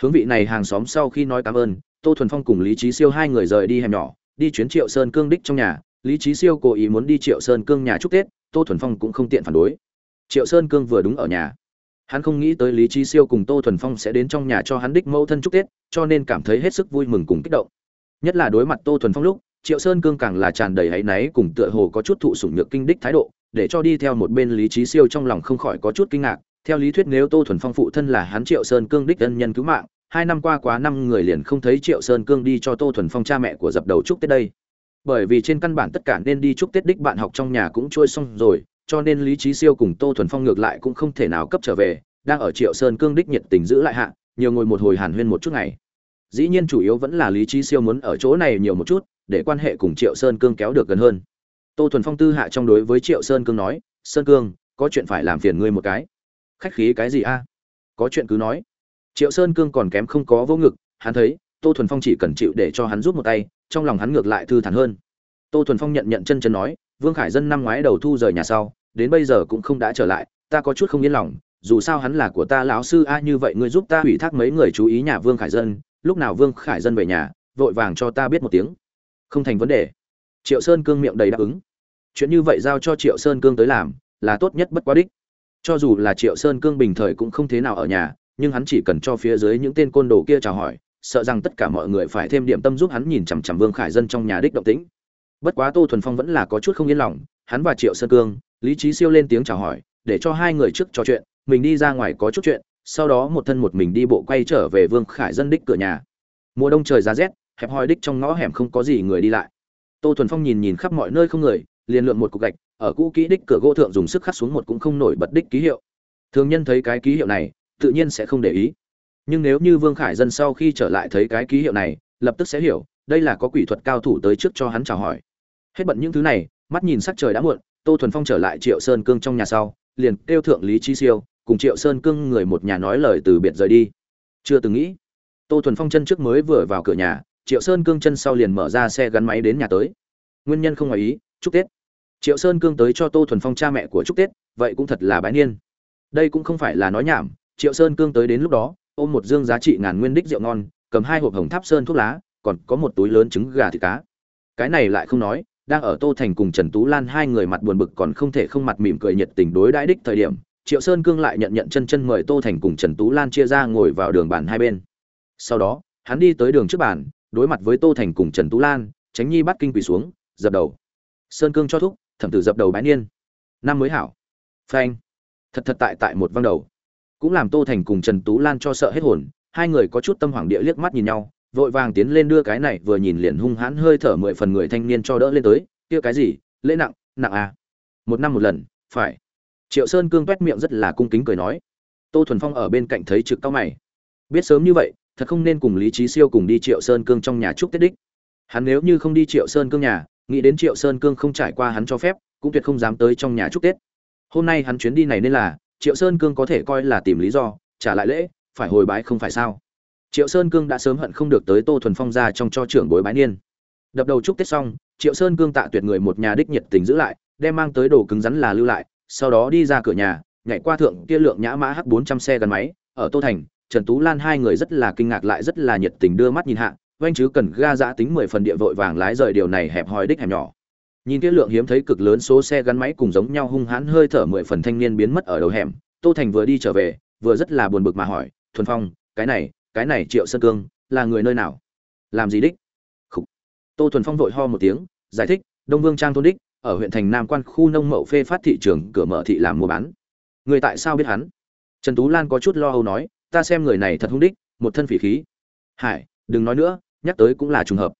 hướng vị này hàng xóm sau khi nói cảm ơn, tô thuần phong cùng lý trí siêu hai người rời đi hẻm nhỏ, đi chuyến triệu sơn cương đích trong nhà. Lý trí siêu cố ý muốn đi triệu sơn cương nhà chúc tết, tô thuần phong cũng không tiện phản đối. Triệu sơn cương vừa đúng ở nhà. Hắn không nghĩ tới lý trí siêu cùng tô thuần phong sẽ đến trong nhà cho hắn đích mẫu thân chúc tết, cho nên cảm thấy hết sức vui mừng cùng kích động. Nhất là đối mặt tô thuần phong lúc, triệu sơn cương càng là tràn đầy áy náy cùng tựa hồ có chút thụ sủng nhược kinh đích thái độ, để cho đi theo một bên lý trí siêu trong lòng không khỏi có chút kinh ngạc theo lý thuyết nếu tô thuần phong phụ thân là hắn triệu sơn cương đích ân nhân cứu mạng, hai năm qua quá năm người liền không thấy triệu sơn cương đi cho tô thuần phong cha mẹ của dập đầu chúc tết đây. Bởi vì trên căn bản tất cả nên đi chúc tết đích bạn học trong nhà cũng trôi xong rồi, cho nên lý trí siêu cùng tô thuần phong ngược lại cũng không thể nào cấp trở về, đang ở triệu sơn cương đích nhiệt tình giữ lại hạ, nhiều ngồi một hồi hàn huyên một chút ngày. Dĩ nhiên chủ yếu vẫn là lý trí siêu muốn ở chỗ này nhiều một chút, để quan hệ cùng triệu sơn cương kéo được gần hơn. Tô thuần phong tư hạ trong đối với triệu sơn cương nói, sơn cương, có chuyện phải làm phiền ngươi một cái khách khí cái gì a? Có chuyện cứ nói. Triệu sơn cương còn kém không có vô ngực, hắn thấy, tô thuần phong chỉ cần chịu để cho hắn giúp một tay, trong lòng hắn ngược lại thư thản hơn. Tô thuần phong nhận nhận chân chân nói, vương khải dân năm ngoái đầu thu rời nhà sau, đến bây giờ cũng không đã trở lại, ta có chút không yên lòng, dù sao hắn là của ta lão sư a, như vậy ngươi giúp ta ủy thác mấy người chú ý nhà vương khải dân, lúc nào vương khải dân về nhà, vội vàng cho ta biết một tiếng. Không thành vấn đề. Triệu sơn cương miệng đầy đáp ứng. Chuyện như vậy giao cho triệu sơn cương tới làm, là tốt nhất bất quá đích cho dù là triệu sơn cương bình thời cũng không thế nào ở nhà, nhưng hắn chỉ cần cho phía dưới những tên côn đồ kia chào hỏi, sợ rằng tất cả mọi người phải thêm điểm tâm giúp hắn nhìn chằm chằm vương khải dân trong nhà đích động tĩnh. Bất quá tô thuần phong vẫn là có chút không yên lòng, hắn và triệu sơn cương, lý trí siêu lên tiếng chào hỏi, để cho hai người trước trò chuyện, mình đi ra ngoài có chút chuyện, sau đó một thân một mình đi bộ quay trở về vương khải dân đích cửa nhà. Mùa đông trời giá rét, hẹp hòi đích trong ngõ hẻm không có gì người đi lại. Tô thuần phong nhìn nhìn khắp mọi nơi không người, liền lượn một cục gạch ở cũ kỹ đích cửa gỗ thượng dùng sức khắc xuống một cũng không nổi bật đích ký hiệu. Thường nhân thấy cái ký hiệu này, tự nhiên sẽ không để ý. Nhưng nếu như vương khải dân sau khi trở lại thấy cái ký hiệu này, lập tức sẽ hiểu, đây là có quỷ thuật cao thủ tới trước cho hắn chào hỏi. Hết bận những thứ này, mắt nhìn sắc trời đã muộn, tô thuần phong trở lại triệu sơn cương trong nhà sau, liền kêu thượng lý chi siêu, cùng triệu sơn cương người một nhà nói lời từ biệt rời đi. Chưa từng nghĩ, tô thuần phong chân trước mới vừa vào cửa nhà, triệu sơn cương chân sau liền mở ra xe gắn máy đến nhà tới. Nguyên nhân không ngoài ý, chúc tết triệu sơn cương tới cho tô thuần phong cha mẹ của chúc tết, vậy cũng thật là bái niên. Đây cũng không phải là nói nhảm, triệu sơn cương tới đến lúc đó, ôm một dương giá trị ngàn nguyên đích rượu ngon, cầm hai hộp hồng tháp sơn thuốc lá, còn có một túi lớn trứng gà thịt cá. Cái này lại không nói, đang ở tô thành cùng trần tú lan hai người mặt buồn bực còn không thể không mặt mỉm cười nhiệt tình đối đãi đích thời điểm, triệu sơn cương lại nhận nhận chân chân mời tô thành cùng trần tú lan chia ra ngồi vào đường bàn hai bên. Sau đó, hắn đi tới đường trước bàn, đối mặt với tô thành cùng trần tú lan, tránh nhi bắt kinh quỳ xuống, dập đầu. Sơn cương cho thúc thẩm tử dập đầu bái niên. Năm mới hảo. Phanh. Thật thật tại tại một văng đầu. Cũng làm tô thành cùng trần tú lan cho sợ hết hồn, hai người có chút tâm hoảng địa liếc mắt nhìn nhau, vội vàng tiến lên đưa cái này vừa nhìn liền hung hãn hơi thở mười phần người thanh niên cho đỡ lên tới, kia cái gì? Lễ nặng nặng à? Một năm một lần, phải. Triệu sơn cương quét miệng rất là cung kính cười nói. Tô thuần phong ở bên cạnh thấy trực cao mày. Biết sớm như vậy, thật không nên cùng lý trí siêu cùng đi triệu sơn cương trong nhà chúc tết đích. Hắn nếu như không đi triệu sơn cương nhà nghĩ đến triệu sơn cương không trải qua hắn cho phép, cũng tuyệt không dám tới trong nhà chúc tết. Hôm nay hắn chuyến đi này nên là, triệu sơn cương có thể coi là tìm lý do, trả lại lễ, phải hồi bái không phải sao? Triệu sơn cương đã sớm hận không được tới tô thuần phong ra trong cho trưởng bối bái niên. Đập đầu chúc tết xong, triệu sơn cương tạ tuyệt người một nhà đích nhiệt tình giữ lại, đem mang tới đồ cứng rắn là lưu lại, sau đó đi ra cửa nhà, nhảy qua thượng kia lượng nhã mã h bốn trăm xe gắn máy, ở tô thành, trần tú lan hai người rất là kinh ngạc lại rất là nhiệt tình đưa mắt nhìn hạ oanh chứ cần ga giã tính mười phần địa vội vàng lái rời điều này hẹp hòi đích hẹp nhỏ. Nhìn kia lượng hiếm thấy cực lớn số xe gắn máy cùng giống nhau hung hãn hơi thở mười phần thanh niên biến mất ở đầu hẻm, tô thành vừa đi trở về, vừa rất là buồn bực mà hỏi, thuần phong, cái này cái này triệu sơn cương, là người nơi nào? Làm gì đích? Khủ. tô thuần phong vội ho một tiếng, giải thích, đông vương trang thôn đích, ở huyện thành nam quan khu nông mậu phê phát thị trường, cửa mở thị làm mua bán. Người tại sao biết hắn? Trần tú lan có chút lo âu nói, ta xem người này thật hung đích, một thân phỉ khí. Hải, đừng nói nữa nhắc tới cũng là trùng hợp.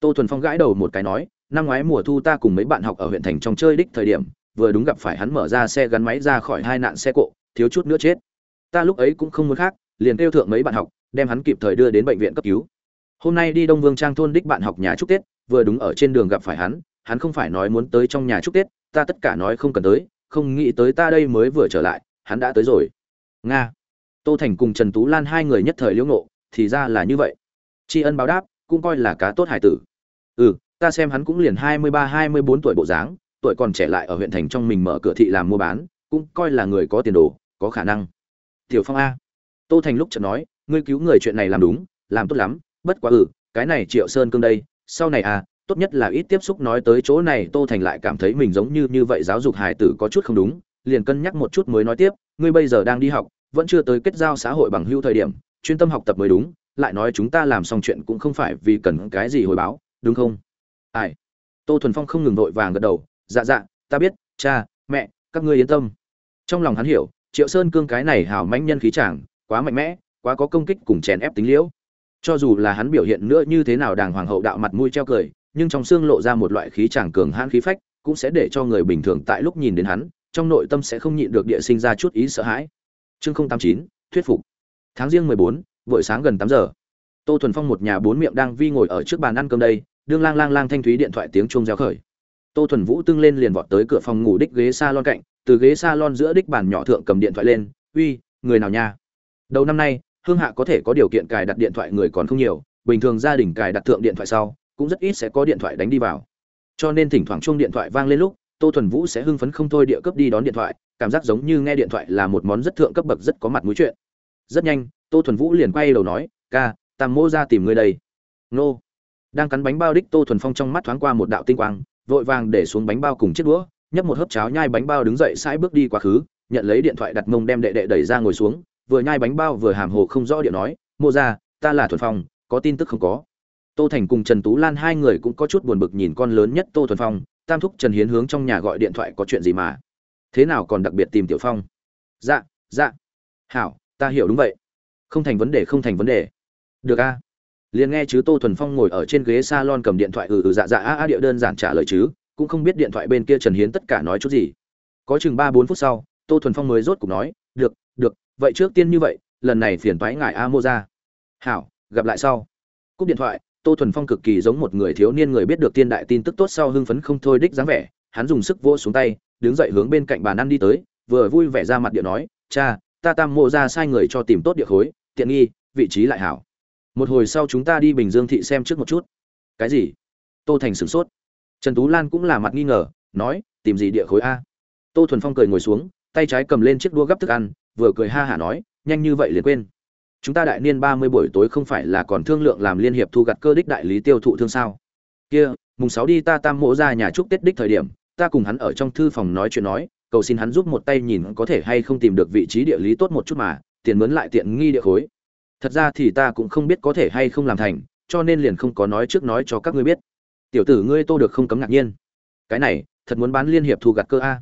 Tô thuần phong gãi đầu một cái nói, năm ngoái mùa thu ta cùng mấy bạn học ở huyện thành trong chơi đích thời điểm, vừa đúng gặp phải hắn mở ra xe gắn máy ra khỏi hai nạn xe cộ, thiếu chút nữa chết. Ta lúc ấy cũng không muốn khác, liền kêu thượng mấy bạn học, đem hắn kịp thời đưa đến bệnh viện cấp cứu. Hôm nay đi đông vương trang thôn đích bạn học nhà chúc tết, vừa đúng ở trên đường gặp phải hắn hắn không phải nói muốn tới trong nhà chúc tết, ta tất cả nói không cần tới, không nghĩ tới ta đây mới vừa trở lại, hắn đã tới rồi. Nga. Tô thành cùng trần tú lan hai người nhất thời liễu ngộ, thì ra là như vậy tri ân báo đáp, cũng coi là cá tốt hải tử. Ừ ta xem hắn cũng liền hai mươi ba, hai mươi bốn tuổi bộ dáng, tuổi còn trẻ lại ở huyện thành trong mình mở cửa thị làm mua bán, cũng coi là người có tiền đồ, có khả năng. Tiểu phong a. Tô thành lúc chợt nói, ngươi cứu người chuyện này làm đúng, làm tốt lắm, bất quá ừ cái này triệu sơn cương đây, sau này à tốt nhất là ít tiếp xúc nói tới chỗ này. Tô thành lại cảm thấy mình giống như như vậy giáo dục hài tử có chút không đúng, liền cân nhắc một chút mới nói tiếp, ngươi bây giờ đang đi học, vẫn chưa tới kết giao xã hội bằng hữu thời điểm, chuyên tâm học tập mới đúng lại nói chúng ta làm xong chuyện cũng không phải vì cần cái gì hồi báo, đúng không? Ai? Tô thuần phong không ngừng vội vàng gật đầu dạ dạ ta biết, cha, mẹ, các ngươi yên tâm. Trong lòng hắn hiểu, triệu sơn cương cái này hào mãnh nhân khí chàng, quá mạnh mẽ, quá có công kích cùng chèn ép tính liễu. Cho dù là hắn biểu hiện nữa như thế nào đàng hoàng hậu đạo mặt mũi treo cười, nhưng trong xương lộ ra một loại khí chàng cường hãn khí phách, cũng sẽ để cho người bình thường tại lúc nhìn đến hắn, trong nội tâm sẽ không nhịn được địa sinh ra chút ý sợ hãi. Chương không tám chín, thuyết phục. Tháng riêng mười bốn buổi sáng gần tám giờ. Tô thuần phong một nhà bốn miệng đang vi ngồi ở trước bàn ăn cơm đây, đương lang lang lang thanh thúy điện thoại tiếng chuông reo khởi. Tô thuần vũ tưng lên liền vọt tới cửa phòng ngủ đích ghế salon cạnh, từ ghế salon giữa đích bàn nhỏ thượng cầm điện thoại lên, uy, người nào nha? Đầu năm nay, hương hạ có thể có điều kiện cài đặt điện thoại người còn không nhiều, bình thường gia đình cài đặt thượng điện thoại sau, cũng rất ít sẽ có điện thoại đánh đi vào. Cho nên thỉnh thoảng chuông điện thoại vang lên lúc, tô thuần vũ sẽ hưng phấn không thôi địa cấp đi đón điện thoại, cảm giác giống như nghe điện thoại là một món rất thượng cấp bậc rất có mặt mũi chuyện. Rất nhanh tô thuần vũ liền quay đầu nói, ca tam mô ra tìm ngươi đây. Nô. Đang cắn bánh bao đích tô thuần phong trong mắt thoáng qua một đạo tinh quang, vội vàng để xuống bánh bao cùng chiếc đũa, nhấp một hớp cháo nhai bánh bao đứng dậy sãi bước đi quá khứ, nhận lấy điện thoại đặt mông đem đệ đệ đẩy ra ngồi xuống, vừa nhai bánh bao vừa hàm hồ không rõ điện nói, mô ra, ta là thuần phong, có tin tức không có. Tô thành cùng trần tú lan hai người cũng có chút buồn bực nhìn con lớn nhất tô thuần phong, tam thúc trần hiến hướng trong nhà gọi điện thoại có chuyện gì mà? Thế nào còn đặc biệt tìm tiểu phong? Dạ dạ. Hảo, ta hiểu đúng vậy không thành vấn đề, không thành vấn đề. Được a. Liền nghe chứ tô thuần phong ngồi ở trên ghế salon cầm điện thoại ừ ừ dạ dạ a a địa đơn giản trả lời chứ, cũng không biết điện thoại bên kia trần hiến tất cả nói chút gì. Có chừng ba bốn phút sau, tô thuần phong mới rốt cục nói, được được, vậy trước tiên như vậy, lần này phiền toái ngại a mô ra. Hảo, gặp lại sau. Cúp điện thoại, tô thuần phong cực kỳ giống một người thiếu niên người biết được tiên đại tin tức tốt sau hưng phấn không thôi đích dáng vẻ, hắn dùng sức vỗ xuống tay, đứng dậy hướng bên cạnh bàn ăn đi tới, vừa vui vẻ ra mặt địa nói, cha, ta tam mộ ra sai người cho tìm tốt địa khối tiện nghi, vị trí lại hảo. Một hồi sau chúng ta đi bình dương thị xem trước một chút. Cái gì? Tô thành sửng sốt. Trần tú lan cũng là mặt nghi ngờ, nói, tìm gì địa khối a? Tô thuần phong cười ngồi xuống, tay trái cầm lên chiếc đũa gấp thức ăn, vừa cười ha hả nói, nhanh như vậy liền quên. Chúng ta đại niên ba mươi buổi tối không phải là còn thương lượng làm liên hiệp thu gặt cơ đích đại lý tiêu thụ thương sao? Kia, mùng sáu đi ta tam mộ ra nhà chúc tết đích thời điểm, ta cùng hắn ở trong thư phòng nói chuyện nói, cầu xin hắn giúp một tay nhìn có thể hay không tìm được vị trí địa lý tốt một chút mà tiền mướn lại tiện nghi địa khối. Thật ra thì ta cũng không biết có thể hay không làm thành, cho nên liền không có nói trước nói cho các ngươi biết. Tiểu tử ngươi tô được không cấm ngạc nhiên. Cái này, thật muốn bán liên hiệp thu gặt cơ a.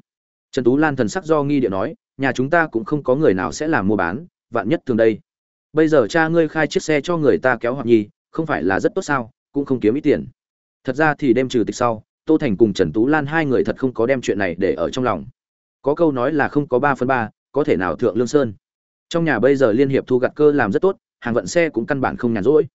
Trần tú lan thần sắc do nghi địa nói, nhà chúng ta cũng không có người nào sẽ làm mua bán, vạn nhất thường đây. Bây giờ cha ngươi khai chiếc xe cho người ta kéo hoặc nhi, không phải là rất tốt sao, cũng không kiếm ít tiền. Thật ra thì đem trừ tịch sau, tô thành cùng trần tú lan hai người thật không có đem chuyện này để ở trong lòng. Có câu nói là không có ba phân ba, có thể nào thượng lương sơn trong nhà bây giờ liên hiệp thu gặt cơ làm rất tốt, hàng vận xe cũng căn bản không nhàn rỗi.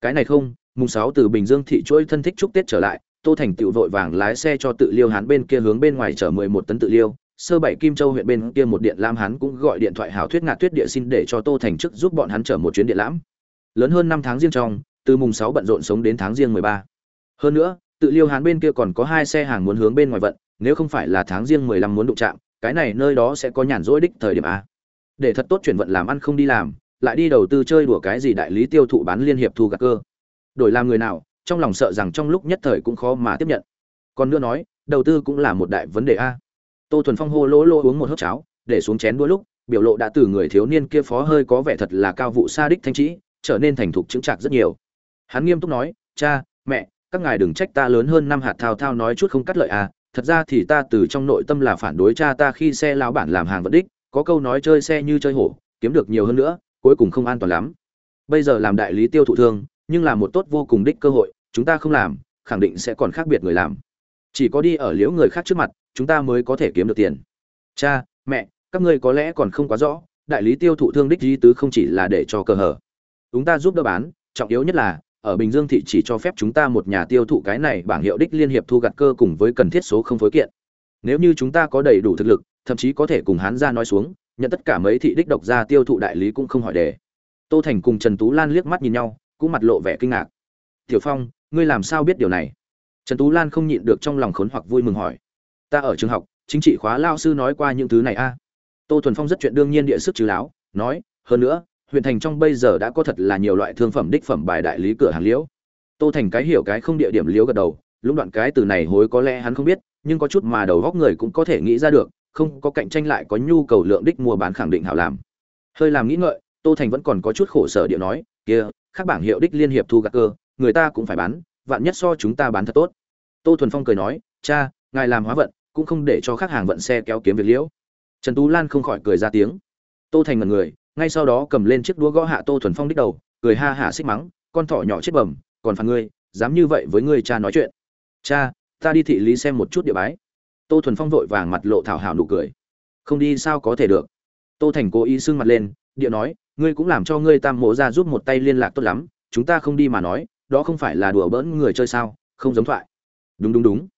Cái này không, mùng sáu từ bình dương thị chuỗi thân thích chúc tết trở lại, tô thành tựu vội vàng lái xe cho tự liêu hán bên kia hướng bên ngoài chở mười một tấn tự liêu. Sơ bảy kim châu huyện bên kia một điện lam hán cũng gọi điện thoại hảo thuyết ngạt tuyết địa xin để cho tô thành chức giúp bọn hắn chở một chuyến điện lãm. Lớn hơn năm tháng riêng trong, từ mùng sáu bận rộn sống đến tháng riêng mười ba. Hơn nữa, tự liêu hán bên kia còn có hai xe hàng muốn hướng bên ngoài vận, nếu không phải là tháng riêng mười lăm muốn đụng chạm, cái này nơi đó sẽ có nhàn rỗi đích thời điểm a để thật tốt chuyển vận làm ăn không đi làm, lại đi đầu tư chơi đùa cái gì đại lý tiêu thụ bán liên hiệp thu gạt cơ. Đổi làm người nào, trong lòng sợ rằng trong lúc nhất thời cũng khó mà tiếp nhận. Còn nữa nói, đầu tư cũng là một đại vấn đề a. Tô thuần phong hô lỗ lỗ uống một hớp cháo, để xuống chén đôi lúc, biểu lộ đã từ người thiếu niên kia phó hơi có vẻ thật là cao vụ xa đích thanh trĩ, trở nên thành thục chứng trạc rất nhiều. Hắn nghiêm túc nói, cha, mẹ, các ngài đừng trách ta lớn hơn năm hạt thao thao nói chút không cắt lợi à thật ra thì ta từ trong nội tâm là phản đối cha ta khi xe lão bản làm hàng vật đích có câu nói chơi xe như chơi hổ, kiếm được nhiều hơn nữa, cuối cùng không an toàn lắm. Bây giờ làm đại lý tiêu thụ thương, nhưng là một tốt vô cùng đích cơ hội, chúng ta không làm, khẳng định sẽ còn khác biệt người làm. Chỉ có đi ở liễu người khác trước mặt, chúng ta mới có thể kiếm được tiền. Cha, mẹ, các ngươi có lẽ còn không quá rõ, đại lý tiêu thụ thương đích di tứ không chỉ là để cho cơ hở. Chúng ta giúp đỡ bán, trọng yếu nhất là, ở bình dương thị chỉ cho phép chúng ta một nhà tiêu thụ cái này bảng hiệu đích liên hiệp thu gặt cơ cùng với cần thiết số không phối kiện. Nếu như chúng ta có đầy đủ thực lực thậm chí có thể cùng hán ra nói xuống, nhận tất cả mấy thị đích độc gia tiêu thụ đại lý cũng không hỏi đề. Tô thành cùng trần tú lan liếc mắt nhìn nhau, cũng mặt lộ vẻ kinh ngạc. Tiểu phong, ngươi làm sao biết điều này? Trần tú lan không nhịn được trong lòng khốn hoặc vui mừng hỏi. Ta ở trường học, chính trị khóa lao sư nói qua những thứ này a. Tô thuần phong rất chuyện đương nhiên địa sức chứ láo, nói, hơn nữa, huyện thành trong bây giờ đã có thật là nhiều loại thương phẩm đích phẩm bài đại lý cửa hàng liễu. Tô thành cái hiểu cái không địa điểm liễu gật đầu lũng đoạn cái từ này hối có lẽ hắn không biết, nhưng có chút mà đầu góc người cũng có thể nghĩ ra được không có cạnh tranh lại có nhu cầu lượng đích mua bán khẳng định hảo làm. Hơi làm nghĩ ngợi, tô thành vẫn còn có chút khổ sở địa nói, kia các bảng hiệu đích liên hiệp thu gạt cơ, người ta cũng phải bán, vạn nhất so chúng ta bán thật tốt. Tô thuần phong cười nói, cha, ngài làm hóa vận, cũng không để cho khách hàng vận xe kéo kiếm việc liễu. Trần tú lan không khỏi cười ra tiếng. Tô thành ngần người, ngay sau đó cầm lên chiếc đũa gõ hạ tô thuần phong đích đầu, cười ha hả xích mắng, con thỏ nhỏ chết bẩm còn phản ngươi, dám như vậy với ngươi cha nói chuyện. Cha, ta đi thị lý xem một chút địa bái tô thuần phong vội vàng mặt lộ thảo hảo nụ cười. Không đi sao có thể được? Tô thành cố ý sưng mặt lên, địa nói, ngươi cũng làm cho ngươi tam mộ ra giúp một tay liên lạc tốt lắm, chúng ta không đi mà nói, đó không phải là đùa bỡn người chơi sao, không giống thoại. Đúng đúng đúng.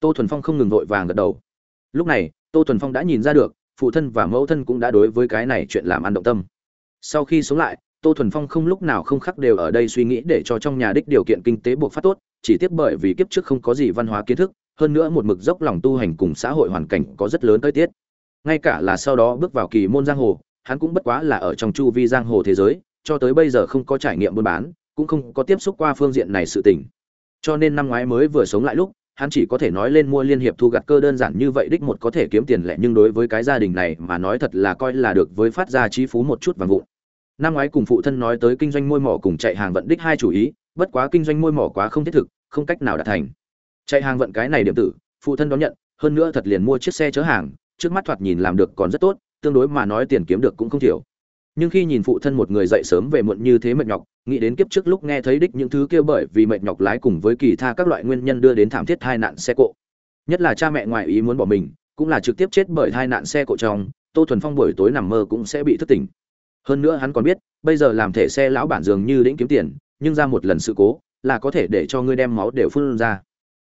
Tô thuần phong không ngừng vội vàng gật đầu. Lúc này, tô thuần phong đã nhìn ra được, phụ thân và mẫu thân cũng đã đối với cái này chuyện làm ăn động tâm. Sau khi sống lại, tô thuần phong không lúc nào không khắc đều ở đây suy nghĩ để cho trong nhà đích điều kiện kinh tế buộc phát tốt, chỉ tiếp bởi vì kiếp trước không có gì văn hóa kiến thức hơn nữa một mực dốc lòng tu hành cùng xã hội hoàn cảnh có rất lớn tới tiết. Ngay cả là sau đó bước vào kỳ môn giang hồ, hắn cũng bất quá là ở trong chu vi giang hồ thế giới, cho tới bây giờ không có trải nghiệm buôn bán, cũng không có tiếp xúc qua phương diện này sự tình. Cho nên năm ngoái mới vừa sống lại lúc, hắn chỉ có thể nói lên mua liên hiệp thu gặt cơ đơn giản như vậy đích một có thể kiếm tiền lẻ, nhưng đối với cái gia đình này mà nói thật là coi là được với phát ra trí phú một chút vàng vụn. Năm ngoái cùng phụ thân nói tới kinh doanh môi mỏ cùng chạy hàng vận đích hai chủ ý, bất quá kinh doanh môi mỏ quá không thiết thực, không cách nào đạt thành chạy hàng vận cái này điểm tử, phụ thân đón nhận, hơn nữa thật liền mua chiếc xe chở hàng, trước mắt thoạt nhìn làm được còn rất tốt, tương đối mà nói tiền kiếm được cũng không thiểu. Nhưng khi nhìn phụ thân một người dậy sớm về muộn như thế mệt nhọc, nghĩ đến kiếp trước lúc nghe thấy đích những thứ kia bởi vì mệt nhọc lái cùng với kỳ tha các loại nguyên nhân đưa đến thảm thiết tai nạn xe cộ. Nhất là cha mẹ ngoại ý muốn bỏ mình, cũng là trực tiếp chết bởi tai nạn xe cộ trong, tô thuần phong buổi tối nằm mơ cũng sẽ bị thức tỉnh. Hơn nữa hắn còn biết, bây giờ làm thể xe lão bản dường như đĩnh kiếm tiền, nhưng ra một lần sự cố, là có thể để cho ngươi đem máu đều phun ra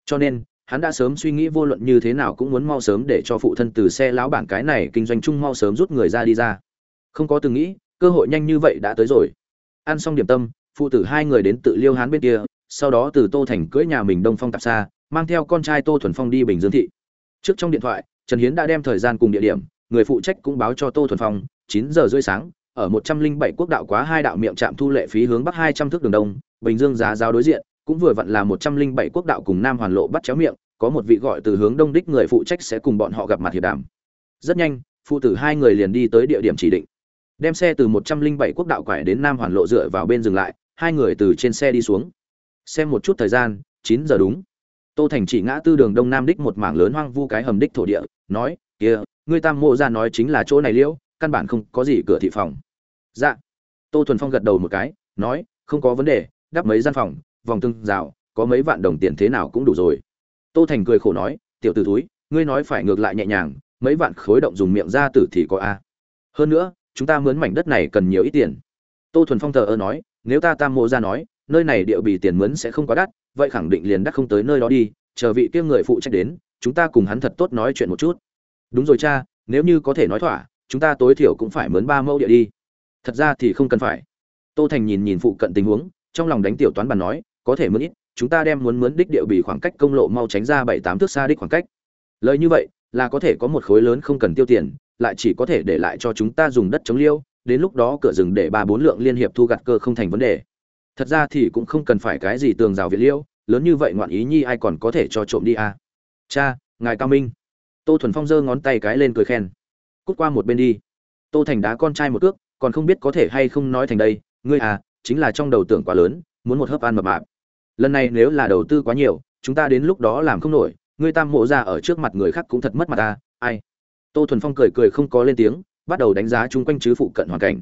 cho nên, hắn đã sớm suy nghĩ vô luận như thế nào cũng muốn mau sớm để cho phụ thân từ xe lão bản cái này kinh doanh chung mau sớm rút người ra đi ra. Không có từng nghĩ, cơ hội nhanh như vậy đã tới rồi. Ăn xong điểm tâm, phụ tử hai người đến tự liêu hán bên kia, sau đó từ tô thành cưỡi nhà mình đông phong tạp xa, mang theo con trai tô thuần phong đi bình dương thị. Trước trong điện thoại, trần hiến đã đem thời gian cùng địa điểm, người phụ trách cũng báo cho tô thuần phong, chín giờ rưỡi sáng, ở một trăm linh bảy quốc đạo quá hai đạo miệng trạm thu lệ phí hướng bắc hai trăm thước đường đông, bình dương giá giao đối diện cũng vừa vặn là một trăm linh bảy quốc đạo cùng nam hoàn lộ bắt chéo miệng, có một vị gọi từ hướng đông đích người phụ trách sẽ cùng bọn họ gặp mặt hiệp đàm. Rất nhanh, phụ tử hai người liền đi tới địa điểm chỉ định. Đem xe từ một trăm linh bảy quốc đạo quải đến nam hoàn lộ dựa vào bên dừng lại, hai người từ trên xe đi xuống. Xem một chút thời gian, chín giờ đúng. Tô thành chỉ ngã tư đường đông nam đích một mảng lớn hoang vu cái hầm đích thổ địa, nói kia ngươi tam mộ ra nói chính là chỗ này liễu căn bản không có gì cửa thị phòng. Dạ. Tô thuần phong gật đầu một cái, nói, không có vấn đề, đắp mấy gian phòng vòng tương rào, có mấy vạn đồng tiền thế nào cũng đủ rồi. Tô thành cười khổ nói, tiểu t ử túi ngươi nói phải ngược lại nhẹ nhàng, mấy vạn khối động dùng miệng ra tử thì có a. Hơn nữa, chúng ta mướn mảnh đất này cần nhiều ít tiền. Tô thuần phong thờ ơ nói, nếu ta tam mộ ra nói, nơi này địa bì tiền mướn sẽ không quá đắt, vậy khẳng định liền đắt không tới nơi đó đi, chờ vị kia người phụ trách đến, chúng ta cùng hắn thật tốt nói chuyện một chút. Đúng rồi cha, nếu như có thể nói thỏa, chúng ta tối thiểu cũng phải mướn ba mẫu địa đi. Thật ra thì không cần phải. Tô thành nhìn nhìn phụ cận tình huống, trong lòng đánh tiểu toán bàn nói có thể mướn ít, chúng ta đem muốn mướn đích địa bị khoảng cách công lộ mau tránh ra bảy tám thước xa đích khoảng cách. Lời như vậy, là có thể có một khối lớn không cần tiêu tiền, lại chỉ có thể để lại cho chúng ta dùng đất chống liêu, đến lúc đó cửa rừng để ba bốn lượng liên hiệp thu gặt cơ không thành vấn đề. Thật ra thì cũng không cần phải cái gì tường rào việt liêu, lớn như vậy ngoạn ý nhi ai còn có thể cho trộm đi à. cha, ngài cao minh. Tô thuần phong giơ ngón tay cái lên cười khen. Cút qua một bên đi. Tô thành đá con trai một cước, còn không biết có thể hay không nói thành đây, ngươi à chính là trong đầu tưởng quá lớn muốn một hớp ăn mập mạp. Lần này nếu là đầu tư quá nhiều, chúng ta đến lúc đó làm không nổi ngươi tam mộ ra ở trước mặt người khác cũng thật mất mặt ta, ai? Tô thuần phong cười cười không có lên tiếng, bắt đầu đánh giá chung quanh chứ phụ cận hoàn cảnh.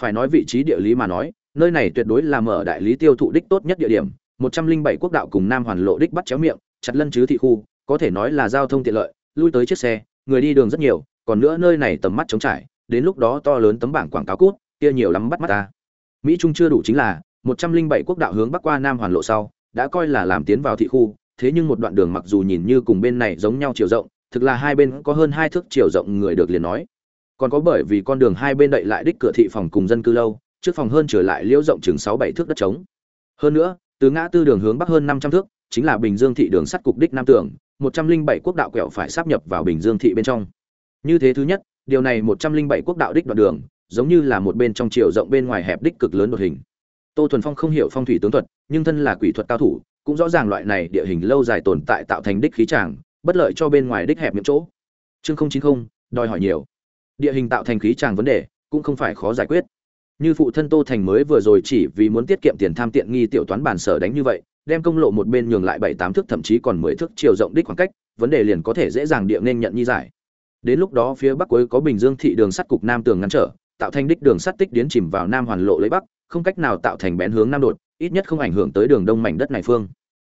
Phải nói vị trí địa lý mà nói, nơi này tuyệt đối là mở đại lý tiêu thụ đích tốt nhất địa điểm, một trăm linh bảy quốc đạo cùng nam hoàn lộ đích bắt chéo miệng, chặt lân chứ thị khu, có thể nói là giao thông tiện lợi, lui tới chiếc xe, người đi đường rất nhiều, còn nữa nơi này tầm mắt trống trải, đến lúc đó to lớn tấm bảng quảng cáo cút, kia nhiều lắm bắt mắt ta. Mỹ trung chưa đủ chính là một trăm linh bảy quốc đạo hướng bắc qua nam hoàn lộ sau, đã coi là làm tiến vào thị khu, thế nhưng một đoạn đường mặc dù nhìn như cùng bên này giống nhau chiều rộng, thực là hai bên có hơn hai thước chiều rộng người được liền nói. Còn có bởi vì con đường hai bên đậy lại đích cửa thị phòng cùng dân cư lâu, trước phòng hơn trở lại liễu rộng chừng sáu bảy thước đất trống. Hơn nữa, từ ngã tư đường hướng bắc hơn năm trăm thước, chính là bình dương thị đường sắt cục đích nam tường, một trăm linh bảy quốc đạo quẹo phải sáp nhập vào bình dương thị bên trong. Như thế thứ nhất, điều này một trăm linh bảy quốc đạo đích đoạn đường, giống như là một bên trong chiều rộng bên ngoài hẹp đích cực lớn đột hình tô thuần phong không hiểu phong thủy tướng thuật, nhưng thân là quỷ thuật cao thủ, cũng rõ ràng loại này địa hình lâu dài tồn tại tạo thành đích khí tràng bất lợi cho bên ngoài đích hẹp những chỗ. Chương không chín không, đòi hỏi nhiều. Địa hình tạo thành khí tràng vấn đề, cũng không phải khó giải quyết. Như phụ thân tô thành mới vừa rồi chỉ vì muốn tiết kiệm tiền tham tiện nghi tiểu toán bản sở đánh như vậy, đem công lộ một bên nhường lại bảy tám thước thậm chí còn mười thước chiều rộng đích khoảng cách, vấn đề liền có thể dễ dàng địa nên nhận như giải. Đến lúc đó phía bắc cuối có bình dương thị đường sắt cục nam tường ngăn trở, tạo thành đích đường sắt tích đến chìm vào nam hoàn lộ lấy bắc không cách nào tạo thành bén hướng nam đột, ít nhất không ảnh hưởng tới đường đông mảnh đất này phương.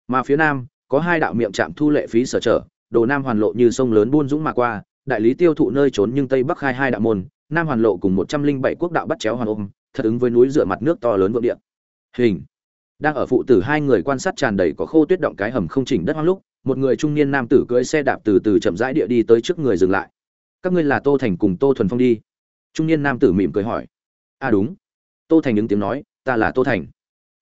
Mà phía nam, có hai đạo miệng trạm thu lệ phí sở trở đồ nam hoàn lộ như sông lớn buôn dũng mà qua, đại lý tiêu thụ nơi trốn nhưng tây bắc khai hai đạo môn, nam hoàn lộ cùng một trăm linh bảy quốc đạo bắt chéo hoàn ôm, thật ứng với núi dựa mặt nước to lớn vượng điện hình. Đang ở phụ tử hai người quan sát tràn đầy có khô tuyết động cái hầm không chỉnh đất hoang lúc, một người trung niên nam tử cưỡi xe đạp từ từ chậm rãi địa đi tới trước người dừng lại. Các ngươi là tô thành cùng tô thuần phong đi. Trung niên nam tử mỉm cười hỏi. À đúng tô thành ứng tiếng nói, ta là tô thành.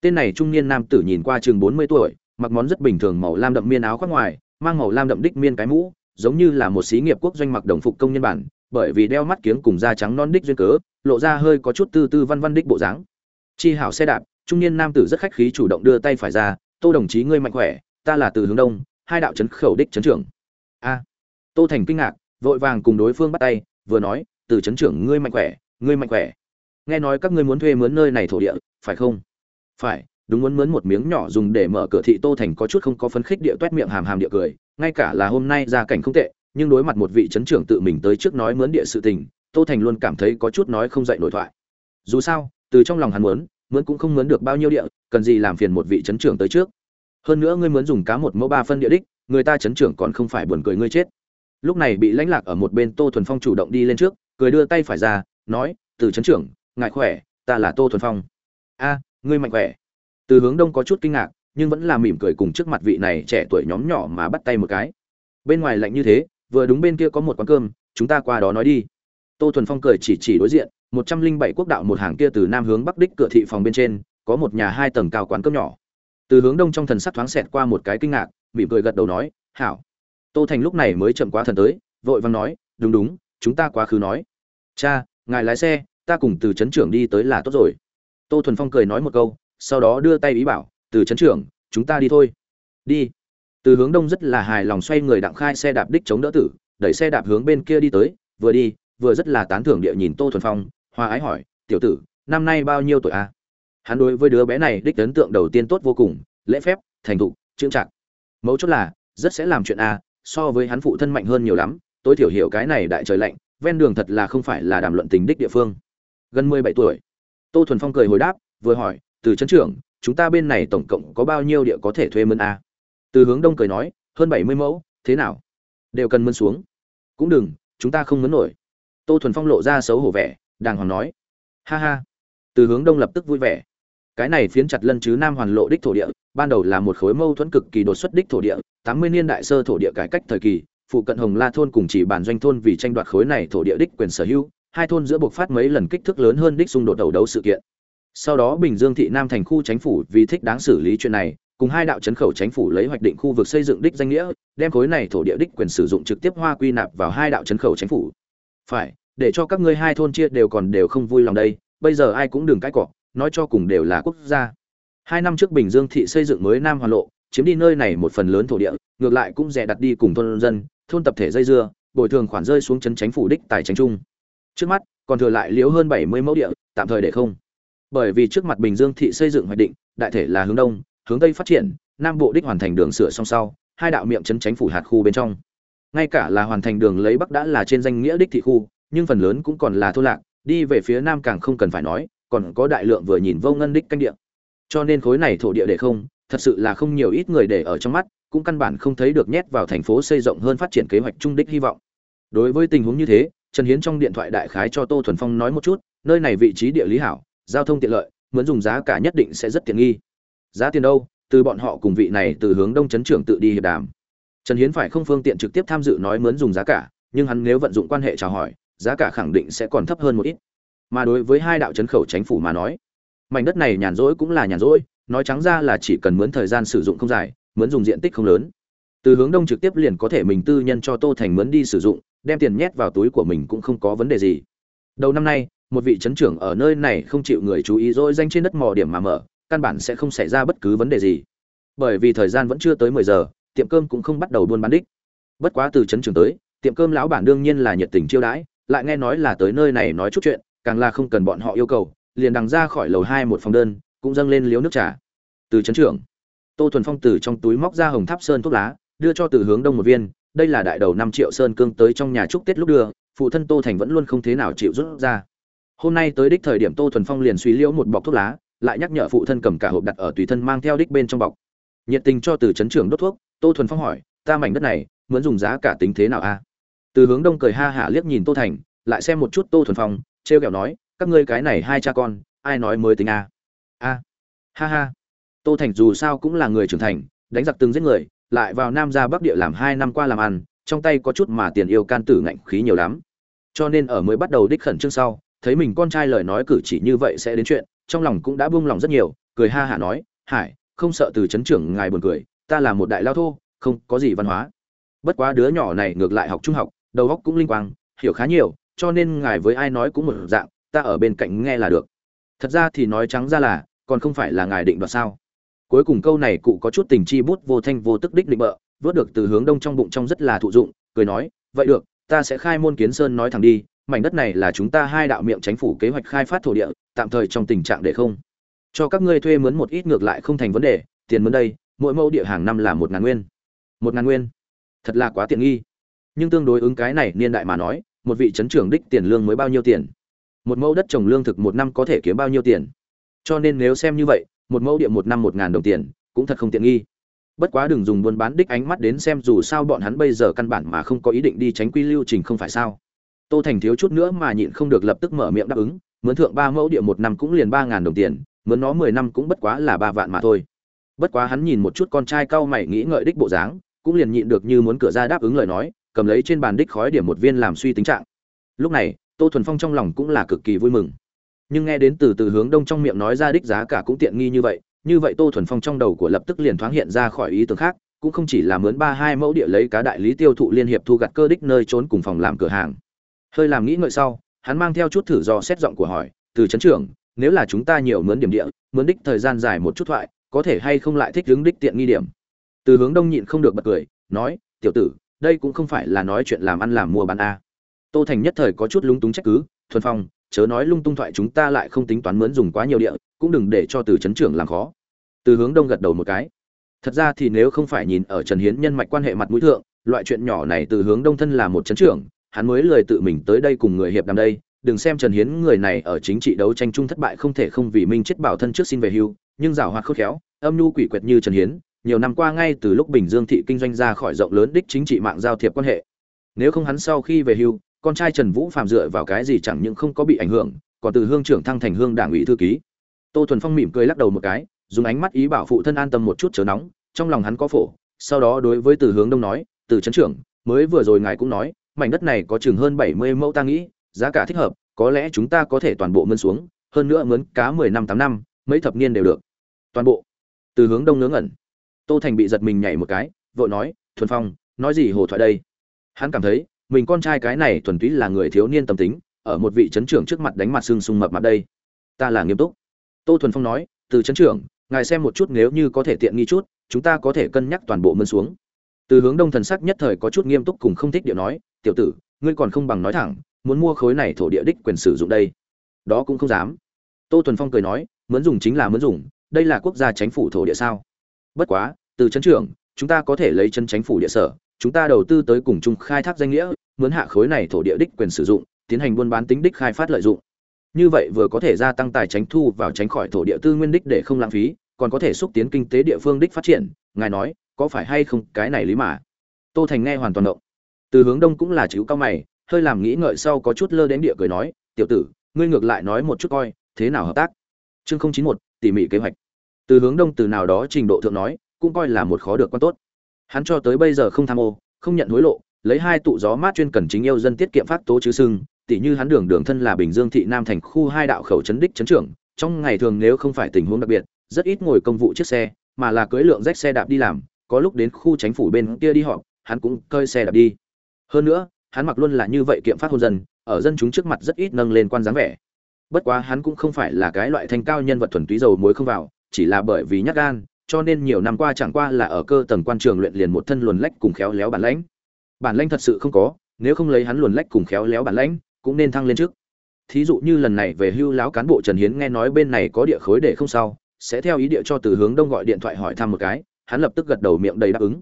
Tên này trung niên nam tử nhìn qua chừng bốn mươi tuổi, mặc món rất bình thường màu lam đậm miên áo khoác ngoài, mang màu lam đậm đích miên cái mũ, giống như là một xí nghiệp quốc doanh mặc đồng phục công nhân bản, bởi vì đeo mắt kiếng cùng da trắng non đích duyên cớ, lộ ra hơi có chút tư tư văn văn đích bộ dáng. Chi hảo xe đạp, trung niên nam tử rất khách khí chủ động đưa tay phải ra, tô đồng chí ngươi mạnh khỏe, ta là từ hướng đông, hai đạo trấn khẩu đích trấn trưởng. A. Tô thành kinh ngạc, vội vàng cùng đối phương bắt tay, vừa nói, từ trấn trưởng ngươi mạnh khỏe, ngươi mạnh khỏe nghe nói các ngươi muốn thuê mướn nơi này thổ địa, phải không? Phải, đúng muốn mướn một miếng nhỏ dùng để mở cửa thị tô thành có chút không có phấn khích địa toét miệng hàm hàm địa cười, ngay cả là hôm nay gia cảnh không tệ, nhưng đối mặt một vị trấn trưởng tự mình tới trước nói mướn địa sự tình, tô thành luôn cảm thấy có chút nói không dậy nổi thoại. Dù sao, từ trong lòng hắn muốn, mướn cũng không mướn được bao nhiêu địa, cần gì làm phiền một vị trấn trưởng tới trước. Hơn nữa ngươi muốn dùng cá một mẫu ba phân địa đích, người ta trấn trưởng còn không phải buồn cười ngươi chết. Lúc này bị lãnh lạc ở một bên tô thuần phong chủ động đi lên trước, cười đưa tay phải ra, nói, từ trấn trưởng ngại khỏe, ta là tô thuần phong. A, ngươi mạnh khỏe. Từ hướng đông có chút kinh ngạc, nhưng vẫn là mỉm cười cùng trước mặt vị này trẻ tuổi nhóm nhỏ mà bắt tay một cái. Bên ngoài lạnh như thế, vừa đúng bên kia có một quán cơm, chúng ta qua đó nói đi. Tô thuần phong cười chỉ chỉ đối diện, một trăm linh bảy quốc đạo một hàng kia từ nam hướng bắc đích cửa thị phòng bên trên, có một nhà hai tầng cao quán cơm nhỏ. Từ hướng đông trong thần sắc thoáng xẹt qua một cái kinh ngạc, mỉm cười gật đầu nói, hảo. Tô thành lúc này mới chậm quá thần tới, vội vàng nói, đúng đúng, chúng ta quá khứ nói. Cha, ngài lái xe ta cùng từ trấn trưởng đi tới là tốt rồi. Tô thuần phong cười nói một câu, sau đó đưa tay ý bảo, từ trấn trưởng, chúng ta đi thôi. Đi. Từ hướng đông rất là hài lòng xoay người đặng khai xe đạp đích chống đỡ tử, đẩy xe đạp hướng bên kia đi tới, vừa đi, vừa rất là tán thưởng địa nhìn tô thuần phong hoa ái hỏi, tiểu tử, năm nay bao nhiêu tuổi a? À? hắn đối với đứa bé này đích ấn tượng đầu tiên tốt vô cùng, lễ phép, thành thục trưng trạng mấu chốt là, rất sẽ làm chuyện a, so với hắn phụ thân mạnh hơn nhiều lắm, tối thiểu hiểu cái này đại trời lạnh, ven đường thật là không phải là đàm luận tình đích địa phương gần mười bảy tuổi. Tô thuần phong cười hồi đáp, vừa hỏi, từ trấn trưởng, chúng ta bên này tổng cộng có bao nhiêu địa có thể thuê mướn a? Từ hướng đông cười nói, hơn bảy mươi mẫu, thế nào? Đều cần mướn xuống. Cũng đừng, chúng ta không mướn nổi. Tô thuần phong lộ ra xấu hổ vẻ, đàng hoàng nói, ha ha. Từ hướng đông lập tức vui vẻ. Cái này phiến chặt lân chứ nam hoàn lộ đích thổ địa, ban đầu là một khối mâu thuẫn cực kỳ đột xuất đích thổ địa, tám mươi niên đại sơ thổ địa cải cách thời kỳ, phụ cận hồng la thôn cùng chỉ bản doanh thôn vì tranh đoạt khối này thổ địa đích quyền sở hữu hai thôn giữa buộc phát mấy lần kích thước lớn hơn đích xung đột đầu đấu sự kiện. Sau đó bình dương thị nam thành khu chính phủ vì thích đáng xử lý chuyện này, cùng hai đạo chấn khẩu chính phủ lấy hoạch định khu vực xây dựng đích danh nghĩa, đem khối này thổ địa đích quyền sử dụng trực tiếp hoa quy nạp vào hai đạo chấn khẩu chính phủ. Phải, để cho các ngươi hai thôn chia đều còn đều không vui lòng đây, bây giờ ai cũng đừng cãi cọ, nói cho cùng đều là quốc gia. Hai năm trước bình dương thị xây dựng mới nam hoàn lộ, chiếm đi nơi này một phần lớn thổ địa, ngược lại cũng rẻ đặt đi cùng thôn dân, thôn tập thể dây dưa, bồi thường khoản rơi xuống chấn chính phủ đích tài chính chung trước mắt, còn thừa lại liếu hơn bảy mươi mẫu địa, tạm thời để không. Bởi vì trước mặt bình dương thị xây dựng hoạch định, đại thể là hướng đông, hướng tây phát triển, nam bộ đích hoàn thành đường sửa song sau, hai đạo miệng chấn tránh phủ hạt khu bên trong. Ngay cả là hoàn thành đường lấy bắc đã là trên danh nghĩa đích thị khu, nhưng phần lớn cũng còn là thôn lạc, đi về phía nam càng không cần phải nói, còn có đại lượng vừa nhìn vô ngân đích canh địa. Cho nên khối này thổ địa để không, thật sự là không nhiều ít người để ở trong mắt, cũng căn bản không thấy được nhét vào thành phố xây rộng hơn phát triển kế hoạch trung đích hy vọng. Đối với tình huống như thế trần hiến trong điện thoại đại khái cho tô thuần phong nói một chút, nơi này vị trí địa lý hảo, giao thông tiện lợi, muốn dùng giá cả nhất định sẽ rất tiện nghi. Giá tiền đâu? Từ bọn họ cùng vị này từ hướng đông chấn trưởng tự đi hiệp đàm. Trần hiến phải không phương tiện trực tiếp tham dự nói muốn dùng giá cả, nhưng hắn nếu vận dụng quan hệ chào hỏi, giá cả khẳng định sẽ còn thấp hơn một ít. Mà đối với hai đạo chấn khẩu chính phủ mà nói, mảnh đất này nhàn rỗi cũng là nhàn rỗi, nói trắng ra là chỉ cần mướn thời gian sử dụng không dài, mướn dùng diện tích không lớn. Từ hướng đông trực tiếp liền có thể mình tư nhân cho tô thành mướn đi sử dụng đem tiền nhét vào túi của mình cũng không có vấn đề gì. Đầu năm nay, một vị trấn trưởng ở nơi này không chịu người chú ý rồi danh trên đất mò điểm mà mở, căn bản sẽ không xảy ra bất cứ vấn đề gì. Bởi vì thời gian vẫn chưa tới mười giờ, tiệm cơm cũng không bắt đầu buôn bán đích. Bất quá từ trấn trưởng tới, tiệm cơm lão bản đương nhiên là nhiệt tình chiêu đãi, lại nghe nói là tới nơi này nói chút chuyện, càng là không cần bọn họ yêu cầu, liền đằng ra khỏi lầu hai một phòng đơn, cũng dâng lên liếu nước trà. Từ trấn trưởng, tô thuần phong từ trong túi móc ra hồng tháp sơn thuốc lá, đưa cho từ hướng đông một viên đây là đại đầu năm triệu sơn cương tới trong nhà chúc tết lúc đưa, phụ thân tô thành vẫn luôn không thế nào chịu rút ra. Hôm nay tới đích thời điểm tô thuần phong liền suy liễu một bọc thuốc lá, lại nhắc nhở phụ thân cầm cả hộp đặt ở tùy thân mang theo đích bên trong bọc. Nhiệt tình cho từ trấn trưởng đốt thuốc, tô thuần phong hỏi, ta mảnh đất này, muốn dùng giá cả tính thế nào a? Từ hướng đông cười ha hả liếc nhìn tô thành, lại xem một chút tô thuần phong, trêu ghẹo nói, các ngươi cái này hai cha con, ai nói mới tính a? A, ha ha. Tô thành dù sao cũng là người trưởng thành, đánh giặc từng giết người lại vào nam ra bắc địa làm hai năm qua làm ăn, trong tay có chút mà tiền yêu can tử ngạnh khí nhiều lắm. Cho nên ở mới bắt đầu đích khẩn trương sau, thấy mình con trai lời nói cử chỉ như vậy sẽ đến chuyện, trong lòng cũng đã buông lòng rất nhiều, cười ha hả nói, hải, không sợ từ chấn trưởng ngài buồn cười, ta là một đại lao thô, không có gì văn hóa. Bất quá đứa nhỏ này ngược lại học trung học, đầu óc cũng linh quang, hiểu khá nhiều, cho nên ngài với ai nói cũng một dạng, ta ở bên cạnh nghe là được. Thật ra thì nói trắng ra là, còn không phải là ngài định đoạt sao? Cuối cùng câu này cụ có chút tình chi bút vô thanh vô tức đích định bợ, vớt được từ hướng đông trong bụng trong rất là thụ dụng, cười nói, vậy được, ta sẽ khai môn kiến sơn nói thẳng đi, mảnh đất này là chúng ta hai đạo miệng chính phủ kế hoạch khai phát thổ địa, tạm thời trong tình trạng để không. Cho các ngươi thuê mướn một ít ngược lại không thành vấn đề, tiền mướn đây, mỗi mẫu địa hàng năm là một ngàn nguyên. Một ngàn nguyên? Thật là quá tiện nghi. Nhưng tương đối ứng cái này niên đại mà nói, một vị trấn trưởng đích tiền lương mới bao nhiêu tiền? Một mẫu đất trồng lương thực một năm có thể kiếm bao nhiêu tiền? Cho nên nếu xem như vậy một mẫu địa một năm một ngàn đồng tiền, cũng thật không tiện nghi. Bất quá đừng dùng buôn bán đích ánh mắt đến xem dù sao bọn hắn bây giờ căn bản mà không có ý định đi tránh quy lưu trình không phải sao. Tô thành thiếu chút nữa mà nhịn không được lập tức mở miệng đáp ứng, mướn thượng ba mẫu địa một năm cũng liền ba ngàn đồng tiền, mướn nó mười năm cũng bất quá là ba vạn mà thôi. Bất quá hắn nhìn một chút con trai cau mày nghĩ ngợi đích bộ dáng, cũng liền nhịn được như muốn cửa ra đáp ứng lời nói, cầm lấy trên bàn đích khói điểm một viên làm suy tính trạng. Lúc này, tô thuần phong trong lòng cũng là cực kỳ vui mừng nhưng nghe đến từ từ hướng đông trong miệng nói ra đích giá cả cũng tiện nghi như vậy như vậy tô thuần phong trong đầu của lập tức liền thoáng hiện ra khỏi ý tưởng khác, cũng không chỉ là mướn ba hai mẫu địa lấy cá đại lý tiêu thụ liên hiệp thu gặt cơ đích nơi trốn cùng phòng làm cửa hàng. Hơi làm nghĩ ngợi sau, hắn mang theo chút thử do xét giọng của hỏi, từ chấn trưởng, nếu là chúng ta nhiều mướn điểm địa, mướn đích thời gian dài một chút thoại, có thể hay không lại thích hướng đích tiện nghi điểm? Từ hướng đông nhịn không được bật cười, nói, tiểu tử, đây cũng không phải là nói chuyện làm ăn làm mua bán a. Tô thành nhất thời có chút lúng túng trách cứ, thuần phong chớ nói lung tung thoại chúng ta lại không tính toán mướn dùng quá nhiều địa, cũng đừng để cho từ chấn trưởng làm khó. Từ hướng đông gật đầu một cái. Thật ra thì nếu không phải nhìn ở trần hiến nhân mạch quan hệ mặt mũi thượng, loại chuyện nhỏ này từ hướng đông thân là một chấn trưởng, hắn mới lười tự mình tới đây cùng người hiệp đàm đây, đừng xem trần hiến người này ở chính trị đấu tranh chung thất bại không thể không vì minh chết bảo thân trước xin về hưu, nhưng giảo hoạt khôn khéo, âm nhu quỷ quyệt như trần hiến, nhiều năm qua ngay từ lúc bình dương thị kinh doanh ra khỏi rộng lớn đích chính trị mạng giao thiệp quan hệ. Nếu không hắn sau khi về hưu con trai trần vũ phạm dựa vào cái gì chẳng những không có bị ảnh hưởng, còn từ hương trưởng thăng thành hương đảng ủy thư ký. Tô thuần phong mỉm cười lắc đầu một cái, dùng ánh mắt ý bảo phụ thân an tâm một chút chớ nóng, trong lòng hắn có phổ, sau đó đối với từ hướng đông nói, từ trấn trưởng, mới vừa rồi ngài cũng nói, mảnh đất này có chừng hơn bảy mươi mẫu ta nghĩ, giá cả thích hợp, có lẽ chúng ta có thể toàn bộ mướn xuống, hơn nữa mướn cá mười năm, tám năm, mấy thập niên đều được. Toàn bộ. Từ hướng đông ngớ ngẩn. Tô thành bị giật mình nhảy một cái, vội nói, thuần phong, nói gì hồ thoại đây? Hắn cảm thấy mình con trai cái này thuần túy là người thiếu niên tâm tính, ở một vị trấn trưởng trước mặt đánh mặt xương sung mập mặt đây. Ta là nghiêm túc. Tô thuần phong nói, từ trấn trưởng, ngài xem một chút nếu như có thể tiện nghi chút, chúng ta có thể cân nhắc toàn bộ mân xuống. Từ hướng đông thần sắc nhất thời có chút nghiêm túc cùng không thích điệu nói, tiểu tử, ngươi còn không bằng nói thẳng, muốn mua khối này thổ địa đích quyền sử dụng đây. Đó cũng không dám. Tô thuần phong cười nói muốn dùng chính là muốn dùng, đây là quốc gia chính phủ thổ địa sao? Bất quá, từ trấn trưởng, chúng ta có thể lấy chân chính phủ địa sở, chúng ta đầu tư tới cùng chung khai thác danh nghĩa muốn hạ khối này thổ địa đích quyền sử dụng, tiến hành buôn bán tính đích khai phát lợi dụng. Như vậy vừa có thể gia tăng tài tránh thu vào tránh khỏi thổ địa tư nguyên đích để không lãng phí, còn có thể xúc tiến kinh tế địa phương đích phát triển, ngài nói, có phải hay không, cái này lý mà? Tô thành nghe hoàn toàn động. Từ hướng đông cũng là chữ cao mày, hơi làm nghĩ ngợi sau có chút lơ đến địa cười nói, tiểu tử, ngươi ngược lại nói một chút coi, thế nào hợp tác? Chương không chín một, tỉ mỉ kế hoạch. Từ hướng đông từ nào đó trình độ thượng nói, cũng coi là một khó được quan tốt. Hắn cho tới bây giờ không tham ô, không nhận hối lộ lấy hai tụ gió mát chuyên cần chính yêu dân tiết kiệm phát tố chứ sưng, tỉ như hắn đường đường thân là bình dương thị nam thành khu hai đạo khẩu chấn đích chấn trưởng, trong ngày thường nếu không phải tình huống đặc biệt, rất ít ngồi công vụ chiếc xe, mà là cưỡi lượng rách xe đạp đi làm, có lúc đến khu chính phủ bên kia đi họp, hắn cũng cơi xe đạp đi. Hơn nữa, hắn mặc luôn là như vậy kiệm phát hôn dân, ở dân chúng trước mặt rất ít nâng lên quan dáng vẻ. Bất quá hắn cũng không phải là cái loại thanh cao nhân vật thuần túy dầu muối không vào, chỉ là bởi vì nhát gan, cho nên nhiều năm qua chẳng qua là ở cơ tầng quan trường luyện liền một thân luồn lách cùng khéo léo bản lãnh bản lãnh thật sự không có, nếu không lấy hắn luồn lách cùng khéo léo bản lãnh cũng nên thăng lên trước. Thí dụ như lần này về hưu láo cán bộ trần hiến nghe nói bên này có địa khối để không sao, sẽ theo ý địa cho từ hướng đông gọi điện thoại hỏi thăm một cái, hắn lập tức gật đầu miệng đầy đáp ứng.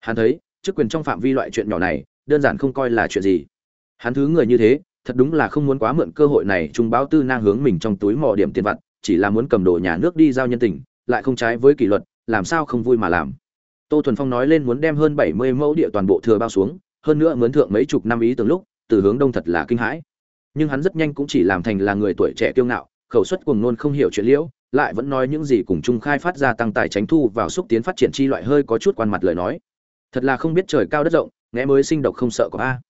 Hắn thấy, chức quyền trong phạm vi loại chuyện nhỏ này, đơn giản không coi là chuyện gì. Hắn thứ người như thế, thật đúng là không muốn quá mượn cơ hội này trung báo tư nang hướng mình trong túi mò điểm tiền vặt, chỉ là muốn cầm đồ nhà nước đi giao nhân tình, lại không trái với kỷ luật, làm sao không vui mà làm tô thuần phong nói lên muốn đem hơn bảy mươi mẫu địa toàn bộ thừa bao xuống, hơn nữa mướn thượng mấy chục năm ý từng lúc, từ hướng đông thật là kinh hãi. Nhưng hắn rất nhanh cũng chỉ làm thành là người tuổi trẻ kiêu ngạo, khẩu suất cuồng nôn không hiểu chuyện liễu, lại vẫn nói những gì cùng chung khai phát ra tăng tài tránh thu vào xúc tiến phát triển chi loại hơi có chút quan mặt lời nói. Thật là không biết trời cao đất rộng, nghe mới sinh độc không sợ có a.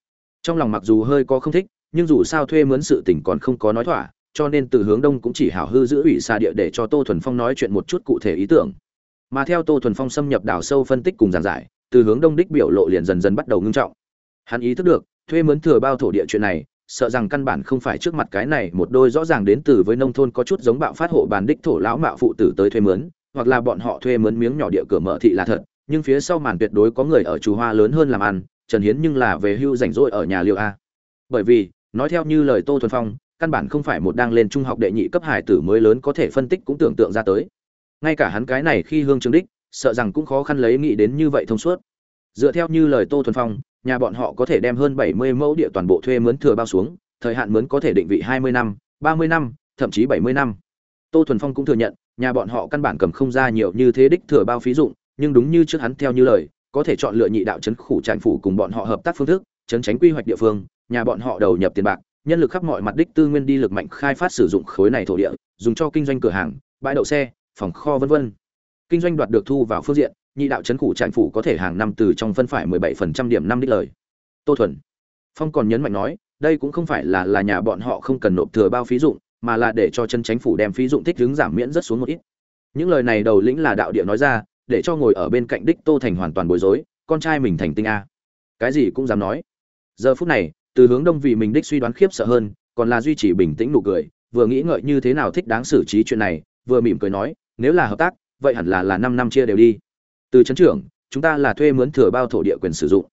Trong lòng mặc dù hơi có không thích, nhưng dù sao thuê mướn sự tình còn không có nói thỏa, cho nên từ hướng đông cũng chỉ hảo hư giữ ủy xa địa để cho tô thuần phong nói chuyện một chút cụ thể ý tưởng mà theo tô thuần phong xâm nhập đảo sâu phân tích cùng giảng giải, từ hướng đông đích biểu lộ liền dần dần bắt đầu ngưng trọng. Hắn ý thức được, thuê mướn thừa bao thổ địa chuyện này, sợ rằng căn bản không phải trước mặt cái này một đôi rõ ràng đến từ với nông thôn có chút giống bạo phát hộ bàn đích thổ lão mạo phụ tử tới thuê mướn, hoặc là bọn họ thuê mướn miếng nhỏ địa cửa mở thị là thật, nhưng phía sau màn tuyệt đối có người ở chú hoa lớn hơn làm ăn, trần hiến nhưng là về hưu rảnh rỗi ở nhà liệu a. Bởi vì, nói theo như lời tô thuần phong, căn bản không phải một đang lên trung học đệ nhị cấp hải tử mới lớn có thể phân tích cũng tưởng tượng ra tới ngay cả hắn cái này khi hương trường đích, sợ rằng cũng khó khăn lấy nghĩ đến như vậy thông suốt. Dựa theo như lời tô thuần phong, nhà bọn họ có thể đem hơn bảy mươi mẫu địa toàn bộ thuê mướn thừa bao xuống, thời hạn mướn có thể định vị hai mươi năm, ba mươi năm, thậm chí bảy mươi năm. Tô thuần phong cũng thừa nhận, nhà bọn họ căn bản cầm không ra nhiều như thế đích thừa bao phí dụng, nhưng đúng như trước hắn theo như lời, có thể chọn lựa nhị đạo chấn khủ tràn phủ cùng bọn họ hợp tác phương thức chấn tránh quy hoạch địa phương, nhà bọn họ đầu nhập tiền bạc, nhân lực khắp mọi mặt đích tư nguyên đi lực mạnh khai phát sử dụng khối này thổ địa, dùng cho kinh doanh cửa hàng, bãi đậu xe phòng kho vân vân. Kinh doanh đoạt được thu vào phương diện, nhị đạo chấn khủ trại phủ có thể hàng năm từ trong phân phải 17% điểm năm đích lời. Tô thuần. Phong còn nhấn mạnh nói, đây cũng không phải là là nhà bọn họ không cần nộp thừa bao phí dụng, mà là để cho chân chính phủ đem phí dụng thích hướng giảm miễn rất xuống một ít. Những lời này đầu lĩnh là đạo địa nói ra, để cho ngồi ở bên cạnh đích tô thành hoàn toàn bối rối, con trai mình thành tinh a. Cái gì cũng dám nói. Giờ phút này, từ hướng đông vì mình đích suy đoán khiếp sợ hơn, còn là duy trì bình tĩnh nụ cười, vừa nghĩ ngợi như thế nào thích đáng xử trí chuyện này, vừa mỉm cười nói nếu là hợp tác, vậy hẳn là là năm năm chia đều đi. Từ chấn trưởng, chúng ta là thuê mướn thừa bao thổ địa quyền sử dụng.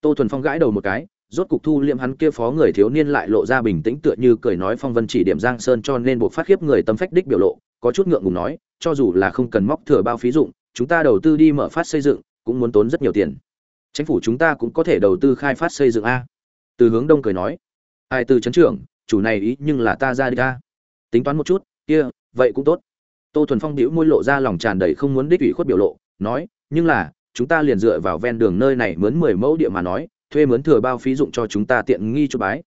Tô thuần phong gãi đầu một cái, rốt cục thu liệm hắn kia phó người thiếu niên lại lộ ra bình tĩnh tựa như cười nói phong vân chỉ điểm giang sơn cho nên buộc phát khiếp người tâm phách đích biểu lộ, có chút ngượng ngùng nói, cho dù là không cần móc thừa bao phí dụng, chúng ta đầu tư đi mở phát xây dựng, cũng muốn tốn rất nhiều tiền. Chính phủ chúng ta cũng có thể đầu tư khai phát xây dựng a. Từ hướng đông cười nói, ai từ chấn trưởng, chủ này ý nhưng là ta ra đi a tính toán một chút, kia, vậy cũng tốt tô thuần phong đĩu môi lộ ra lòng tràn đầy không muốn đích ủy khuất biểu lộ, nói, nhưng là, chúng ta liền dựa vào ven đường nơi này mướn mười mẫu địa mà nói, thuê mướn thừa bao phí dụng cho chúng ta tiện nghi cho bái.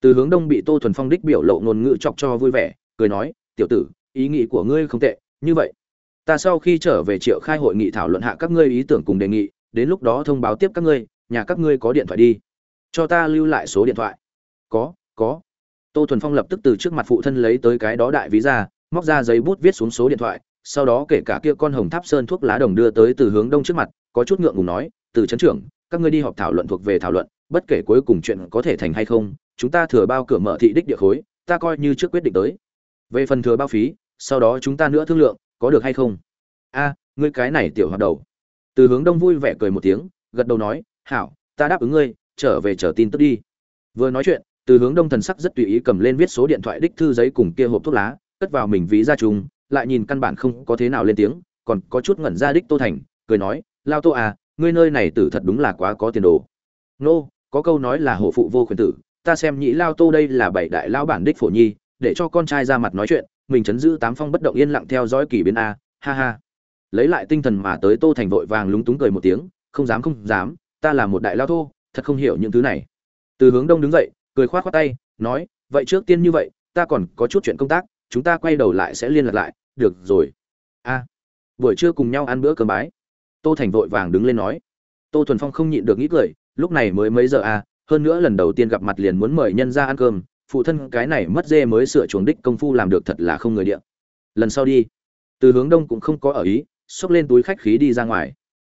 Từ hướng đông bị tô thuần phong đích biểu lộ ngôn ngữ chọc cho vui vẻ, cười nói, tiểu tử, ý nghĩ của ngươi không tệ, như vậy, ta sau khi trở về triệu khai hội nghị thảo luận hạ các ngươi ý tưởng cùng đề nghị, đến lúc đó thông báo tiếp các ngươi, nhà các ngươi có điện thoại đi, cho ta lưu lại số điện thoại. Có có. Tô thuần phong lập tức từ trước mặt phụ thân lấy tới cái đó đại ví ra móc ra giấy bút viết xuống số điện thoại, sau đó kể cả kia con hồng tháp sơn thuốc lá đồng đưa tới từ hướng đông trước mặt, có chút ngượng ngùng nói, từ chấn trưởng, các ngươi đi họp thảo luận thuộc về thảo luận, bất kể cuối cùng chuyện có thể thành hay không, chúng ta thừa bao cửa mở thị đích địa khối, ta coi như trước quyết định tới. Về phần thừa bao phí, sau đó chúng ta nữa thương lượng, có được hay không? A, ngươi cái này tiểu hoạt đầu. Từ hướng đông vui vẻ cười một tiếng, gật đầu nói, hảo, ta đáp ứng ngươi, trở về chờ tin tức đi. Vừa nói chuyện, từ hướng đông thần sắc rất tùy ý cầm lên viết số điện thoại đích thư giấy cùng kia hộp thuốc lá cất vào mình ví ra chung, lại nhìn căn bản không có thế nào lên tiếng, còn có chút ngẩn ra đích tô thành, cười nói, lao tô à ngươi nơi này tử thật đúng là quá có tiền đồ. Nô, có câu nói là hộ phụ vô quyền tử, ta xem nhĩ lao tô đây là bảy đại lao bản đích phổ nhi, để cho con trai ra mặt nói chuyện, mình chấn giữ tám phong bất động yên lặng theo dõi kỳ biến a, ha ha. Lấy lại tinh thần mà tới tô thành vội vàng lúng túng cười một tiếng, không dám không dám, ta là một đại lao thô thật không hiểu những thứ này. Từ hướng đông đứng dậy, cười khoát khoát tay, nói, vậy trước tiên như vậy, ta còn có chút chuyện công tác chúng ta quay đầu lại sẽ liên lạc lại, được rồi. A, buổi trưa cùng nhau ăn bữa cơm bái. Tô thành vội vàng đứng lên nói. Tô thuần phong không nhịn được nghĩ cười, lúc này mới mấy giờ a hơn nữa lần đầu tiên gặp mặt liền muốn mời nhân ra ăn cơm, phụ thân cái này mất dê mới sửa chuồng đích công phu làm được thật là không người địa. Lần sau đi. Từ hướng đông cũng không có ở ý, xốc lên túi khách khí đi ra ngoài.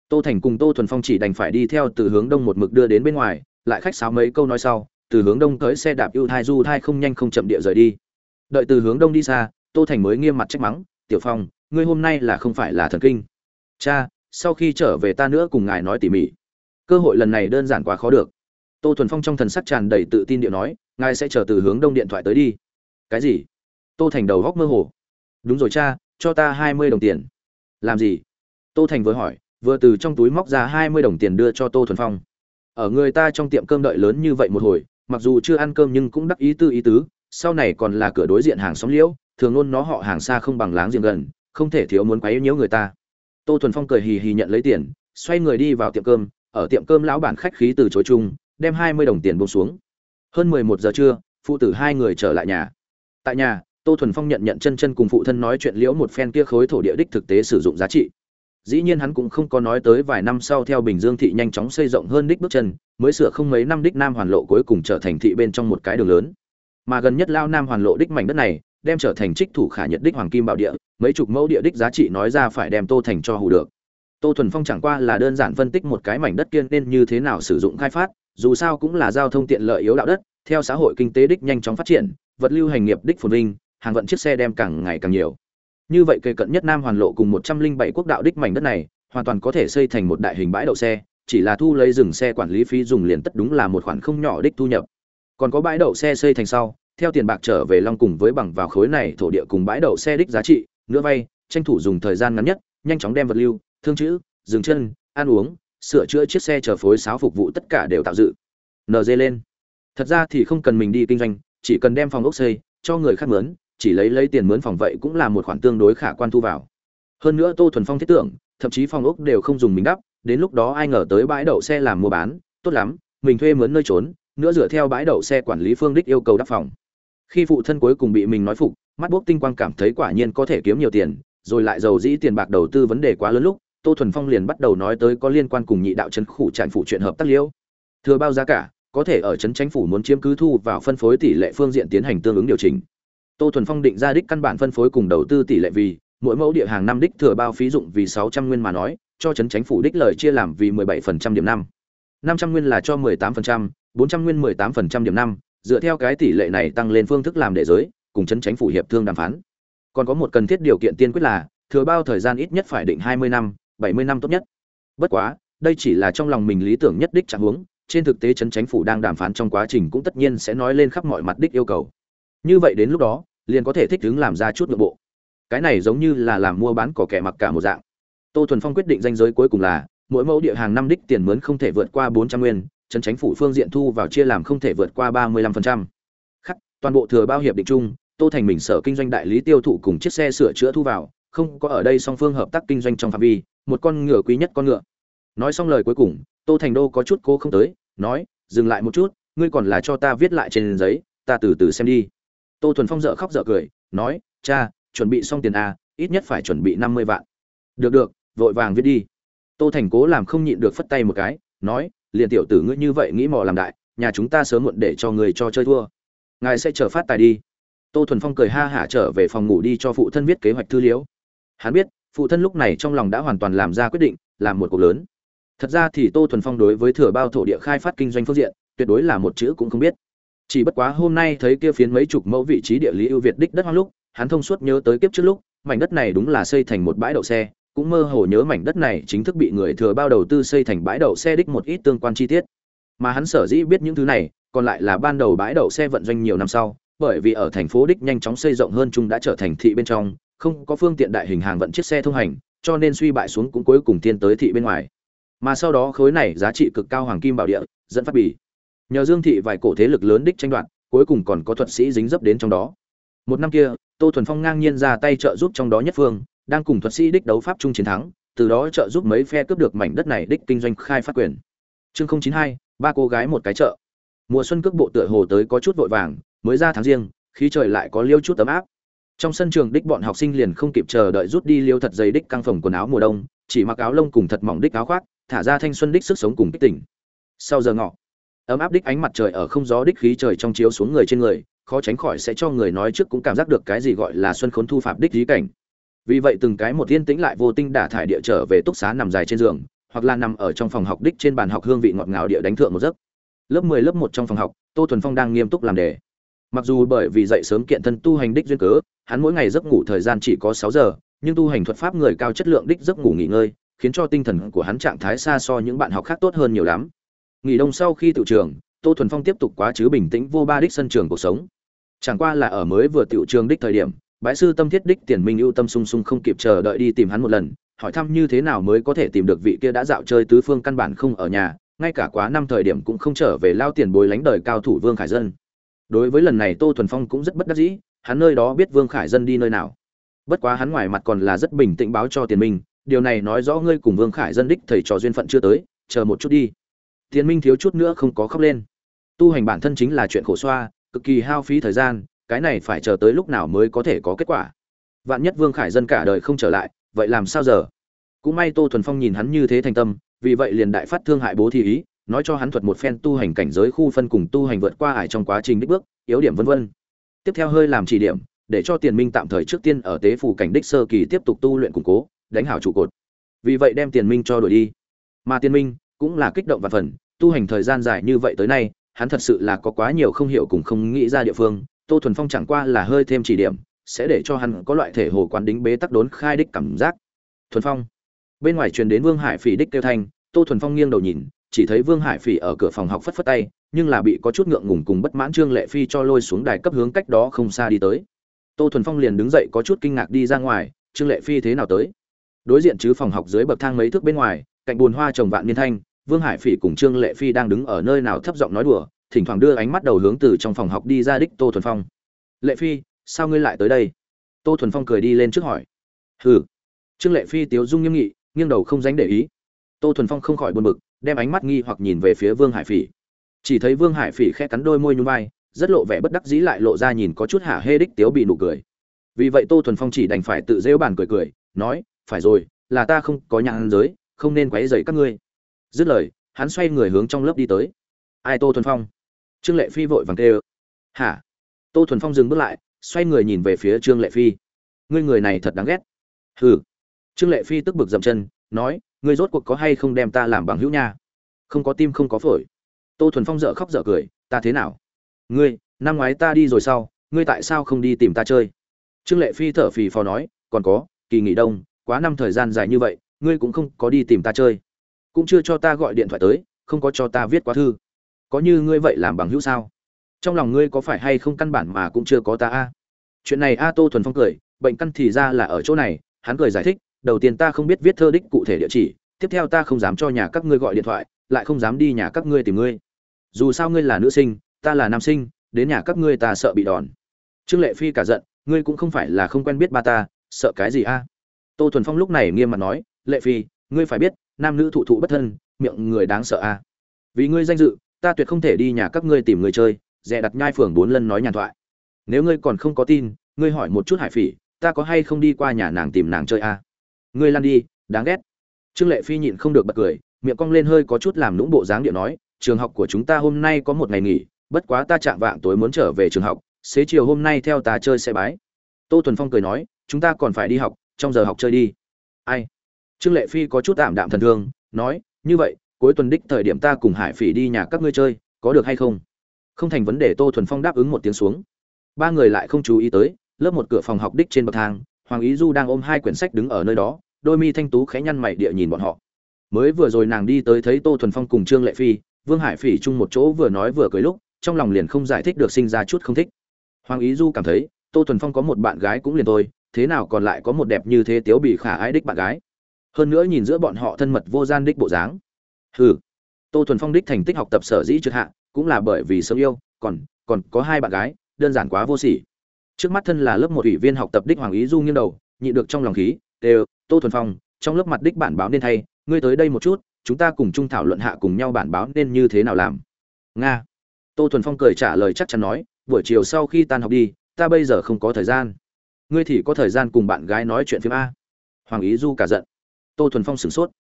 Tô thành cùng tô thuần phong chỉ đành phải đi theo từ hướng đông một mực đưa đến bên ngoài, lại khách sáo mấy câu nói sau, từ hướng đông tới xe đạp ưu thai du thai không nhanh không chậm địa rời đi đợi từ hướng đông đi xa, tô thành mới nghiêm mặt trách mắng, tiểu phong, ngươi hôm nay là không phải là thần kinh. Cha, sau khi trở về ta nữa cùng ngài nói tỉ mỉ. Cơ hội lần này đơn giản quá khó được. Tô thuần phong trong thần sắc tràn đầy tự tin điện nói, ngài sẽ chờ từ hướng đông điện thoại tới đi. Cái gì? Tô thành đầu góc mơ hồ. Đúng rồi cha, cho ta hai mươi đồng tiền. Làm gì? Tô thành vừa hỏi, vừa từ trong túi móc ra hai mươi đồng tiền đưa cho tô thuần phong. Ở người ta trong tiệm cơm đợi lớn như vậy một hồi, mặc dù chưa ăn cơm nhưng cũng đắc ý tư ý tứ sau này còn là cửa đối diện hàng xóm liễu, thường luôn nó họ hàng xa không bằng láng giềng gần, không thể thiếu muốn quấy nhiễu người ta. Tô thuần phong cười hì hì nhận lấy tiền, xoay người đi vào tiệm cơm, ở tiệm cơm lão bản khách khí từ chối chung, đem hai mươi đồng tiền buông xuống. Hơn mười một giờ trưa, phụ tử hai người trở lại nhà. Tại nhà, tô thuần phong nhận nhận chân chân cùng phụ thân nói chuyện liễu một phen kia khối thổ địa đích thực tế sử dụng giá trị. Dĩ nhiên hắn cũng không có nói tới vài năm sau theo bình dương thị nhanh chóng xây rộng hơn đích bước chân, mới sửa không mấy năm đích nam hoàn lộ cuối cùng trở thành thị bên trong một cái đường lớn mà gần nhất lao nam hoàn lộ đích mảnh đất này, đem trở thành trích thủ khả nhật đích hoàng kim bảo địa, mấy chục mẫu địa đích giá trị nói ra phải đem tô thành cho hù được. Tô thuần phong chẳng qua là đơn giản phân tích một cái mảnh đất kiên nên như thế nào sử dụng khai phát, dù sao cũng là giao thông tiện lợi yếu đạo đất, theo xã hội kinh tế đích nhanh chóng phát triển, vật lưu hành nghiệp đích phồn vinh, hàng vận chiếc xe đem càng ngày càng nhiều. Như vậy kề cận nhất nam hoàn lộ cùng một trăm linh bảy quốc đạo đích mảnh đất này, hoàn toàn có thể xây thành một đại hình bãi đậu xe, chỉ là thu lấy dừng xe quản lý phí dùng liền tất đúng là một khoản không nhỏ đích thu nhập còn có bãi đậu xe xây thành sau, theo tiền bạc trở về long cùng với bằng vào khối này thổ địa cùng bãi đậu xe đích giá trị nữa vay, tranh thủ dùng thời gian ngắn nhất, nhanh chóng đem vật lưu, thương chữ, dừng chân, ăn uống, sửa chữa chiếc xe chở phối sáo phục vụ tất cả đều tạo dự. Nd lên. Thật ra thì không cần mình đi kinh doanh, chỉ cần đem phòng ốc xây, cho người khác mướn, chỉ lấy lấy tiền mướn phòng vậy cũng là một khoản tương đối khả quan thu vào. Hơn nữa tô thuần phong thiết tưởng, thậm chí phòng ốc đều không dùng mình đắp, đến lúc đó ai ngờ tới bãi đậu xe làm mua bán, tốt lắm, mình thuê mướn nơi trốn nữa dựa theo bãi đậu xe quản lý phương đích yêu cầu đắp phòng. Khi phụ thân cuối cùng bị mình nói phục, mắt bốc tinh quang cảm thấy quả nhiên có thể kiếm nhiều tiền, rồi lại giàu dĩ tiền bạc đầu tư vấn đề quá lớn lúc, tô thuần phong liền bắt đầu nói tới có liên quan cùng nhị đạo trấn khủ trại phụ chuyện hợp tác liễu thừa bao giá cả, có thể ở trấn chánh phủ muốn chiếm cứ thu vào phân phối tỷ lệ phương diện tiến hành tương ứng điều chỉnh. Tô thuần phong định ra đích căn bản phân phối cùng đầu tư tỷ lệ vì, mỗi mẫu địa hàng năm đích thừa bao phí dụng vì sáu trăm nguyên mà nói, cho trấn chánh phủ đích lời chia làm vì mười bảy phần trăm điểm năm. năm trăm nguyên là cho mười tám phần trăm bốn trăm nguyên mười tám phần trăm điểm năm, dựa theo cái tỷ lệ này tăng lên phương thức làm đệ giới, cùng chấn chính phủ hiệp thương đàm phán. Còn có một cần thiết điều kiện tiên quyết là, thừa bao thời gian ít nhất phải định hai mươi năm, bảy mươi năm tốt nhất. Bất quá, đây chỉ là trong lòng mình lý tưởng nhất đích trạng huống, trên thực tế chấn chính phủ đang đàm phán trong quá trình cũng tất nhiên sẽ nói lên khắp mọi mặt đích yêu cầu. Như vậy đến lúc đó, liền có thể thích ứng làm ra chút nội bộ. Cái này giống như là làm mua bán cỏ kẻ mặc cả một dạng. Tô thuần phong quyết định danh giới cuối cùng là, mỗi mẫu địa hàng năm đích tiền mướn không thể vượt qua bốn trăm nguyên trấn chính phủ phương diện thu vào chia làm không thể vượt qua ba mươi lăm phần trăm. Khắc, toàn bộ thừa bao hiệp định chung, Tô Thành mình sở kinh doanh đại lý tiêu thụ cùng chiếc xe sửa chữa thu vào, không có ở đây song phương hợp tác kinh doanh trong phạm vi, một con ngựa quý nhất con ngựa. Nói xong lời cuối cùng, Tô Thành Đô có chút cố không tới, nói, dừng lại một chút, ngươi còn là cho ta viết lại trên giấy, ta từ từ xem đi. Tô Thuần Phong dở khóc dở cười, nói, cha, chuẩn bị xong tiền a, ít nhất phải chuẩn bị năm mươi vạn. Được được, vội vàng viết đi. Tô Thành cố làm không nhịn được phất tay một cái, nói, liền tiểu tử ngươi như vậy nghĩ mò làm đại, nhà chúng ta sớm muộn để cho người cho chơi thua. Ngài sẽ chờ phát tài đi. Tô thuần phong cười ha hả trở về phòng ngủ đi cho phụ thân viết kế hoạch thư liễu. Hắn biết, phụ thân lúc này trong lòng đã hoàn toàn làm ra quyết định, làm một cuộc lớn. Thật ra thì tô thuần phong đối với thừa bao thổ địa khai phát kinh doanh phương diện, tuyệt đối là một chữ cũng không biết. Chỉ bất quá hôm nay thấy kia phiến mấy chục mẫu vị trí địa lý ưu việt đích đất hoang lúc, hắn thông suốt nhớ tới kiếp trước lúc, mảnh đất này đúng là xây thành một bãi đậu xe cũng mơ hồ nhớ mảnh đất này chính thức bị người thừa bao đầu tư xây thành bãi đậu xe đích một ít tương quan chi tiết. Mà hắn sở dĩ biết những thứ này, còn lại là ban đầu bãi đậu xe vận doanh nhiều năm sau, bởi vì ở thành phố đích nhanh chóng xây rộng hơn chung đã trở thành thị bên trong, không có phương tiện đại hình hàng vận chiếc xe thông hành, cho nên suy bại xuống cũng cuối cùng tiên tới thị bên ngoài. Mà sau đó khối này giá trị cực cao hoàng kim bảo địa, dẫn phát bỉ nhờ dương thị vài cổ thế lực lớn đích tranh đoạt, cuối cùng còn có thuật sĩ dính dấp đến trong đó. Một năm kia, tô thuần phong ngang nhiên ra tay trợ giúp trong đó nhất phương đang cùng thuật sĩ đích đấu pháp chung chiến thắng, từ đó trợ giúp mấy phe cướp được mảnh đất này đích kinh doanh khai phát quyền. Chương 092, ba cô gái một cái chợ. Mùa xuân cước bộ tựa hồ tới có chút vội vàng, mới ra tháng riêng, khí trời lại có liêu chút ấm áp. Trong sân trường đích bọn học sinh liền không kịp chờ đợi rút đi liêu thật dày đích căng phòng quần áo mùa đông, chỉ mặc áo lông cùng thật mỏng đích áo khoác, thả ra thanh xuân đích sức sống cùng kích tỉnh. Sau giờ ngọ, ấm áp đích ánh mặt trời ở không gió đích khí trời trong chiếu xuống người trên người, khó tránh khỏi sẽ cho người nói trước cũng cảm giác được cái gì gọi là xuân khốn thu phạm đích dí cảnh vì vậy từng cái một yên tĩnh lại vô tinh đả thải địa trở về túc xá nằm dài trên giường, hoặc là nằm ở trong phòng học đích trên bàn học hương vị ngọt ngào địa đánh thượng một giấc. Lớp 10 lớp 1 trong phòng học, tô thuần phong đang nghiêm túc làm đề. Mặc dù bởi vì dậy sớm kiện thân tu hành đích duyên cớ, hắn mỗi ngày giấc ngủ thời gian chỉ có 6 giờ, nhưng tu hành thuật pháp người cao chất lượng đích giấc ngủ nghỉ ngơi, khiến cho tinh thần của hắn trạng thái xa so những bạn học khác tốt hơn nhiều lắm. Nghỉ đông sau khi tự trường, tô thuần phong tiếp tục quá chứ bình tĩnh vô ba đích sân trường cuộc sống. Chẳng qua là ở mới vừa tự trường đích thời điểm bái sư tâm thiết đích tiền minh ưu tâm sung sung không kịp chờ đợi đi tìm hắn một lần, hỏi thăm như thế nào mới có thể tìm được vị kia đã dạo chơi tứ phương căn bản không ở nhà, ngay cả quá năm thời điểm cũng không trở về lao tiền bồi lánh đời cao thủ vương khải dân. Đối với lần này tô thuần phong cũng rất bất đắc dĩ, hắn nơi đó biết vương khải dân đi nơi nào. Bất quá hắn ngoài mặt còn là rất bình tĩnh báo cho tiền minh, điều này nói rõ ngươi cùng vương khải dân đích thầy trò duyên phận chưa tới, chờ một chút đi. Tiền minh thiếu chút nữa không có khóc lên. Tu hành bản thân chính là chuyện khổ xoa, cực kỳ hao phí thời gian cái này phải chờ tới lúc nào mới có thể có kết quả? Vạn nhất vương khải dân cả đời không trở lại, vậy làm sao giờ? Cũng may tô thuần phong nhìn hắn như thế thành tâm, vì vậy liền đại phát thương hại bố thi ý, nói cho hắn thuật một phen tu hành cảnh giới khu phân cùng tu hành vượt qua ải trong quá trình đích bước, yếu điểm vân vân. Tiếp theo hơi làm chỉ điểm, để cho tiền minh tạm thời trước tiên ở tế phủ cảnh đích sơ kỳ tiếp tục tu luyện củng cố, đánh hảo trụ cột. Vì vậy đem tiền minh cho đổi đi. Mà tiền minh cũng là kích động và phần tu hành thời gian dài như vậy tới nay, hắn thật sự là có quá nhiều không hiểu cùng không nghĩ ra địa phương tô thuần phong chẳng qua là hơi thêm chỉ điểm, sẽ để cho hắn có loại thể hồ quán đính bế tắc đốn khai đích cảm giác. Thuần phong. Bên ngoài truyền đến vương hải phỉ đích kêu thanh, tô thuần phong nghiêng đầu nhìn, chỉ thấy vương hải phỉ ở cửa phòng học phất phất tay, nhưng là bị có chút ngượng ngùng cùng bất mãn trương lệ phi cho lôi xuống đài cấp hướng cách đó không xa đi tới. Tô thuần phong liền đứng dậy có chút kinh ngạc đi ra ngoài, trương lệ phi thế nào tới? Đối diện chứ phòng học dưới bậc thang mấy thước bên ngoài, cạnh bùn hoa trồng vạn niên thanh, vương hải phỉ cùng trương lệ phi đang đứng ở nơi nào thấp giọng nói đùa thỉnh thoảng đưa ánh mắt đầu hướng từ trong phòng học đi ra đích tô thuần phong. Lệ phi, sao ngươi lại tới đây? Tô thuần phong cười đi lên trước hỏi. Hừ. Trương lệ phi tiếu dung nghiêm nghị, nghiêng đầu không dánh để ý. Tô thuần phong không khỏi buồn bực, đem ánh mắt nghi hoặc nhìn về phía vương hải phỉ. Chỉ thấy vương hải phỉ khẽ cắn đôi môi nhún vai, rất lộ vẻ bất đắc dĩ lại lộ ra nhìn có chút hả hê đích tiếu bị nụ cười. Vì vậy tô thuần phong chỉ đành phải tự rêu bàn cười cười, nói, phải rồi, là ta không có nhãn giới, không nên quấy rầy các ngươi. Dứt lời, hắn xoay người hướng trong lớp đi tới. Ai tô thuần phong? Trương lệ phi vội vàng kêu. Hả? Tô thuần phong dừng bước lại, xoay người nhìn về phía trương lệ phi. Ngươi người này thật đáng ghét. Hừ. Trương lệ phi tức bực dậm chân, nói, ngươi rốt cuộc có hay không đem ta làm bằng hữu nha? Không có tim không có phổi. Tô thuần phong dở khóc dở cười, ta thế nào? Ngươi, năm ngoái ta đi rồi sau ngươi tại sao không đi tìm ta chơi? Trương lệ phi thở phì phò nói, còn có, kỳ nghỉ đông, quá năm thời gian dài như vậy, ngươi cũng không có đi tìm ta chơi. Cũng chưa cho ta gọi điện thoại tới, không có cho ta viết quá thư có như ngươi vậy làm bằng hữu sao? Trong lòng ngươi có phải hay không căn bản mà cũng chưa có ta a? Chuyện này a tô thuần phong cười, bệnh căn thì ra là ở chỗ này, hắn cười giải thích, đầu tiên ta không biết viết thơ đích cụ thể địa chỉ, tiếp theo ta không dám cho nhà các ngươi gọi điện thoại, lại không dám đi nhà các ngươi tìm ngươi. Dù sao ngươi là nữ sinh, ta là nam sinh, đến nhà các ngươi ta sợ bị đòn. Trương lệ phi cả giận, ngươi cũng không phải là không quen biết ba ta, sợ cái gì a? Tô thuần phong lúc này nghiêm mặt nói, lệ phi, ngươi phải biết, nam nữ thụ thụ bất thân, miệng người đáng sợ a. Vì ngươi danh dự ta tuyệt không thể đi nhà các ngươi tìm người chơi, dè đặt nhai phường bốn lần nói nhàn thoại. Nếu ngươi còn không có tin, ngươi hỏi một chút hải phỉ, ta có hay không đi qua nhà nàng tìm nàng chơi a ngươi lăn đi, đáng ghét. Trương lệ phi nhịn không được bật cười, miệng cong lên hơi có chút làm lũng bộ dáng điệu nói, trường học của chúng ta hôm nay có một ngày nghỉ, bất quá ta chạm vạng tối muốn trở về trường học, xế chiều hôm nay theo ta chơi xe bái. Tô tuần phong cười nói, chúng ta còn phải đi học, trong giờ học chơi đi. Ai? Trương lệ phi có chút tạm đạm thần thương, nói, như vậy cuối tuần đích thời điểm ta cùng hải phỉ đi nhà các ngươi chơi, có được hay không? Không thành vấn đề, tô thuần phong đáp ứng một tiếng xuống. Ba người lại không chú ý tới, lớp một cửa phòng học đích trên bậc thang, hoàng ý du đang ôm hai quyển sách đứng ở nơi đó, đôi mi thanh tú khẽ nhăn mày địa nhìn bọn họ. Mới vừa rồi nàng đi tới thấy tô thuần phong cùng trương lệ phi, vương hải phỉ chung một chỗ vừa nói vừa cười lúc, trong lòng liền không giải thích được sinh ra chút không thích. Hoàng ý du cảm thấy, tô thuần phong có một bạn gái cũng liền thôi, thế nào còn lại có một đẹp như thế tiếu bị khả ái đích bạn gái. Hơn nữa nhìn giữa bọn họ thân mật vô gian đích bộ dáng hừ. Tô thuần phong đích thành tích học tập sở dĩ trượt hạ, cũng là bởi vì sớm yêu, còn còn có hai bạn gái, đơn giản quá vô sỉ. Trước mắt thân là lớp một ủy viên học tập đích hoàng ý du nghiêng đầu nhị được trong lòng khí, đều, tô thuần phong, trong lớp mặt đích bản báo nên thay, ngươi tới đây một chút, chúng ta cùng chung thảo luận hạ cùng nhau bản báo nên như thế nào làm? Nga. Tô thuần phong cười trả lời chắc chắn nói, buổi chiều sau khi tan học đi, ta bây giờ không có thời gian. Ngươi thì có thời gian cùng bạn gái nói chuyện phim a. Hoàng ý du cả giận. Tô thuần phong sửng sốt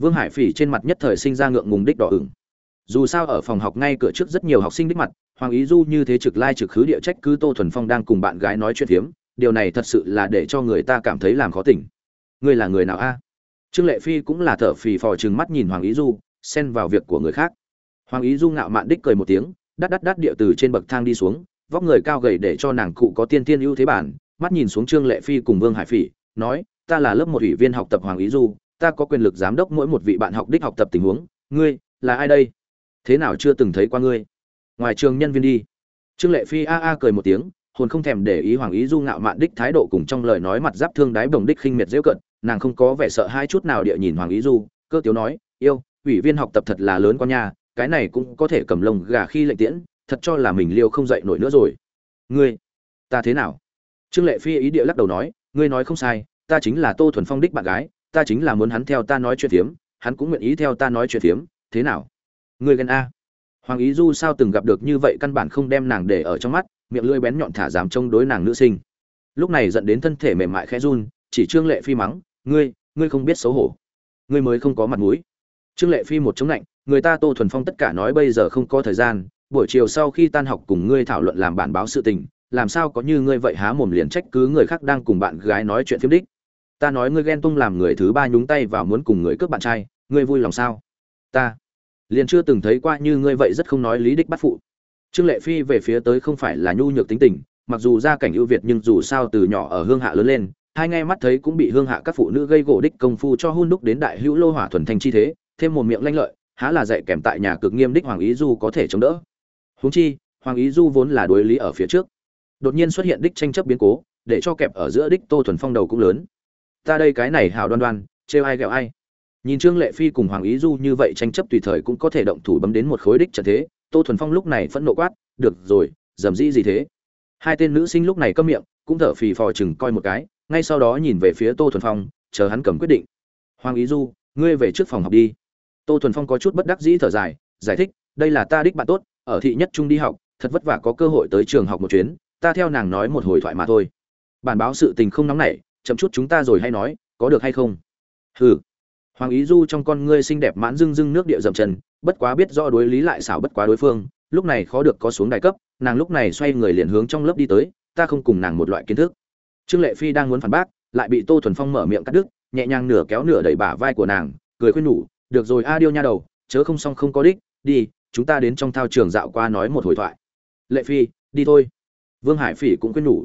vương hải phỉ trên mặt nhất thời sinh ra ngượng ngùng đích đỏ ửng. Dù sao ở phòng học ngay cửa trước rất nhiều học sinh đích mặt, hoàng ý du như thế trực lai trực khứ địa trách cứ tô thuần phong đang cùng bạn gái nói chuyện phiếm, điều này thật sự là để cho người ta cảm thấy làm khó tỉnh. Ngươi là người nào a? Trương lệ phi cũng là thở phì phò trừng mắt nhìn hoàng ý du, xen vào việc của người khác. Hoàng ý du ngạo mạn đích cười một tiếng, đắt đắt đắt địa từ trên bậc thang đi xuống, vóc người cao gầy để cho nàng cụ có tiên tiên ưu thế bản, mắt nhìn xuống trương lệ phi cùng vương hải phỉ, nói, ta là lớp một ủy viên học tập hoàng ý du ta có quyền lực giám đốc mỗi một vị bạn học đích học tập tình huống, ngươi là ai đây? Thế nào chưa từng thấy qua ngươi? Ngoài trường nhân viên đi. Trương lệ phi a a cười một tiếng, hồn không thèm để ý hoàng ý du ngạo mạn đích thái độ cùng trong lời nói mặt giáp thương đái bồng đích khinh miệt dễ cận, nàng không có vẻ sợ hai chút nào địa nhìn hoàng ý du, cơ tiếu nói, yêu, ủy viên học tập thật là lớn con nha, cái này cũng có thể cầm lồng gà khi lệnh tiễn, thật cho là mình liêu không dậy nổi nữa rồi. Ngươi, ta thế nào? Trương lệ phi ý địa lắc đầu nói, ngươi nói không sai, ta chính là tô thuần phong đích bạn gái ta chính là muốn hắn theo ta nói chuyện phiếm, hắn cũng nguyện ý theo ta nói chuyện phiếm, thế nào? Ngươi ghen a. Hoàng ý du sao từng gặp được như vậy căn bản không đem nàng để ở trong mắt, miệng lưỡi bén nhọn thả dám trông đối nàng nữ sinh. Lúc này dẫn đến thân thể mềm mại khẽ run, chỉ trương lệ phi mắng, ngươi ngươi không biết xấu hổ. Ngươi mới không có mặt mũi. Trương lệ phi một chống lạnh người ta tô thuần phong tất cả nói bây giờ không có thời gian, buổi chiều sau khi tan học cùng ngươi thảo luận làm bản báo sự tình, làm sao có như ngươi vậy há mồm liền trách cứ người khác đang cùng bạn gái nói chuyện phiếm đích? Ta nói ngươi ghen tung làm người thứ ba nhúng tay vào muốn cùng người cướp bạn trai, ngươi vui lòng sao? Ta liền chưa từng thấy qua như ngươi vậy rất không nói lý đích bắt phụ. Trương lệ phi về phía tới không phải là nhu nhược tính tình, mặc dù gia cảnh ưu việt nhưng dù sao từ nhỏ ở hương hạ lớn lên, hai ngay mắt thấy cũng bị hương hạ các phụ nữ gây gỗ đích công phu cho hôn đúc đến đại hữu lô hỏa thuần thanh chi thế, thêm một miệng lanh lợi, há là dạy kèm tại nhà cực nghiêm đích hoàng ý du có thể chống đỡ. Huống chi, hoàng ý du vốn là đối lý ở phía trước. Đột nhiên xuất hiện đích tranh chấp biến cố, để cho kẹp ở giữa đích tô thuần phong đầu cũng lớn ta đây cái này hào đoan đoan, trêu ai ghẹo ai. Nhìn trương lệ phi cùng hoàng ý du như vậy tranh chấp tùy thời cũng có thể động thủ bấm đến một khối đích trận thế, tô thuần phong lúc này phẫn nộ quát, được rồi, dầm dĩ gì thế? Hai tên nữ sinh lúc này câm miệng, cũng thở phì phò chừng coi một cái, ngay sau đó nhìn về phía tô thuần phong, chờ hắn cầm quyết định. Hoàng ý du, ngươi về trước phòng học đi. Tô thuần phong có chút bất đắc dĩ thở dài, giải thích, đây là ta đích bạn tốt, ở thị nhất trung đi học, thật vất vả có cơ hội tới trường học một chuyến, ta theo nàng nói một hồi thoại mà thôi. Bản báo sự tình không nóng nảy chậm chút chúng ta rồi hay nói, có được hay không? Hừ. Hoàng ý du trong con ngươi xinh đẹp mãn dưng dưng nước địa dậm chân, bất quá biết rõ đối lý lại xảo bất quá đối phương, lúc này khó được có xuống đại cấp, nàng lúc này xoay người liền hướng trong lớp đi tới, ta không cùng nàng một loại kiến thức. Trương lệ phi đang muốn phản bác, lại bị tô thuần phong mở miệng cắt đứt, nhẹ nhàng nửa kéo nửa đẩy bả vai của nàng, cười khuyên nhủ, được rồi a điêu nha đầu, chớ không xong không có đích, đi, chúng ta đến trong thao trường dạo qua nói một hồi thoại. Lệ phi, đi thôi. Vương hải phỉ cũng khuyên nhủ.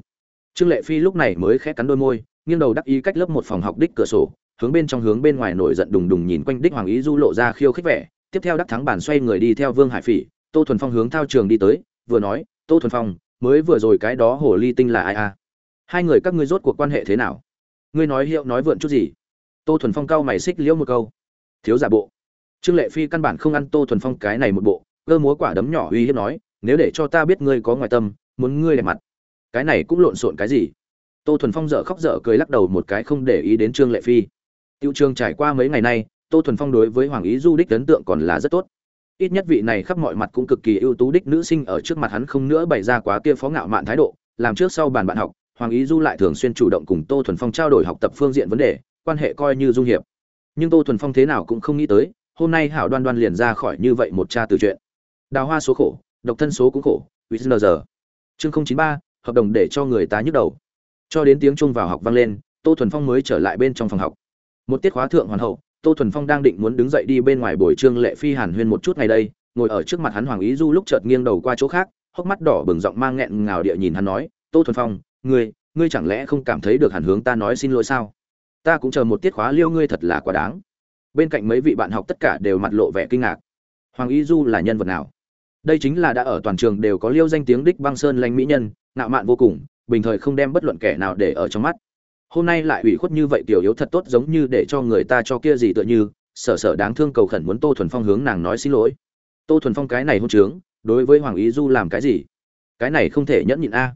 Trương lệ phi lúc này mới khẽ cắn đôi môi nghiêng đầu đắc ý cách lớp một phòng học đích cửa sổ, hướng bên trong hướng bên ngoài nổi giận đùng đùng nhìn quanh đích hoàng ý du lộ ra khiêu khích vẻ. Tiếp theo đắc thắng bản xoay người đi theo vương hải phỉ, tô thuần phong hướng thao trường đi tới, vừa nói, tô thuần phong, mới vừa rồi cái đó hồ ly tinh là ai à hai người các ngươi rốt cuộc quan hệ thế nào? Ngươi nói hiệu nói vượn chút gì? Tô thuần phong cau mày xích liễu một câu. Thiếu giả bộ. Trương lệ phi căn bản không ăn tô thuần phong cái này một bộ cơ múa quả đấm nhỏ uy hiếp nói, nếu để cho ta biết ngươi có ngoài tâm, muốn ngươi đẹp mặt, cái này cũng lộn xộn cái gì? Tô thuần phong dở khóc dở cười lắc đầu một cái không để ý đến trương lệ phi. Tiêu trường trải qua mấy ngày nay, tô thuần phong đối với hoàng ý du đích ấn tượng còn là rất tốt. Ít nhất vị này khắp mọi mặt cũng cực kỳ ưu tú đích nữ sinh ở trước mặt hắn không nữa bày ra quá kia phó ngạo mạn thái độ, làm trước sau bàn bạn học, hoàng ý du lại thường xuyên chủ động cùng tô thuần phong trao đổi học tập phương diện vấn đề, quan hệ coi như dung hiệp. Nhưng tô thuần phong thế nào cũng không nghĩ tới, hôm nay hảo đoan đoan liền ra khỏi như vậy một cha từ chuyện. Đào hoa số khổ, độc thân số cũng khổ giờ. Chương không chín ba, hợp đồng để cho người ta nhức đầu cho đến tiếng trung vào học vang lên, tô thuần phong mới trở lại bên trong phòng học. Một tiết khóa thượng hoàn hậu, tô thuần phong đang định muốn đứng dậy đi bên ngoài buổi trương lệ phi hàn huyên một chút ngày đây, ngồi ở trước mặt hắn hoàng ý du lúc chợt nghiêng đầu qua chỗ khác, hốc mắt đỏ bừng giọng mang nghẹn ngào địa nhìn hắn nói, tô thuần phong, ngươi ngươi chẳng lẽ không cảm thấy được hẳn hướng ta nói xin lỗi sao? Ta cũng chờ một tiết khóa liêu ngươi thật là quá đáng. Bên cạnh mấy vị bạn học tất cả đều mặt lộ vẻ kinh ngạc. Hoàng ý du là nhân vật nào? Đây chính là đã ở toàn trường đều có liêu danh tiếng đích băng sơn lanh mỹ nhân, ngạo mạn vô cùng bình thời không đem bất luận kẻ nào để ở trong mắt. Hôm nay lại ủy khuất như vậy tiểu yếu thật tốt giống như để cho người ta cho kia gì tựa như, sở sở đáng thương cầu khẩn muốn tô thuần phong hướng nàng nói xin lỗi. Tô thuần phong cái này hôn trướng, đối với hoàng ý du làm cái gì? Cái này không thể nhẫn nhịn a.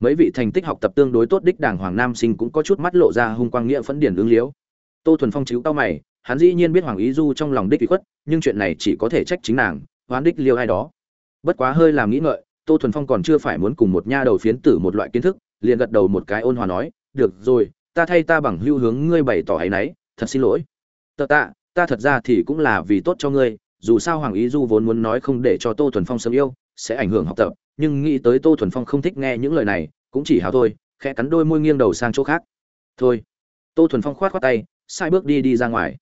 Mấy vị thành tích học tập tương đối tốt đích đảng hoàng nam sinh cũng có chút mắt lộ ra hung quang nghĩa phấn điển ứng liếu. Tô thuần phong chiếu cao mày, hắn dĩ nhiên biết hoàng ý du trong lòng đích ủy khuất, nhưng chuyện này chỉ có thể trách chính nàng, hoán đích liêu ai đó. Bất quá hơi làm nghĩ ngợi tô thuần phong còn chưa phải muốn cùng một nha đầu phiến tử một loại kiến thức, liền gật đầu một cái ôn hòa nói, được rồi, ta thay ta bằng hưu hướng ngươi bày tỏ hay nấy thật xin lỗi. Tờ tạ, ta thật ra thì cũng là vì tốt cho ngươi, dù sao hoàng ý du vốn muốn nói không để cho tô thuần phong sớm yêu, sẽ ảnh hưởng học tập, nhưng nghĩ tới tô thuần phong không thích nghe những lời này, cũng chỉ hào thôi, khẽ cắn đôi môi nghiêng đầu sang chỗ khác. Thôi. Tô thuần phong khoát khoát tay, sai bước đi đi ra ngoài.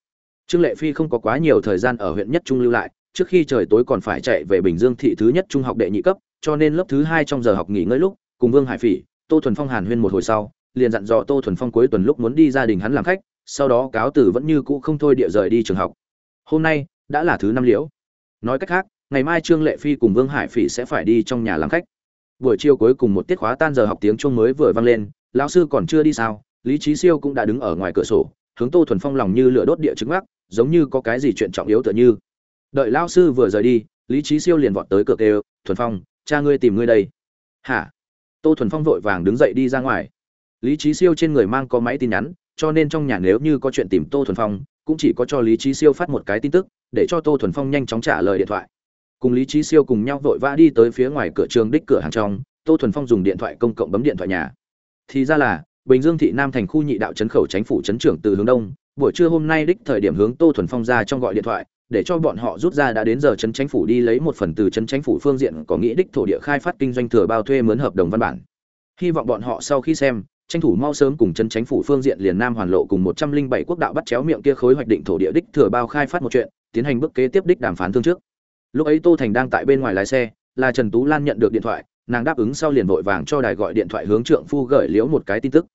Trương lệ phi không có quá nhiều thời gian ở huyện nhất trung lưu lại, trước khi trời tối còn phải chạy về bình dương thị thứ nhất trung học đệ nhị cấp cho nên lớp thứ hai trong giờ học nghỉ ngơi lúc, cùng vương hải phỉ, tô thuần phong hàn huyên một hồi sau, liền dặn dò tô thuần phong cuối tuần lúc muốn đi gia đình hắn làm khách, sau đó cáo tử vẫn như cũ không thôi địa rời đi trường học. Hôm nay, đã là thứ năm liễu. Nói cách khác, ngày mai trương lệ phi cùng vương hải phỉ sẽ phải đi trong nhà làm khách. Buổi chiều cuối cùng một tiết khóa tan giờ học tiếng chuông mới vừa vang lên, lão sư còn chưa đi sao, lý trí siêu cũng đã đứng ở ngoài cửa sổ, hướng tô thuần phong lòng như lửa đốt địa chứng mắc giống như có cái gì chuyện trọng yếu tựa như. Đợi lão sư vừa rời đi, lý trí siêu liền vọt tới cửa kêu, thuần phong cha ngươi tìm ngươi đây. Hả? Tô thuần phong vội vàng đứng dậy đi ra ngoài. Lý trí siêu trên người mang có máy tin nhắn, cho nên trong nhà nếu như có chuyện tìm tô thuần phong, cũng chỉ có cho lý trí siêu phát một cái tin tức, để cho tô thuần phong nhanh chóng trả lời điện thoại. Cùng lý trí siêu cùng nhau vội vã đi tới phía ngoài cửa trường đích cửa hàng trong, tô thuần phong dùng điện thoại công cộng bấm điện thoại nhà. Thì ra là, bình dương thị nam thành khu nhị đạo trấn khẩu tránh phủ trấn trưởng từ hướng đông, buổi trưa hôm nay đích thời điểm hướng tô thuần phong ra trong gọi điện thoại để cho bọn họ rút ra đã đến giờ trấn chính phủ đi lấy một phần từ trấn chính phủ phương diện có nghĩa đích thổ địa khai phát kinh doanh thừa bao thuê mướn hợp đồng văn bản. Hy vọng bọn họ sau khi xem, tranh thủ mau sớm cùng trấn chính phủ phương diện liền Nam Hoàn Lộ cùng 107 quốc đạo bắt chéo miệng kia khối hoạch định thổ địa đích thừa bao khai phát một chuyện, tiến hành bước kế tiếp đích đàm phán thương trước. Lúc ấy Tô Thành đang tại bên ngoài lái xe, là Trần Tú Lan nhận được điện thoại, nàng đáp ứng sau liền vội vàng cho đài gọi điện thoại hướng trượng phu gửi liễu một cái tin tức.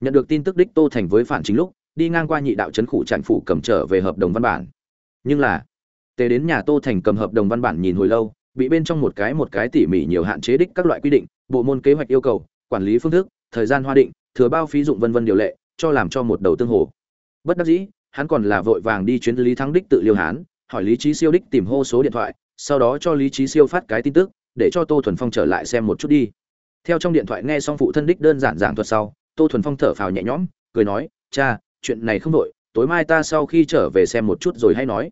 Nhận được tin tức đích Tô Thành với phản chính lúc, đi ngang qua nhị đạo trấn phủ trại phủ cầm trở về hợp đồng văn bản. Nhưng là, tề đến nhà tô thành cầm hợp đồng văn bản nhìn hồi lâu, bị bên trong một cái một cái tỉ mỉ nhiều hạn chế đích các loại quy định, bộ môn kế hoạch yêu cầu, quản lý phương thức, thời gian hoa định, thừa bao phí dụng vân vân điều lệ, cho làm cho một đầu tương hồ. Bất đắc dĩ, hắn còn là vội vàng đi chuyến lý thắng đích tự liêu hán, hỏi lý trí siêu đích tìm hô số điện thoại, sau đó cho lý trí siêu phát cái tin tức, để cho tô thuần phong trở lại xem một chút đi. Theo trong điện thoại nghe xong phụ thân đích đơn giản giảng thuật sau, tô thuần phong thở phào nhẹ nhõm, cười nói, cha, chuyện này không đội tối mai ta sau khi trở về xem một chút rồi hay nói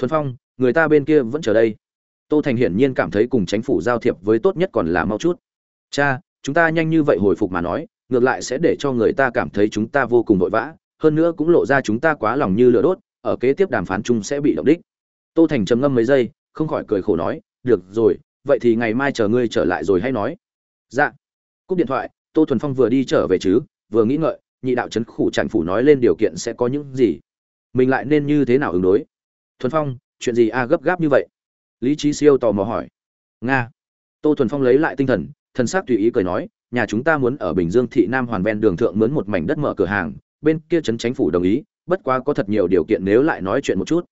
thuần phong, người ta bên kia vẫn chờ đây. Tô thành hiển nhiên cảm thấy cùng chính phủ giao thiệp với tốt nhất còn là mau chút. Cha, chúng ta nhanh như vậy hồi phục mà nói, ngược lại sẽ để cho người ta cảm thấy chúng ta vô cùng vội vã, hơn nữa cũng lộ ra chúng ta quá lòng như lửa đốt, ở kế tiếp đàm phán chung sẽ bị động đích. Tô thành trầm ngâm mấy giây, không khỏi cười khổ nói, được rồi, vậy thì ngày mai chờ ngươi trở lại rồi hay nói. Dạ. Cúp điện thoại, tô thuần phong vừa đi trở về chứ, vừa nghĩ ngợi, nhị đạo trấn khủ tràn phủ nói lên điều kiện sẽ có những gì. Mình lại nên như thế nào ứng đối? Thuần phong, chuyện gì a gấp gáp như vậy? Lý trí siêu tò mò hỏi. Nga. Tô thuần phong lấy lại tinh thần thần s ắ c tùy ý cười nói, nhà chúng ta muốn ở bình dương thị nam hoàn ven đường thượng mướn một mảnh đất mở cửa hàng, bên kia trấn Chánh phủ đồng ý, bất quá có thật nhiều điều kiện nếu lại nói chuyện một chút.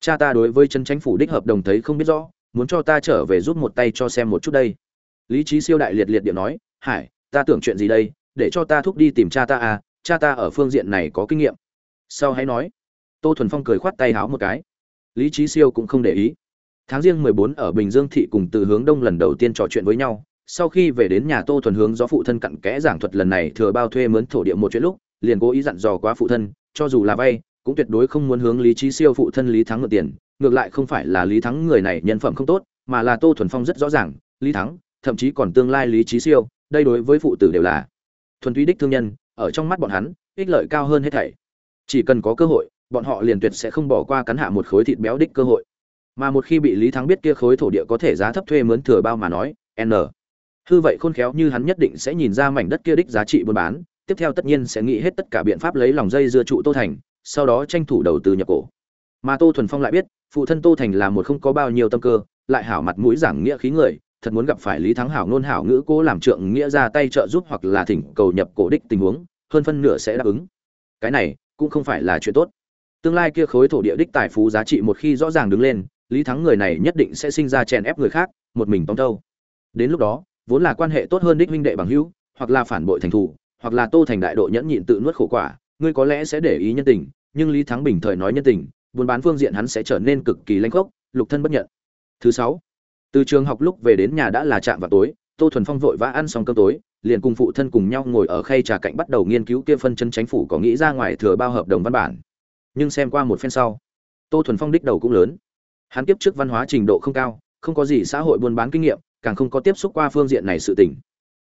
Cha ta đối với trấn Chánh phủ đích hợp đồng thấy không biết rõ, muốn cho ta trở về giúp một tay cho xem một chút đây. Lý trí siêu đại liệt liệt điện nói, hải, ta tưởng chuyện gì đây? Để cho ta thúc đi tìm cha ta à cha ta ở phương diện này có kinh nghiệm. Sau hãy nói, tô thuần phong cười khoát tay háo một cái lý trí siêu cũng không để ý. Tháng riêng mười bốn ở bình dương thị cùng từ hướng đông lần đầu tiên trò chuyện với nhau, sau khi về đến nhà tô thuần hướng do phụ thân cặn kẽ giảng thuật lần này thừa bao thuê mướn thổ địa một chuyện lúc, liền cố ý dặn dò quá phụ thân, cho dù là vay, cũng tuyệt đối không muốn hướng lý trí siêu phụ thân lý thắng ngược tiền, ngược lại không phải là lý thắng người này nhân phẩm không tốt, mà là tô thuần phong rất rõ ràng, lý thắng, thậm chí còn tương lai lý trí siêu, đây đối với phụ tử đều là thuần túy đích thương nhân, ở trong mắt bọn hắn, ích lợi cao hơn hết thảy. Chỉ cần có cơ hội bọn họ liền tuyệt sẽ không bỏ qua cắn hạ một khối thịt béo đích cơ hội. Mà một khi bị lý thắng biết kia khối thổ địa có thể giá thấp thuê mướn thừa bao mà nói, n. Hư vậy khôn khéo như hắn nhất định sẽ nhìn ra mảnh đất kia đích giá trị buôn bán, tiếp theo tất nhiên sẽ nghĩ hết tất cả biện pháp lấy lòng dây dưa trụ tô thành, sau đó tranh thủ đầu tư nhập cổ. Mà tô thuần phong lại biết, phụ thân tô thành là một không có bao nhiêu tâm cơ, lại hảo mặt mũi giảng nghĩa khí người, thật muốn gặp phải lý thắng hảo nôn hảo ngữ cố làm trượng nghĩa ra tay trợ giúp hoặc là thỉnh cầu nhập cổ đích tình huống, hơn phân nửa sẽ đáp ứng. Cái này cũng không phải là chuyện tốt tương lai kia khối thổ địa đích tài phú giá trị một khi rõ ràng đứng lên, lý thắng người này nhất định sẽ sinh ra chèn ép người khác, một mình tông thâu. Đến lúc đó, vốn là quan hệ tốt hơn đích huynh đệ bằng hữu, hoặc là phản bội thành thủ, hoặc là tô thành đại độ nhẫn nhịn tự nuốt khổ quả, ngươi có lẽ sẽ để ý nhân tình, nhưng lý thắng bình thời nói nhân tình, buôn bán phương diện hắn sẽ trở nên cực kỳ lanh khốc, lục thân bất nhận. Thứ sáu, từ trường học lúc về đến nhà đã là trạm vào tối, tô thuần phong vội vã ăn xong cơm tối, liền cùng phụ thân cùng nhau ngồi ở khay trà cạnh bắt đầu nghiên cứu kia phân chân chánh phủ có nghĩ ra ngoài thừa bao hợp đồng văn bản nhưng xem qua một phen sau, tô thuần phong đích đầu cũng lớn. Hắn tiếp trước văn hóa trình độ không cao, không có gì xã hội buôn bán kinh nghiệm, càng không có tiếp xúc qua phương diện này sự tình.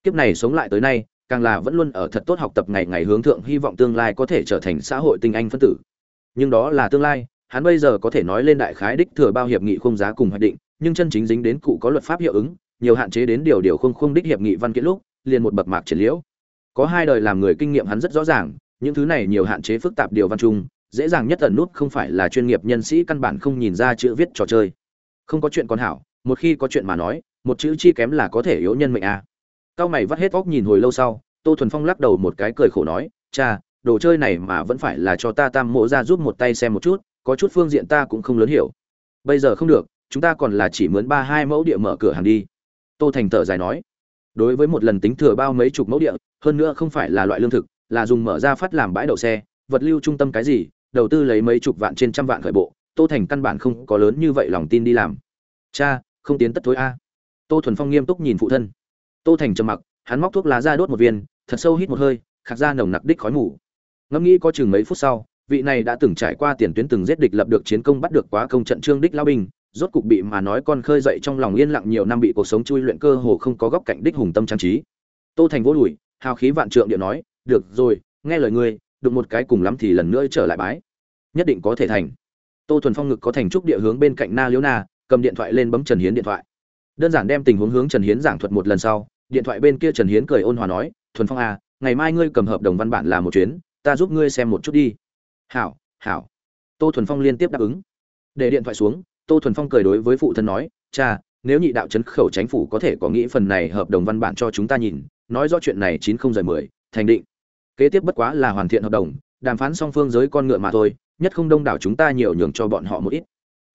Kiếp này sống lại tới nay, càng là vẫn luôn ở thật tốt học tập ngày ngày hướng thượng, hy vọng tương lai có thể trở thành xã hội tinh anh phân tử. Nhưng đó là tương lai, hắn bây giờ có thể nói lên đại khái đích thừa bao hiệp nghị không giá cùng hoạch định, nhưng chân chính dính đến cụ có luật pháp hiệu ứng, nhiều hạn chế đến điều điều không không đích hiệp nghị văn kiện lúc, liền một bậc mạc triển liễu. Có hai đời làm người kinh nghiệm hắn rất rõ ràng, những thứ này nhiều hạn chế phức tạp điều văn chung dễ dàng nhất ẩn nút không phải là chuyên nghiệp nhân sĩ căn bản không nhìn ra chữ viết trò chơi. Không có chuyện còn hảo, một khi có chuyện mà nói, một chữ chi kém là có thể yếu nhân mệnh à. cao mày vắt hết óc nhìn hồi lâu sau, tô thuần phong lắc đầu một cái cười khổ nói, cha, đồ chơi này mà vẫn phải là cho ta tam mộ ra giúp một tay xem một chút, có chút phương diện ta cũng không lớn hiểu. Bây giờ không được, chúng ta còn là chỉ mướn ba hai mẫu địa mở cửa hàng đi. Tô thành thở dài nói, đối với một lần tính thừa bao mấy chục mẫu địa, hơn nữa không phải là loại lương thực, là dùng mở ra phát làm bãi đậu xe, vật lưu trung tâm cái gì đầu tư lấy mấy chục vạn trên trăm vạn khởi bộ, tô thành căn bản không có lớn như vậy lòng tin đi làm. Cha, không tiến tất thối a. Tô thuần phong nghiêm túc nhìn phụ thân. Tô thành trầm mặc, hắn móc thuốc lá ra đốt một viên, thật sâu hít một hơi, khạc ra nồng nặc đích khói mù. Ngẫm nghĩ có chừng mấy phút sau, vị này đã từng trải qua tiền tuyến từng giết địch lập được chiến công bắt được quá công trận trương đích lao binh, rốt cục bị mà nói con khơi dậy trong lòng yên lặng nhiều năm bị cuộc sống chui luyện cơ hồ không có góc cạnh đích hùng tâm trang trí. Tô thành vô đùi, hào khí vạn trượng điện nói, được rồi, nghe lời ngươi đụng một cái cùng lắm thì lần nữa trở lại bái. Nhất định có thể thành. Tô thuần phong ngực có thành trúc địa hướng bên cạnh na liễu na, cầm điện thoại lên bấm trần hiến điện thoại. Đơn giản đem tình huống hướng trần hiến giảng thuật một lần sau, điện thoại bên kia trần hiến cười ôn hòa nói, thuần phong à ngày mai ngươi cầm hợp đồng văn bản làm một chuyến, ta giúp ngươi xem một chút đi. Hảo hảo. Tô thuần phong liên tiếp đáp ứng. Để điện thoại xuống, tô thuần phong cười đối với phụ thân nói, cha, nếu nhị đạo trấn khẩu chánh phủ có thể có nghĩ phần này hợp đồng văn bản cho chúng ta nhìn, nói rõ chuyện này chín không rời mười, thành định kế tiếp bất quá là hoàn thiện hợp đồng, đàm phán song phương giới con ngựa mà thôi, nhất không đông đảo chúng ta nhiều nhường cho bọn họ một ít.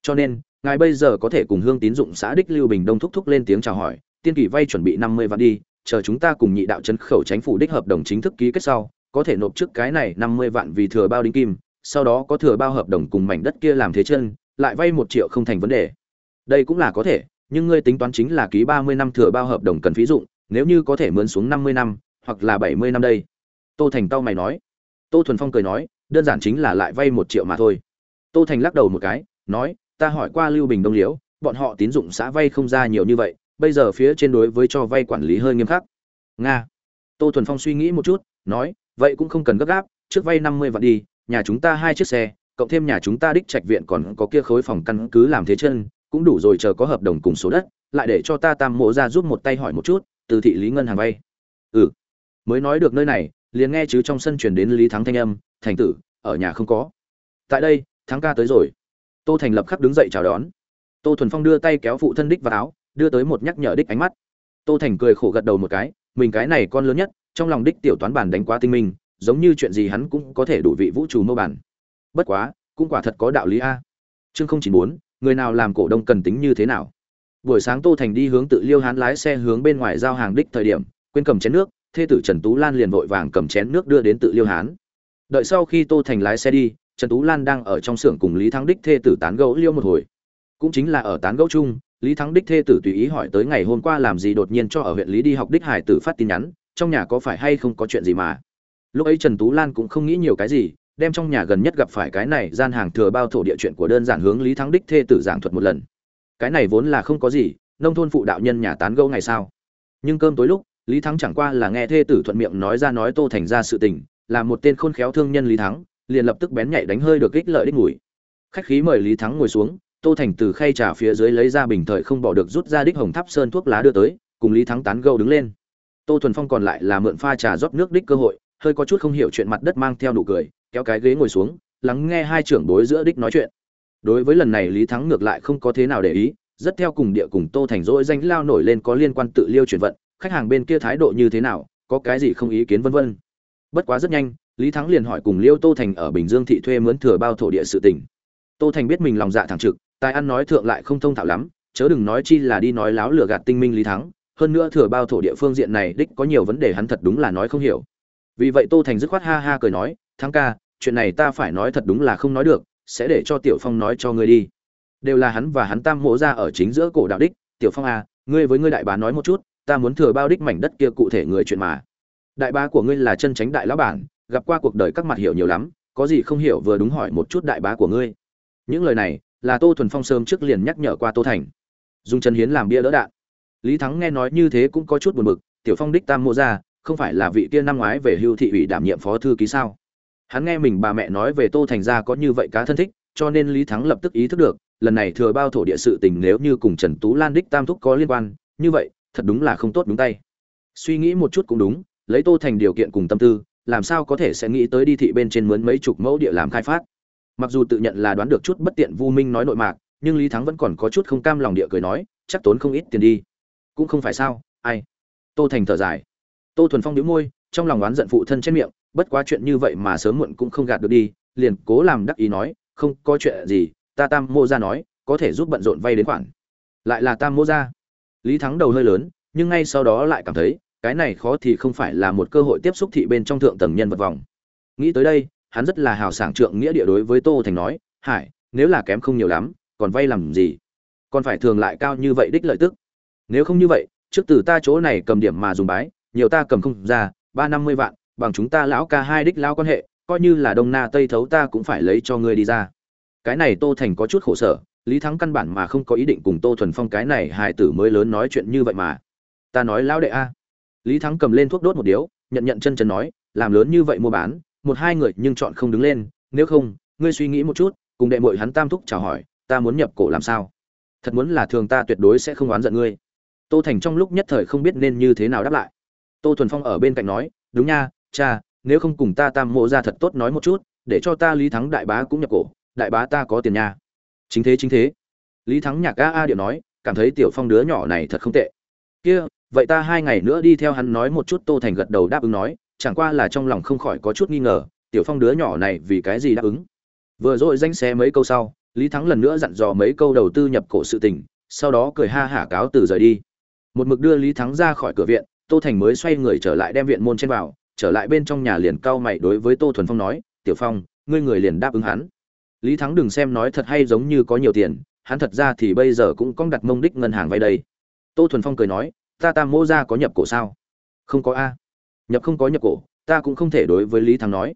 Cho nên, ngài bây giờ có thể cùng hương tín dụng xã đích lưu bình đông thúc thúc lên tiếng chào hỏi, tiên kỳ vay chuẩn bị năm mươi vạn đi, chờ chúng ta cùng nhị đạo chấn khẩu chánh phủ đích hợp đồng chính thức ký kết sau, có thể nộp trước cái này năm mươi vạn vì thừa bao đính kim, sau đó có thừa bao hợp đồng cùng mảnh đất kia làm thế chân, lại vay một triệu không thành vấn đề. Đây cũng là có thể, nhưng ngươi tính toán chính là ký ba mươi năm thừa bao hợp đồng cần phí dụng, nếu như có thể mướn xuống năm mươi năm, hoặc là bảy mươi năm đây tô thành tao mày nói. Tô thuần phong cười nói, đơn giản chính là lại vay một triệu mà thôi. Tô thành lắc đầu một cái, nói, ta hỏi qua lưu bình đông liễu, bọn họ tín dụng xã vay không ra nhiều như vậy, bây giờ phía trên đối với cho vay quản lý hơi nghiêm khắc. Nga. Tô thuần phong suy nghĩ một chút, nói, vậy cũng không cần gấp gáp, trước vay năm mươi vạn đi, nhà chúng ta hai chiếc xe, cộng thêm nhà chúng ta đích trạch viện còn có kia khối phòng căn cứ làm thế chân, cũng đủ rồi chờ có hợp đồng cùng số đất, lại để cho ta tam mộ ra giúp một tay hỏi một chút, từ thị lý ngân hàng vay. Ừ. Mới nói được nơi này liền nghe chứ trong sân truyền đến lý thắng thanh âm, thành tử, ở nhà không có. Tại đây, thắng ca tới rồi. Tô thành lập khắc đứng dậy chào đón. Tô thuần phong đưa tay kéo phụ thân đích vào áo, đưa tới một nhắc nhở đích ánh mắt. Tô thành cười khổ gật đầu một cái, mình cái này con lớn nhất, trong lòng đích tiểu toán bản đánh quá tinh minh, giống như chuyện gì hắn cũng có thể đủ vị vũ trụ mô bản. Bất quá, cũng quả thật có đạo lý a. Chương không chỉ muốn người nào làm cổ đông cần tính như thế nào? Buổi sáng tô thành đi hướng tự liêu hán lái xe hướng bên ngoài giao hàng đích thời điểm, quên cầm chén nước thê tử trần tú lan liền vội vàng cầm chén nước đưa đến tự liêu hán. Đợi sau khi tô thành lái xe đi, trần tú lan đang ở trong xưởng cùng lý thắng đích thê tử tán gẫu liêu một hồi. Cũng chính là ở tán gẫu chung, lý thắng đích thê tử tùy ý hỏi tới ngày hôm qua làm gì đột nhiên cho ở huyện lý đi học đích hải tử phát tin nhắn, trong nhà có phải hay không có chuyện gì mà. Lúc ấy trần tú lan cũng không nghĩ nhiều cái gì, đem trong nhà gần nhất gặp phải cái này gian hàng thừa bao thổ địa chuyện của đơn giản hướng lý thắng đích thê tử giảng thuật một lần. Cái này vốn là không có gì, nông thôn phụ đạo nhân nhà tán gẫu ngày sao. Nhưng cơm tối lúc lý thắng chẳng qua là nghe thê tử thuận miệng nói ra nói tô thành ra sự tình, là một tên khôn khéo thương nhân lý thắng, liền lập tức bén nhạy đánh hơi được ích lợi đích ngủi khách khí mời lý thắng ngồi xuống, tô thành từ khay trà phía dưới lấy ra bình thời không bỏ được rút ra đích hồng tháp sơn thuốc lá đưa tới, cùng lý thắng tán gâu đứng lên. Tô thuần phong còn lại là mượn pha trà rót nước đích cơ hội, hơi có chút không hiểu chuyện mặt đất mang theo nụ cười, kéo cái ghế ngồi xuống, lắng nghe hai trưởng bối giữa đích nói chuyện. Đối với lần này lý thắng ngược lại không có thế nào để ý, rất theo cùng địa cùng tô thành dỗi danh lao nổi lên có liên quan tự liêu chuyển vận khách hàng bên kia thái độ như thế nào, có cái gì không ý kiến vân vân. Bất quá rất nhanh, lý thắng liền hỏi cùng liêu tô thành ở bình dương thị thuê mướn thừa bao thổ địa sự tỉnh tô thành biết mình lòng dạ thẳng trực, tài ăn nói thượng lại không thông thạo lắm, chớ đừng nói chi là đi nói láo lừa gạt tinh minh lý thắng, hơn nữa thừa bao thổ địa phương diện này đích có nhiều vấn đề hắn thật đúng là nói không hiểu. Vì vậy tô thành dứt khoát ha ha cười nói, thắng ca, chuyện này ta phải nói thật đúng là không nói được, sẽ để cho tiểu phong nói cho ngươi đi. Đều là hắn và hắn tam mộ ra ở chính giữa cổ đạo đích, tiểu phong à ngươi với ngươi đại bá nói một chút ta muốn thừa bao đích mảnh đất kia cụ thể người chuyện mà. Đại bá của ngươi là chân tránh đại lão bản, gặp qua cuộc đời các mặt hiểu nhiều lắm, có gì không hiểu vừa đúng hỏi một chút đại bá của ngươi. Những lời này, là tô thuần phong sớm trước liền nhắc nhở qua tô thành. Dùng trần hiến làm bia đỡ đạn. Lý thắng nghe nói như thế cũng có chút buồn bực, tiểu phong đích tam mộ ra, không phải là vị kia năm ngoái về hưu thị ủy đảm nhiệm phó thư ký sao? Hắn nghe mình bà mẹ nói về tô thành gia có như vậy cá thân thích, cho nên lý thắng lập tức ý thức được, lần này thừa bao thổ địa sự tình nếu như cùng trần tú lan đích tam thúc có liên quan, như vậy thật đúng là không tốt đúng tay. Suy nghĩ một chút cũng đúng, lấy tô thành điều kiện cùng tâm tư, làm sao có thể sẽ nghĩ tới đi thị bên trên mướn mấy chục mẫu địa làm khai phát. Mặc dù tự nhận là đoán được chút bất tiện vu minh nói nội mạc, nhưng lý thắng vẫn còn có chút không cam lòng địa cười nói, chắc tốn không ít tiền đi. Cũng không phải sao, ai? Tô thành thở dài. Tô thuần phong đĩu môi, trong lòng oán giận phụ thân trên miệng, bất quá chuyện như vậy mà sớm muộn cũng không gạt được đi, liền cố làm đắc ý nói, không có chuyện gì, ta tam mô ra nói, có thể giúp bận rộn vay đến khoản. Lại là tam mô ra lý thắng đầu hơi lớn, nhưng ngay sau đó lại cảm thấy, cái này khó thì không phải là một cơ hội tiếp xúc thị bên trong thượng tầng nhân vật vòng. Nghĩ tới đây, hắn rất là hào sảng trượng nghĩa địa đối với tô thành nói, hải, nếu là kém không nhiều lắm, còn vay làm gì? Còn phải thường lại cao như vậy đích lợi tức. Nếu không như vậy, trước từ ta chỗ này cầm điểm mà dùng bái, nhiều ta cầm không ra, ba năm mươi vạn, bằng chúng ta lão ca hai đích lão quan hệ, coi như là đông na tây thấu ta cũng phải lấy cho ngươi đi ra. Cái này tô thành có chút khổ sở lý thắng căn bản mà không có ý định cùng tô thuần phong cái này hài tử mới lớn nói chuyện như vậy mà. Ta nói lão đệ a. Lý thắng cầm lên thuốc đốt một điếu, nhận nhận chân chân nói, làm lớn như vậy mua bán, một hai người nhưng chọn không đứng lên, nếu không, ngươi suy nghĩ một chút, cùng đệ mội hắn tam thúc chào hỏi, ta muốn nhập cổ làm sao? Thật muốn là thường ta tuyệt đối sẽ không oán giận ngươi. Tô thành trong lúc nhất thời không biết nên như thế nào đáp lại. Tô thuần phong ở bên cạnh nói, đúng nha, cha, nếu không cùng ta tam mộ ra thật tốt nói một chút, để cho ta lý thắng đại bá cũng nhập cổ, đại bá ta có tiền nha chính thế chính thế. Lý thắng nhạc a a điệu nói, cảm thấy tiểu phong đứa nhỏ này thật không tệ. Kia, vậy ta hai ngày nữa đi theo hắn nói một chút tô thành gật đầu đáp ứng nói, chẳng qua là trong lòng không khỏi có chút nghi ngờ, tiểu phong đứa nhỏ này vì cái gì đáp ứng? Vừa rồi danh xe mấy câu sau, lý thắng lần nữa dặn dò mấy câu đầu tư nhập cổ sự tình, sau đó cười ha hả cáo từ rời đi. Một mực đưa lý thắng ra khỏi cửa viện, tô thành mới xoay người trở lại đem viện môn trên vào, trở lại bên trong nhà liền cau mày đối với tô thuần phong nói, tiểu phong, ngươi người liền đáp ứng hắn lý thắng đừng xem nói thật hay giống như có nhiều tiền, hắn thật ra thì bây giờ cũng có đặt mông đích ngân hàng vay đây. Tô thuần phong cười nói, ta tam mô ra có nhập cổ sao? Không có a. Nhập không có nhập cổ, ta cũng không thể đối với lý thắng nói.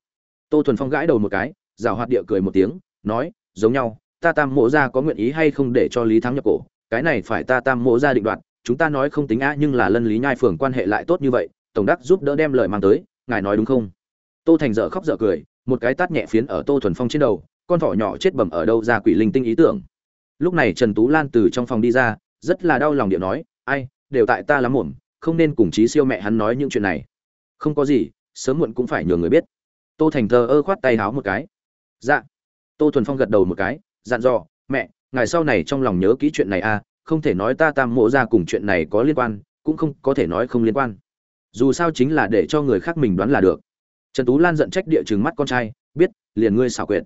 Tô thuần phong gãi đầu một cái rào hoạt địa cười một tiếng, nói, giống nhau, ta tam mộ ra có nguyện ý hay không để cho lý thắng nhập cổ? Cái này phải ta tam mộ ra định đoạt, chúng ta nói không tính a, nhưng là lân lý nhai phường quan hệ lại tốt như vậy, tổng đắc giúp đỡ đem lời mang tới, ngài nói đúng không? Tô thành dở khóc dở cười, một cái tát nhẹ phiến ở tô thuần phong trên đầu con thỏ nhỏ chết bầm ở đâu ra quỷ linh tinh ý tưởng. Lúc này trần tú lan từ trong phòng đi ra, rất là đau lòng điệu nói, ai, đều tại ta lắm muộn, không nên cùng chí siêu mẹ hắn nói những chuyện này. Không có gì, sớm muộn cũng phải nhờ người biết. Tô thành thờ ơ khoát tay háo một cái. Dạ. Tô thuần phong gật đầu một cái, dặn dò, mẹ, ngài sau này trong lòng nhớ kỹ chuyện này a không thể nói ta tam mộ ra cùng chuyện này có liên quan, cũng không có thể nói không liên quan. Dù sao chính là để cho người khác mình đoán là được. Trần tú lan giận trách địa chừng mắt con trai, biết, liền ngươi xảo quyệt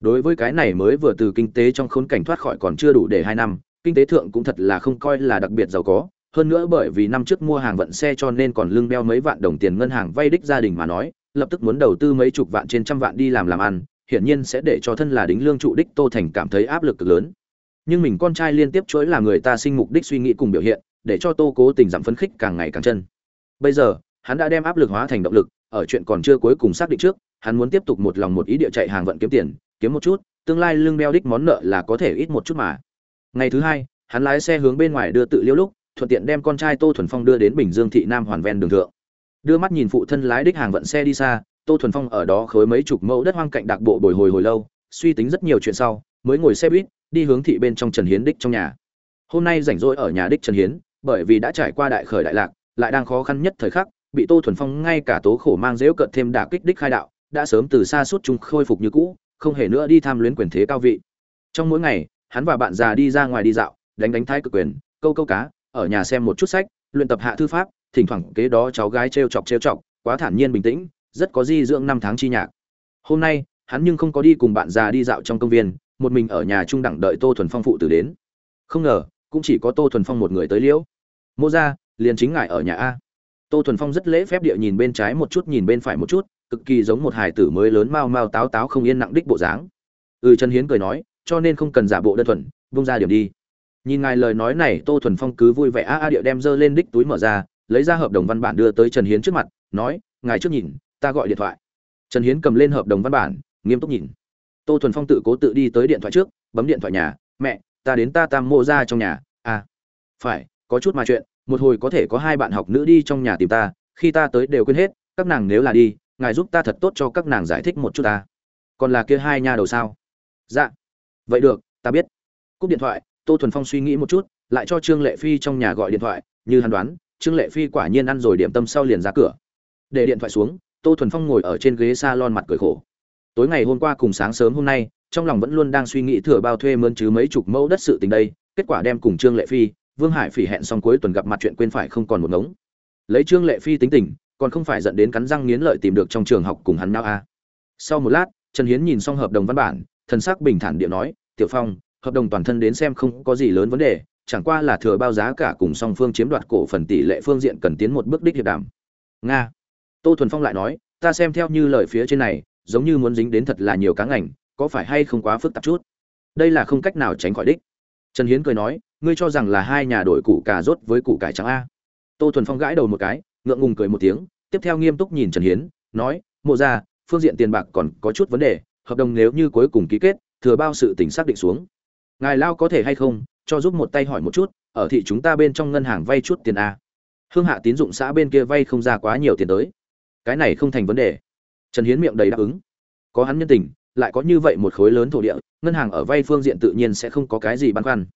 đối với cái này mới vừa từ kinh tế trong khốn cảnh thoát khỏi còn chưa đủ để hai năm, kinh tế thượng cũng thật là không coi là đặc biệt giàu có. Hơn nữa bởi vì năm trước mua hàng vận xe cho nên còn lương đeo mấy vạn đồng tiền ngân hàng vay đích gia đình mà nói, lập tức muốn đầu tư mấy chục vạn trên trăm vạn đi làm làm ăn, hiển nhiên sẽ để cho thân là đính lương trụ đích tô thành cảm thấy áp lực cực lớn. Nhưng mình con trai liên tiếp chuỗi là người ta sinh mục đích suy nghĩ cùng biểu hiện, để cho tô cố tình giảm phấn khích càng ngày càng chân. Bây giờ, hắn đã đem áp lực hóa thành động lực, ở chuyện còn chưa cuối cùng xác định trước, hắn muốn tiếp tục một lòng một ý địa chạy hàng vận kiếm tiền kiếm một chút, tương lai lương đeo đích món nợ là có thể ít một chút mà. Ngày thứ hai, hắn lái xe hướng bên ngoài đưa tự liêu lúc, thuận tiện đem con trai tô thuần phong đưa đến bình dương thị nam hoàn ven đường thượng. Đưa mắt nhìn phụ thân lái đích hàng vận xe đi xa, tô thuần phong ở đó khối mấy chục mẫu đất hoang cạnh đặc bộ bồi hồi hồi lâu, suy tính rất nhiều chuyện sau, mới ngồi xe buýt, đi hướng thị bên trong trần hiến đích trong nhà. Hôm nay rảnh rỗi ở nhà đích trần hiến, bởi vì đã trải qua đại khởi đại lạc, lại đang khó khăn nhất thời khắc, bị tô thuần phong ngay cả tố khổ mang dễu cận thêm đả kích đích khai đạo, đã sớm từ xa suốt chung khôi phục như cũ không hề nữa đi tham luyến quyền thế cao vị. Trong mỗi ngày, hắn và bạn già đi ra ngoài đi dạo, đánh đánh thái cực quyền, câu câu cá, ở nhà xem một chút sách, luyện tập hạ thư pháp, thỉnh thoảng kế đó cháu gái trêu chọc trêu chọc, quá thản nhiên bình tĩnh, rất có di dưỡng năm tháng chi nhạc. Hôm nay, hắn nhưng không có đi cùng bạn già đi dạo trong công viên, một mình ở nhà trung đẳng đợi tô thuần phong phụ tử đến. Không ngờ, cũng chỉ có tô thuần phong một người tới liễu. Mô ra, liền chính ngài ở nhà a. Tô thuần phong rất lễ phép địa nhìn bên trái một chút, nhìn bên phải một chút cực kỳ giống một hài tử mới lớn mau mau táo táo không yên nặng đích bộ dáng. Ừ trần hiến cười nói, cho nên không cần giả bộ đơn thuần buông ra điểm đi. Nhìn ngài lời nói này, tô thuần phong cứ vui vẻ a a điệu đem dơ lên đích túi mở ra, lấy ra hợp đồng văn bản đưa tới trần hiến trước mặt, nói, ngài trước nhìn, ta gọi điện thoại. Trần hiến cầm lên hợp đồng văn bản, nghiêm túc nhìn. Tô thuần phong tự cố tự đi tới điện thoại trước, bấm điện thoại nhà, mẹ, ta đến ta tam mô ra trong nhà. À phải, có chút mà chuyện, một hồi có thể có hai bạn học nữ đi trong nhà tìm ta, khi ta tới đều quên hết, các nàng nếu là đi ngài giúp ta thật tốt cho các nàng giải thích một chút ta. Còn là kia hai nha đầu sao? Dạ. Vậy được, ta biết. Cúp điện thoại, tô thuần phong suy nghĩ một chút, lại cho trương lệ phi trong nhà gọi điện thoại, như hắn đoán, trương lệ phi quả nhiên ăn rồi điểm tâm sau liền ra cửa. Để điện thoại xuống, tô thuần phong ngồi ở trên ghế s a lon mặt cười khổ. Tối ngày hôm qua cùng sáng sớm hôm nay, trong lòng vẫn luôn đang suy nghĩ thừa bao thuê mướn chứ mấy chục mẫu đất sự tình đây, kết quả đem cùng trương lệ phi, vương hải phỉ hẹn xong cuối tuần gặp mặt chuyện quên phải không còn một ngống. Lấy trương lệ phi tính tình còn không phải dẫn đến cắn răng nghiến lợi tìm được trong trường học cùng hắn nào a. À. sau một lát, trần hiến nhìn xong hợp đồng văn bản, thần sắc bình thản điện nói, tiểu phong, hợp đồng toàn thân đến xem không có gì lớn vấn đề, chẳng qua là thừa bao giá cả cùng song phương chiếm đoạt cổ phần tỷ lệ phương diện cần tiến một bước đích hiệp đàm. Nga. Tô thuần phong lại nói, ta xem theo như lời phía trên này, giống như muốn dính đến thật là nhiều cá ngành, có phải hay không quá phức tạp chút? Đây là không cách nào tránh khỏi đích. Trần hiến cười nói, ngươi cho rằng là hai nhà đổi củ cà rốt với củ cải trắng a? Tô thuần phong gãi đầu một cái ngượng ngùng cười một tiếng, tiếp theo nghiêm túc nhìn trần hiến, nói, mộ ra, phương diện tiền bạc còn có chút vấn đề, hợp đồng nếu như cuối cùng ký kết, thừa bao sự tỉnh xác định xuống. Ngài lao có thể hay không, cho giúp một tay hỏi một chút, ở thị chúng ta bên trong ngân hàng vay chút tiền a. Hương hạ tín dụng xã bên kia vay không ra quá nhiều tiền tới. Cái này không thành vấn đề. Trần hiến miệng đầy đáp ứng. Có hắn nhân tình, lại có như vậy một khối lớn thổ địa, ngân hàng ở vay phương diện tự nhiên sẽ không có cái gì băn khoăn.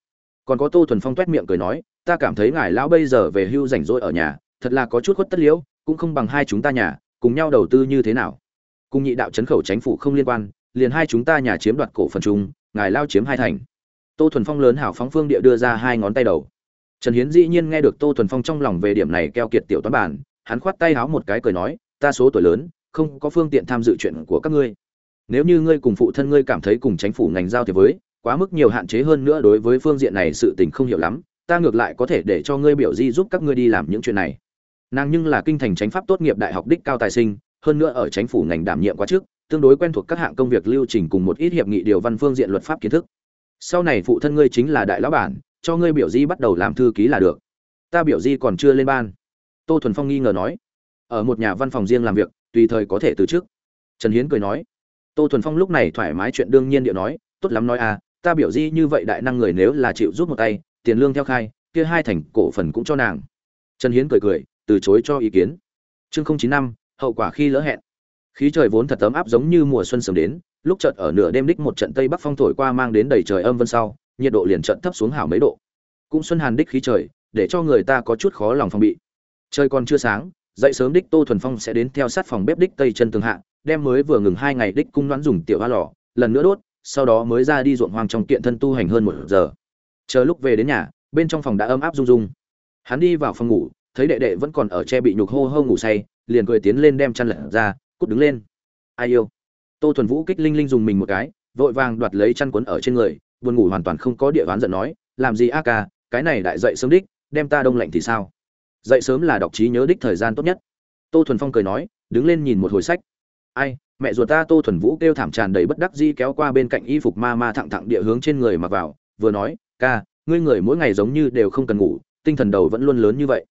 Còn có tô thuần phong t miệng cười nói, ta cảm thấy ngài lão bây giờ về hưu rảnh rỗi ở nhà thật là có chút khuất tất liễu, cũng không bằng hai chúng ta nhà, cùng nhau đầu tư như thế nào. Cùng nhị đạo chấn khẩu chánh phủ không liên quan, liền hai chúng ta nhà chiếm đoạt cổ phần chung, ngài lao chiếm hai thành. Tô thuần phong lớn hảo phóng phương địa đưa ra hai ngón tay đầu. Trần hiến dĩ nhiên nghe được tô thuần phong trong lòng về điểm này keo kiệt tiểu toán bản, hắn khoát tay háo một cái cười nói, ta số tuổi lớn, không có phương tiện tham dự chuyện của các ngươi. Nếu như ngươi cùng phụ thân ngươi cảm thấy cùng chính phủ ngành giao thì với, quá mức nhiều hạn chế hơn nữa đối với phương diện này sự tình không hiểu lắm, ta ngược lại có thể để cho ngươi biểu di giúp các ngươi đi làm những chuyện này nàng nhưng là kinh thành tránh pháp tốt nghiệp đại học đích cao tài sinh, hơn nữa ở chánh phủ ngành đảm nhiệm quá trước, tương đối quen thuộc các hạng công việc lưu trình cùng một ít hiệp nghị điều văn phương diện luật pháp kiến thức. Sau này phụ thân ngươi chính là đại lão bản, cho ngươi biểu di bắt đầu làm thư ký là được. Ta biểu di còn chưa lên ban. Tô thuần phong nghi ngờ nói. Ở một nhà văn phòng riêng làm việc, tùy thời có thể từ chức. Trần hiến cười nói. Tô thuần phong lúc này thoải mái chuyện đương nhiên điệu nói. Tốt lắm nói à ta biểu di như vậy đại năng người nếu là chịu rút một tay, tiền lương theo khai, kia hai thành cổ phần cũng cho nàng. Trần hiến cười cười từ chối cho ý kiến. Chương không chín năm, hậu quả khi lỡ hẹn. Khí trời vốn thật ấm áp giống như mùa xuân sớm đến, lúc chợt ở nửa đêm đích một trận tây bắc phong thổi qua mang đến đầy trời âm vân sau, nhiệt độ liền trận thấp xuống hảo mấy độ. Cũng xuân hàn đích khí trời, để cho người ta có chút khó lòng phòng bị. Trời còn chưa sáng, dậy sớm đích tô thuần phong sẽ đến theo sát phòng bếp đích tây chân tường hạ, đem mới vừa ngừng hai ngày đích cung đoán dùng tiểu hoa lò, lần nữa đốt, sau đó mới ra đi ruộng hoang trong kiện thân tu hành hơn một giờ. Chờ lúc về đến nhà, bên trong phòng đã ấm áp rung rung. Hắn đi vào phòng ngủ thấy đệ đệ vẫn còn ở che bị nhục hô hô ngủ say, liền cười tiến lên đem chăn lật ra, cút đứng lên. Ai yêu? Tô thuần vũ kích linh linh dùng mình một cái, vội vàng đoạt lấy chăn quấn ở trên người, buồn ngủ hoàn toàn không có địa đoán giận nói, làm gì a ca, cái này đại dậy sớm đích, đem ta đông lạnh thì sao? Dậy sớm là đọc trí nhớ đích thời gian tốt nhất. Tô thuần phong cười nói, đứng lên nhìn một hồi sách. Ai, mẹ ruột ta tô thuần vũ kêu thảm tràn đầy bất đắc di kéo qua bên cạnh y phục ma ma thẳng thẳng địa hướng trên người mặc vào, vừa nói, ca, ngươi người mỗi ngày giống như đều không cần ngủ, tinh thần đầu vẫn luôn lớn như vậy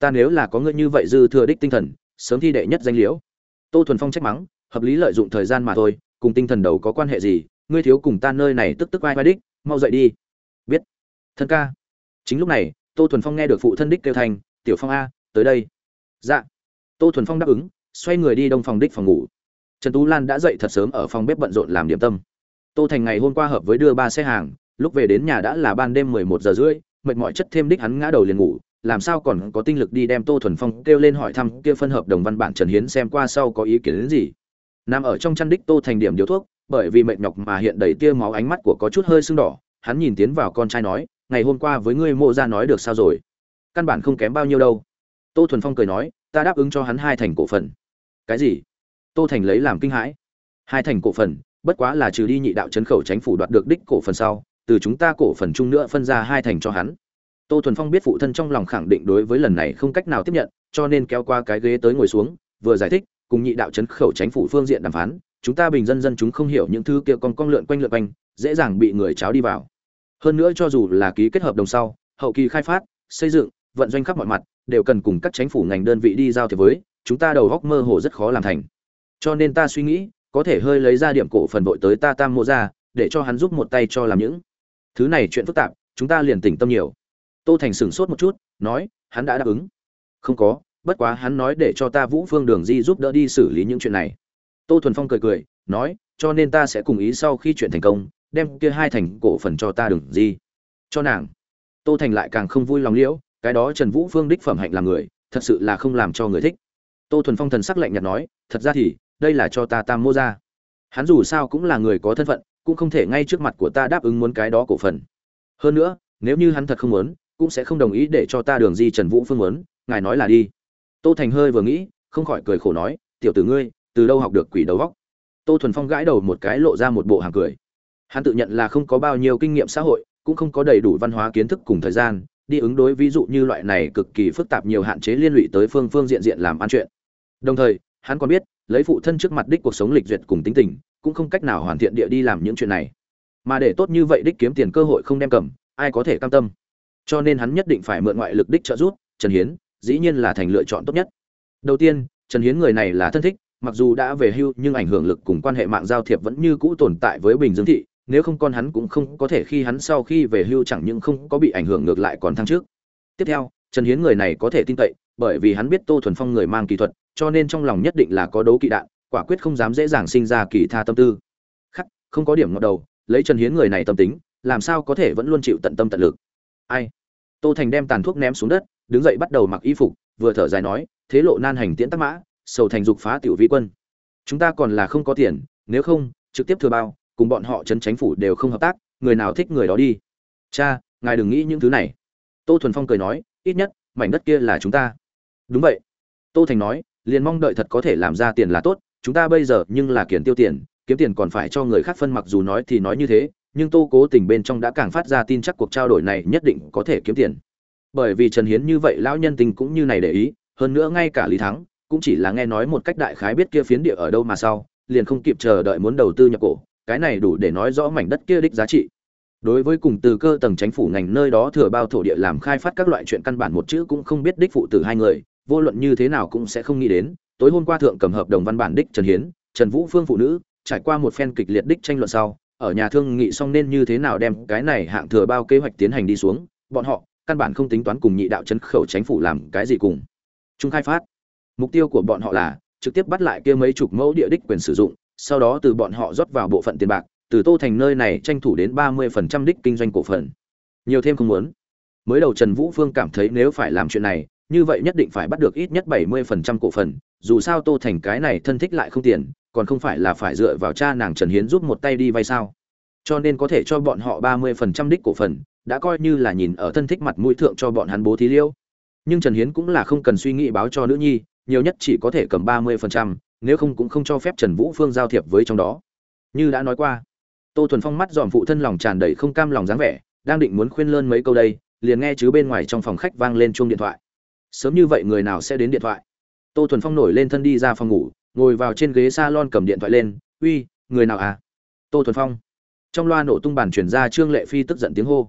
ta nếu là có ngươi như vậy dư thừa đích tinh thần, sớm thi đệ nhất danh liễu. Tô thuần phong trách mắng, hợp lý lợi dụng thời gian mà thôi, cùng tinh thần đầu có quan hệ gì, ngươi thiếu cùng ta nơi này tức tức vai vai đích, mau dậy đi. Biết. Thân ca. Chính lúc này, tô thuần phong nghe được phụ thân đích kêu thành, tiểu phong a, tới đây. Dạ. Tô thuần phong đáp ứng, xoay người đi đông phòng đích phòng ngủ. Trần tú lan đã dậy thật sớm ở phòng bếp bận rộn làm điểm tâm. Tô thành ngày hôm qua hợp với đưa ba xe hàng, lúc về đến nhà đã là ban đêm mười một giờ rưỡi, mệt mỏi chất thêm đích hắn ngã đầu liền ngủ làm sao còn có tinh lực đi đem tô thuần phong kêu lên hỏi thăm kia phân hợp đồng văn bản trần hiến xem qua sau có ý kiến đến gì. Nằm ở trong chăn đích tô thành điểm điếu thuốc, bởi vì mệt nhọc mà hiện đầy tia máu ánh mắt của có chút hơi sưng đỏ, hắn nhìn tiến vào con trai nói, ngày hôm qua với ngươi mộ ra nói được sao rồi? Căn bản không kém bao nhiêu đâu. Tô thuần phong cười nói, ta đáp ứng cho hắn hai thành cổ phần. Cái gì? Tô thành lấy làm kinh hãi. Hai thành cổ phần, bất quá là trừ đi nhị đạo chấn khẩu tránh phủ đoạt được đích cổ phần sau, từ chúng ta cổ phần chung nữa phân ra hai thành cho hắn tô thuần phong biết phụ thân trong lòng khẳng định đối với lần này không cách nào tiếp nhận, cho nên kéo qua cái ghế tới ngồi xuống, vừa giải thích, cùng nhị đạo chấn khẩu tránh phủ phương diện đàm phán, chúng ta bình dân dân chúng không hiểu những thứ kia con con lượn quanh lượn quanh, dễ dàng bị người cháo đi vào. Hơn nữa cho dù là ký kết hợp đồng sau, hậu kỳ khai phát, xây dựng, vận doanh khắp mọi mặt, đều cần cùng các chính phủ ngành đơn vị đi giao thiệp với, chúng ta đầu góc mơ hồ rất khó làm thành. Cho nên ta suy nghĩ, có thể hơi lấy ra điểm cổ phần vội tới ta tam mô ra, để cho hắn giúp một tay cho làm những thứ này chuyện phức tạp, chúng ta liền tỉnh tâm nhiều tô thành sửng sốt một chút, nói, hắn đã đáp ứng. Không có, bất quá hắn nói để cho ta vũ phương đường di giúp đỡ đi xử lý những chuyện này. Tô thuần phong cười cười, nói, cho nên ta sẽ cùng ý sau khi chuyện thành công, đem kia hai thành cổ phần cho ta đường di. Cho nàng. Tô thành lại càng không vui lòng liễu, cái đó trần vũ phương đích phẩm hạnh làm người, thật sự là không làm cho người thích. Tô thuần phong thần sắc lạnh nhạt nói, thật ra thì, đây là cho ta tam mô ra. Hắn dù sao cũng là người có thân phận, cũng không thể ngay trước mặt của ta đáp ứng muốn cái đó cổ phần. Hơn nữa, nếu như hắn thật không muốn cũng sẽ không đồng ý để cho ta đường di trần vũ phương muốn, ngài nói là đi. Tô thành hơi vừa nghĩ, không khỏi cười khổ nói, tiểu tử ngươi, từ đâu học được quỷ đầu góc tô thuần phong gãi đầu một cái lộ ra một bộ hàng cười. Hắn tự nhận là không có bao nhiêu kinh nghiệm xã hội, cũng không có đầy đủ văn hóa kiến thức cùng thời gian, đi ứng đối ví dụ như loại này cực kỳ phức tạp nhiều hạn chế liên lụy tới phương phương diện diện làm ăn chuyện. Đồng thời, hắn còn biết, lấy phụ thân trước mặt đích cuộc sống lịch duyệt cùng tính tình, cũng không cách nào hoàn thiện địa đi làm những chuyện này. Mà để tốt như vậy đích kiếm tiền cơ hội không đem cầm, ai có thể cam tâm? Cho nên hắn nhất định phải mượn ngoại lực đích trợ giúp, trần hiến, dĩ nhiên là thành lựa chọn tốt nhất. Đầu tiên, trần hiến người này là thân thích, mặc dù đã về hưu nhưng ảnh hưởng lực cùng quan hệ mạng giao thiệp vẫn như cũ tồn tại với bình dương thị, nếu không con hắn cũng không có thể khi hắn sau khi về hưu chẳng những không có bị ảnh hưởng ngược lại còn thăng trước tiếp theo, trần hiến người này có thể tin cậy, bởi vì hắn biết tô thuần phong người mang kỹ thuật, cho nên trong lòng nhất định là có đấu kỵ đạn, quả quyết không dám dễ dàng sinh ra kỳ tha tâm tư. Khắc, không có điểm ngọt đầu, lấy trần hiến người này tâm tính, làm sao có thể vẫn luôn chịu tận tâm tận lực? Ai? Tô thành đem tàn thuốc ném xuống đất, đứng dậy bắt đầu mặc y phục, vừa thở dài nói, thế lộ nan hành tiễn tắc mã, sầu thành dục phá tiểu vi quân. Chúng ta còn là không có tiền, nếu không, trực tiếp thừa bao, cùng bọn họ chấn chánh phủ đều không hợp tác, người nào thích người đó đi. Cha, ngài đừng nghĩ những thứ này. Tô thuần phong cười nói, ít nhất, mảnh đất kia là chúng ta. Đúng vậy. Tô thành nói, liền mong đợi thật có thể làm ra tiền là tốt, chúng ta bây giờ nhưng là kiển tiêu tiền, kiếm tiền còn phải cho người khác phân, mặc dù nói thì nói như thế nhưng tô cố tình bên trong đã càng phát ra tin chắc cuộc trao đổi này nhất định có thể kiếm tiền. Bởi vì trần hiến như vậy lão nhân tình cũng như này để ý, hơn nữa ngay cả lý thắng cũng chỉ là nghe nói một cách đại khái biết kia phiến địa ở đâu mà sau, liền không kịp chờ đợi muốn đầu tư nhập cổ, cái này đủ để nói rõ mảnh đất kia đích giá trị. Đối với cùng từ cơ tầng chính phủ ngành nơi đó thừa bao thổ địa làm khai phát các loại chuyện căn bản một chữ cũng không biết đích phụ tử hai người, vô luận như thế nào cũng sẽ không nghĩ đến, tối hôm qua thượng cầm hợp đồng văn bản đích trần hiến, trần vũ phương phụ nữ, trải qua một phen kịch liệt đích tranh luận sau ở nhà thương nghị xong nên như thế nào đem cái này hạng thừa bao kế hoạch tiến hành đi xuống, bọn họ căn bản không tính toán cùng nhị đạo chấn khẩu chánh phủ làm cái gì cùng. Chúng khai phát. Mục tiêu của bọn họ là trực tiếp bắt lại kia mấy chục mẫu địa đích quyền sử dụng, sau đó từ bọn họ rót vào bộ phận tiền bạc, từ tô thành nơi này tranh thủ đến ba mươi phần trăm đích kinh doanh cổ phần. Nhiều thêm không muốn. Mới đầu trần vũ phương cảm thấy nếu phải làm chuyện này như vậy nhất định phải bắt được ít nhất bảy mươi phần trăm cổ phần, dù sao tô thành cái này thân thích lại không tiền, còn không phải là phải dựa vào cha nàng trần hiến giúp một tay đi vay sao? Cho nên có thể cho bọn họ ba mươi phần trăm đích cổ phần, đã coi như là nhìn ở thân thích mặt mũi thượng cho bọn hắn bố thí liêu. Nhưng trần hiến cũng là không cần suy nghĩ báo cho nữ nhi, nhiều nhất chỉ có thể cầm ba mươi phần trăm, nếu không cũng không cho phép trần vũ phương giao thiệp với trong đó. Như đã nói qua, tô thuần phong mắt dòm phụ thân lòng tràn đầy không cam lòng dáng vẻ, đang định muốn khuyên lơn mấy câu đây, liền nghe chứ bên ngoài trong phòng khách vang lên chuông điện thoại sớm như vậy người nào sẽ đến điện thoại? Tô thuần phong nổi lên thân đi ra phòng ngủ, ngồi vào trên ghế salon cầm điện thoại lên. Uy, người nào à? Tô thuần phong. Trong loa nổ tung bàn chuyển ra trương lệ phi tức giận tiếng hô.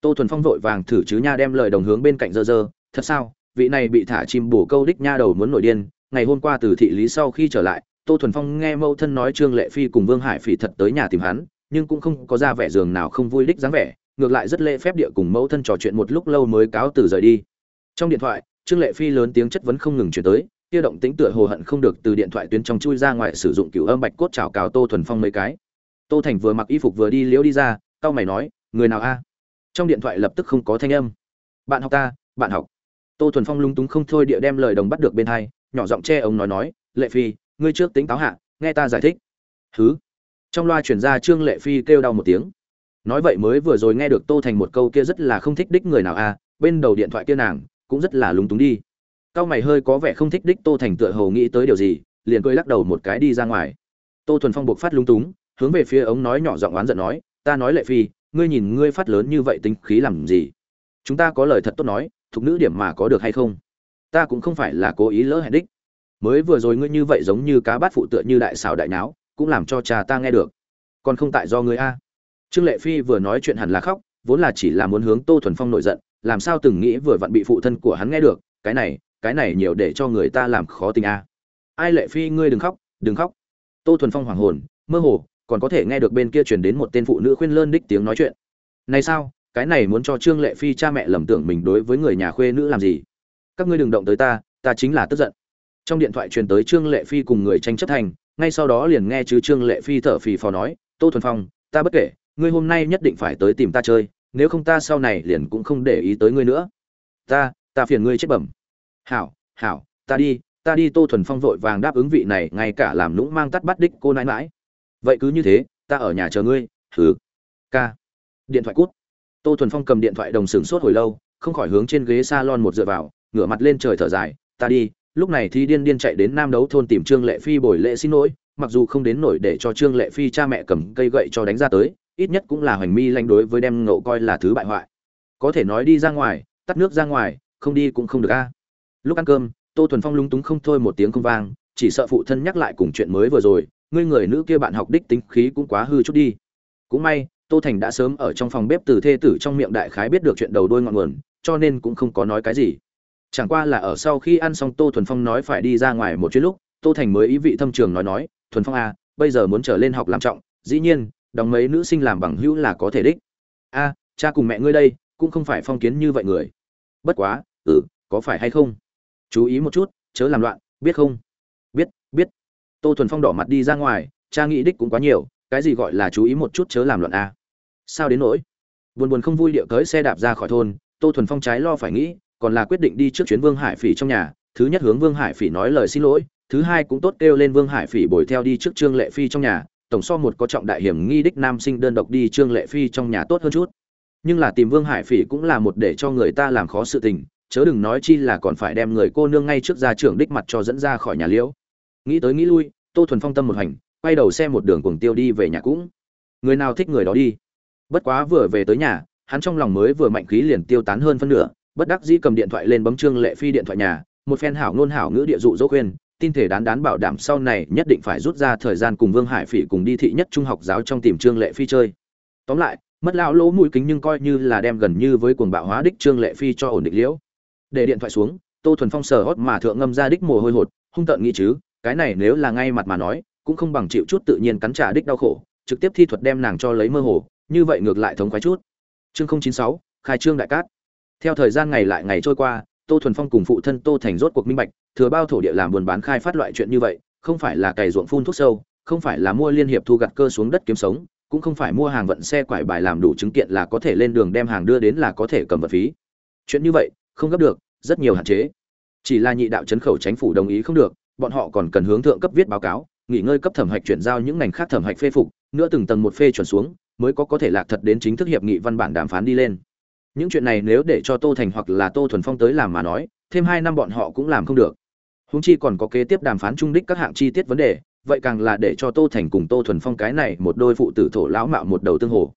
Tô thuần phong vội vàng thử chứ nha đem lời đồng hướng bên cạnh dơ dơ. Thật sao? Vị này bị thả chim bổ câu đích nha đầu muốn nổi điên. Ngày hôm qua từ thị lý sau khi trở lại, tô thuần phong nghe Mẫu thân nói trương lệ phi cùng vương hải phỉ thật tới nhà tìm hắn, nhưng cũng không có ra vẻ giường nào không vui đích dáng vẻ, ngược lại rất lễ phép địa cùng mẫu thân trò chuyện một lúc lâu mới cáo từ rời đi. Trong điện thoại trương lệ phi lớn tiếng chất vấn không ngừng chuyển tới, kia động tính tựa hồ hận không được từ điện thoại tuyến trong chui ra ngoài sử dụng cửu âm bạch cốt chảo cào tô thuần phong mấy cái. Tô thành vừa mặc y phục vừa đi liễu đi ra tao mày nói, người nào a? À? Trong điện thoại lập tức không có thanh âm. Bạn học ta, bạn học. Tô thuần phong lúng túng không thôi địa đem lời đồng bắt được bên hai, nhỏ giọng che ông nói nói, lệ phi, ngươi trước tính táo hạ, nghe ta giải thích. Thứ trong loa chuyển ra trương lệ phi kêu đau một tiếng. Nói vậy mới vừa rồi nghe được tô thành một câu kia rất là không thích đích người nào a, bên đầu điện thoại kia nàng cũng rất là lúng túng đi. Cao mày hơi có vẻ không thích đích tô thành tựa hồ nghĩ tới điều gì, liền cười lắc đầu một cái đi ra ngoài. Tô thuần phong buộc phát lúng túng, hướng về phía ống nói nhỏ giọng oán giận nói, ta nói lệ phi, ngươi nhìn ngươi phát lớn như vậy tính khí làm gì? Chúng ta có lời thật tốt nói, thuộc nữ điểm mà có được hay không? Ta cũng không phải là cố ý lỡ hẹn đích. Mới vừa rồi ngươi như vậy giống như cá bát phụ tựa như đại xảo đại náo, cũng làm cho cha ta nghe được. Còn không tại do ngươi a. Trương lệ phi vừa nói chuyện hẳn là khóc, vốn là chỉ là muốn hướng tô thuần phong nổi giận làm sao từng nghĩ vừa vặn bị phụ thân của hắn nghe được, cái này cái này nhiều để cho người ta làm khó tình a. Ai lệ phi ngươi đừng khóc đừng khóc. Tô thuần phong hoàng hồn, mơ hồ, còn có thể nghe được bên kia truyền đến một tên phụ nữ khuyên lơn đích tiếng nói chuyện. Này sao, cái này muốn cho trương lệ phi cha mẹ lầm tưởng mình đối với người nhà khuê nữ làm gì? Các ngươi đừng động tới ta ta chính là tức giận. Trong điện thoại truyền tới trương lệ phi cùng người tranh chấp thành, ngay sau đó liền nghe chứ trương lệ phi thở phì phò nói, tô thuần phong, ta bất kể, ngươi hôm nay nhất định phải tới tìm ta chơi nếu không ta sau này liền cũng không để ý tới ngươi nữa. Ta ta phiền ngươi chết bẩm. Hảo hảo, ta đi ta đi tô thuần phong vội vàng đáp ứng vị này, ngay cả làm lũng mang tắt bắt đích cô nãi mãi vậy cứ như thế, ta ở nhà chờ ngươi. Thử ca. Điện thoại cút. Tô thuần phong cầm điện thoại đồng sừng sốt hồi lâu, không khỏi hướng trên ghế s a lon một dựa vào, ngửa mặt lên trời thở dài. Ta đi, lúc này thì điên điên chạy đến nam đấu thôn tìm trương lệ phi bồi lễ xin lỗi, mặc dù không đến nổi để cho trương lệ phi cha mẹ cầm cây gậy cho đánh ra tới ít nhất cũng là hoành mi lanh đối với đem ngộ coi là thứ bại hoại. Có thể nói đi ra ngoài, tắt nước ra ngoài, không đi cũng không được a. Lúc ăn cơm, tô thuần phong lúng túng không thôi một tiếng không vang, chỉ sợ phụ thân nhắc lại cùng chuyện mới vừa rồi, ngươi người nữ kia bạn học đích tính khí cũng quá hư chút đi. Cũng may, tô thành đã sớm ở trong phòng bếp từ thê tử trong miệng đại khái biết được chuyện đầu đôi ngọn nguồn, cho nên cũng không có nói cái gì. Chẳng qua là ở sau khi ăn xong tô thuần phong nói phải đi ra ngoài một chuyến lúc, tô thành mới ý vị thâm trường nói nói, thuần phong à bây giờ muốn trở lên học làm trọng, dĩ nhiên đóng mấy nữ sinh làm bằng hữu là có thể đích. A, cha cùng mẹ ngươi đây, cũng không phải phong kiến như vậy người. Bất quá ừ có phải hay không? Chú ý một chút, chớ làm loạn, biết không? Biết biết. Tô thuần phong đỏ mặt đi ra ngoài, cha nghĩ đích cũng quá nhiều, cái gì gọi là chú ý một chút chớ làm loạn a. Sao đến nỗi? Buồn buồn không vui điệu tới xe đạp ra khỏi thôn, tô thuần phong trái lo phải nghĩ, còn là quyết định đi trước chuyến vương hải phỉ trong nhà, thứ nhất hướng vương hải phỉ nói lời xin lỗi, thứ hai cũng tốt kêu lên vương hải phỉ bồi theo đi trước trương lệ phi trong nhà tổng so một có trọng đại hiểm nghi đích nam sinh đơn độc đi trương lệ phi trong nhà tốt hơn chút. Nhưng là tìm vương hải phỉ cũng là một để cho người ta làm khó sự tình, chớ đừng nói chi là còn phải đem người cô nương ngay trước ra trưởng đích mặt cho dẫn ra khỏi nhà liễu. Nghĩ tới nghĩ lui, tô thuần phong tâm một hành, quay đầu xe một đường cuồng tiêu đi về nhà cũng. Người nào thích người đó đi. Bất quá vừa về tới nhà, hắn trong lòng mới vừa mạnh khí liền tiêu tán hơn phân nửa, bất đắc dĩ cầm điện thoại lên bấm trương lệ phi điện thoại nhà, một phen hảo ngôn hảo ngữ địa dụ dỗ khuyên tin thể đán đán bảo đảm sau này nhất định phải rút ra thời gian cùng vương hải phỉ cùng đi thị nhất trung học giáo trong tìm trương lệ phi chơi. Tóm lại, mất lão lỗ mũi kính nhưng coi như là đem gần như với cuồng bạo hóa đích trương lệ phi cho ổn định liễu. Để điện thoại xuống, tô thuần phong sờ hót mà thượng ngâm ra đích mồ hôi hột, hung tợn nghĩ chứ, cái này nếu là ngay mặt mà nói, cũng không bằng chịu chút tự nhiên cắn trả đích đau khổ, trực tiếp thi thuật đem nàng cho lấy mơ hồ, như vậy ngược lại thống khoái chút. Chương không chín sáu, khai trương đại cát. Theo thời gian ngày lại ngày trôi qua tô thuần phong cùng phụ thân tô thành rốt cuộc minh bạch, thừa bao thổ địa làm buôn bán khai phát loại chuyện như vậy, không phải là cày ruộng phun thuốc sâu, không phải là mua liên hiệp thu gặt cơ xuống đất kiếm sống, cũng không phải mua hàng vận xe quải bài làm đủ chứng kiện là có thể lên đường đem hàng đưa đến là có thể cầm vật phí. Chuyện như vậy, không gấp được, rất nhiều hạn chế. Chỉ là nhị đạo chấn khẩu chính phủ đồng ý không được, bọn họ còn cần hướng thượng cấp viết báo cáo, nghỉ ngơi cấp thẩm hạch chuyển giao những ngành khác thẩm hạch phê phục, nữa từng tầng một phê chuẩn xuống, mới có có thể lạc thật đến chính thức hiệp nghị văn bản đàm phán đi lên những chuyện này nếu để cho tô thành hoặc là tô thuần phong tới làm mà nói, thêm hai năm bọn họ cũng làm không được. Húng chi còn có kế tiếp đàm phán trung đích các hạng chi tiết vấn đề, vậy càng là để cho tô thành cùng tô thuần phong cái này một đôi phụ tử thổ lão mạo một đầu tương hồ.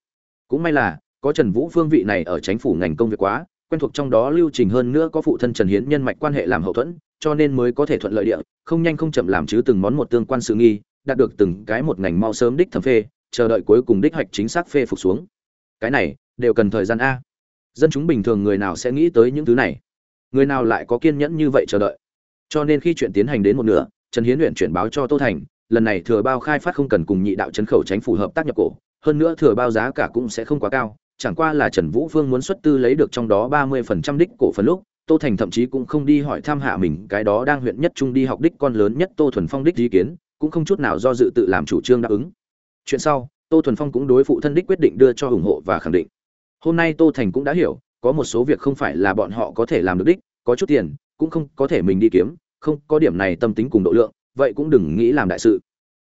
Cũng may là, có trần vũ phương vị này ở chính phủ ngành công việc quá, quen thuộc trong đó lưu trình hơn nữa có phụ thân trần hiến nhân mạch quan hệ làm hậu thuẫn, cho nên mới có thể thuận lợi địa, không nhanh không chậm làm chứ từng món một tương quan sự nghi, đạt được từng cái một ngành mau sớm đích thẩm phê, chờ đợi cuối cùng đích hoạch chính xác phê phục xuống. Cái này, đều cần thời gian a dân chúng bình thường người nào sẽ nghĩ tới những thứ này? Người nào lại có kiên nhẫn như vậy chờ đợi? Cho nên khi chuyện tiến hành đến một nửa, trần hiến luyện chuyển báo cho tô thành, lần này thừa bao khai phát không cần cùng nhị đạo chấn khẩu tránh phù hợp tác nhập cổ, hơn nữa thừa bao giá cả cũng sẽ không quá cao, chẳng qua là trần vũ phương muốn xuất tư lấy được trong đó ba mươi phần trăm đích cổ phần lúc, tô thành thậm chí cũng không đi hỏi tham hạ mình, cái đó đang huyện nhất trung đi học đích con lớn nhất tô thuần phong đích ý kiến, cũng không chút nào do dự tự làm chủ trương đáp ứng. Chuyện sau, tô thuần phong cũng đối phụ thân đích quyết định đưa cho ủng hộ và khẳng định hôm nay tô thành cũng đã hiểu, có một số việc không phải là bọn họ có thể làm được đích, có chút tiền, cũng không có thể mình đi kiếm, không có điểm này tâm tính cùng độ lượng, vậy cũng đừng nghĩ làm đại sự.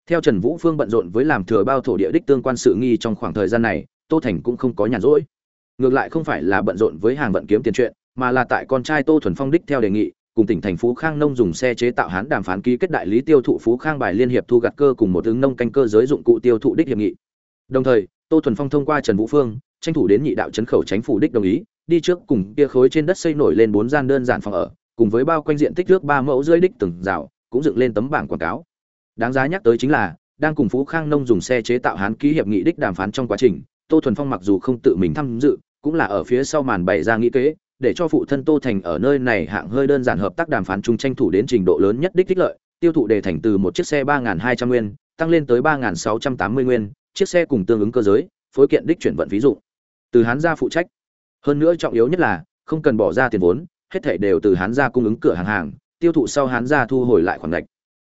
Theo trần vũ phương bận rộn với làm thừa bao thổ địa đích tương quan sự nghi trong khoảng thời gian này, tô thành cũng không có nhàn rỗi. Ngược lại không phải là bận rộn với hàng vận kiếm tiền chuyện, mà là tại con trai tô thuần phong đích theo đề nghị, cùng tỉnh thành phú khang nông dùng xe chế tạo hán đàm phán ký kết đại lý tiêu thụ phú khang bài liên hiệp thu gặt cơ cùng một ứng nông canh cơ giới dụng cụ tiêu thụ đích hiệp nghị. Đồng thời, tô thuần phong thông qua trần vũ phương tranh thủ đến nhị đạo chấn khẩu tránh phủ đích đồng ý, đi trước cùng kia khối trên đất xây nổi lên bốn gian đơn giản phòng ở, cùng với bao quanh diện tích nước ba mẫu rưỡi đích từng rào, cũng dựng lên tấm bảng quảng cáo. Đáng giá nhắc tới chính là, đang cùng phú khang nông dùng xe chế tạo hán ký hiệp nghị đích đàm phán trong quá trình, tô thuần phong mặc dù không tự mình tham dự, cũng là ở phía sau màn bày ra nghĩ kế, để cho phụ thân tô thành ở nơi này hạng hơi đơn giản hợp tác đàm phán chung tranh thủ đến trình độ lớn nhất đích thích lợi, tiêu thụ đề thành từ một chiếc xe ba hai trăm nguyên, tăng lên tới ba sáu trăm tám mươi nguyên, chiếc xe cùng tương ứng cơ giới, phối kiện đích chuyển vận ví dụ từ hán gia phụ trách. Hơn nữa trọng yếu nhất là, không cần bỏ ra tiền vốn, hết thảy đều từ hán gia cung ứng cửa hàng hàng, tiêu thụ sau hán gia thu hồi lại khoản gạch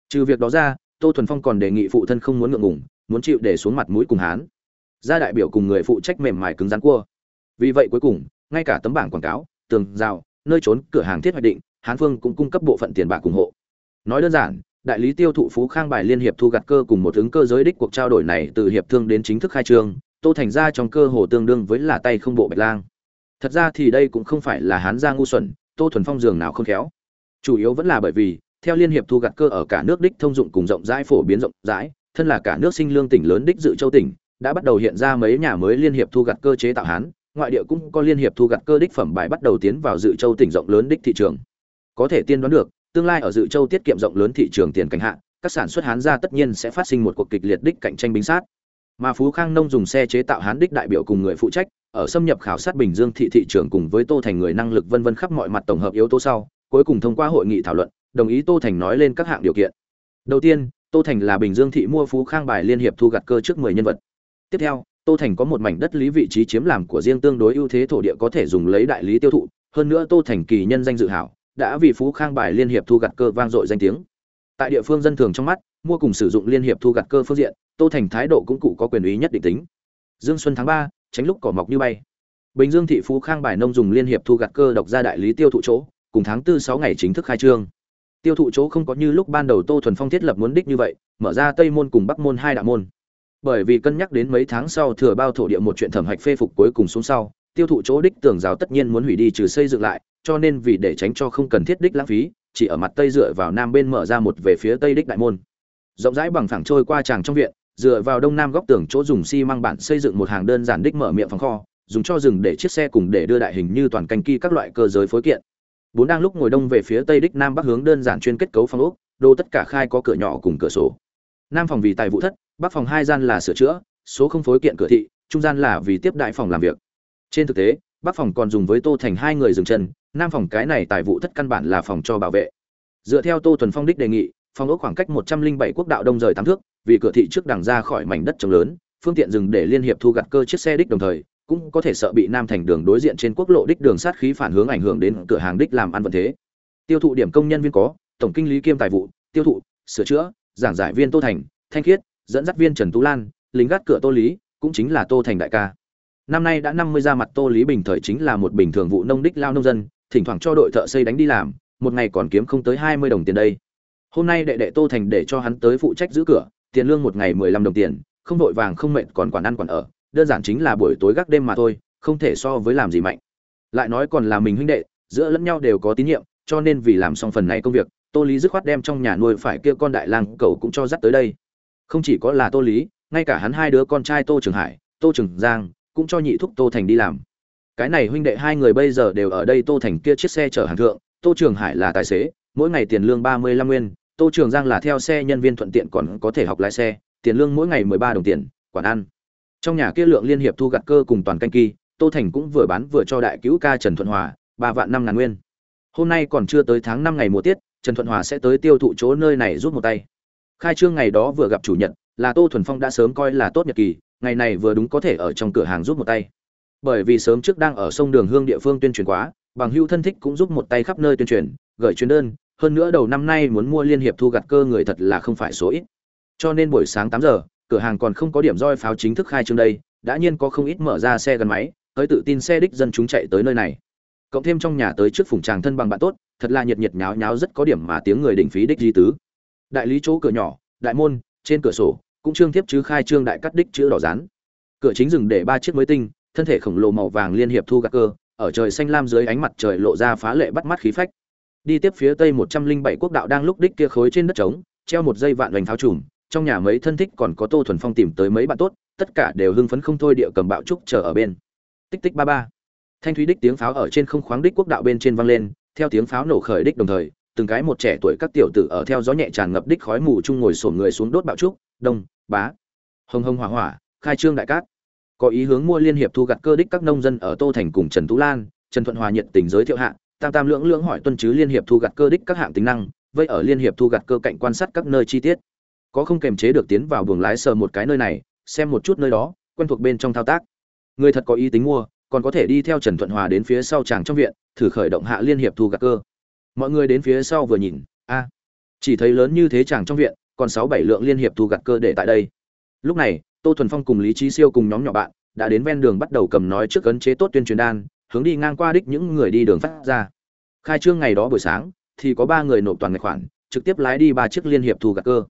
trừ việc đó ra, tô thuần phong còn đề nghị phụ thân không muốn ngượng ngùng, muốn chịu để xuống mặt mũi cùng hán. Gia đại biểu cùng người phụ trách mềm mại cứng rắn cua. Vì vậy cuối cùng, ngay cả tấm bảng quảng cáo, tường, rào, nơi trốn cửa hàng thiết hoạch định, hán phương cũng cung cấp bộ phận tiền bạc ủng hộ. Nói đơn giản, đại lý tiêu thụ phú khang bài liên hiệp thu gặt cơ cùng một ứng cơ giới đích cuộc trao đổi này từ hiệp thương đến chính thức khai trương tô thành ra trong cơ hồ tương đương với là tay không bộ bạch lang. Thật ra thì đây cũng không phải là hán gia ngu xuẩn tô thuần phong dường nào không khéo. Chủ yếu vẫn là bởi vì theo liên hiệp thu gặt cơ ở cả nước đích thông dụng cùng rộng rãi phổ biến rộng rãi thân là cả nước sinh lương tỉnh lớn đích dự châu tỉnh đã bắt đầu hiện ra mấy nhà mới liên hiệp thu gặt cơ chế tạo hán ngoại địa cũng có liên hiệp thu gặt cơ đích phẩm bài bắt đầu tiến vào dự châu tỉnh rộng lớn đích thị trường. Có thể tiên đoán được tương lai ở dự châu tiết kiệm rộng lớn thị trường tiền cảnh hạn, các sản xuất hán gia tất nhiên sẽ phát sinh một cuộc kịch liệt đích cạnh tranh binh sát mà phú khang nông dùng xe chế tạo hán đích đại biểu cùng người phụ trách, ở xâm nhập khảo sát bình dương thị thị trường cùng với tô thành người năng lực vân vân khắp mọi mặt tổng hợp yếu tố sau, cuối cùng thông qua hội nghị thảo luận, đồng ý tô thành nói lên các hạng điều kiện. Đầu tiên, tô thành là bình dương thị mua phú khang bài liên hiệp thu gặt cơ trước mười nhân vật. Tiếp theo, tô thành có một mảnh đất lý vị trí chiếm làm của riêng tương đối ưu thế thổ địa có thể dùng lấy đại lý tiêu thụ, hơn nữa tô thành kỳ nhân danh dự hảo, đã vì phú khang bài liên hiệp thu gặt cơ vang dội danh tiếng. Tại địa phương dân thường trong mắt, mua cùng sử dụng liên hiệp thu gặt cơ phương diện tô thành thái độ cũng cụ có quyền ý nhất định tính. Dương xuân tháng ba, tránh lúc cỏ mọc như bay. Bình dương thị phú khang bài nông dùng liên hiệp thu gặt cơ độc ra đại lý tiêu thụ chỗ, cùng tháng tư sáu ngày chính thức khai trương. Tiêu thụ chỗ không có như lúc ban đầu tô thuần phong thiết lập muốn đích như vậy, mở ra tây môn cùng bắc môn hai đạo môn. Bởi vì cân nhắc đến mấy tháng sau thừa bao thổ địa một chuyện thẩm hạch phê phục cuối cùng xuống sau, tiêu thụ chỗ đích tường rào tất nhiên muốn hủy đi trừ xây dựng lại, cho nên vì để tránh cho không cần thiết đích lãng phí, chỉ ở mặt tây dựa vào nam bên mở ra một về phía tây đích đại môn. Rộng rãi bằng phẳng trôi qua tràng trong viện dựa vào đông nam góc tường chỗ dùng xi măng bản xây dựng một hàng đơn giản đích mở miệng phòng kho, dùng cho rừng để chiếc xe cùng để đưa đại hình như toàn canh kỳ các loại cơ giới phối kiện. Bốn đang lúc ngồi đông về phía tây đích nam bắc hướng đơn giản chuyên kết cấu phòng ốc đô tất cả khai có cửa nhỏ cùng cửa sổ. Nam phòng vì tài vụ thất, bắc phòng hai gian là sửa chữa, số không phối kiện cửa thị, trung gian là vì tiếp đại phòng làm việc. Trên thực tế, bắc phòng còn dùng với tô thành hai người dừng chân, nam phòng cái này tài vụ thất căn bản là phòng cho bảo vệ. Dựa theo tô thuần phong đích đề nghị, phòng ốc khoảng cách một trăm linh bảy quốc đạo đông rời tám thước vì cửa thị trước đằng ra khỏi mảnh đất trồng lớn, phương tiện dừng để liên hiệp thu gặt cơ chiếc xe đích đồng thời, cũng có thể sợ bị nam thành đường đối diện trên quốc lộ đích đường sát khí phản hướng ảnh hưởng đến cửa hàng đích làm ăn vận thế. Tiêu thụ điểm công nhân viên có, tổng kinh lý kiêm tài vụ, tiêu thụ, sửa chữa, giảng giải viên tô thành, thanh khiết, dẫn dắt viên trần tú lan, lính gác cửa tô lý, cũng chính là tô thành đại ca. Năm nay đã năm mươi ra mặt tô lý bình thời chính là một bình thường vụ nông đích lao nông dân, thỉnh thoảng cho đội thợ xây đánh đi làm, một ngày còn kiếm không tới hai mươi đồng tiền đây. Hôm nay đệ đệ tô thành để cho hắn tới phụ trách giữ cửa tiền lương một ngày mười lăm đồng tiền, không vội vàng không mệt còn quản ăn quản ở, đơn giản chính là buổi tối gác đêm mà thôi, không thể so với làm gì mạnh. Lại nói còn là mình huynh đệ, giữa lẫn nhau đều có tín nhiệm, cho nên vì làm xong phần này công việc, tô lý dứt khoát đem trong nhà nuôi phải kia con đại lang cậu cũng cho dắt tới đây. Không chỉ có là tô lý, ngay cả hắn hai đứa con trai tô trường hải, tô trường giang, cũng cho nhị thúc tô thành đi làm. Cái này huynh đệ hai người bây giờ đều ở đây tô thành kia chiếc xe chở hàng thượng, tô trường hải là tài xế, mỗi ngày tiền lương ba mươi lăm nguyên tô trường giang là theo xe nhân viên thuận tiện còn có thể học lái xe, tiền lương mỗi ngày mười ba đồng tiền quản ăn. Trong nhà kia lượng liên hiệp thu gặt cơ cùng toàn canh kỳ, tô thành cũng vừa bán vừa cho đại cứu ca trần thuận hòa, ba vạn năm ngàn nguyên. Hôm nay còn chưa tới tháng năm ngày mùa tiết, trần thuận hòa sẽ tới tiêu thụ chỗ nơi này rút một tay. Khai trương ngày đó vừa gặp chủ nhật, là tô thuần phong đã sớm coi là tốt nhật kỳ, ngày này vừa đúng có thể ở trong cửa hàng rút một tay. Bởi vì sớm trước đang ở sông đường hương địa phương tuyên truyền quá, bằng hữu thân thích cũng giúp một tay khắp nơi tuyên truyền, gửi chuyến đơn hơn nữa đầu năm nay muốn mua liên hiệp thu gặt cơ người thật là không phải số ít. Cho nên buổi sáng tám giờ, cửa hàng còn không có điểm roi pháo chính thức khai trương đây, đã nhiên có không ít mở ra xe gắn máy, tới tự tin xe đích dân chúng chạy tới nơi này. Cộng thêm trong nhà tới trước phùng tràng thân bằng bạn tốt, thật là nhiệt nhiệt nháo nháo rất có điểm mà tiếng người đỉnh phí đích di tứ. Đại lý chỗ cửa nhỏ, đại môn, trên cửa sổ, cũng trương tiếp chứ khai trương đại cắt đích chữ đỏ rán cửa chính dừng để ba chiếc mới tinh, thân thể khổng lồ màu vàng liên hiệp thu gạt cơ, ở trời xanh lam dưới ánh mặt trời lộ ra phá lệ bắt mắt khí phách đi tiếp phía tây một trăm linh bảy quốc đạo đang lúc đích kia khối trên đất trống, treo một dây vạn vành tháo trùm, trong nhà mấy thân thích còn có tô thuần phong tìm tới mấy bạn tốt, tất cả đều hưng phấn không thôi địa cầm bạo trúc chờ ở bên. Tích tích ba ba. Thanh thúy đích tiếng pháo ở trên không khoáng đích quốc đạo bên trên vang lên, theo tiếng pháo nổ khởi đích đồng thời, từng cái một trẻ tuổi các tiểu tử ở theo gió nhẹ tràn ngập đích khói mù chung ngồi sổn người xuống đốt bạo trúc, đông, bá. Hồng hồng hỏa hỏa, khai trương đại cát. Có ý hướng mua liên hiệp thu gặt cơ đích các nông dân ở tô thành cùng trần tú lan, trần thuận hòa nhiệt tình giới thiệu hạng tam tam lưỡng lưỡng hỏi tuân chứ liên hiệp thu gặt cơ đích các hạng tính năng vây ở liên hiệp thu gặt cơ cạnh quan sát các nơi chi tiết. Có không kềm chế được tiến vào buồng lái sờ một cái nơi này, xem một chút nơi đó, quen thuộc bên trong thao tác. Người thật có ý tính mua, còn có thể đi theo trần thuận hòa đến phía sau chàng trong viện, thử khởi động hạ liên hiệp thu gặt cơ. Mọi người đến phía sau vừa nhìn, a, chỉ thấy lớn như thế chàng trong viện, còn sáu bảy lượng liên hiệp thu gặt cơ để tại đây. Lúc này, tô thuần phong cùng lý trí siêu cùng nhóm nhỏ bạn, đã đến ven đường bắt đầu cầm nói trước ấn chế tốt tuyên truyền đan hướng đi ngang qua đích những người đi đường phát ra. Khai trương ngày đó buổi sáng, thì có ba người nộp toàn tài khoản, trực tiếp lái đi ba chiếc liên hiệp thu gặt cơ.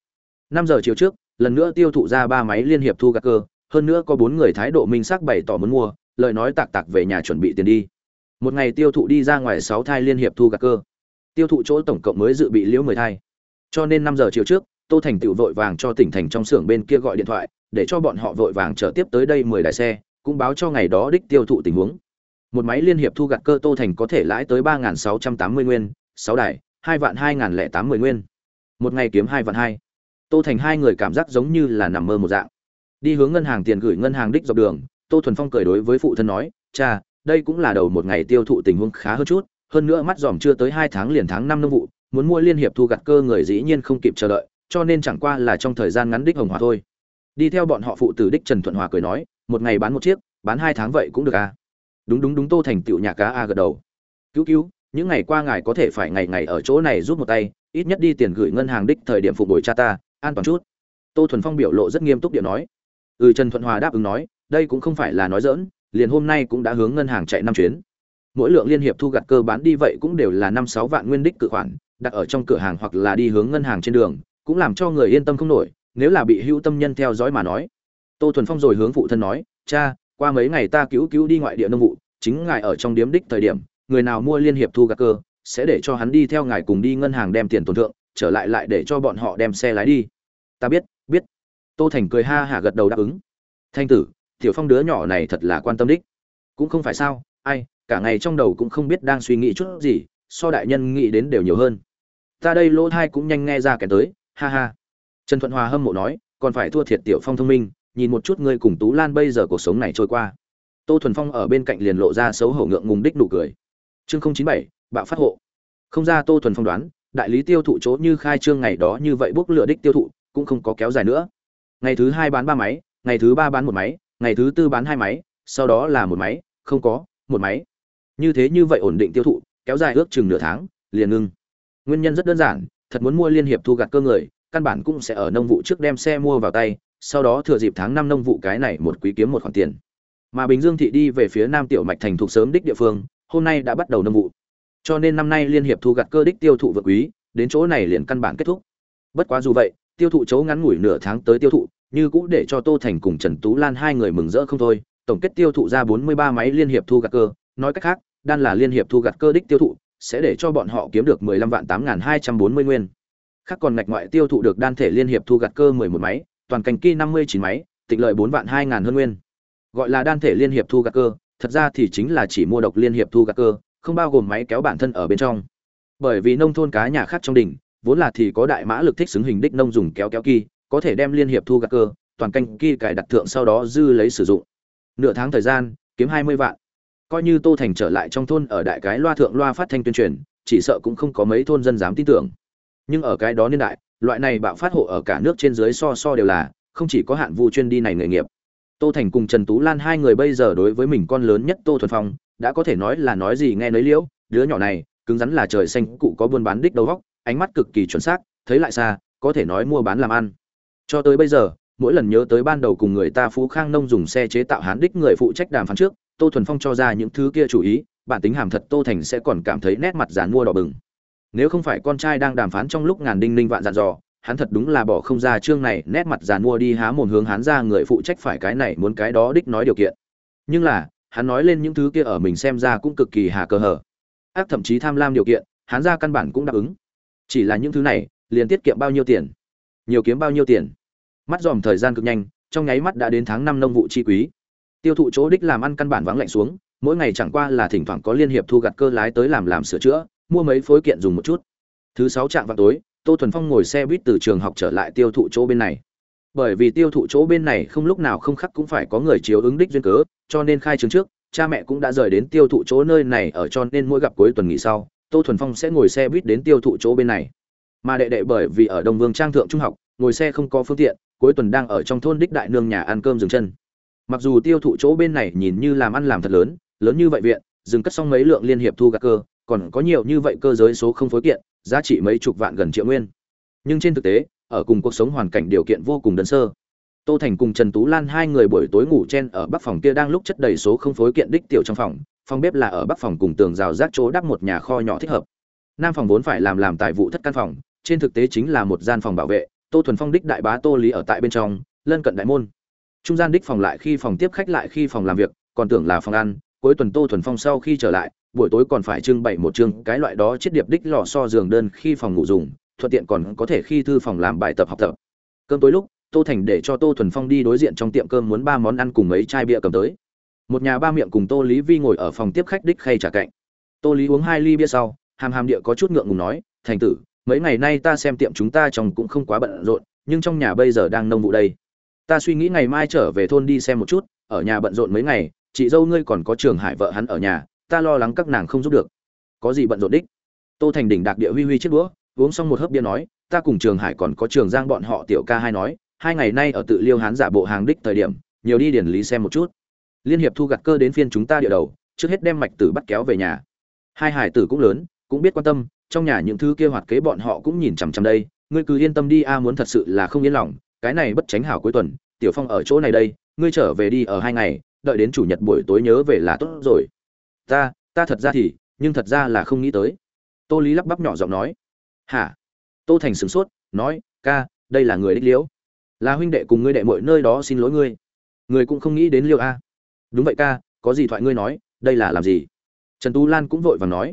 Năm giờ chiều trước, lần nữa tiêu thụ ra ba máy liên hiệp thu gặt cơ, hơn nữa có bốn người thái độ minh xác bày tỏ muốn mua, lời nói tạc tạc về nhà chuẩn bị tiền đi. Một ngày tiêu thụ đi ra ngoài sáu thai liên hiệp thu gặt cơ. Tiêu thụ chỗ tổng cộng mới dự bị liễu mười thai. Cho nên năm giờ chiều trước, tô thành tựu vội vàng cho tỉnh thành trong xưởng bên kia gọi điện thoại, để cho bọn họ vội vàng trở tiếp tới đây mười đài xe, cũng báo cho ngày đó đích tiêu thụ tình huống một máy liên hiệp thu gặt cơ tô thành có thể lãi tới ba sáu trăm tám mươi nguyên, sáu đài, hai vạn hai lẻ tám mươi nguyên. Một ngày kiếm hai vạn hai. Tô thành hai người cảm giác giống như là nằm mơ một dạng. Đi hướng ngân hàng tiền gửi ngân hàng đích dọc đường, tô thuần phong cười đối với phụ thân nói, cha, đây cũng là đầu một ngày tiêu thụ tình huống khá hơn chút, hơn nữa mắt dòm chưa tới hai tháng liền tháng năm năm vụ, muốn mua liên hiệp thu gặt cơ người dĩ nhiên không kịp chờ đợi, cho nên chẳng qua là trong thời gian ngắn đích hồng hòa thôi. Đi theo bọn họ phụ tử đích trần thuận hòa cười nói, một ngày bán một chiếc, bán hai tháng vậy cũng được à? Đúng đúng đúng tô thành tựu nhà cá a gật đầu. Cứu cứu, những ngày qua ngài có thể phải ngày ngày ở chỗ này rút một tay, ít nhất đi tiền gửi ngân hàng đích thời điểm phục hồi cha ta, an toàn chút. Tô thuần phong biểu lộ rất nghiêm túc điện nói. Ừ trần thuận hòa đáp ứng nói, đây cũng không phải là nói dỡn liền hôm nay cũng đã hướng ngân hàng chạy năm chuyến. Mỗi lượng liên hiệp thu gặt cơ bán đi vậy cũng đều là năm sáu vạn nguyên đích cự khoản, đặt ở trong cửa hàng hoặc là đi hướng ngân hàng trên đường, cũng làm cho người yên tâm không nổi, nếu là bị hưu tâm nhân theo dõi mà nói. Tô thuần phong rồi hướng phụ thân nói, cha qua mấy ngày ta cứu cứu đi ngoại địa nông vụ, chính ngài ở trong điếm đích thời điểm, người nào mua liên hiệp thu gạt cơ, sẽ để cho hắn đi theo ngài cùng đi ngân hàng đem tiền tổn thượng, trở lại lại để cho bọn họ đem xe lái đi. Ta biết biết. Tô thành cười ha hả gật đầu đáp ứng. Thanh tử, tiểu phong đứa nhỏ này thật là quan tâm đích. Cũng không phải sao, ai, cả ngày trong đầu cũng không biết đang suy nghĩ chút gì, so đại nhân nghĩ đến đều nhiều hơn. Ta đây lỗ thai cũng nhanh nghe ra kẻ tới, ha ha. Trần thuận hòa hâm mộ nói, còn phải thua thiệt tiểu phong thông minh nhìn một chút ngươi cùng tú lan bây giờ cuộc sống này trôi qua. Tô thuần phong ở bên cạnh liền lộ ra xấu hổ ngượng ngùng đích nụ cười. Chương không chín bảy, bạo phát hộ. Không ra tô thuần phong đoán, đại lý tiêu thụ chỗ như khai trương ngày đó như vậy bốc lửa đích tiêu thụ, cũng không có kéo dài nữa. Ngày thứ hai bán ba máy, ngày thứ ba bán một máy, ngày thứ tư bán hai máy, sau đó là một máy, không có, một máy. Như thế như vậy ổn định tiêu thụ, kéo dài ước chừng nửa tháng, liền ngưng. Nguyên nhân rất đơn giản, thật muốn mua liên hiệp thu gặt cơ người, căn bản cũng sẽ ở nông vụ trước đem xe mua vào tay sau đó thừa dịp tháng năm nông vụ cái này một quý kiếm một khoản tiền. Mà bình dương thị đi về phía nam tiểu mạch thành thuộc sớm đích địa phương, hôm nay đã bắt đầu nông vụ. Cho nên năm nay liên hiệp thu gặt cơ đích tiêu thụ vượt quý, đến chỗ này liền căn bản kết thúc. Bất quá dù vậy, tiêu thụ chấu ngắn ngủi nửa tháng tới tiêu thụ, như cũ để cho tô thành cùng trần tú lan hai người mừng rỡ không thôi, tổng kết tiêu thụ ra 43 máy liên hiệp thu gặt cơ. Nói cách khác, đan là liên hiệp thu gặt cơ đích tiêu thụ, sẽ để cho bọn họ kiếm được 15 vạn 8240 nguyên. Khác còn ngạch ngoại tiêu thụ được đan thể liên hiệp thu gặt cơ 11 máy toàn cành kỳ 59 máy, tịnh lợi 4 vạn 2000 hơn nguyên. Gọi là đan thể liên hiệp thu gặt cơ, thật ra thì chính là chỉ mua độc liên hiệp thu gặt cơ, không bao gồm máy kéo bản thân ở bên trong. Bởi vì nông thôn cá nhà khác trong đỉnh, vốn là thì có đại mã lực thích xứng hình đích nông dùng kéo kéo kỳ, có thể đem liên hiệp thu gặt cơ, toàn canh kỳ cài đặt thượng sau đó dư lấy sử dụng. Nửa tháng thời gian, kiếm hai mươi vạn. Coi như tô thành trở lại trong thôn ở đại cái loa thượng loa phát thanh tuyên truyền, chỉ sợ cũng không có mấy thôn dân dám tin tưởng. Nhưng ở cái đó niên đại loại này bạo phát hộ ở cả nước trên dưới so so đều là, không chỉ có hạn vu chuyên đi này nghề nghiệp. Tô thành cùng trần tú lan hai người bây giờ đối với mình con lớn nhất tô thuần phong, đã có thể nói là nói gì nghe nấy liễu, đứa nhỏ này, cứng rắn là trời xanh, cụ có buôn bán đích đầu góc ánh mắt cực kỳ chuẩn xác, thấy lại xa, có thể nói mua bán làm ăn. Cho tới bây giờ, mỗi lần nhớ tới ban đầu cùng người ta phú khang nông dùng xe chế tạo hán đích người phụ trách đàm phán trước, tô thuần phong cho ra những thứ kia chủ ý, bản tính hàm thật tô thành sẽ còn cảm thấy nét mặt giàn mua đỏ bừng nếu không phải con trai đang đàm phán trong lúc ngàn đinh ninh vạn dặn dò, hắn thật đúng là bỏ không ra chương này, nét mặt giàn mua đi há mồm hướng hắn ra người phụ trách phải cái này muốn cái đó đích nói điều kiện. Nhưng là, hắn nói lên những thứ kia ở mình xem ra cũng cực kỳ hà cơ hở. Ác thậm chí tham lam điều kiện, hắn ra căn bản cũng đáp ứng. Chỉ là những thứ này, liền tiết kiệm bao nhiêu tiền? Nhiều kiếm bao nhiêu tiền? Mắt dòm thời gian cực nhanh, trong nháy mắt đã đến tháng năm nông vụ chi quý. Tiêu thụ chỗ đích làm ăn căn bản vắng lạnh xuống, mỗi ngày chẳng qua là thỉnh thoảng có liên hiệp thu gặt cơ lái tới làm làm sửa chữa mua mấy phối kiện dùng một chút. Thứ sáu trạng vào tối, tô thuần phong ngồi xe buýt từ trường học trở lại tiêu thụ chỗ bên này. Bởi vì tiêu thụ chỗ bên này không lúc nào không khắc cũng phải có người chiếu ứng đích duyên cớ, cho nên khai trường trước, cha mẹ cũng đã rời đến tiêu thụ chỗ nơi này ở cho nên mỗi gặp cuối tuần nghỉ sau, tô thuần phong sẽ ngồi xe buýt đến tiêu thụ chỗ bên này. Mà đệ đệ bởi vì ở đông vương trang thượng trung học, ngồi xe không có phương tiện, cuối tuần đang ở trong thôn đích đại nương nhà ăn cơm dừng chân. Mặc dù tiêu thụ chỗ bên này nhìn như làm ăn làm thật lớn lớn như vậy viện, dừng cất xong mấy lượng liên hiệp thu gạt cơ còn có nhiều như vậy cơ giới số không phối kiện, giá trị mấy chục vạn gần triệu nguyên. Nhưng trên thực tế, ở cùng cuộc sống hoàn cảnh điều kiện vô cùng đơn sơ. Tô thành cùng trần tú lan hai người buổi tối ngủ chen ở bắc phòng kia đang lúc chất đầy số không phối kiện đích tiểu trong phòng phòng bếp là ở bắc phòng cùng tường rào rác chỗ đắp một nhà kho nhỏ thích hợp. Nam phòng vốn phải làm làm tại vụ thất căn phòng, trên thực tế chính là một gian phòng bảo vệ, tô thuần phong đích đại bá tô lý ở tại bên trong, lân cận đại môn. Trung gian đích phòng lại khi phòng tiếp khách lại khi phòng làm việc, còn tưởng là phòng ăn, cuối tuần tô thuần phong sau khi trở lại buổi tối còn phải trưng bày một chương cái loại đó chiết điệp đích lò so giường đơn khi phòng ngủ dùng, thuận tiện còn có thể khi thư phòng làm bài tập học tập. Cơm tối lúc, tô thành để cho tô thuần phong đi đối diện trong tiệm cơm muốn ba món ăn cùng mấy chai bia cầm tới. Một nhà ba miệng cùng tô lý vi ngồi ở phòng tiếp khách đích khay trả cạnh. Tô lý uống hai ly bia sau, hàm hàm địa có chút ngượng ngùng nói, thành tử, mấy ngày nay ta xem tiệm chúng ta chồng cũng không quá bận rộn, nhưng trong nhà bây giờ đang nông vụ đây. Ta suy nghĩ ngày mai trở về thôn đi xem một chút, ở nhà bận rộn mấy ngày, chị dâu ngươi còn có trường hải vợ hắn ở nhà ta lo lắng các nàng không giúp được. Có gì bận rộn đích? Tô thành đỉnh đạc địa huy huy chiếc đũa, uống xong một hớp bia nói, ta cùng trường hải còn có trường giang bọn họ tiểu ca hai nói, hai ngày nay ở tự liêu hán giả bộ hàng đích thời điểm, nhiều đi điển lý xem một chút. Liên hiệp thu gặt cơ đến phiên chúng ta địa đầu, trước hết đem mạch tử bắt kéo về nhà. Hai hải tử cũng lớn, cũng biết quan tâm, trong nhà những thứ kia hoạt kế bọn họ cũng nhìn chằm chằm đây, ngươi cứ yên tâm đi a, muốn thật sự là không yên lòng, cái này bất tránh hảo cuối tuần, tiểu phong ở chỗ này đây, ngươi trở về đi ở hai ngày, đợi đến chủ nhật buổi tối nhớ về là tốt rồi ta ta thật ra thì, nhưng thật ra là không nghĩ tới. Tô lý lắp bắp nhỏ giọng nói. Hả? Tô thành sửng sốt, nói, ca, đây là người đích liễu. Là huynh đệ cùng ngươi đệ mọi nơi đó xin lỗi ngươi. Người cũng không nghĩ đến liêu a. Đúng vậy ca, có gì thoại ngươi nói, đây là làm gì? Trần tú lan cũng vội vàng nói.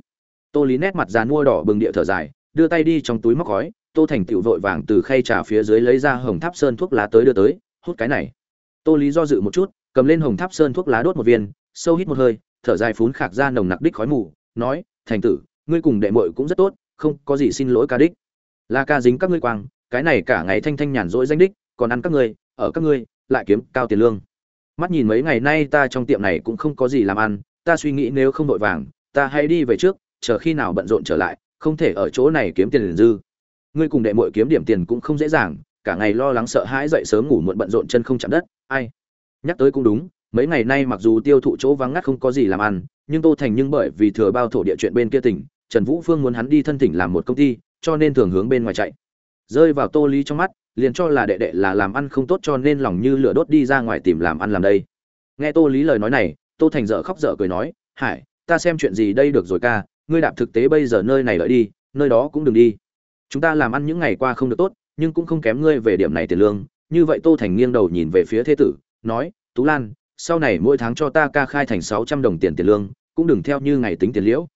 Tô lý nét mặt già mua đỏ bừng địa thở dài, đưa tay đi trong túi móc khói tô thành tựu vội vàng từ khay trà phía dưới lấy ra hồng tháp sơn thuốc lá tới đưa tới, hút cái này. Tô lý do dự một chút, cầm lên hồng tháp sơn thuốc lá đốt một viên, sâu hít một hơi thở dài phún khạc ra nồng nặc đích khói mù, nói, thành tử, ngươi cùng đệ muội cũng rất tốt, không có gì xin lỗi ca đích. Là ca dính các ngươi quang, cái này cả ngày thanh thanh nhàn rỗi danh đích, còn ăn các ngươi, ở các ngươi, lại kiếm cao tiền lương. Mắt nhìn mấy ngày nay ta trong tiệm này cũng không có gì làm ăn, ta suy nghĩ nếu không vội vàng, ta hãy đi về trước, chờ khi nào bận rộn trở lại, không thể ở chỗ này kiếm tiền liền dư. Ngươi cùng đệ muội kiếm điểm tiền cũng không dễ dàng, cả ngày lo lắng sợ hãi dậy sớm ngủ muộn bận rộn chân không chạm đất, ai? Nhắc tới cũng đúng mấy ngày nay mặc dù tiêu thụ chỗ vắng ngắt không có gì làm ăn, nhưng tô thành nhưng bởi vì thừa bao thổ địa chuyện bên kia tỉnh, trần vũ phương muốn hắn đi thân tỉnh làm một công ty, cho nên thường hướng bên ngoài chạy. Rơi vào tô lý trong mắt, liền cho là đệ đệ là làm ăn không tốt cho nên lòng như lửa đốt đi ra ngoài tìm làm ăn làm đây. Nghe tô lý lời nói này, tô thành dở khóc dở cười nói, hải, ta xem chuyện gì đây được rồi ca, ngươi đạp thực tế bây giờ nơi này lợi đi, nơi đó cũng đừng đi. Chúng ta làm ăn những ngày qua không được tốt, nhưng cũng không kém ngươi về điểm này tiền lương. Như vậy tô thành nghiêng đầu nhìn về phía thế tử, nói, tú lan sau này mỗi tháng cho ta ca khai thành sáu trăm đồng tiền tiền lương, cũng đừng theo như ngày tính tiền liễu.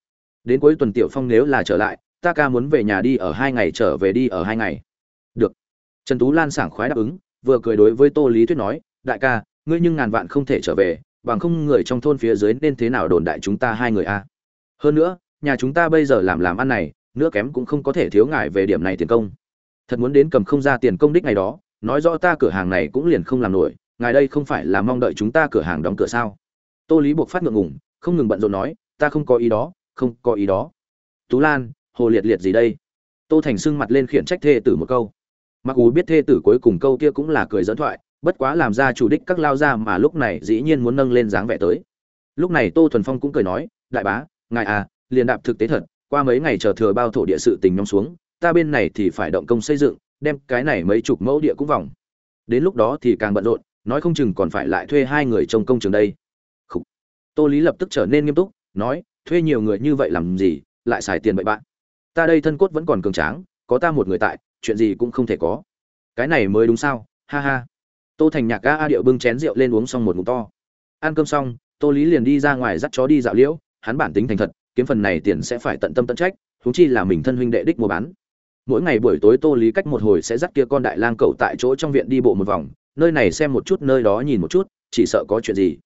Đến cuối tuần tiểu phong nếu là trở lại, ta ca muốn về nhà đi ở hai ngày trở về đi ở hai ngày. Được. Trần tú lan sảng khoái đáp ứng, vừa cười đối với tô lý thuyết nói, đại ca, ngươi nhưng ngàn vạn không thể trở về, bằng không người trong thôn phía dưới nên thế nào đồn đại chúng ta hai người a? Hơn nữa, nhà chúng ta bây giờ làm làm ăn này nữa kém cũng không có thể thiếu ngại về điểm này tiền công. Thật muốn đến cầm không ra tiền công đích ngày đó, nói rõ ta cửa hàng này cũng liền không làm nổi ngài đây không phải là mong đợi chúng ta cửa hàng đóng cửa sao? Tô lý buộc phát ngượng ngùng, không ngừng bận rộn nói, ta không có ý đó, không có ý đó. Tú lan, hồ liệt liệt gì đây? Tô thành sưng mặt lên khiển trách thê tử một câu. Mặc dù biết thê tử cuối cùng câu kia cũng là cười dẫn thoại, bất quá làm ra chủ đích các lao ra mà lúc này dĩ nhiên muốn nâng lên dáng vẻ tới. Lúc này tô thuần phong cũng cười nói, đại bá, ngài à liền đạp thực tế thật, qua mấy ngày chờ thừa bao thổ địa sự tình nhóm xuống, ta bên này thì phải động công xây dựng, đem cái này mấy chục mẫu địa cũng vòng. Đến lúc đó thì càng bận rộn nói không chừng còn phải lại thuê hai người trông công trường đây. Khủ. tô lý lập tức trở nên nghiêm túc, nói, thuê nhiều người như vậy làm gì, lại xài tiền bậy bạn? Ta đây thân cốt vẫn còn cường tráng, có ta một người tại, chuyện gì cũng không thể có. Cái này mới đúng sao? Ha ha. Tô thành nhạc ga a điệu bưng chén rượu lên uống xong một ngụm to. Ăn cơm xong, tô lý liền đi ra ngoài dắt chó đi dạo liễu, hắn bản tính thành thật, kiếm phần này tiền sẽ phải tận tâm tận trách thúng chi là mình thân huynh đệ đích mua bán. Mỗi ngày buổi tối tô lý cách một hồi sẽ dắt kia con đại lang cậu tại chỗ trong viện đi bộ một vòng nơi này xem một chút, nơi đó nhìn một chút, chỉ sợ có chuyện gì.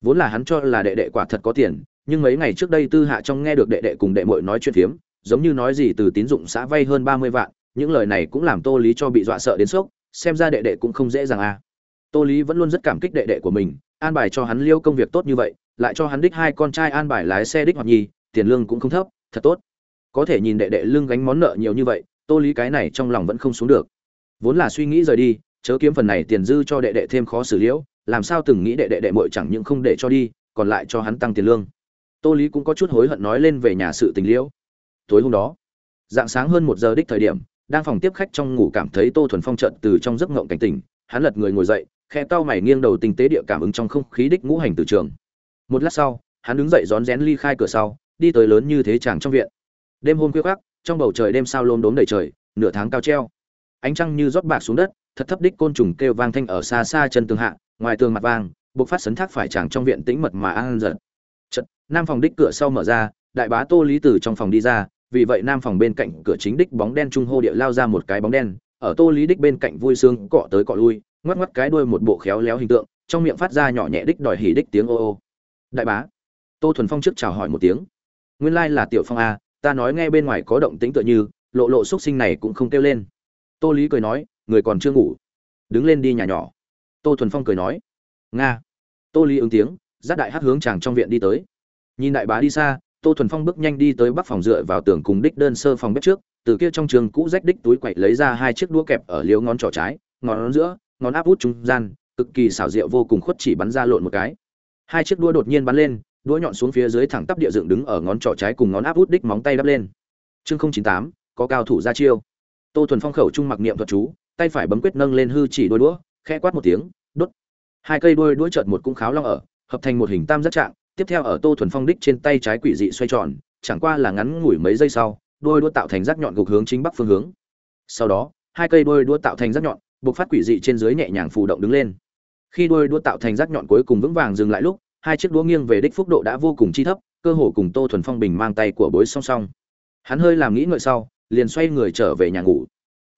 Vốn là hắn cho là đệ đệ quả thật có tiền, nhưng mấy ngày trước đây tư hạ trong nghe được đệ đệ cùng đệ muội nói chuyện phiếm, giống như nói gì từ tín dụng xã vay hơn ba mươi vạn, những lời này cũng làm tô lý cho bị dọa sợ đến sốc, xem ra đệ đệ cũng không dễ dàng à. Tô lý vẫn luôn rất cảm kích đệ đệ của mình, an bài cho hắn liêu công việc tốt như vậy, lại cho hắn đích hai con trai an bài lái xe đích hoặc nhi tiền lương cũng không thấp, thật tốt. Có thể nhìn đệ đệ lưng gánh món nợ nhiều như vậy, tô lý cái này trong lòng vẫn không xuống được. Vốn là suy nghĩ rời đi chớ kiếm phần này tiền dư cho đệ đệ thêm khó xử liễu, làm sao từng nghĩ đệ đệ đệ muội chẳng những không để cho đi, còn lại cho hắn tăng tiền lương. Tô lý cũng có chút hối hận nói lên về nhà sự tình liễu. Tối hôm đó, dạng sáng hơn một giờ đích thời điểm, đang phòng tiếp khách trong ngủ cảm thấy tô thuần phong trận từ trong giấc ngộng cảnh tỉnh, hắn lật người ngồi dậy, khe tao mày nghiêng đầu tinh tế địa cảm ứng trong không khí đích ngũ hành từ trường. Một lát sau, hắn đứng dậy rón rén ly khai cửa sau, đi tới lớn như thế chàng trong viện. Đêm hôm khuya khoác, trong bầu trời đêm sao lôm đốm đầy trời, nửa tháng cao treo. Ánh trăng như rót bạc xuống đất thật thấp đích côn trùng kêu vang thanh ở xa xa chân tường hạ, ngoài tường mặt vang buộc phát sấn thác phải chàng trong viện tĩnh mật mà an giật. Chật nam phòng đích cửa sau mở ra, đại bá tô lý từ trong phòng đi ra, vì vậy nam phòng bên cạnh cửa chính đích bóng đen trung hô địa lao ra một cái bóng đen, ở tô lý đích bên cạnh vui sướng cọ tới cọ lui, ngoắc ngoắc cái đuôi một bộ khéo léo hình tượng, trong miệng phát ra nhỏ nhẹ đích đòi hỉ đích tiếng ô ô. Đại bá, tô thuần phong trước chào hỏi một tiếng. Nguyên lai là tiểu phong a, ta nói nghe bên ngoài có động tĩnh tựa như, lộ lộ xúc sinh này cũng không kêu lên. Tô lý cười nói người còn chưa ngủ. Đứng lên đi nhà nhỏ. Tô thuần phong cười nói. Nga. Tô lý ứng tiếng, dắt đại hát hướng chàng trong viện đi tới. Nhìn đại bá đi xa, tô thuần phong bước nhanh đi tới bắc phòng dựa vào tường cùng đích đơn sơ phòng bếp trước, từ kia trong trường cũ rách đích túi quậy lấy ra hai chiếc đũa kẹp ở liếu ngón trỏ trái, ngón giữa, ngón áp út trung gian, cực kỳ xảo diệu vô cùng khuất chỉ bắn ra lộn một cái. Hai chiếc đũa đột nhiên bắn lên, đũa nhọn xuống phía dưới thẳng tắp địa dựng đứng ở ngón trỏ trái cùng ngón áp út đích móng tay đắp lên. Chương không chín tám, có cao thủ ra chiêu. Tô thuần phong khẩu trung mặc niệm thuật chú tay phải bấm quyết nâng lên hư chỉ đôi đũa, khẽ quát một tiếng, đốt. Hai cây đôi đũa chợt một cũng kháo long ở, hợp thành một hình tam giác trạng, tiếp theo ở tô thuần phong đích trên tay trái quỷ dị xoay tròn, chẳng qua là ngắn ngủi mấy giây sau, đôi đũa tạo thành rác nhọn gục hướng chính bắc phương hướng. Sau đó, hai cây đôi đũa tạo thành rác nhọn buộc phát quỷ dị trên dưới nhẹ nhàng phù động đứng lên. Khi đôi đũa tạo thành rác nhọn cuối cùng vững vàng dừng lại lúc, hai chiếc đũa nghiêng về đích phúc độ đã vô cùng chi thấp, cơ hồ cùng tô thuần phong bình mang tay của bối song song. Hắn hơi làm nghĩ ngợi sau, liền xoay người trở về nhà ngủ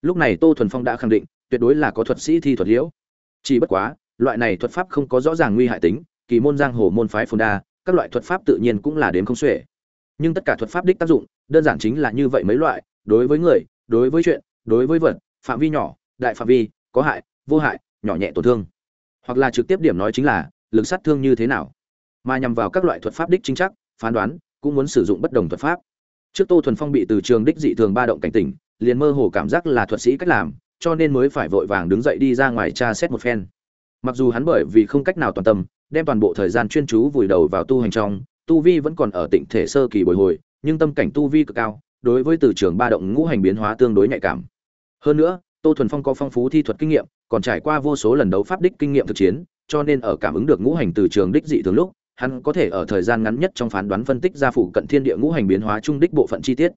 lúc này tô thuần phong đã khẳng định, tuyệt đối là có thuật sĩ thi thuật liễu. Chỉ bất quá, loại này thuật pháp không có rõ ràng nguy hại tính, kỳ môn giang hồ môn phái phồn đa, các loại thuật pháp tự nhiên cũng là đếm không xuể. Nhưng tất cả thuật pháp đích tác dụng, đơn giản chính là như vậy mấy loại, đối với người, đối với chuyện, đối với vật, phạm vi nhỏ, đại phạm vi, có hại, vô hại, nhỏ nhẹ tổn thương. Hoặc là trực tiếp điểm nói chính là, lực sát thương như thế nào. Mà nhằm vào các loại thuật pháp đích chính chắc, phán đoán, cũng muốn sử dụng bất đồng thuật pháp. Trước tô thuần phong bị từ trường đích dị thường ba động cảnh tỉnh liền mơ hồ cảm giác là thuật sĩ cách làm, cho nên mới phải vội vàng đứng dậy đi ra ngoài tra xét một phen. Mặc dù hắn bởi vì không cách nào toàn tâm, đem toàn bộ thời gian chuyên chú vùi đầu vào tu hành trong, tu vi vẫn còn ở tịnh thể sơ kỳ bồi hồi, nhưng tâm cảnh tu vi cực cao, đối với từ trường ba động ngũ hành biến hóa tương đối nhạy cảm. Hơn nữa, tô thuần phong có phong phú thi thuật kinh nghiệm, còn trải qua vô số lần đấu pháp đích kinh nghiệm thực chiến, cho nên ở cảm ứng được ngũ hành từ trường đích dị thường lúc, hắn có thể ở thời gian ngắn nhất trong phán đoán phân tích ra phụ cận thiên địa ngũ hành biến hóa trung đích bộ phận chi tiết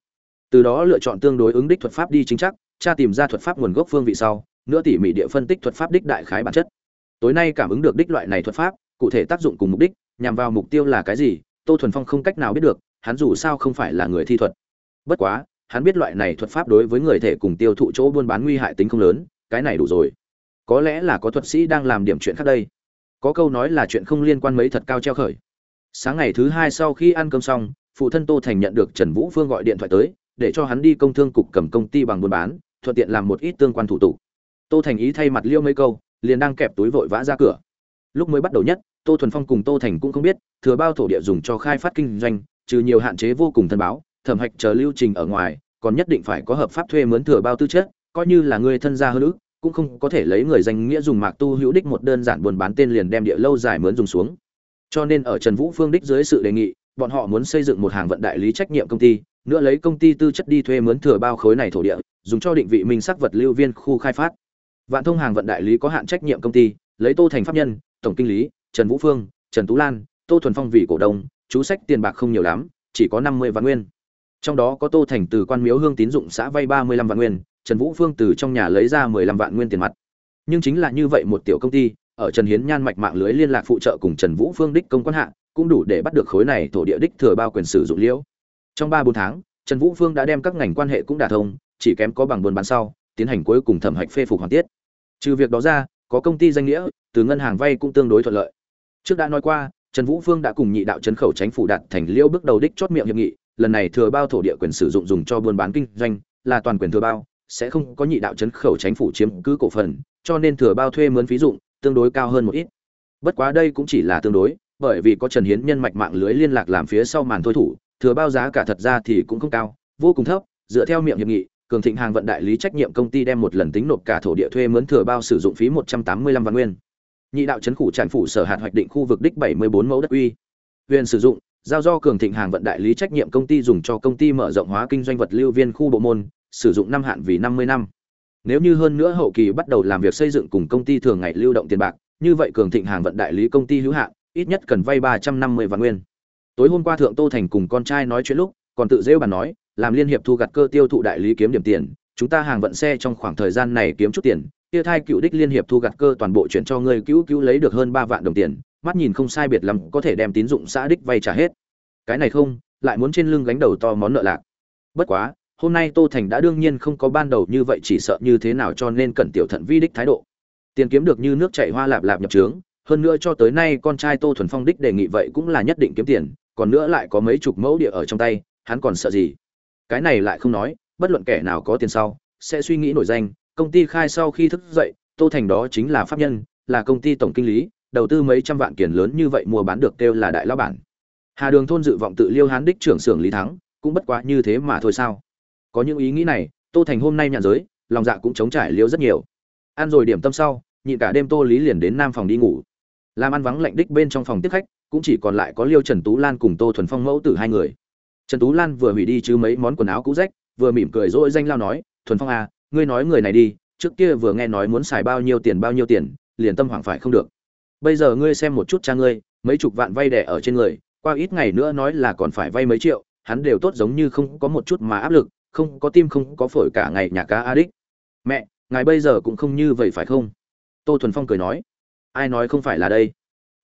từ đó lựa chọn tương đối ứng đích thuật pháp đi chính xác tra tìm ra thuật pháp nguồn gốc phương vị sau, nữa tỉ mỉ địa phân tích thuật pháp đích đại khái bản chất. Tối nay cảm ứng được đích loại này thuật pháp, cụ thể tác dụng cùng mục đích, nhằm vào mục tiêu là cái gì, tô thuần phong không cách nào biết được, hắn dù sao không phải là người thi thuật. Bất quá, hắn biết loại này thuật pháp đối với người thể cùng tiêu thụ chỗ buôn bán nguy hại tính không lớn, cái này đủ rồi. Có lẽ là có thuật sĩ đang làm điểm chuyện khác đây. Có câu nói là chuyện không liên quan mấy thật cao treo khởi. Sáng ngày thứ hai sau khi ăn cơm xong, phụ thân tô thành nhận được trần vũ phương gọi điện thoại tới để cho hắn đi công thương cục cầm công ty bằng buôn bán, thuận tiện làm một ít tương quan thủ tục. Tô thành ý thay mặt liêu mấy câu, liền đang kẹp túi vội vã ra cửa. Lúc mới bắt đầu nhất, tô thuần phong cùng tô thành cũng không biết, thừa bao thổ địa dùng cho khai phát kinh doanh, trừ nhiều hạn chế vô cùng thân báo, thẩm hạch chờ lưu trình ở ngoài, còn nhất định phải có hợp pháp thuê mướn thừa bao tư chất, coi như là người thân gia hơn ước cũng không có thể lấy người danh nghĩa dùng mạc tu hữu đích một đơn giản buôn bán tên liền đem địa lâu dài mướn dùng xuống. Cho nên ở trần vũ phương đích dưới sự đề nghị, bọn họ muốn xây dựng một hàng vận đại lý trách nhiệm công ty nữa lấy công ty tư chất đi thuê mướn thừa bao khối này thổ địa, dùng cho định vị minh sắc vật lưu viên khu khai phát. Vạn thông hàng vận đại lý có hạn trách nhiệm công ty, lấy tô thành pháp nhân, tổng kinh lý, trần vũ phương, trần tú lan, tô thuần phong vì cổ đông, chú sách tiền bạc không nhiều lắm, chỉ có năm mươi vạn nguyên. Trong đó có tô thành từ quan miếu hương tín dụng xã vay ba mươi lăm vạn nguyên, trần vũ phương từ trong nhà lấy ra mười lăm vạn nguyên tiền mặt. Nhưng chính là như vậy một tiểu công ty, ở trần hiến nhan mạch mạng lưới liên lạc phụ trợ cùng trần vũ phương đích công quan hạ, cũng đủ để bắt được khối này thổ địa đích thừa bao quyền sử dụng liễu trong ba bốn tháng, trần vũ phương đã đem các ngành quan hệ cũng đả thông, chỉ kém có bằng buôn bán sau, tiến hành cuối cùng thẩm hạch phê phục hoàn tiết. Trừ việc đó ra, có công ty danh nghĩa, từ ngân hàng vay cũng tương đối thuận lợi. Trước đã nói qua, trần vũ phương đã cùng nhị đạo trấn khẩu tránh phủ đạt thành liêu bước đầu đích chót miệng hiệp nghị, lần này thừa bao thổ địa quyền sử dụng dùng cho buôn bán kinh doanh, là toàn quyền thừa bao, sẽ không có nhị đạo trấn khẩu tránh phủ chiếm cứ cổ phần, cho nên thừa bao thuê mướn phí dụng, tương đối cao hơn một ít. Bất quá đây cũng chỉ là tương đối, bởi vì có trần hiến nhân mạch mạng lưới liên lạc làm phía sau màn thôi thủ thừa bao giá cả thật ra thì cũng không cao, vô cùng thấp, dựa theo miệng hiệp nghị, cường thịnh hàng vận đại lý trách nhiệm công ty đem một lần tính nộp cả thổ địa thuê mướn thừa bao sử dụng phí một trăm tám mươi lăm vạn nguyên. Nhị đạo chấn phủ tràn phủ sở hạt hoạch định khu vực đích bảy mươi bốn mẫu đất uy. Huyền sử dụng, giao do cường thịnh hàng vận đại lý trách nhiệm công ty dùng cho công ty mở rộng hóa kinh doanh vật lưu viên khu bộ môn, sử dụng năm hạn vì năm mươi năm. Nếu như hơn nữa hậu kỳ bắt đầu làm việc xây dựng cùng công ty thường ngày lưu động tiền bạc, như vậy cường thịnh hàng vận đại lý công ty hữu hạn, ít nhất cần vay ba trăm năm mươi vạn nguyên tối hôm qua thượng tô thành cùng con trai nói chuyện lúc, còn tự rêu bàn nói, làm liên hiệp thu gặt cơ tiêu thụ đại lý kiếm điểm tiền, chúng ta hàng vận xe trong khoảng thời gian này kiếm chút tiền, kia thai cựu đích liên hiệp thu gặt cơ toàn bộ chuyển cho người cứu cứu lấy được hơn ba vạn đồng tiền, mắt nhìn không sai biệt lắm có thể đem tín dụng xã đích vay trả hết. Cái này không, lại muốn trên lưng gánh đầu to món nợ lạc. Bất quá, hôm nay tô thành đã đương nhiên không có ban đầu như vậy chỉ sợ như thế nào cho nên cần tiểu thận vi đích thái độ. Tiền kiếm được như nước chảy hoa lạp lạp nhập trướng, hơn nữa cho tới nay con trai tô thuần phong đích đề nghị vậy cũng là nhất định kiếm tiền còn nữa lại có mấy chục mẫu địa ở trong tay, hắn còn sợ gì? Cái này lại không nói, bất luận kẻ nào có tiền sau, sẽ suy nghĩ nổi danh, công ty khai sau khi thức dậy, tô thành đó chính là pháp nhân, là công ty tổng kinh lý, đầu tư mấy trăm vạn tiền lớn như vậy mua bán được kêu là đại lão bản. Hà đường thôn dự vọng tự liêu hán đích trưởng xưởng lý thắng, cũng bất quá như thế mà thôi sao? Có những ý nghĩ này, tô thành hôm nay nhạn giới, lòng dạ cũng chống trải liêu rất nhiều. Ăn rồi điểm tâm sau, nhịn cả đêm tô lý liền đến nam phòng đi ngủ. Làm ăn vắng lạnh đích bên trong phòng tiếp khách cũng chỉ còn lại có liêu trần tú lan cùng tô thuần phong mẫu tử hai người. Trần tú lan vừa hủy đi chứ mấy món quần áo cũ rách, vừa mỉm cười dỗi danh lao nói, thuần phong à ngươi nói người này đi, trước kia vừa nghe nói muốn xài bao nhiêu tiền bao nhiêu tiền, liền tâm hoảng phải không được. Bây giờ ngươi xem một chút cha ngươi, mấy chục vạn vay đẻ ở trên người, qua ít ngày nữa nói là còn phải vay mấy triệu, hắn đều tốt giống như không có một chút mà áp lực, không có tim không có phổi cả ngày nhà cá a đích mẹ, ngài bây giờ cũng không như vậy phải không? Tô thuần phong cười nói, ai nói không phải là đây?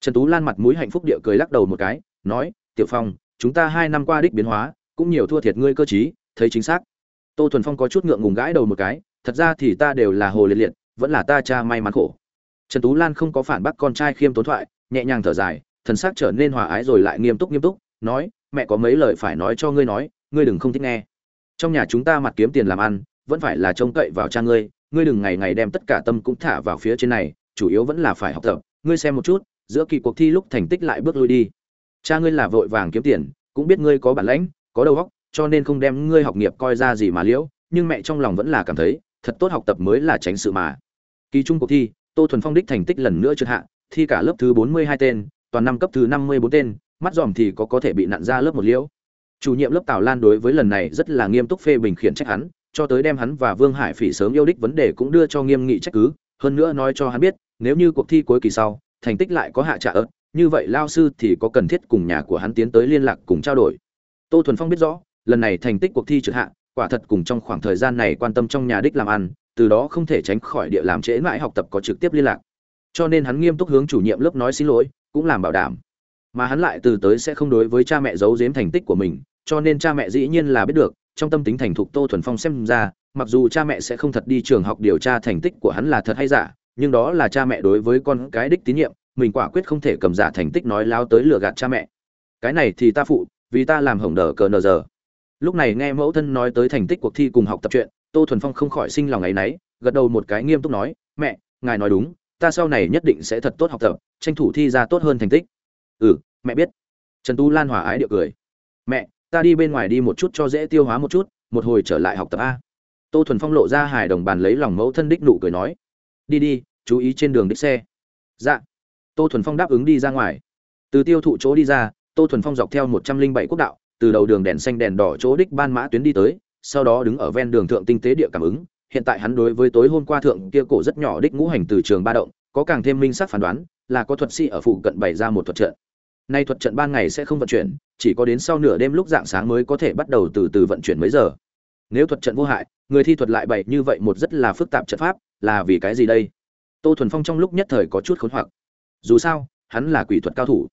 Trần tú lan mặt mũi hạnh phúc địa cười lắc đầu một cái, nói, tiểu phong, chúng ta hai năm qua đích biến hóa, cũng nhiều thua thiệt ngươi cơ chí thấy chính xác. Tô thuần phong có chút ngượng ngùng gãi đầu một cái, thật ra thì ta đều là hồ liệt liệt, vẫn là ta cha may mắn khổ. Trần tú lan không có phản bác con trai khiêm tốn thoại, nhẹ nhàng thở dài, thần sắc trở nên hòa ái rồi lại nghiêm túc nghiêm túc, nói, mẹ có mấy lời phải nói cho ngươi nói, ngươi đừng không thích nghe. Trong nhà chúng ta mặt kiếm tiền làm ăn, vẫn phải là trông cậy vào cha ngươi ngươi đừng ngày ngày đem tất cả tâm cũng thả vào phía trên này, chủ yếu vẫn là phải học tập. Ngươi xem một chút giữa kỳ cuộc thi lúc thành tích lại bước lui đi. Cha ngươi là vội vàng kiếm tiền, cũng biết ngươi có bản lãnh, có đầu óc, cho nên không đem ngươi học nghiệp coi ra gì mà liễu, nhưng mẹ trong lòng vẫn là cảm thấy, thật tốt học tập mới là tránh sự mà. Kỳ trung cuộc thi, tô thuần phong đích thành tích lần nữa trượt hạ, thi cả lớp thứ bốn mươi hai tên, toàn năm cấp thứ năm mươi bốn tên, mắt dòm thì có có thể bị nặn ra lớp một liễu. Chủ nhiệm lớp tào lan đối với lần này rất là nghiêm túc phê bình khiển trách hắn, cho tới đem hắn và vương hải phỉ sớm yêu đích vấn đề cũng đưa cho nghiêm nghị trách cứ, hơn nữa nói cho hắn biết, nếu như cuộc thi cuối kỳ sau thành tích lại có hạ trả ớt, như vậy lao sư thì có cần thiết cùng nhà của hắn tiến tới liên lạc cùng trao đổi. Tô thuần phong biết rõ, lần này thành tích cuộc thi trượt hạ, quả thật cùng trong khoảng thời gian này quan tâm trong nhà đích làm ăn, từ đó không thể tránh khỏi địa làm trễ mãi học tập có trực tiếp liên lạc. Cho nên hắn nghiêm túc hướng chủ nhiệm lớp nói xin lỗi, cũng làm bảo đảm. Mà hắn lại từ tới sẽ không đối với cha mẹ giấu giếm thành tích của mình, cho nên cha mẹ dĩ nhiên là biết được, trong tâm tính thành thục tô thuần phong xem ra, mặc dù cha mẹ sẽ không thật đi trường học điều tra thành tích của hắn là thật hay giả nhưng đó là cha mẹ đối với con cái đích tín nhiệm, mình quả quyết không thể cầm giả thành tích nói lao tới lừa gạt cha mẹ. Cái này thì ta phụ, vì ta làm hỏng đờ cờ nờ giờ. Lúc này nghe mẫu thân nói tới thành tích cuộc thi cùng học tập chuyện, tô thuần phong không khỏi sinh lòng ấ y náy gật đầu một cái nghiêm túc nói, mẹ, ngài nói đúng, ta sau này nhất định sẽ thật tốt học tập, tranh thủ thi ra tốt hơn thành tích. Ừ mẹ biết. Trần tu lan hòa ái điệu cười. Mẹ, ta đi bên ngoài đi một chút cho dễ tiêu hóa một chút, một hồi trở lại học tập a. Tô thuần phong lộ ra hài đồng bàn lấy lòng mẫu thân đích nụ cười nói. Đi đi chú ý trên đường đích xe. Dạ. Tô thuần phong đáp ứng đi ra ngoài. Từ tiêu thụ chỗ đi ra, tô thuần phong dọc theo một trăm linh bảy quốc đạo, từ đầu đường đèn xanh đèn đỏ chỗ đích ban mã tuyến đi tới, sau đó đứng ở ven đường thượng tinh tế địa cảm ứng. Hiện tại hắn đối với tối hôm qua thượng kia cổ rất nhỏ đích ngũ hành từ trường ba động, có càng thêm minh sắc phán đoán, là có thuật sĩ ở phụ cận bày ra một thuật trận. Nay thuật trận ban ngày sẽ không vận chuyển, chỉ có đến sau nửa đêm lúc dạng sáng mới có thể bắt đầu từ từ vận chuyển mấy giờ. Nếu thuật trận vô hại, người thi thuật lại bày như vậy một rất là phức tạp trận pháp, là vì cái gì đây? Tô thuần phong trong lúc nhất thời có chút khốn hoặc. Dù sao, hắn là quỷ thuật cao thủ.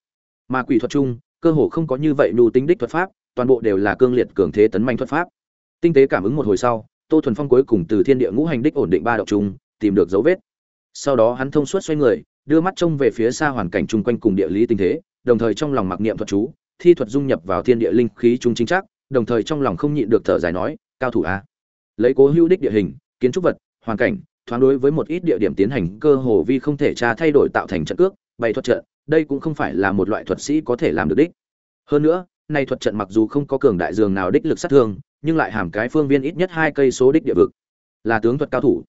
Mà quỷ thuật chung, cơ hồ không có như vậy nhu tính đích thuật pháp, toàn bộ đều là cương liệt cường thế tấn manh thuật pháp. Tinh tế cảm ứng một hồi sau, tô thuần phong cuối cùng từ thiên địa ngũ hành đích ổn định ba độc chung, tìm được dấu vết. Sau đó hắn thông suốt xoay người, đưa mắt trông về phía xa hoàn cảnh chung quanh cùng địa lý tình thế, đồng thời trong lòng mặc niệm thuật chú, thi thuật dung nhập vào thiên địa linh khí chung chính xác đồng thời trong lòng không nhịn được thở dài nói, cao thủ a, lấy cố hữu đích địa hình, kiến trúc vật, hoàn cảnh thoáng đối với một ít địa điểm tiến hành cơ hồ vi không thể tra thay đổi tạo thành trận cước, bày thuật trận, đây cũng không phải là một loại thuật sĩ có thể làm được đích. Hơn nữa, nay thuật trận mặc dù không có cường đại dường nào đích lực sát thương, nhưng lại hàm cái phương viên ít nhất hai cây số đích địa vực. Là tướng thuật cao thủ.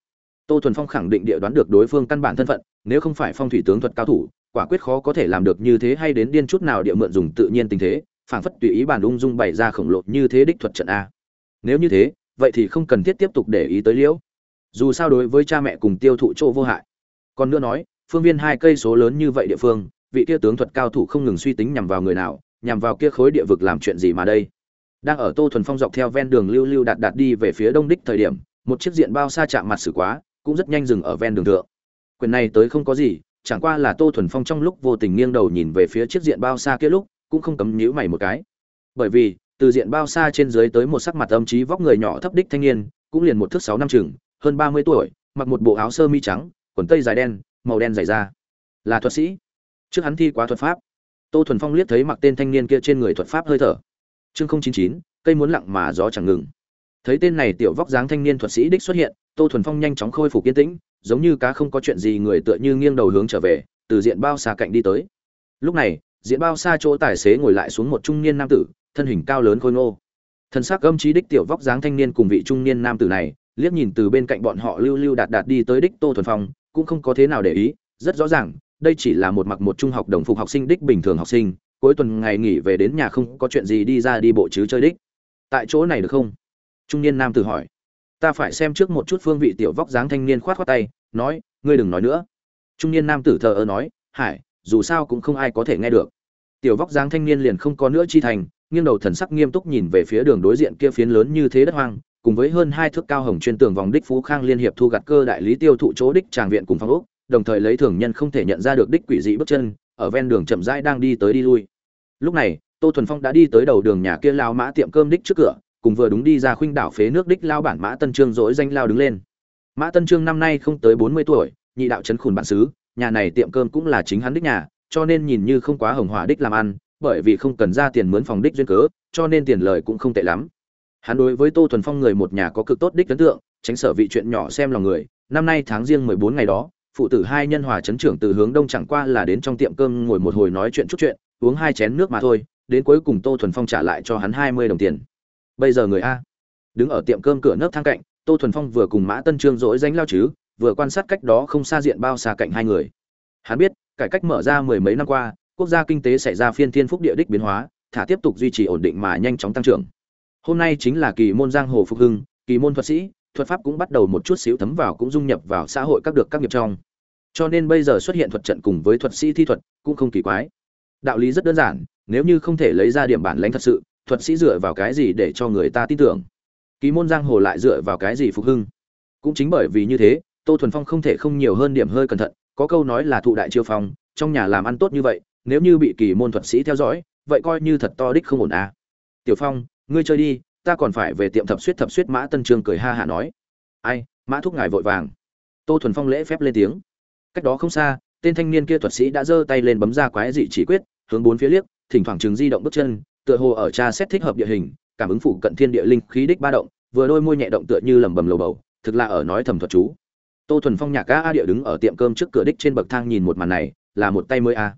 Tô thuần phong khẳng định địa đoán được đối phương căn bản thân phận, nếu không phải phong thủy tướng thuật cao thủ, quả quyết khó có thể làm được như thế hay đến điên chút nào địa mượn dùng tự nhiên tình thế, phảng phất tùy ý bản ung dung bày ra khổng lồ như thế đích thuật trận a. Nếu như thế, vậy thì không cần thiết tiếp tục để ý tới liễu dù sao đối với cha mẹ cùng tiêu thụ chỗ vô hại. Còn nữa nói, phương viên hai cây số lớn như vậy địa phương, vị kia tướng thuật cao thủ không ngừng suy tính nhằm vào người nào, nhằm vào kia khối địa vực làm chuyện gì mà đây. Đang ở tô thuần phong dọc theo ven đường lưu lưu đạt đạt đi về phía đông đích thời điểm, một chiếc diện bao xa chạm mặt xử quá, cũng rất nhanh dừng ở ven đường thượng. Quyền này tới không có gì, chẳng qua là tô thuần phong trong lúc vô tình nghiêng đầu nhìn về phía chiếc diện bao xa kia lúc, cũng không cấm nhíu mày một cái. Bởi vì, từ diện bao xa trên dưới tới một sắc mặt âm trí vóc người nhỏ thấp đích thanh niên, cũng liền một thước sáu năm chừng hơn ba mươi tuổi, mặc một bộ áo sơ mi trắng, quần tây dài đen, màu đen dày da. Là thuật sĩ. Trước hắn thi quá thuật pháp, tô thuần phong liếc thấy mặc tên thanh niên kia trên người thuật pháp hơi thở. Chương không chín chín, cây muốn lặng mà gió chẳng ngừng. Thấy tên này tiểu vóc dáng thanh niên thuật sĩ đích xuất hiện, tô thuần phong nhanh chóng khôi phục kiên tĩnh, giống như cá không có chuyện gì người tựa như nghiêng đầu hướng trở về, từ diện bao xa cạnh đi tới. Lúc này, diện bao xa chỗ tài xế ngồi lại xuống một trung niên nam tử, thân hình cao lớn khôi ngô. Thân xác âm trí đích tiểu vóc dáng thanh niên cùng vị trung niên nam tử này liếc nhìn từ bên cạnh bọn họ lưu lưu đạt đạt đi tới đích tô thuần phong, cũng không có thế nào để ý, rất rõ ràng, đây chỉ là một mặc một trung học đồng phục học sinh đích bình thường học sinh, cuối tuần ngày nghỉ về đến nhà không có chuyện gì đi ra đi bộ chứ chơi đích. Tại chỗ này được không? Trung niên nam tử hỏi. Ta phải xem trước một chút phương vị tiểu vóc dáng thanh niên khoát khoát tay, nói, ngươi đừng nói nữa. Trung niên nam tử thờ ơ nói, hải, dù sao cũng không ai có thể nghe được. Tiểu vóc dáng thanh niên liền không có nữa chi thành, nghiêng đầu thần sắc nghiêm túc nhìn về phía đường đối diện kia phiến lớn như thế đất hoang cùng với hơn hai thước cao hồng chuyên tường vòng đích phú khang liên hiệp thu gặt cơ đại lý tiêu thụ chỗ đích tràng viện cùng phong ốc, đồng thời lấy thường nhân không thể nhận ra được đích quỷ dị bước chân, ở ven đường chậm rãi đang đi tới đi lui. Lúc này, tô thuần phong đã đi tới đầu đường nhà kia lao mã tiệm cơm đích trước cửa, cùng vừa đúng đi ra khuynh đảo phế nước đích lao bản mã tân trương dỗi danh lao đứng lên. Mã tân trương năm nay không tới bốn mươi tuổi, nhị đạo trấn khùn bản xứ, nhà này tiệm cơm cũng là chính hắn đích nhà, cho nên nhìn như không quá hồng hỏa đích làm ăn, bởi vì không cần ra tiền mướn phòng đích duyên cớ, cho nên tiền lời cũng không tệ lắm hắn đối với tô thuần phong người một nhà có cực tốt đích ấn tượng, tránh sở vị chuyện nhỏ xem lòng người. Năm nay tháng riêng mười bốn ngày đó, phụ tử hai nhân hòa chấn trưởng từ hướng đông chẳng qua là đến trong tiệm cơm ngồi một hồi nói chuyện chút chuyện, uống hai chén nước mà thôi, đến cuối cùng tô thuần phong trả lại cho hắn hai mươi đồng tiền. Bây giờ người a đứng ở tiệm cơm cửa nấc thang cạnh, tô thuần phong vừa cùng mã tân trương dỗi danh lao chứ, vừa quan sát cách đó không xa diện bao xa cạnh hai người. Hắn biết, cải cách mở ra mười mấy năm qua, quốc gia kinh tế xảy ra phiên thiên phúc địa đích biến hóa, thả tiếp tục duy trì ổn định mà nhanh chóng tăng trưởng hôm nay chính là kỳ môn giang hồ phục hưng, kỳ môn thuật sĩ, thuật pháp cũng bắt đầu một chút xíu thấm vào cũng dung nhập vào xã hội các được các nghiệp trong. Cho nên bây giờ xuất hiện thuật trận cùng với thuật sĩ thi thuật cũng không kỳ quái. Đạo lý rất đơn giản, nếu như không thể lấy ra điểm bản lãnh thật sự, thuật sĩ dựa vào cái gì để cho người ta tin tưởng? Kỳ môn giang hồ lại dựa vào cái gì phục hưng? Cũng chính bởi vì như thế, tô thuần phong không thể không nhiều hơn điểm hơi cẩn thận, có câu nói là thụ đại chiêu phong, trong nhà làm ăn tốt như vậy, nếu như bị kỳ môn thuật sĩ theo dõi, vậy coi như thật to đích không ổn à. Tiểu phong ngươi chơi đi, ta còn phải về tiệm thập suýt thập suýt mã tân trương cười ha hả nói. Ai, mã thúc ngài vội vàng. Tô thuần phong lễ phép lên tiếng. Cách đó không xa, tên thanh niên kia thuật sĩ đã giơ tay lên bấm ra quái dị chỉ quyết, hướng bốn phía liếc, thỉnh thoảng chừng di động bước chân, tựa hồ ở tra xét thích hợp địa hình, cảm ứng phụ cận thiên địa linh khí đích ba động, vừa đôi môi nhẹ động tựa như lầm bầm lầu bầu, thực là ở nói thầm thuật chú. Tô thuần phong nhạc ca a địa đứng ở tiệm cơm trước cửa đích trên bậc thang nhìn một màn này, là một tay mới a.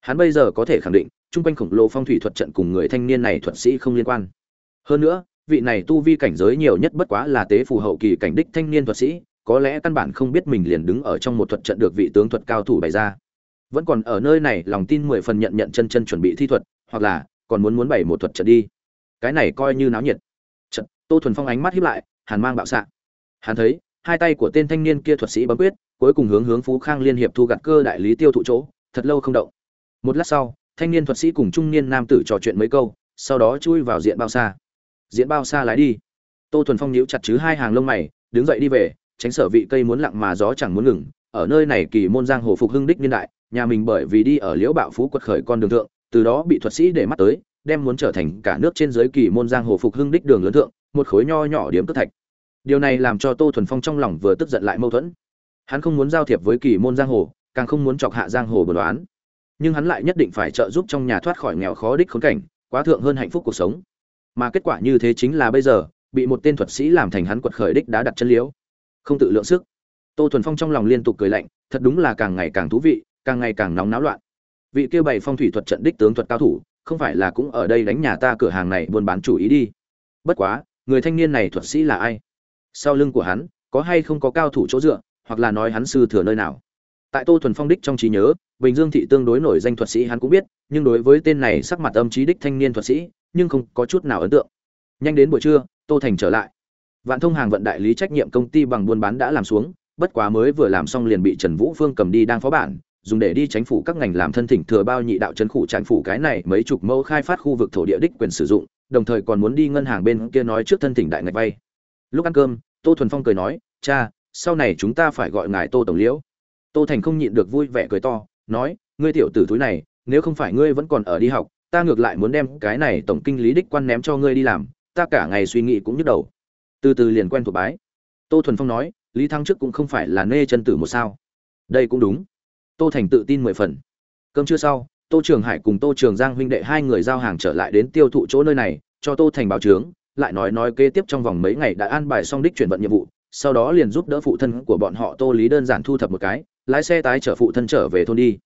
Hắn bây giờ có thể khẳng định, chung quanh khổng lồ phong thủy thuật trận cùng người thanh niên này thuật sĩ không liên quan hơn nữa, vị này tu vi cảnh giới nhiều nhất bất quá là tế phù hậu kỳ cảnh đích thanh niên thuật sĩ, có lẽ căn bản không biết mình liền đứng ở trong một thuật trận được vị tướng thuật cao thủ bày ra. Vẫn còn ở nơi này, lòng tin mười phần nhận nhận chân chân chuẩn bị thi thuật, hoặc là, còn muốn muốn bày một thuật trận đi. Cái này coi như náo nhiệt. Trận tô thuần phong ánh mắt hiếp lại, hàn mang bạo xạ. Hắn thấy, hai tay của tên thanh niên kia thuật sĩ bấm quyết, cuối cùng hướng hướng phú khang liên hiệp thu gặt cơ đại lý tiêu thụ chỗ, thật lâu không động. Một lát sau, thanh niên thuật sĩ cùng trung niên nam tử trò chuyện mấy câu, sau đó chui vào diện bao xa diễn bao xa lái đi. Tô thuần phong nhíu chặt chứ hai hàng lông mày, đứng dậy đi về, tránh sở vị cây muốn lặng mà gió chẳng muốn ngừng. Ở nơi này kỳ môn giang hồ phục hưng đích niên đại, nhà mình bởi vì đi ở liễu bạo phú quật khởi con đường thượng, từ đó bị thuật sĩ để mắt tới, đem muốn trở thành cả nước trên giới kỳ môn giang hồ phục hưng đích đường lớn thượng, một khối nho nhỏ điểm tức thạch. Điều này làm cho tô thuần phong trong lòng vừa tức giận lại mâu thuẫn. Hắn không muốn giao thiệp với kỳ môn giang hồ, càng không muốn chọc hạ giang hồ bờ đoán. Nhưng hắn lại nhất định phải trợ giúp trong nhà thoát khỏi nghèo khó đích khốn cảnh, quá thượng hơn hạnh phúc cuộc sống mà kết quả như thế chính là bây giờ, bị một tên thuật sĩ làm thành hắn quật khởi đích đã đặt chân liễu. Không tự lượng sức. Tô thuần phong trong lòng liên tục cười lạnh, thật đúng là càng ngày càng thú vị, càng ngày càng nóng náo loạn. Vị kia bày phong thủy thuật trận đích tướng thuật cao thủ, không phải là cũng ở đây đánh nhà ta cửa hàng này buôn bán chủ ý đi. Bất quá, người thanh niên này thuật sĩ là ai? Sau lưng của hắn, có hay không có cao thủ chỗ dựa, hoặc là nói hắn sư thừa nơi nào? Tại tô thuần phong đích trong trí nhớ, bình dương thị tương đối nổi danh thuật sĩ hắn cũng biết, nhưng đối với tên này sắc mặt âm trí đích thanh niên thuật sĩ nhưng không có chút nào ấn tượng. Nhanh đến buổi trưa, tô thành trở lại. Vạn thông hàng vận đại lý trách nhiệm công ty bằng buôn bán đã làm xuống, bất quá mới vừa làm xong liền bị trần vũ phương cầm đi đang phó bản, dùng để đi tránh phủ các ngành làm thân thỉnh thừa bao nhị đạo trấn khu tránh phủ cái này mấy chục mẫu khai phát khu vực thổ địa đích quyền sử dụng, đồng thời còn muốn đi ngân hàng bên kia nói trước thân thỉnh đại ngạch vay. Lúc ăn cơm, tô thuần phong cười nói, cha, sau này chúng ta phải gọi ngài tô tổng liễu. Tô thành không nhịn được vui vẻ cười to, nói, ngươi tiểu tử túi này, nếu không phải ngươi vẫn còn ở đi học ta ngược lại muốn đem cái này tổng kinh lý đích quan ném cho ngươi đi làm, ta cả ngày suy nghĩ cũng nhức đầu. Từ từ liền quen thuộc bái. Tô thuần phong nói, lý thăng trước cũng không phải là nê chân tử một sao. Đây cũng đúng. Tô thành tự tin mười phần. Cơm trưa sau, tô trường hải cùng tô trường giang huynh đệ hai người giao hàng trở lại đến tiêu thụ chỗ nơi này, cho tô thành báo trướng, lại nói nói kế tiếp trong vòng mấy ngày đã an bài xong đích chuyển vận nhiệm vụ, sau đó liền giúp đỡ phụ thân của bọn họ tô lý đơn giản thu thập một cái, lái xe tái chở phụ thân trở về thôn đi.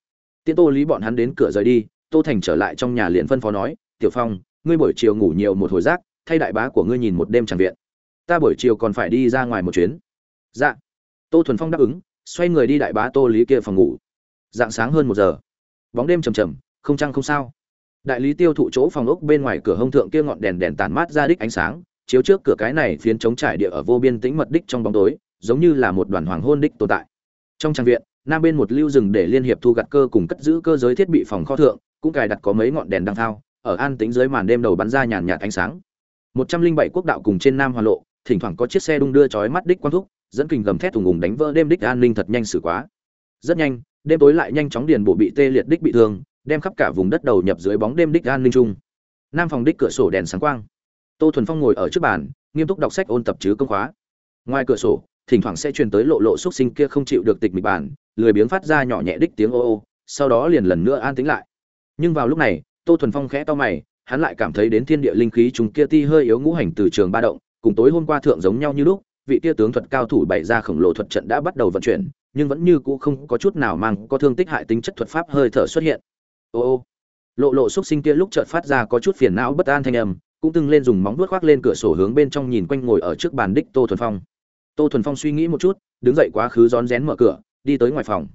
Tiễn tô lý bọn hắn đến cửa rời đi tô thành trở lại trong nhà liền phân phó nói, tiểu phong, ngươi buổi chiều ngủ nhiều một hồi rác, thay đại bá của ngươi nhìn một đêm tràng viện. Ta buổi chiều còn phải đi ra ngoài một chuyến. Dạ. Tô thuần phong đáp ứng, xoay người đi đại bá tô lý kia phòng ngủ. Dạng sáng hơn một giờ. Bóng đêm trầm trầm, không trăng không sao. Đại lý tiêu thụ chỗ phòng ốc bên ngoài cửa hông thượng kia ngọn đèn đèn tàn mát ra đích ánh sáng, chiếu trước cửa cái này phiến chống trải địa ở vô biên tĩnh mật đích trong bóng tối, giống như là một đoàn hoàng hôn đích tồn tại. Trong trang viện, nam bên một lưu rừng để liên hiệp thu gặt cơ cùng cất giữ cơ giới thiết bị phòng kho thượng cũng cài đặt có mấy ngọn đèn đăng thao, ở an tĩnh dưới màn đêm đầu bắn ra nhàn nhạt ánh sáng. Một trăm linh bảy quốc đạo cùng trên nam hoa lộ, thỉnh thoảng có chiếc xe đung đưa chói mắt đích quang thúc, dẫn kình gầm thét thùng ùng đánh vỡ đêm đích an ninh thật nhanh xử quá. Rất nhanh, đêm tối lại nhanh chóng điền bộ bị tê liệt đích bị thương, đem khắp cả vùng đất đầu nhập dưới bóng đêm đích an ninh chung. Nam phòng đích cửa sổ đèn sáng quang. Tô thuần phong ngồi ở trước bàn, nghiêm túc đọc sách ôn tập chứ công khóa. Ngoài cửa sổ, thỉnh thoảng sẽ truyền tới lộ lộ xúc sinh kia không chịu được tịch mịch bản lười biếng phát ra nhỏ nhẹ đích tiếng ô ô, sau đó liền lần nữa an tĩnh lại nhưng vào lúc này, tô thuần phong khẽ to mày, hắn lại cảm thấy đến thiên địa linh khí chúng kia ti hơi yếu ngũ hành từ trường ba động, cùng tối hôm qua thượng giống nhau như lúc, vị tia tướng thuật cao thủ bày ra khổng lồ thuật trận đã bắt đầu vận chuyển, nhưng vẫn như cũ không có chút nào mang có thương tích hại tính chất thuật pháp hơi thở xuất hiện. Ô ô, lộ lộ xúc sinh kia lúc chợt phát ra có chút phiền não bất an thanh âm, cũng từng lên dùng móng vuốt khoác lên cửa sổ hướng bên trong nhìn quanh ngồi ở trước bàn đích tô thuần phong. Tô thuần phong suy nghĩ một chút, đứng dậy quá khứ rón rén mở cửa, đi tới ngoài phòng.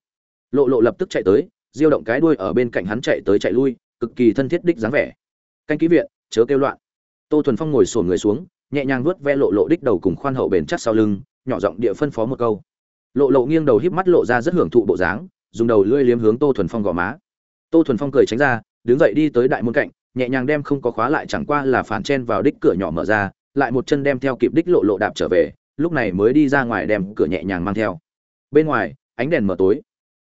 Lộ lộ lập tức chạy tới diêu động cái đuôi ở bên cạnh hắn chạy tới chạy lui, cực kỳ thân thiết đích dáng vẻ. Canh ký viện, chớ kêu loạn. Tô thuần phong ngồi sổn người xuống, nhẹ nhàng vuốt ve lộ lộ đích đầu cùng khoan hậu bền chắc sau lưng, nhỏ giọng địa phân phó một câu. Lộ lộ nghiêng đầu híp mắt lộ ra rất hưởng thụ bộ dáng, dùng đầu lưỡi liếm hướng tô thuần phong gò má. Tô thuần phong cười tránh ra, đứng dậy đi tới đại môn cạnh, nhẹ nhàng đem không có khóa lại chẳng qua là phản chen vào đích cửa nhỏ mở ra, lại một chân đem theo kịp đích lộ lộ đạp trở về, lúc này mới đi ra ngoài đem cửa nhẹ nhàng mang theo. Bên ngoài, ánh đèn mở tối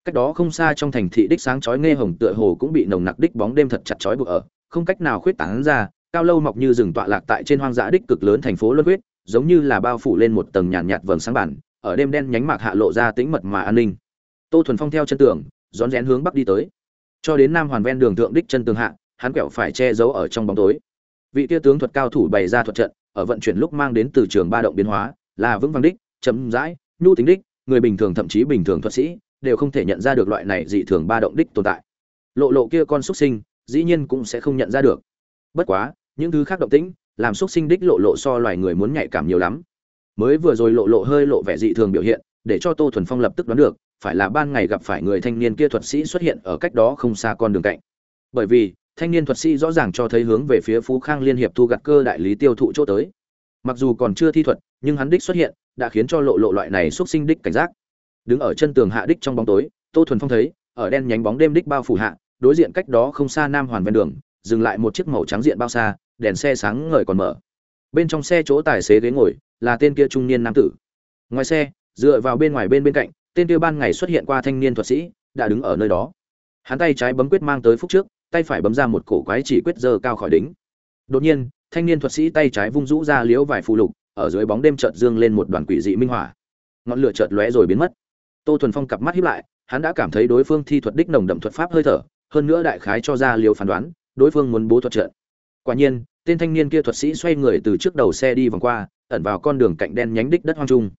cách đó không xa trong thành thị đích sáng chói nghe hồng tựa hồ cũng bị nồng nặc đích bóng đêm thật chặt chói buộc ở không cách nào khuyết tán ra cao lâu mọc như rừng tọa lạc tại trên hoang dã đích cực lớn thành phố luân huyết giống như là bao phủ lên một tầng nhàn nhạt, nhạt vầng sáng bản ở đêm đen nhánh mạc hạ lộ ra tĩnh mật mà an ninh. Tô thuần phong theo chân tường rón rén hướng bắc đi tới. Cho đến nam hoàn ven đường thượng đích chân tường hạ hắn quẹo phải che giấu ở trong bóng tối. Vị tia tướng thuật cao thủ bày ra thuật trận ở vận chuyển lúc mang đến từ trường ba động biến hóa là vững vàng đích chấm dãi nhu tính đích người bình thường thậm chí bình thường thuật sĩ đều không thể nhận ra được loại này dị thường ba động đích tồn tại. Lộ lộ kia con xuất sinh, dĩ nhiên cũng sẽ không nhận ra được. Bất quá, những thứ khác động tĩnh, làm xuất sinh đích lộ lộ so loài người muốn nhạy cảm nhiều lắm. Mới vừa rồi lộ lộ hơi lộ vẻ dị thường biểu hiện, để cho tô thuần phong lập tức đoán được, phải là ban ngày gặp phải người thanh niên kia thuật sĩ xuất hiện ở cách đó không xa con đường cạnh. Bởi vì, thanh niên thuật sĩ rõ ràng cho thấy hướng về phía phú khang liên hiệp thu gặt cơ đại lý tiêu thụ chỗ tới. Mặc dù còn chưa thi thuật, nhưng hắn đích xuất hiện, đã khiến cho lộ lộ loại này xuất sinh đích cảnh giác đứng ở chân tường hạ đích trong bóng tối, tô thuần phong thấy, ở đen nhánh bóng đêm đích bao phủ hạ, đối diện cách đó không xa nam hoàn ven đường, dừng lại một chiếc màu trắng diện bao xa, đèn xe sáng ngời còn mở. Bên trong xe chỗ tài xế ghế ngồi, là tên kia trung niên nam tử. Ngoài xe, dựa vào bên ngoài bên bên cạnh, tên kia ban ngày xuất hiện qua thanh niên thuật sĩ, đã đứng ở nơi đó. Hắn tay trái bấm quyết mang tới phút trước, tay phải bấm ra một cổ quái chỉ quyết dơ cao khỏi đính đột nhiên, thanh niên thuật sĩ tay trái vung rũ ra liếu vài phù lục, ở dưới bóng đêm chợt dương lên một đoàn quỷ dị minh hỏa ngọn lửa chợt lóe rồi biến mất tô thuần phong cặp mắt hiếp lại, hắn đã cảm thấy đối phương thi thuật đích nồng đậm thuật pháp hơi thở, hơn nữa đại khái cho ra liều phán đoán, đối phương muốn bố thuật trận. Quả nhiên, tên thanh niên kia thuật sĩ xoay người từ trước đầu xe đi vòng qua, ẩn vào con đường cạnh đen nhánh đích đất hoang trung.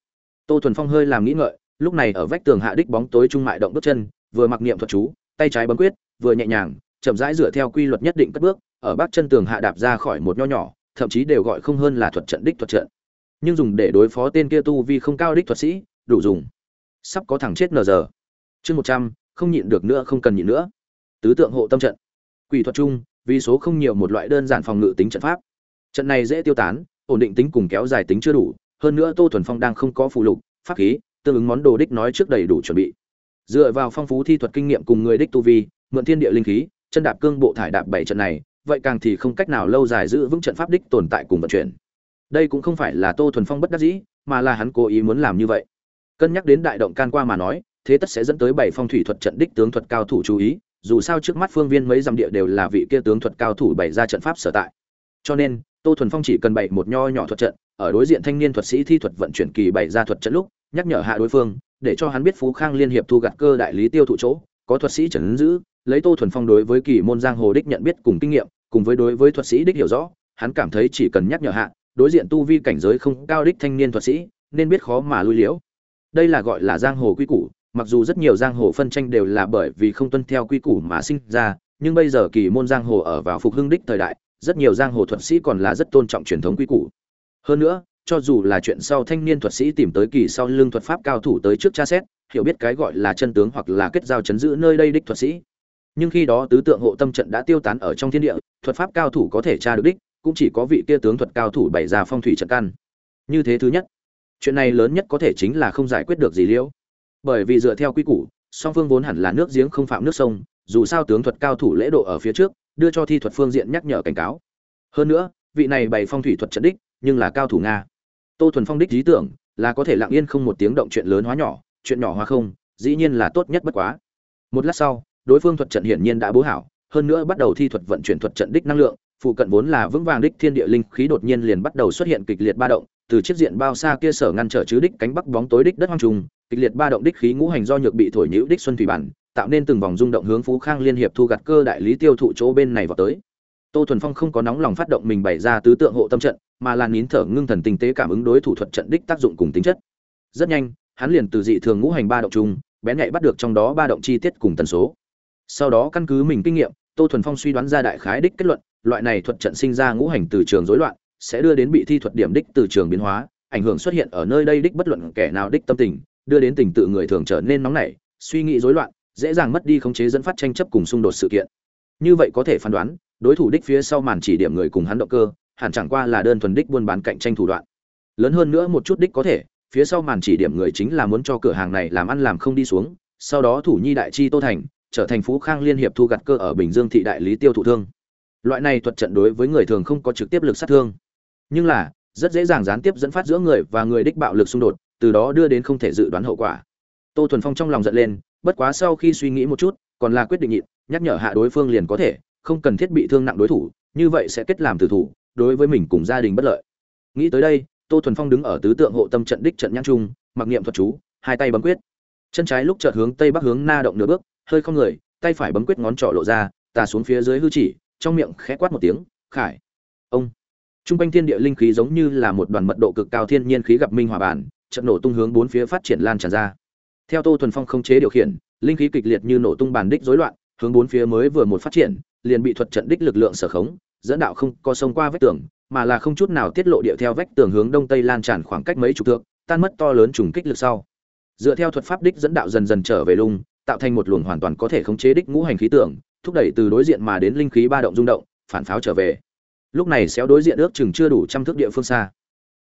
Tô thuần phong hơi làm nghĩ ngợi, lúc này ở vách tường hạ đích bóng tối trung mại động bước chân, vừa mặc niệm thuật chú, tay trái bấm quyết, vừa nhẹ nhàng, chậm rãi dựa theo quy luật nhất định cất bước, ở bắc chân tường hạ đạp ra khỏi một nho nhỏ, thậm chí đều gọi không hơn là thuật trận đích thuật trận. Nhưng dùng để đối phó tên kia tu vi không cao đích thuật sĩ, đủ dùng sắp có thằng chết nờ giờ. Chương một trăm, không nhịn được nữa, không cần nhịn nữa. Tứ tượng hộ tâm trận. Quỷ thuật chung, vì số không nhiều một loại đơn giản phòng ngự tính trận pháp. Trận này dễ tiêu tán, ổn định tính cùng kéo dài tính chưa đủ, hơn nữa tô thuần phong đang không có phụ lục, pháp khí, tương ứng món đồ đích nói trước đầy đủ chuẩn bị. Dựa vào phong phú thi thuật kinh nghiệm cùng người đích tu vi, mượn thiên địa linh khí, chân đạp cương bộ thải đạp bảy trận này, vậy càng thì không cách nào lâu dài giữ vững trận pháp đích tồn tại cùng vận chuyển. Đây cũng không phải là tô thuần phong bất đắc dĩ, mà là hắn cố ý muốn làm như vậy cân nhắc đến đại động can qua mà nói, thế tất sẽ dẫn tới bảy phong thủy thuật trận đích tướng thuật cao thủ chú ý, dù sao trước mắt phương viên mấy dặm địa đều là vị kia tướng thuật cao thủ bày ra trận pháp sở tại. Cho nên, tô thuần phong chỉ cần bày một nho nhỏ thuật trận, ở đối diện thanh niên thuật sĩ thi thuật vận chuyển kỳ bày ra thuật trận lúc, nhắc nhở hạ đối phương, để cho hắn biết phú khang liên hiệp thu gặt cơ đại lý tiêu thụ chỗ, có thuật sĩ trần giữ, lấy tô thuần phong đối với kỳ môn giang hồ đích nhận biết cùng kinh nghiệm, cùng với đối với thuật sĩ đích hiểu rõ, hắn cảm thấy chỉ cần nhắc nhở hạ, đối diện tu vi cảnh giới không cao đích thanh niên thuật sĩ, nên biết khó mà lui liễu đây là gọi là giang hồ quy củ, mặc dù rất nhiều giang hồ phân tranh đều là bởi vì không tuân theo quy củ mà sinh ra, nhưng bây giờ kỳ môn giang hồ ở vào phục hưng đích thời đại, rất nhiều giang hồ thuật sĩ còn là rất tôn trọng truyền thống quy củ. Hơn nữa, cho dù là chuyện sau thanh niên thuật sĩ tìm tới kỳ sau lưng thuật pháp cao thủ tới trước tra xét, hiểu biết cái gọi là chân tướng hoặc là kết giao chấn giữ nơi đây đích thuật sĩ. Nhưng khi đó tứ tượng hộ tâm trận đã tiêu tán ở trong thiên địa, thuật pháp cao thủ có thể tra được đích, cũng chỉ có vị kia tướng thuật cao thủ bày ra phong thủy trận căn. Như thế thứ nhất chuyện này lớn nhất có thể chính là không giải quyết được gì liễu. Bởi vì dựa theo quy củ, song phương vốn hẳn là nước giếng không phạm nước sông, dù sao tướng thuật cao thủ lễ độ ở phía trước, đưa cho thi thuật phương diện nhắc nhở cảnh cáo. Hơn nữa, vị này bày phong thủy thuật trận đích, nhưng là cao thủ nga. Tô thuần phong đích lý tưởng là có thể lặng yên không một tiếng động chuyện lớn hóa nhỏ, chuyện nhỏ hóa không, dĩ nhiên là tốt nhất bất quá. Một lát sau, đối phương thuật trận hiển nhiên đã bố hảo, hơn nữa bắt đầu thi thuật vận chuyển thuật trận đích năng lượng, phụ cận vốn là vững vàng đích thiên địa linh khí đột nhiên liền bắt đầu xuất hiện kịch liệt ba động từ chiếc diện bao xa kia sở ngăn trở chứ đích cánh bắc bóng tối đích đất hoang trùng, kịch liệt ba động đích khí ngũ hành do nhược bị thổi nhũ đích xuân thủy bản, tạo nên từng vòng rung động hướng phú khang liên hiệp thu gặt cơ đại lý tiêu thụ chỗ bên này vào tới. Tô thuần phong không có nóng lòng phát động mình bày ra tứ tượng hộ tâm trận, mà là nín thở ngưng thần tinh tế cảm ứng đối thủ thuật trận đích tác dụng cùng tính chất. Rất nhanh, hắn liền từ dị thường ngũ hành ba động chung bén nhạy bắt được trong đó ba động chi tiết cùng tần số. Sau đó căn cứ mình kinh nghiệm, tô thuần phong suy đoán ra đại khái đích kết luận, loại này thuật trận sinh ra ngũ hành từ trường rối loạn sẽ đưa đến bị thi thuật điểm đích từ trường biến hóa, ảnh hưởng xuất hiện ở nơi đây đích bất luận kẻ nào đích tâm tình, đưa đến tình tự người thường trở nên nóng nảy, suy nghĩ rối loạn, dễ dàng mất đi khống chế dẫn phát tranh chấp cùng xung đột sự kiện. Như vậy có thể phán đoán, đối thủ đích phía sau màn chỉ điểm người cùng hắn động cơ, hẳn chẳng qua là đơn thuần đích buôn bán cạnh tranh thủ đoạn. Lớn hơn nữa một chút đích có thể, phía sau màn chỉ điểm người chính là muốn cho cửa hàng này làm ăn làm không đi xuống, sau đó thủ nhi đại chi tô thành, trở thành phú khang liên hiệp thu gặt cơ ở bình dương thị đại lý tiêu thụ thương. Loại này thuật trận đối với người thường không có trực tiếp lực sát thương nhưng là, rất dễ dàng gián tiếp dẫn phát giữa người và người đích bạo lực xung đột, từ đó đưa đến không thể dự đoán hậu quả. Tô thuần phong trong lòng giận lên, bất quá sau khi suy nghĩ một chút, còn là quyết định nhịn, nhắc nhở hạ đối phương liền có thể, không cần thiết bị thương nặng đối thủ, như vậy sẽ kết làm từ thủ, đối với mình cùng gia đình bất lợi. Nghĩ tới đây, tô thuần phong đứng ở tứ tượng hộ tâm trận đích trận nhãn trung, mặc niệm thuật chú, hai tay bấm quyết. Chân trái lúc chợt hướng tây bắc hướng na động nửa bước, hơi không người, tay phải bấm quyết ngón trỏ lộ ra, tà xuống phía dưới hư chỉ, trong miệng khẽ quát một tiếng, khải trung quanh thiên địa linh khí giống như là một đoàn mật độ cực cao thiên nhiên khí gặp minh hòa bản trận nổ tung hướng bốn phía phát triển lan tràn ra. Theo tô thuần phong không chế điều khiển, linh khí kịch liệt như nổ tung bản đích rối loạn, hướng bốn phía mới vừa một phát triển, liền bị thuật trận đích lực lượng sở khống, dẫn đạo không có sông qua vách tường, mà là không chút nào tiết lộ địa theo vách tường hướng đông tây lan tràn khoảng cách mấy chục thước, tan mất to lớn trùng kích lực sau. Dựa theo thuật pháp đích dẫn đạo dần dần trở về lung, tạo thành một luồng hoàn toàn có thể khống chế đích ngũ hành khí tượng thúc đẩy từ đối diện mà đến linh khí ba động rung động, phản pháo trở về lúc này xéo đối diện ước chừng chưa đủ trăm thước địa phương xa.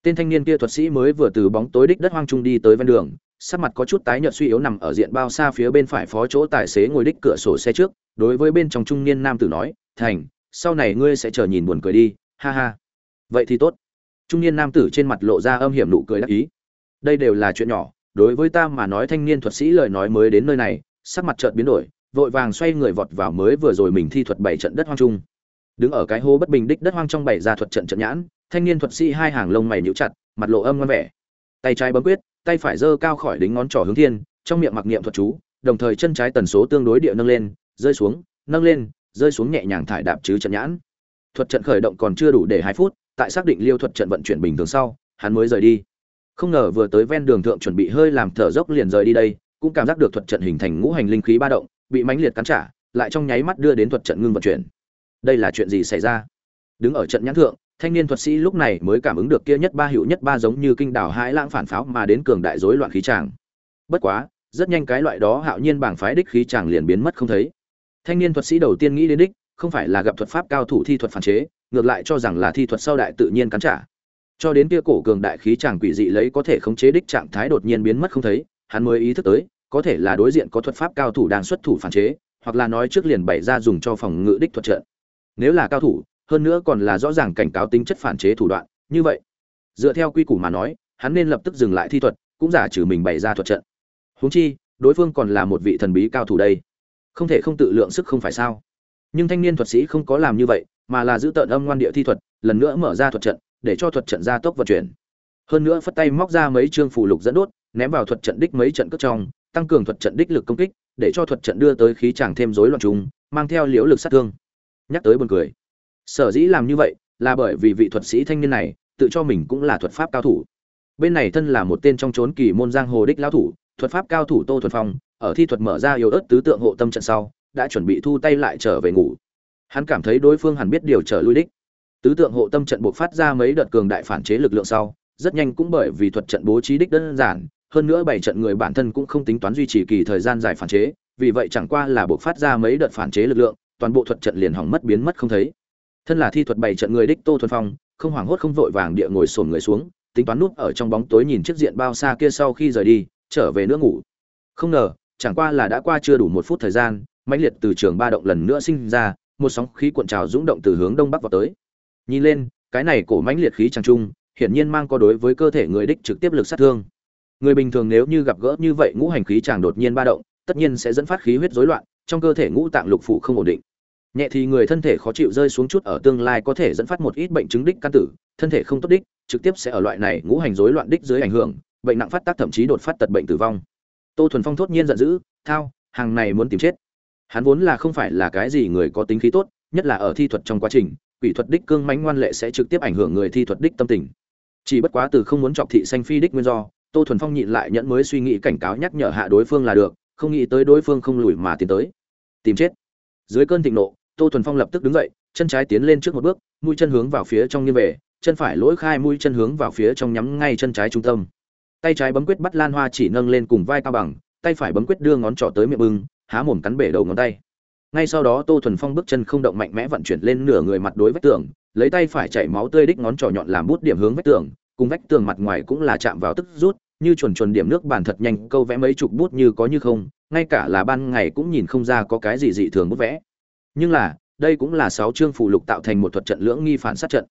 Tên thanh niên kia thuật sĩ mới vừa từ bóng tối đích đất hoang trung đi tới ven đường, sắc mặt có chút tái nhợt suy yếu nằm ở diện bao xa phía bên phải phó chỗ tài xế ngồi đích cửa sổ xe trước, đối với bên trong trung niên nam tử nói, thành, sau này ngươi sẽ chờ nhìn buồn cười đi, ha ha. Vậy thì tốt. Trung niên nam tử trên mặt lộ ra âm hiểm nụ cười đắc ý. Đây đều là chuyện nhỏ, đối với ta mà nói thanh niên thuật sĩ lời nói mới đến nơi này, sắc mặt chợt biến đổi, vội vàng xoay người vọt vào mới vừa rồi mình thi thuật bảy trận đất hoang trung đứng ở cái hố bất bình đích đất hoang trong bảy ra thuật trận trận nhãn, thanh niên thuật sĩ hai hàng lông mày nhíu chặt, mặt lộ âm ngon vẻ. Tay trái bấm quyết, tay phải giơ cao khỏi đính ngón trỏ hướng thiên, trong miệng mặc niệm thuật chú, đồng thời chân trái tần số tương đối địa nâng lên, rơi xuống, nâng lên, rơi xuống nhẹ nhàng thải đạp chứ trận nhãn. Thuật trận khởi động còn chưa đủ để hai phút, tại xác định liêu thuật trận vận chuyển bình thường sau, hắn mới rời đi. Không ngờ vừa tới ven đường thượng chuẩn bị hơi làm thở dốc liền rời đi đây, cũng cảm giác được thuật trận hình thành ngũ hành linh khí ba động, bị mãnh liệt cắn trả, lại trong nháy mắt đưa đến thuật trận ngưng vận chuyển đây là chuyện gì xảy ra? Đứng ở trận nhãn thượng, thanh niên thuật sĩ lúc này mới cảm ứng được kia nhất ba hữu nhất ba giống như kinh đảo hãi lãng phản pháo mà đến cường đại rối loạn khí tràng. Bất quá, rất nhanh cái loại đó hạo nhiên bảng phái đích khí tràng liền biến mất không thấy. Thanh niên thuật sĩ đầu tiên nghĩ đến đích, không phải là gặp thuật pháp cao thủ thi thuật phản chế, ngược lại cho rằng là thi thuật sau đại tự nhiên cắn trả. Cho đến kia cổ cường đại khí tràng quỷ dị lấy có thể khống chế đích trạng thái đột nhiên biến mất không thấy, hắn mới ý thức tới, có thể là đối diện có thuật pháp cao thủ đang xuất thủ phản chế, hoặc là nói trước liền bày ra dùng cho phòng ngự đích thuật trận nếu là cao thủ, hơn nữa còn là rõ ràng cảnh cáo tính chất phản chế thủ đoạn, như vậy, dựa theo quy củ mà nói, hắn nên lập tức dừng lại thi thuật, cũng giả trừ mình bày ra thuật trận. Huống chi, đối phương còn là một vị thần bí cao thủ đây. Không thể không tự lượng sức không phải sao? Nhưng thanh niên thuật sĩ không có làm như vậy, mà là giữ tợn âm ngoan địa thi thuật, lần nữa mở ra thuật trận, để cho thuật trận gia tốc vận chuyển. Hơn nữa phất tay móc ra mấy chương phù lục dẫn đốt, ném vào thuật trận đích mấy trận cất trong, tăng cường thuật trận đích lực công kích, để cho thuật trận đưa tới khí chàng thêm rối loạn chúng mang theo liễu lực sát thương nhắc tới buồn cười. Sở dĩ làm như vậy là bởi vì vị thuật sĩ thanh niên này tự cho mình cũng là thuật pháp cao thủ. Bên này thân là một tên trong chốn kỳ môn giang hồ đích lão thủ, thuật pháp cao thủ tô thuần phong, ở thi thuật mở ra yếu ớt tứ tượng hộ tâm trận sau, đã chuẩn bị thu tay lại trở về ngủ. Hắn cảm thấy đối phương hẳn biết điều trở lui đích. Tứ tượng hộ tâm trận buộc phát ra mấy đợt cường đại phản chế lực lượng sau, rất nhanh cũng bởi vì thuật trận bố trí đích đơn giản, hơn nữa bảy trận người bản thân cũng không tính toán duy trì kỳ thời gian dài phản chế, vì vậy chẳng qua là buộc phát ra mấy đợt phản chế lực lượng toàn bộ thuật trận liền hỏng mất biến mất không thấy. Thân là thi thuật bảy trận người đích tô thuần phong, không hoảng hốt không vội vàng địa ngồi sồn người xuống, tính toán núp ở trong bóng tối nhìn chiếc diện bao xa kia sau khi rời đi, trở về nước ngủ. Không ngờ, chẳng qua là đã qua chưa đủ một phút thời gian, mãnh liệt từ trường ba động lần nữa sinh ra, một sóng khí cuộn trào rung động từ hướng đông bắc vào tới. Nhìn lên, cái này cổ mãnh liệt khí tràng trung hiển nhiên mang có đối với cơ thể người đích trực tiếp lực sát thương. Người bình thường nếu như gặp gỡ như vậy ngũ hành khí tràng đột nhiên ba động, tất nhiên sẽ dẫn phát khí huyết rối loạn, trong cơ thể ngũ tạng lục phủ không ổn định nhẹ thì người thân thể khó chịu rơi xuống chút ở tương lai có thể dẫn phát một ít bệnh chứng đích căn tử, thân thể không tốt đích, trực tiếp sẽ ở loại này ngũ hành rối loạn đích dưới ảnh hưởng, bệnh nặng phát tác thậm chí đột phát tật bệnh tử vong. Tô thuần phong thốt nhiên giận dữ, thao, hàng này muốn tìm chết. Hắn vốn là không phải là cái gì người có tính khí tốt, nhất là ở thi thuật trong quá trình, quỷ thuật đích cương mãnh ngoan lệ sẽ trực tiếp ảnh hưởng người thi thuật đích tâm tình. Chỉ bất quá từ không muốn chọc thị xanh phi đích nguyên do, tô thuần phong nhịn lại nhẫn mới suy nghĩ cảnh cáo nhắc nhở hạ đối phương là được, không nghĩ tới đối phương không lùi mà tiến tới. Tìm chết. Dưới cơn thịnh nộ tô thuần phong lập tức đứng dậy, chân trái tiến lên trước một bước, mũi chân hướng vào phía trong như về, chân phải lỗi khai mũi chân hướng vào phía trong nhắm ngay chân trái trung tâm. Tay trái bấm quyết bắt lan hoa chỉ nâng lên cùng vai cao bằng, tay phải bấm quyết đưa ngón trỏ tới miệng bưng, há mồm cắn bể đầu ngón tay. Ngay sau đó tô thuần phong bước chân không động mạnh mẽ vận chuyển lên nửa người mặt đối vách tường, lấy tay phải chảy máu tươi đích ngón trỏ nhọn làm bút điểm hướng vách tường, cùng vách tường mặt ngoài cũng là chạm vào tức rút, như chuẩn chuẩn điểm nước bàn thật nhanh, câu vẽ mấy chục bút như có như không, ngay cả là ban ngày cũng nhìn không ra có cái gì dị thường bút vẽ nhưng là, đây cũng là sáu chương phụ lục tạo thành một thuật trận lưỡng nghi phản sát trận.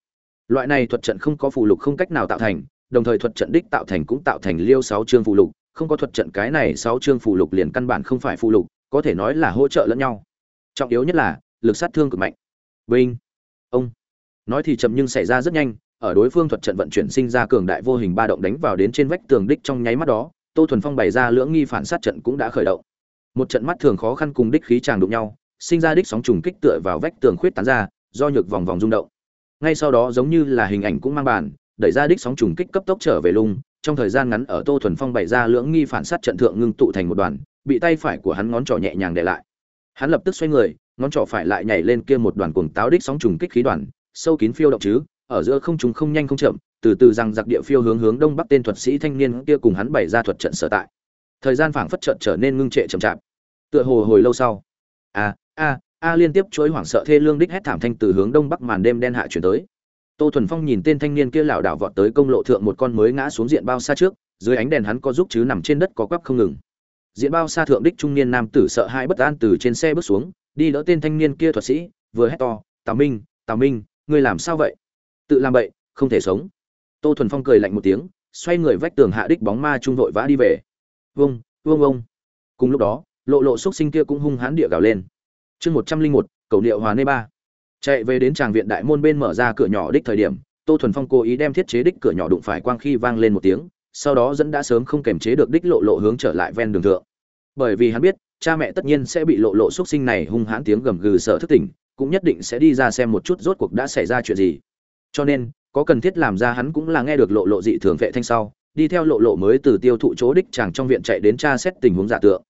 Loại này thuật trận không có phụ lục không cách nào tạo thành, đồng thời thuật trận đích tạo thành cũng tạo thành liêu sáu chương phụ lục, không có thuật trận cái này sáu chương phụ lục liền căn bản không phải phụ lục, có thể nói là hỗ trợ lẫn nhau. Trọng yếu nhất là, lực sát thương cực mạnh. Vinh. Ông. Nói thì chậm nhưng xảy ra rất nhanh, ở đối phương thuật trận vận chuyển sinh ra cường đại vô hình ba động đánh vào đến trên vách tường đích trong nháy mắt đó, tô thuần phong bày ra lưỡng nghi phản sát trận cũng đã khởi động. Một trận mắt thường khó khăn cùng đích khí tràng đụng nhau sinh ra đích sóng trùng kích tựa vào vách tường khuyết tán ra, do nhược vòng vòng rung động. Ngay sau đó giống như là hình ảnh cũng mang bàn đẩy ra đích sóng trùng kích cấp tốc trở về lung, trong thời gian ngắn ở tô thuần phong bày ra lưỡng nghi phản sát trận thượng ngưng tụ thành một đoàn, bị tay phải của hắn ngón trỏ nhẹ nhàng để lại. Hắn lập tức xoay người, ngón trỏ phải lại nhảy lên kia một đoàn cuồng táo đích sóng trùng kích khí đoàn, sâu kín phiêu động chứ, ở giữa không trùng không nhanh không chậm, từ từ rằng giặc địa phiêu hướng hướng đông bắc tên thuật sĩ thanh niên kia cùng hắn bày ra thuật trận sở tại. Thời gian phảng phất trận trở nên ngưng trệ chậm chạp. Tựa hồ hồi lâu sau a a a liên tiếp chuỗi hoảng sợ thê lương đích hét thảm thanh từ hướng đông bắc màn đêm đen hạ chuyển tới. Tô thuần phong nhìn tên thanh niên kia lảo đảo vọt tới công lộ thượng một con mới ngã xuống diện bao xa trước, dưới ánh đèn hắn có giúp chứ nằm trên đất có quắp không ngừng. Diện bao xa thượng đích trung niên nam tử sợ hai bất an từ trên xe bước xuống, đi đỡ tên thanh niên kia thuật sĩ, vừa hét to, tào minh tào minh, ngươi làm sao vậy? Tự làm bậy, không thể sống. Tô thuần phong cười lạnh một tiếng, xoay người vách tường hạ đích bóng ma trung vội vã đi về. Vông vông vông cùng lúc đó lộ lộ xúc sinh kia cũng hung hãn địa gào lên. Chương một trăm linh một, cầu điệu hòa nê ba. Chạy về đến tràng viện đại môn bên mở ra cửa nhỏ đích thời điểm, tô thuần phong cố ý đem thiết chế đích cửa nhỏ đụng phải quang khi vang lên một tiếng, sau đó dẫn đã sớm không kềm chế được đích lộ lộ hướng trở lại ven đường thượng. Bởi vì hắn biết, cha mẹ tất nhiên sẽ bị lộ lộ xúc sinh này hung hãn tiếng gầm gừ sợ thức tỉnh, cũng nhất định sẽ đi ra xem một chút rốt cuộc đã xảy ra chuyện gì. Cho nên, có cần thiết làm ra hắn cũng là nghe được lộ lộ dị thường vệ thanh sau, đi theo lộ lộ mới từ tiêu thụ chỗ đích chàng trong viện chạy đến tra xét tình huống giả tượng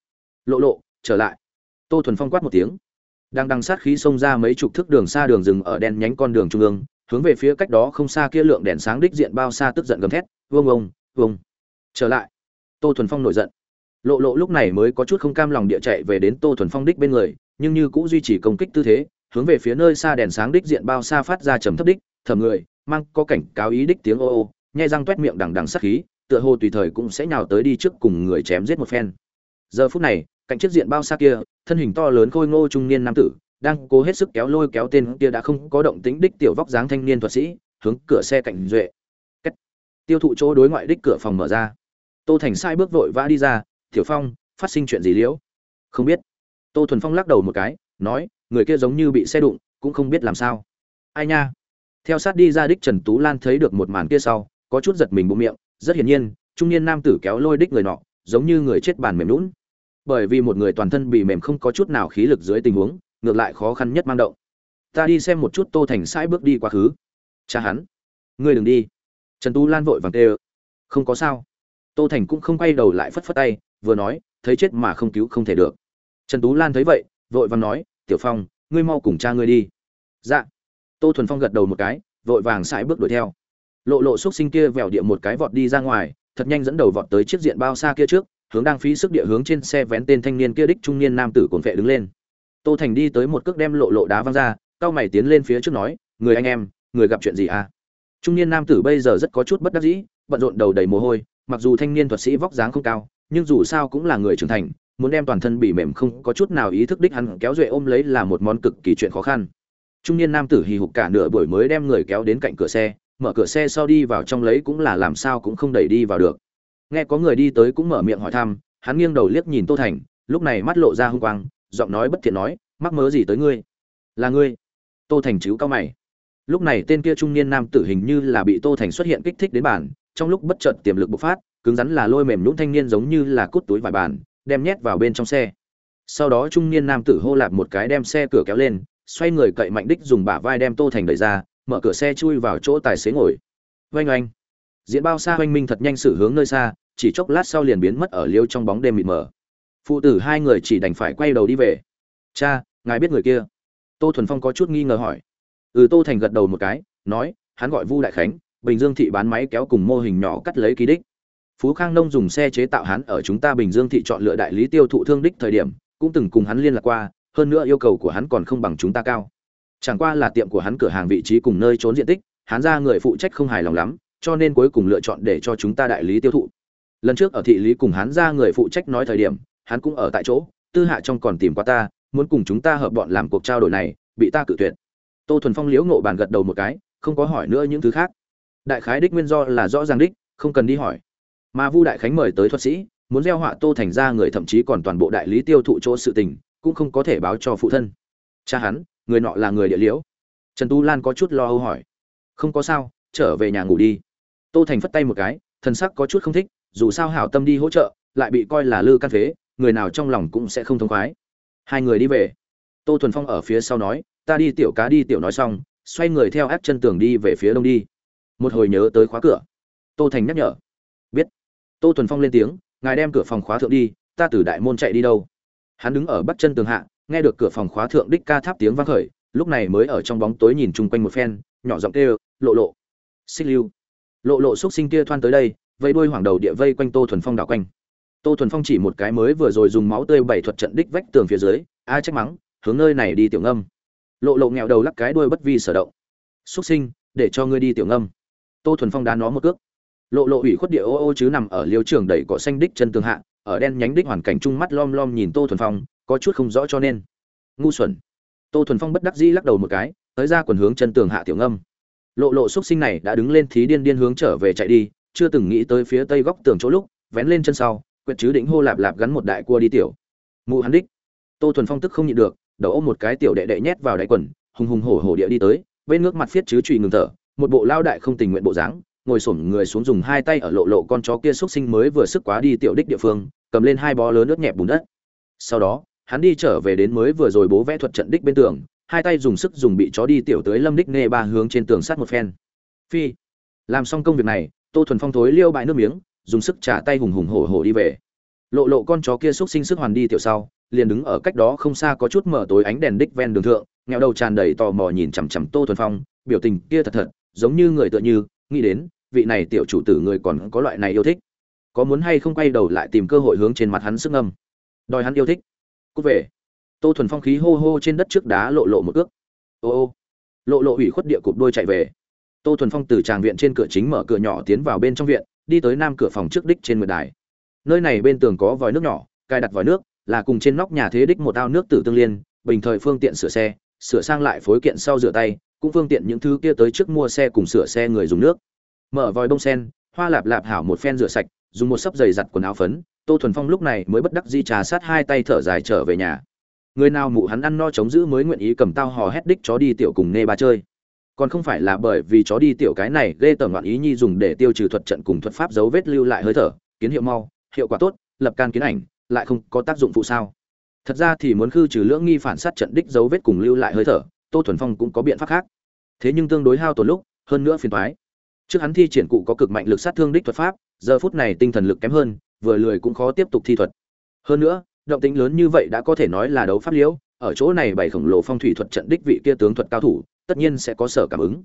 lộ lộ, trở lại. Tô thuần phong quát một tiếng. Đang đằng sát khí xông ra mấy chục thước đường xa đường rừng ở đen nhánh con đường trung ương, hướng về phía cách đó không xa kia lượng đèn sáng đích diện bao xa tức giận gầm thét, vương ông vương. Trở lại. Tô thuần phong nổi giận. Lộ lộ lúc này mới có chút không cam lòng địa chạy về đến tô thuần phong đích bên người, nhưng như cũng duy trì công kích tư thế, hướng về phía nơi xa đèn sáng đích diện bao xa phát ra trầm thấp đích thầm người, mang có cảnh cáo ý đích tiếng ô ô. Nhai răng toét miệng đằng đằng sát khí, tựa hồ tùy thời cũng sẽ nhào tới đi trước cùng người chém giết một phen. Giờ phút này cạnh chiếc diện bao xa kia, thân hình to lớn khôi ngô trung niên nam tử, đang cố hết sức kéo lôi kéo tên kia đã không có động tính đích tiểu vóc dáng thanh niên thuật sĩ, hướng cửa xe cạnh duệ. Cách. tiêu thụ chỗ đối ngoại đích cửa phòng mở ra. Tô thành sai bước vội vã đi ra, tiểu phong, phát sinh chuyện gì liễu? Không biết. Tô thuần phong lắc đầu một cái, nói, người kia giống như bị xe đụng, cũng không biết làm sao. Ai nha? Theo sát đi ra đích trần tú lan thấy được một màn kia sau, có chút giật mình bụng miệng, rất hiển nhiên, trung niên nam tử kéo lôi đích người nọ, giống như người chết bàn mềm lún bởi vì một người toàn thân bị mềm không có chút nào khí lực dưới tình huống, ngược lại khó khăn nhất mang động. Ta đi xem một chút tô thành sai bước đi quá khứ. Cha hắn. Ngươi đừng đi. Trần tú lan vội vàng tê không có sao. Tô thành cũng không quay đầu lại phất phất tay, vừa nói, thấy chết mà không cứu không thể được. Trần tú lan thấy vậy, vội vàng nói, tiểu phong, ngươi mau cùng cha ngươi đi. Dạ. Tô thuần phong gật đầu một cái, vội vàng sải bước đuổi theo. Lộ lộ xúc sinh kia vẹo địa một cái vọt đi ra ngoài, thật nhanh dẫn đầu vọt tới chiếc diện bao xa kia trước hướng đang phí sức địa hướng trên xe vén tên thanh niên kia đích trung niên nam tử cuồng vệ đứng lên. Tô thành đi tới một cước đem lộ lộ đá văng ra cao mày tiến lên phía trước nói, người anh em, người gặp chuyện gì à? Trung niên nam tử bây giờ rất có chút bất đắc dĩ, bận rộn đầu đầy mồ hôi, mặc dù thanh niên thuật sĩ vóc dáng không cao, nhưng dù sao cũng là người trưởng thành, muốn đem toàn thân bị mềm không có chút nào ý thức đích hắn kéo duệ ôm lấy là một món cực kỳ chuyện khó khăn. Trung niên nam tử hì hục cả nửa buổi mới đem người kéo đến cạnh cửa xe, mở cửa xe sau đi vào trong lấy cũng là làm sao cũng không đẩy đi vào được nghe có người đi tới cũng mở miệng hỏi thăm, hắn nghiêng đầu liếc nhìn tô thành, lúc này mắt lộ ra hung quang, giọng nói bất thiện nói, mắc mớ gì tới ngươi? Là ngươi. Tô thành chíu cao mày. Lúc này tên kia trung niên nam tử hình như là bị tô thành xuất hiện kích thích đến bản, trong lúc bất chợt tiềm lực bộc phát, cứng rắn là lôi mềm nhũn thanh niên giống như là cút túi vải bàn đem nhét vào bên trong xe. Sau đó trung niên nam tử hô lạp một cái đem xe cửa kéo lên, xoay người cậy mạnh đích dùng bả vai đem tô thành đẩy ra, mở cửa xe chui vào chỗ tài xế ngồi. Oanh oanh diễn bao xa oanh minh thật nhanh xử hướng nơi xa, chỉ chốc lát sau liền biến mất ở liêu trong bóng đêm mịt mờ. Phụ tử hai người chỉ đành phải quay đầu đi về. Cha, ngài biết người kia? Tô thuần phong có chút nghi ngờ hỏi. Ừ tô thành gật đầu một cái, nói, hắn gọi vu đại khánh, bình dương thị bán máy kéo cùng mô hình nhỏ cắt lấy ký đích. Phú khang nông dùng xe chế tạo hắn ở chúng ta bình dương thị chọn lựa đại lý tiêu thụ thương đích thời điểm, cũng từng cùng hắn liên lạc qua, hơn nữa yêu cầu của hắn còn không bằng chúng ta cao. Chẳng qua là tiệm của hắn cửa hàng vị trí cùng nơi trốn diện tích, hắn ra người phụ trách không hài lòng lắm cho nên cuối cùng lựa chọn để cho chúng ta đại lý tiêu thụ. Lần trước ở thị lý cùng hắn ra người phụ trách nói thời điểm, hắn cũng ở tại chỗ, tư hạ trong còn tìm qua ta, muốn cùng chúng ta hợp bọn làm cuộc trao đổi này, bị ta cự tuyệt. Tô thuần phong liễu ngộ bàn gật đầu một cái, không có hỏi nữa những thứ khác. Đại khái đích nguyên do là rõ ràng đích, không cần đi hỏi. Mà vu đại khánh mời tới thuật sĩ, muốn gieo họa tô thành ra người thậm chí còn toàn bộ đại lý tiêu thụ chỗ sự tình, cũng không có thể báo cho phụ thân. Cha hắn, người nọ là người địa liễu. Trần tu lan có chút lo âu hỏi. Không có sao, trở về nhà ngủ đi tô thành phất tay một cái, thần sắc có chút không thích, dù sao hảo tâm đi hỗ trợ, lại bị coi là lư can phế, người nào trong lòng cũng sẽ không thông khoái. Hai người đi về. Tô thuần phong ở phía sau nói, ta đi tiểu cá đi tiểu nói xong, xoay người theo ép chân tường đi về phía đông đi. Một hồi nhớ tới khóa cửa. Tô thành nhắc nhở. Biết. Tô thuần phong lên tiếng, ngài đem cửa phòng khóa thượng đi, ta từ đại môn chạy đi đâu? Hắn đứng ở bắc chân tường hạ, nghe được cửa phòng khóa thượng đích ca tháp tiếng vang khởi, lúc này mới ở trong bóng tối nhìn chung quanh một phen, nhỏ giọng kêu, lộ lộ. Xích lưu lộ lộ xúc sinh kia thoan tới đây vây đuôi hoàng đầu địa vây quanh tô thuần phong đảo quanh. Tô thuần phong chỉ một cái mới vừa rồi dùng máu tươi bảy thuật trận đích vách tường phía dưới ai trách mắng, hướng nơi này đi tiểu ngâm. Lộ lộ nghèo đầu lắc cái đuôi bất vi sở động. Xúc sinh, để cho ngươi đi tiểu ngâm. Tô thuần phong đá nó một cước. Lộ lộ ủy khuất địa ô ô chứ nằm ở liêu trường đẩy cỏ xanh đích chân tường hạ, ở đen nhánh đích hoàn cảnh trung mắt lom lom nhìn tô thuần phong, có chút không rõ cho nên. Ngu xuẩn. Tô thuần phong bất đắc dĩ lắc đầu một cái, tới ra quần hướng chân tường hạ tiểu ngâm lộ lộ xuất sinh này đã đứng lên thí điên điên hướng trở về chạy đi, chưa từng nghĩ tới phía tây góc tường chỗ lúc, vén lên chân sau, quyệt chứ đỉnh hô lạp lạp gắn một đại cua đi tiểu. Mụ hắn đích. Tô thuần phong tức không nhịn được, đầu ôm một cái tiểu đệ đệ nhét vào đại quần, hùng hùng hổ hổ địa đi tới, bên ngước mặt phiết chứ trụy ngừng thở, một bộ lao đại không tình nguyện bộ dáng, ngồi xổm người xuống dùng hai tay ở lộ lộ con chó kia xuất sinh mới vừa sức quá đi tiểu đích địa phương, cầm lên hai bó lớn nước nhẹp bùn đất. Sau đó, hắn đi trở về đến mới vừa rồi bố vẽ thuật trận đích bên tường hai tay dùng sức dùng bị chó đi tiểu tới lâm đích nghe ba hướng trên tường sát một phen. Phi. Làm xong công việc này, tô thuần phong thối liêu bại nước miếng, dùng sức trả tay hùng hùng hổ hổ đi về. Lộ lộ con chó kia xúc sinh sức hoàn đi tiểu sau, liền đứng ở cách đó không xa có chút mở tối ánh đèn đích ven đường thượng nghèo đầu tràn đầy tò mò nhìn chằm chằm tô thuần phong, biểu tình kia thật thật, giống như người tựa như, nghĩ đến, vị này tiểu chủ tử người còn có loại này yêu thích. Có muốn hay không quay đầu lại tìm cơ hội hướng trên mặt hắn sức âm đòi hắn yêu thích. Cút về tô thuần phong khí hô hô trên đất trước đá lộ lộ một ước. Ô ô. Lộ lộ ủy khuất địa cụp đôi chạy về. Tô thuần phong từ tràng viện trên cửa chính mở cửa nhỏ tiến vào bên trong viện, đi tới nam cửa phòng trước đích trên nguyệt đài. Nơi này bên tường có vòi nước nhỏ, cài đặt vòi nước, là cùng trên nóc nhà thế đích một ao nước tử tương liên, bình thời phương tiện sửa xe, sửa sang lại phối kiện sau rửa tay, cũng phương tiện những thứ kia tới trước mua xe cùng sửa xe người dùng nước. Mở vòi bông sen, hoa lạp lạp hảo một phen rửa sạch, dùng một sấp giày giặt quần áo phấn, tô thuần phong lúc này mới bất đắc di trà sát hai tay thở dài trở về nhà người nào mụ hắn ăn no chống giữ mới nguyện ý cầm tao hò hét đích chó đi tiểu cùng nghe ba chơi. Còn không phải là bởi vì chó đi tiểu cái này ghê tởm loạn ý nhi dùng để tiêu trừ thuật trận cùng thuật pháp dấu vết lưu lại hơi thở, kiến hiệu mau, hiệu quả tốt, lập can kiến ảnh, lại không có tác dụng phụ sao. Thật ra thì muốn khư trừ lưỡng nghi phản sát trận đích dấu vết cùng lưu lại hơi thở, tô thuần phong cũng có biện pháp khác. Thế nhưng tương đối hao tổn lúc, hơn nữa phiền thoái trước hắn thi triển cụ có cực mạnh lực sát thương đích thuật pháp, giờ phút này tinh thần lực kém hơn, vừa lười cũng khó tiếp tục thi thuật. Hơn nữa động tĩnh lớn như vậy đã có thể nói là đấu pháp liễu, ở chỗ này bảy khổng lồ phong thủy thuật trận đích vị kia tướng thuật cao thủ, tất nhiên sẽ có sở cảm ứng.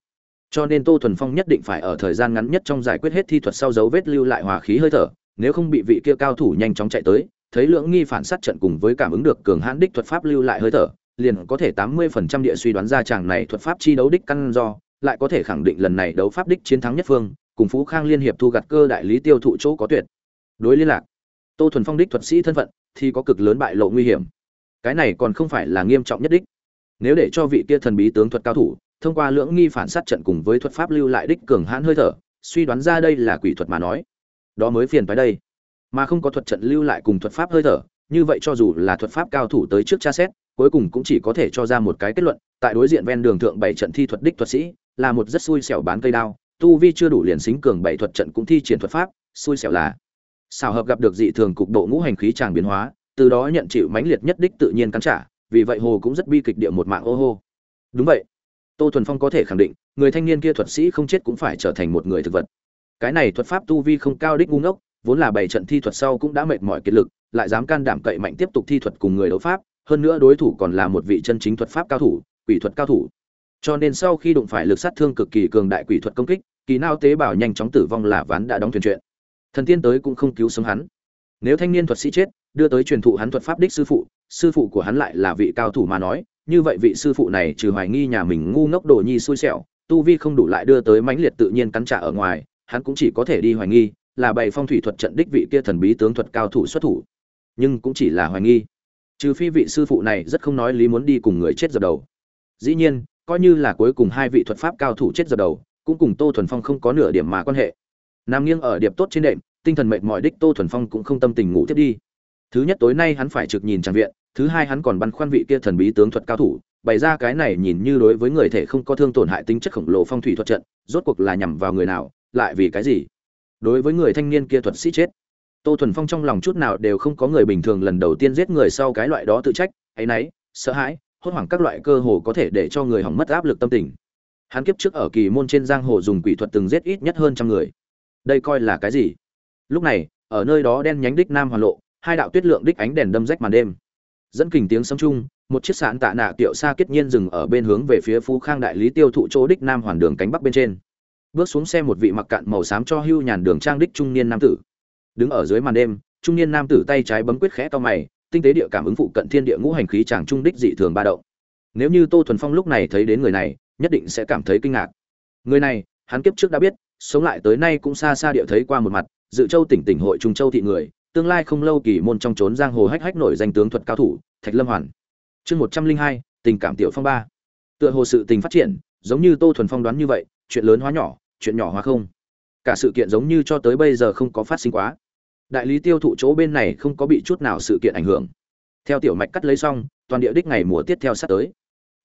Cho nên tô thuần phong nhất định phải ở thời gian ngắn nhất trong giải quyết hết thi thuật sau dấu vết lưu lại hòa khí hơi thở, nếu không bị vị kia cao thủ nhanh chóng chạy tới, thấy lượng nghi phản sát trận cùng với cảm ứng được cường hãn đích thuật pháp lưu lại hơi thở, liền có thể tám mươi phần trăm địa suy đoán ra chàng này thuật pháp chi đấu đích căn do, lại có thể khẳng định lần này đấu pháp đích chiến thắng nhất phương, cùng phú khang liên hiệp thu gặt cơ đại lý tiêu thụ chỗ có tuyệt. Đối liên lạc, tô thuần phong đích thuật sĩ thân phận thì có cực lớn bại lộ nguy hiểm. Cái này còn không phải là nghiêm trọng nhất đích. Nếu để cho vị kia thần bí tướng thuật cao thủ, thông qua lưỡng nghi phản sát trận cùng với thuật pháp lưu lại đích cường hãn hơi thở, suy đoán ra đây là quỷ thuật mà nói, đó mới phiền phải đây. Mà không có thuật trận lưu lại cùng thuật pháp hơi thở, như vậy cho dù là thuật pháp cao thủ tới trước tra xét, cuối cùng cũng chỉ có thể cho ra một cái kết luận, tại đối diện ven đường thượng bảy trận thi thuật đích thuật sĩ, là một rất xui xẻo bán cây đao, tu vi chưa đủ liền xính cường bảy thuật trận cũng thi triển thuật pháp, xui xẻo là xảo hợp gặp được dị thường cục độ ngũ hành khí tràng biến hóa, từ đó nhận chịu mãnh liệt nhất đích tự nhiên cắn trả, vì vậy hồ cũng rất bi kịch địa một mạng ô hô. Đúng vậy. Tô thuần phong có thể khẳng định, người thanh niên kia thuật sĩ không chết cũng phải trở thành một người thực vật. Cái này thuật pháp tu vi không cao đích ngu ngốc, vốn là bảy trận thi thuật sau cũng đã mệt mỏi kiệt lực, lại dám can đảm cậy mạnh tiếp tục thi thuật cùng người đấu pháp, hơn nữa đối thủ còn là một vị chân chính thuật pháp cao thủ, quỷ thuật cao thủ. Cho nên sau khi đụng phải lực sát thương cực kỳ cường đại quỷ thuật công kích, kỳ nao tế bào nhanh chóng tử vong là ván đã đóng thuyền chuyện thần tiên tới cũng không cứu sống hắn. Nếu thanh niên thuật sĩ chết, đưa tới truyền thụ hắn thuật pháp đích sư phụ sư phụ của hắn lại là vị cao thủ mà nói, như vậy vị sư phụ này trừ hoài nghi nhà mình ngu ngốc đồ nhi xui xẻo, tu vi không đủ lại đưa tới mãnh liệt tự nhiên cắn trả ở ngoài, hắn cũng chỉ có thể đi hoài nghi, là bày phong thủy thuật trận đích vị kia thần bí tướng thuật cao thủ xuất thủ. Nhưng cũng chỉ là hoài nghi. Trừ phi vị sư phụ này rất không nói lý muốn đi cùng người chết dập đầu. Dĩ nhiên, coi như là cuối cùng hai vị thuật pháp cao thủ chết dập đầu, cũng cùng tô thuần phong không có nửa điểm mà quan hệ nằm nghiêng ở điệp tốt trên đệm, tinh thần mệt mỏi đích tô thuần phong cũng không tâm tình ngủ tiếp đi. Thứ nhất tối nay hắn phải trực nhìn tràn viện, thứ hai hắn còn băn khoăn vị kia thần bí tướng thuật cao thủ, bày ra cái này nhìn như đối với người thể không có thương tổn hại tính chất khổng lồ phong thủy thuật trận, rốt cuộc là nhằm vào người nào, lại vì cái gì? Đối với người thanh niên kia thuật sĩ chết, tô thuần phong trong lòng chút nào đều không có người bình thường lần đầu tiên giết người sau cái loại đó tự trách, áy náy, sợ hãi, hốt hoảng các loại cơ hồ có thể để cho người hỏng mất áp lực tâm tình. Hắn kiếp trước ở kỳ môn trên giang hồ dùng quỷ thuật từng giết ít nhất hơn trăm người đây coi là cái gì? Lúc này, ở nơi đó đen nhánh đích nam hoàn lộ, hai đạo tuyết lượng đích ánh đèn đâm rách màn đêm. Dẫn kình tiếng sấm chung, một chiếc sạn tạ nạ tiệu xa kết nhiên dừng ở bên hướng về phía phú khang đại lý tiêu thụ chỗ đích nam hoàn đường cánh bắc bên trên. Bước xuống xe một vị mặc cạn màu xám cho hưu nhàn đường trang đích trung niên nam tử. Đứng ở dưới màn đêm, trung niên nam tử tay trái bấm quyết khẽ to mày, tinh tế địa cảm ứng phụ cận thiên địa ngũ hành khí chàng trung đích dị thường ba động. Nếu như tô thuần phong lúc này thấy đến người này, nhất định sẽ cảm thấy kinh ngạc. Người này, hắn kiếp trước đã biết sống lại tới nay cũng xa xa địa thấy qua một mặt, dự châu tỉnh tỉnh hội trung châu thị người, tương lai không lâu kỳ môn trong trốn giang hồ hách hách nổi danh tướng thuật cao thủ, thạch lâm hoàn. Chương một trăm linh hai, tình cảm tiểu phong ba. Tựa hồ sự tình phát triển, giống như tô thuần phong đoán như vậy, chuyện lớn hóa nhỏ, chuyện nhỏ hóa không. Cả sự kiện giống như cho tới bây giờ không có phát sinh quá. Đại lý tiêu thụ chỗ bên này không có bị chút nào sự kiện ảnh hưởng. Theo tiểu mạch cắt lấy xong, toàn địa đích ngày mùa tiếp theo sắp tới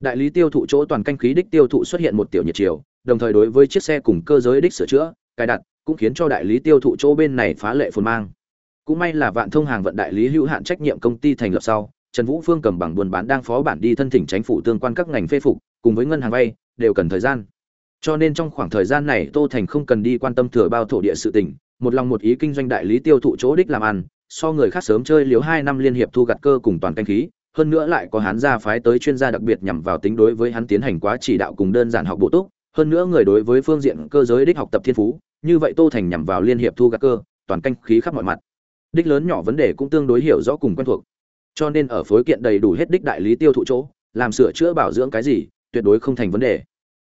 đại lý tiêu thụ chỗ toàn canh khí đích tiêu thụ xuất hiện một tiểu nhiệt chiều, đồng thời đối với chiếc xe cùng cơ giới đích sửa chữa, cài đặt, cũng khiến cho đại lý tiêu thụ chỗ bên này phá lệ phồn mang. Cũng may là vạn thông hàng vận đại lý hữu hạn trách nhiệm công ty thành lập sau, trần vũ phương cầm bằng buôn bán đang phó bản đi thân thỉnh chính phủ tương quan các ngành phê phục, cùng với ngân hàng vay, đều cần thời gian. Cho nên trong khoảng thời gian này tô thành không cần đi quan tâm thừa bao thổ địa sự tình, một lòng một ý kinh doanh đại lý tiêu thụ chỗ đích làm ăn, so người khác sớm chơi liếu hai năm liên hiệp thu gặt cơ cùng toàn canh khí hơn nữa lại có hắn gia phái tới chuyên gia đặc biệt nhằm vào tính đối với hắn tiến hành quá chỉ đạo cùng đơn giản học bổ túc, hơn nữa người đối với phương diện cơ giới đích học tập thiên phú, như vậy tô thành nhằm vào liên hiệp thu gặt cơ, toàn canh khí khắp mọi mặt. Đích lớn nhỏ vấn đề cũng tương đối hiểu rõ cùng quen thuộc. Cho nên ở phối kiện đầy đủ hết đích đại lý tiêu thụ chỗ, làm sửa chữa bảo dưỡng cái gì, tuyệt đối không thành vấn đề.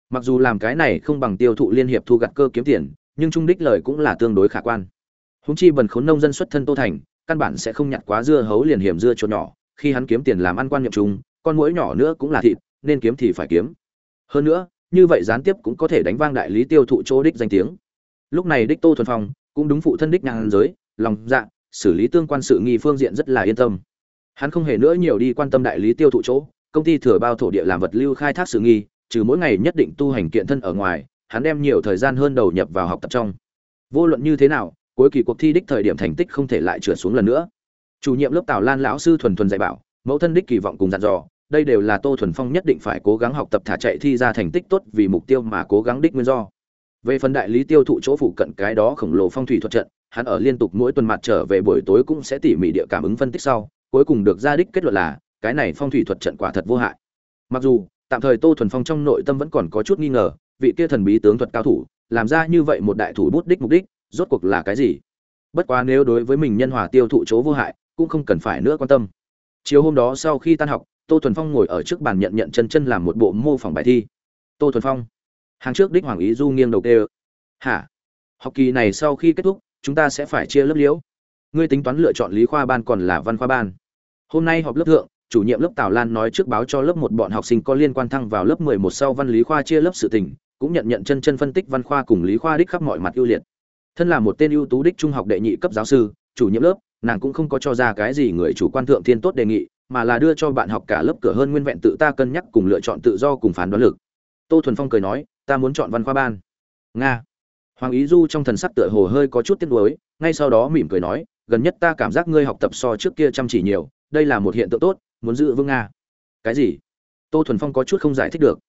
Mặc dù làm cái này không bằng tiêu thụ liên hiệp thu gặt cơ kiếm tiền, nhưng trung đích lời cũng là tương đối khả quan. Húng chi bần khốn nông dân xuất thân tô thành, căn bản sẽ không nhặt quá dưa hấu liền hiểm dưa chỗ nhỏ khi hắn kiếm tiền làm ăn quan nhậm chung, con mũi nhỏ nữa cũng là thịt, nên kiếm thì phải kiếm. Hơn nữa, như vậy gián tiếp cũng có thể đánh vang đại lý tiêu thụ chỗ đích danh tiếng. Lúc này đích tô thuần phong cũng đúng phụ thân đích nhàn giới, lòng dạ xử lý tương quan sự nghi phương diện rất là yên tâm. Hắn không hề nữa nhiều đi quan tâm đại lý tiêu thụ chỗ, công ty thừa bao thổ địa làm vật lưu khai thác sự nghi, trừ mỗi ngày nhất định tu hành kiện thân ở ngoài, hắn đem nhiều thời gian hơn đầu nhập vào học tập trong. Vô luận như thế nào, cuối kỳ cuộc thi đích thời điểm thành tích không thể lại trượt xuống lần nữa chủ nhiệm lớp tào lan lão sư thuần thuần dạy bảo, mẫu thân đích kỳ vọng cùng dặn dò, đây đều là tô thuần phong nhất định phải cố gắng học tập thả chạy thi ra thành tích tốt vì mục tiêu mà cố gắng đích nguyên do. Về phần đại lý tiêu thụ chỗ phụ cận cái đó khổng lồ phong thủy thuật trận, hắn ở liên tục mỗi tuần mặt trở về buổi tối cũng sẽ tỉ mỉ địa cảm ứng phân tích sau, cuối cùng được ra đích kết luận là, cái này phong thủy thuật trận quả thật vô hại. Mặc dù, tạm thời tô thuần phong trong nội tâm vẫn còn có chút nghi ngờ, vị kia thần bí tướng thuật cao thủ, làm ra như vậy một đại thủ bút đích mục đích, rốt cuộc là cái gì? Bất quá nếu đối với mình nhân hòa tiêu thụ chỗ vô hại cũng không cần phải nữa quan tâm. Chiều hôm đó sau khi tan học, tô thuần phong ngồi ở trước bàn nhận nhận chân chân làm một bộ mô phỏng bài thi. Tô thuần phong, hàng trước đích hoàng ý du nghiêng đầu tê hả? Học kỳ này sau khi kết thúc, chúng ta sẽ phải chia lớp liễu. Ngươi tính toán lựa chọn lý khoa ban còn là văn khoa ban. Hôm nay họp lớp thượng, chủ nhiệm lớp tào lan nói trước báo cho lớp một bọn học sinh có liên quan thăng vào lớp mười một sau văn lý khoa chia lớp sự tình, cũng nhận nhận chân chân phân tích văn khoa cùng lý khoa đích khắp mọi mặt ưu liệt. Thân là một tên ưu tú đích trung học đệ nhị cấp giáo sư, chủ nhiệm lớp nàng cũng không có cho ra cái gì người chủ quan thượng thiên tốt đề nghị, mà là đưa cho bạn học cả lớp cửa hơn nguyên vẹn tự ta cân nhắc cùng lựa chọn tự do cùng phán đoán lực. Tô thuần phong cười nói, ta muốn chọn văn khoa ban. Nga. Hoàng ý du trong thần sắc tựa hồ hơi có chút tiếc nuối, ngay sau đó mỉm cười nói, gần nhất ta cảm giác ngươi học tập so trước kia chăm chỉ nhiều, đây là một hiện tượng tốt, muốn giữ vững nga. Cái gì? Tô thuần phong có chút không giải thích được.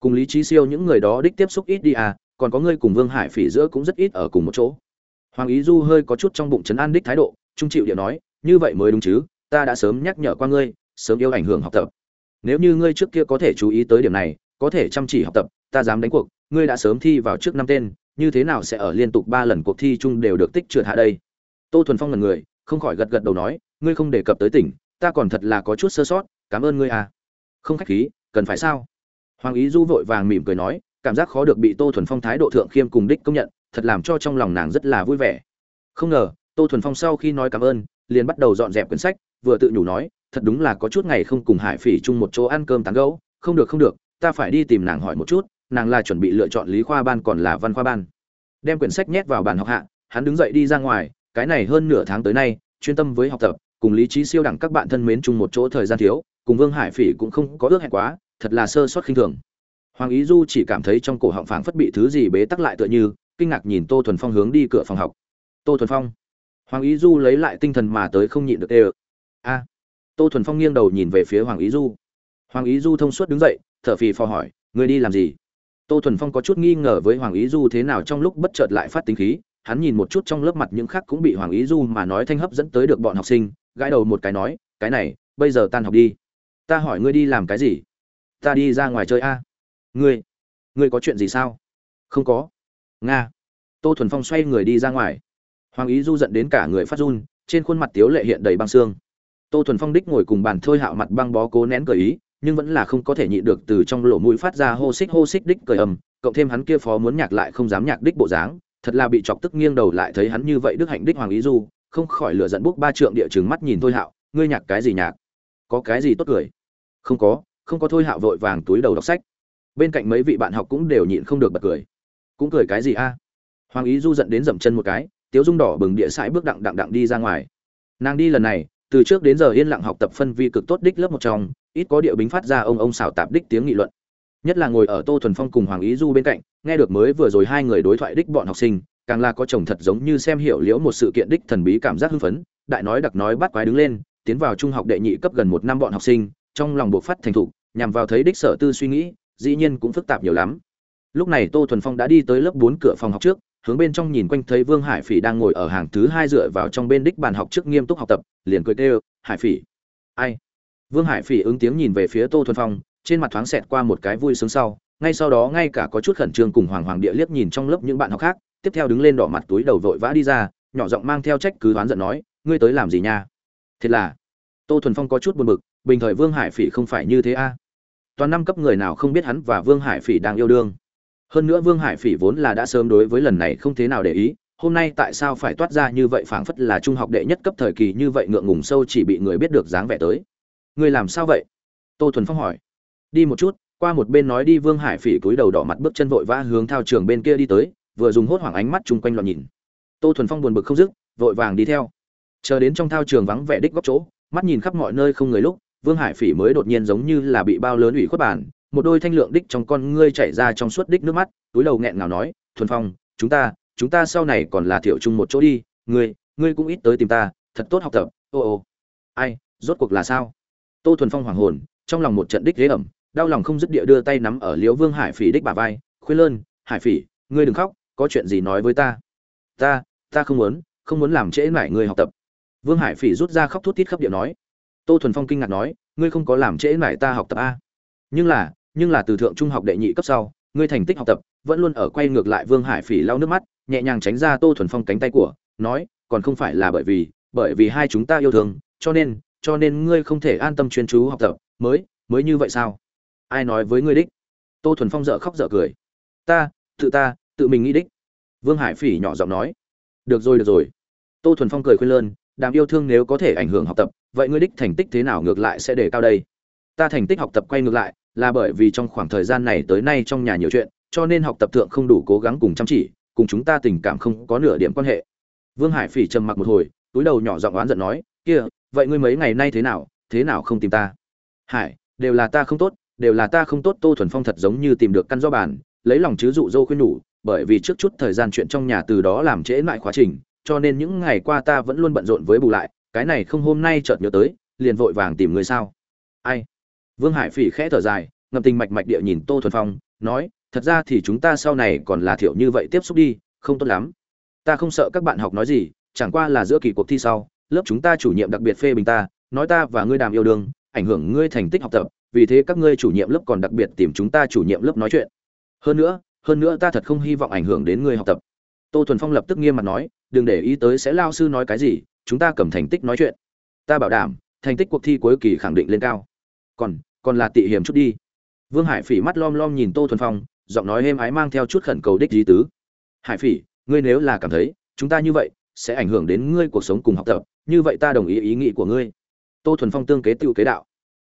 Cùng lý trí siêu những người đó đích tiếp xúc ít đi à còn có ngươi cùng vương hải phỉ giữa cũng rất ít ở cùng một chỗ. Hoàng ý du hơi có chút trong bụng chấn an đích thái độ trung chịu điệu nói, như vậy mới đúng chứ, ta đã sớm nhắc nhở qua ngươi, sớm yêu ảnh hưởng học tập. Nếu như ngươi trước kia có thể chú ý tới điểm này, có thể chăm chỉ học tập, ta dám đánh cuộc, ngươi đã sớm thi vào trước năm tên, như thế nào sẽ ở liên tục ba lần cuộc thi chung đều được tích trượt hạ đây? Tô thuần phong là người, không khỏi gật gật đầu nói, ngươi không đề cập tới tỉnh, ta còn thật là có chút sơ sót, cảm ơn ngươi à. Không khách khí, cần phải sao? Hoàng ý du vội vàng mỉm cười nói, cảm giác khó được bị tô thuần phong thái độ thượng khiêm cùng đích công nhận, thật làm cho trong lòng nàng rất là vui vẻ. Không ngờ tô thuần phong sau khi nói cảm ơn, liền bắt đầu dọn dẹp quyển sách, vừa tự nhủ nói, thật đúng là có chút ngày không cùng hải phỉ chung một chỗ ăn cơm tán gấu không được không được, ta phải đi tìm nàng hỏi một chút, nàng là chuẩn bị lựa chọn lý khoa ban còn là văn khoa ban. Đem quyển sách nhét vào bàn học hạ, hắn đứng dậy đi ra ngoài, cái này hơn nửa tháng tới nay, chuyên tâm với học tập, cùng lý trí siêu đẳng các bạn thân mến chung một chỗ thời gian thiếu, cùng vương hải phỉ cũng không có ước hẹn quá, thật là sơ suất khinh thường. Hoàng ý du chỉ cảm thấy trong cổ họng phảng phất bị thứ gì bế tắc lại tựa như, kinh ngạc nhìn tô thuần phong hướng đi cửa phòng học. Tô thuần phong hoàng ý du lấy lại tinh thần mà tới không nhịn được tê a. Tô thuần phong nghiêng đầu nhìn về phía hoàng ý du. Hoàng ý du thông suốt đứng dậy, thở phì phò hỏi người đi làm gì? Tô thuần phong có chút nghi ngờ với hoàng ý du thế nào trong lúc bất chợt lại phát tính khí, hắn nhìn một chút trong lớp mặt những khác cũng bị hoàng ý du mà nói thanh hấp dẫn tới được bọn học sinh, gãi đầu một cái nói, cái này, bây giờ tan học đi. Ta hỏi ngươi đi làm cái gì? Ta đi ra ngoài chơi a. Ngươi ngươi có chuyện gì sao? Không có. Nga. Tô thuần phong xoay người đi ra ngoài hoàng ý du giận đến cả người phát run, trên khuôn mặt tiếu lệ hiện đầy băng xương. Tô thuần phong đích ngồi cùng bàn thôi hạo mặt băng bó cố nén cởi ý, nhưng vẫn là không có thể nhịn được từ trong lỗ mũi phát ra hô xích hô xích đích cởi ầm, cộng thêm hắn kia phó muốn nhạc lại không dám nhạc đích bộ dáng, thật là bị chọc tức nghiêng đầu lại thấy hắn như vậy đức hạnh đích hoàng ý du, không khỏi lửa giận bốc ba trượng địa chừng mắt nhìn thôi hạo, ngươi nhạc cái gì nhạc? Có cái gì tốt cười? Không có không có. Thôi hạo vội vàng túi đầu đọc sách. Bên cạnh mấy vị bạn học cũng đều nhịn không được bật cười. Cũng cười cái gì a? Hoàng ý du giận đến dậm chân một cái tiếu dung đỏ bừng địa sải bước đặng đặng đặng đi ra ngoài. Nàng đi lần này, từ trước đến giờ yên lặng học tập phân vi cực tốt đích lớp một trong, ít có địa bính phát ra ông ông xảo tạp đích tiếng nghị luận. Nhất là ngồi ở tô thuần phong cùng hoàng ý du bên cạnh, nghe được mới vừa rồi hai người đối thoại đích bọn học sinh, càng là có chồng thật giống như xem hiểu liễu một sự kiện đích thần bí cảm giác hưng phấn, đại nói đặc nói bắt quái đứng lên, tiến vào trung học đệ nhị cấp gần một năm bọn học sinh, trong lòng buộc phát thành thục, nhằm vào thấy đích sở tư suy nghĩ, dĩ nhiên cũng phức tạp nhiều lắm. Lúc này tô thuần phong đã đi tới lớp bốn cửa phòng học trước hướng bên trong nhìn quanh thấy vương hải phỉ đang ngồi ở hàng thứ hai dựa vào trong bên đích bàn học trước nghiêm túc học tập, liền cười kêu, hải phỉ. Ai? Vương hải phỉ ứng tiếng nhìn về phía tô thuần phong, trên mặt thoáng xẹt qua một cái vui sướng sau, ngay sau đó ngay cả có chút khẩn trương cùng hoàng hoàng địa liếc nhìn trong lớp những bạn học khác, tiếp theo đứng lên đỏ mặt túi đầu vội vã đi ra, nhỏ giọng mang theo trách cứ đoán giận nói, ngươi tới làm gì nha? Thật là? Tô thuần phong có chút buồn bực, bình thời vương hải phỉ không phải như thế a. Toàn năm cấp người nào không biết hắn và vương hải phỉ đang yêu đương hơn nữa vương hải phỉ vốn là đã sớm đối với lần này không thế nào để ý, hôm nay tại sao phải toát ra như vậy phảng phất là trung học đệ nhất cấp thời kỳ như vậy ngượng ngùng sâu chỉ bị người biết được dáng vẻ tới. Người làm sao vậy? Tô thuần phong hỏi. Đi một chút, qua một bên nói đi, vương hải phỉ cúi đầu đỏ mặt bước chân vội vã hướng thao trường bên kia đi tới, vừa dùng hốt hoảng ánh mắt chung quanh loạn nhìn. Tô thuần phong buồn bực không dứt, vội vàng đi theo. Chờ đến trong thao trường vắng vẻ đích góc chỗ, mắt nhìn khắp mọi nơi không người lúc, vương hải phỉ mới đột nhiên giống như là bị bao lớn ủy khuất bản một đôi thanh lượng đích trong con ngươi chảy ra trong suốt đích nước mắt, túi đầu nghẹn ngào nói, thuần phong, chúng ta chúng ta sau này còn là thiệu chung một chỗ đi, ngươi ngươi cũng ít tới tìm ta, thật tốt học tập, ô ô. Ai, rốt cuộc là sao? Tô thuần phong hoàng hồn, trong lòng một trận đích ghế ẩm, đau lòng không dứt địa đưa tay nắm ở liễu vương hải phỉ đích bà vai, khuyên lơn, hải phỉ, ngươi đừng khóc, có chuyện gì nói với ta. Ta ta không muốn không muốn làm trễ mải ngươi học tập. Vương hải phỉ rút ra khóc thút thít khắp điệu nói. Tô thuần phong kinh ngạc nói, ngươi không có làm trễ mải ta học tập a nhưng là nhưng là từ thượng trung học đệ nhị cấp sau, ngươi thành tích học tập, vẫn luôn ở quay ngược lại vương hải phỉ lau nước mắt, nhẹ nhàng tránh ra tô thuần phong cánh tay của, nói, còn không phải là bởi vì bởi vì hai chúng ta yêu thương, cho nên cho nên ngươi không thể an tâm chuyên chú học tập, mới mới như vậy sao? Ai nói với ngươi đích? Tô thuần phong dợ khóc dợ cười. Ta, tự ta, tự mình nghĩ đích. Vương hải phỉ nhỏ giọng nói. Được rồi được rồi. Tô thuần phong cười khuyên lơn, đàm yêu thương nếu có thể ảnh hưởng học tập, vậy ngươi đích thành tích thế nào ngược lại sẽ để cao đây? Ta thành tích học tập quay ngược lại là bởi vì trong khoảng thời gian này tới nay trong nhà nhiều chuyện, cho nên học tập thượng không đủ cố gắng cùng chăm chỉ, cùng chúng ta tình cảm không có nửa điểm quan hệ. Vương hải phỉ trầm mặc một hồi, túi đầu nhỏ giọng oán giận nói, kia, vậy ngươi mấy ngày nay thế nào thế nào không tìm ta? Hải, đều là ta không tốt, đều là ta không tốt. Tô thuần phong thật giống như tìm được căn do bàn, lấy lòng chứ dụ dô khuyên nhủ, bởi vì trước chút thời gian chuyện trong nhà từ đó làm trễ lại quá trình, cho nên những ngày qua ta vẫn luôn bận rộn với bù lại, cái này không hôm nay chợt nhớ tới, liền vội vàng tìm người sao. Ai? Vương hải phỉ khẽ thở dài, ngậm tình mạch mạch địa nhìn tô thuần phong, nói, thật ra thì chúng ta sau này còn là thiểu như vậy tiếp xúc đi, không tốt lắm. Ta không sợ các bạn học nói gì, chẳng qua là giữa kỳ cuộc thi sau, lớp chúng ta chủ nhiệm đặc biệt phê bình ta, nói ta và ngươi đàm yêu đương, ảnh hưởng ngươi thành tích học tập, vì thế các ngươi chủ nhiệm lớp còn đặc biệt tìm chúng ta chủ nhiệm lớp nói chuyện. Hơn nữa hơn nữa ta thật không hy vọng ảnh hưởng đến ngươi học tập. Tô thuần phong lập tức nghiêm mặt nói, đừng để ý tới sẽ lao sư nói cái gì, chúng ta cầm thành tích nói chuyện. Ta bảo đảm, thành tích cuộc thi cuối kỳ khẳng định lên cao. Còn còn là tị hiểm chút đi. Vương hải phỉ mắt lom lom nhìn tô thuần phong, giọng nói êm ái mang theo chút khẩn cầu đích di tứ. Hải phỉ, ngươi nếu là cảm thấy chúng ta như vậy sẽ ảnh hưởng đến ngươi cuộc sống cùng học tập, như vậy ta đồng ý ý nghĩ của ngươi. Tô thuần phong tương kế tựu kế đạo.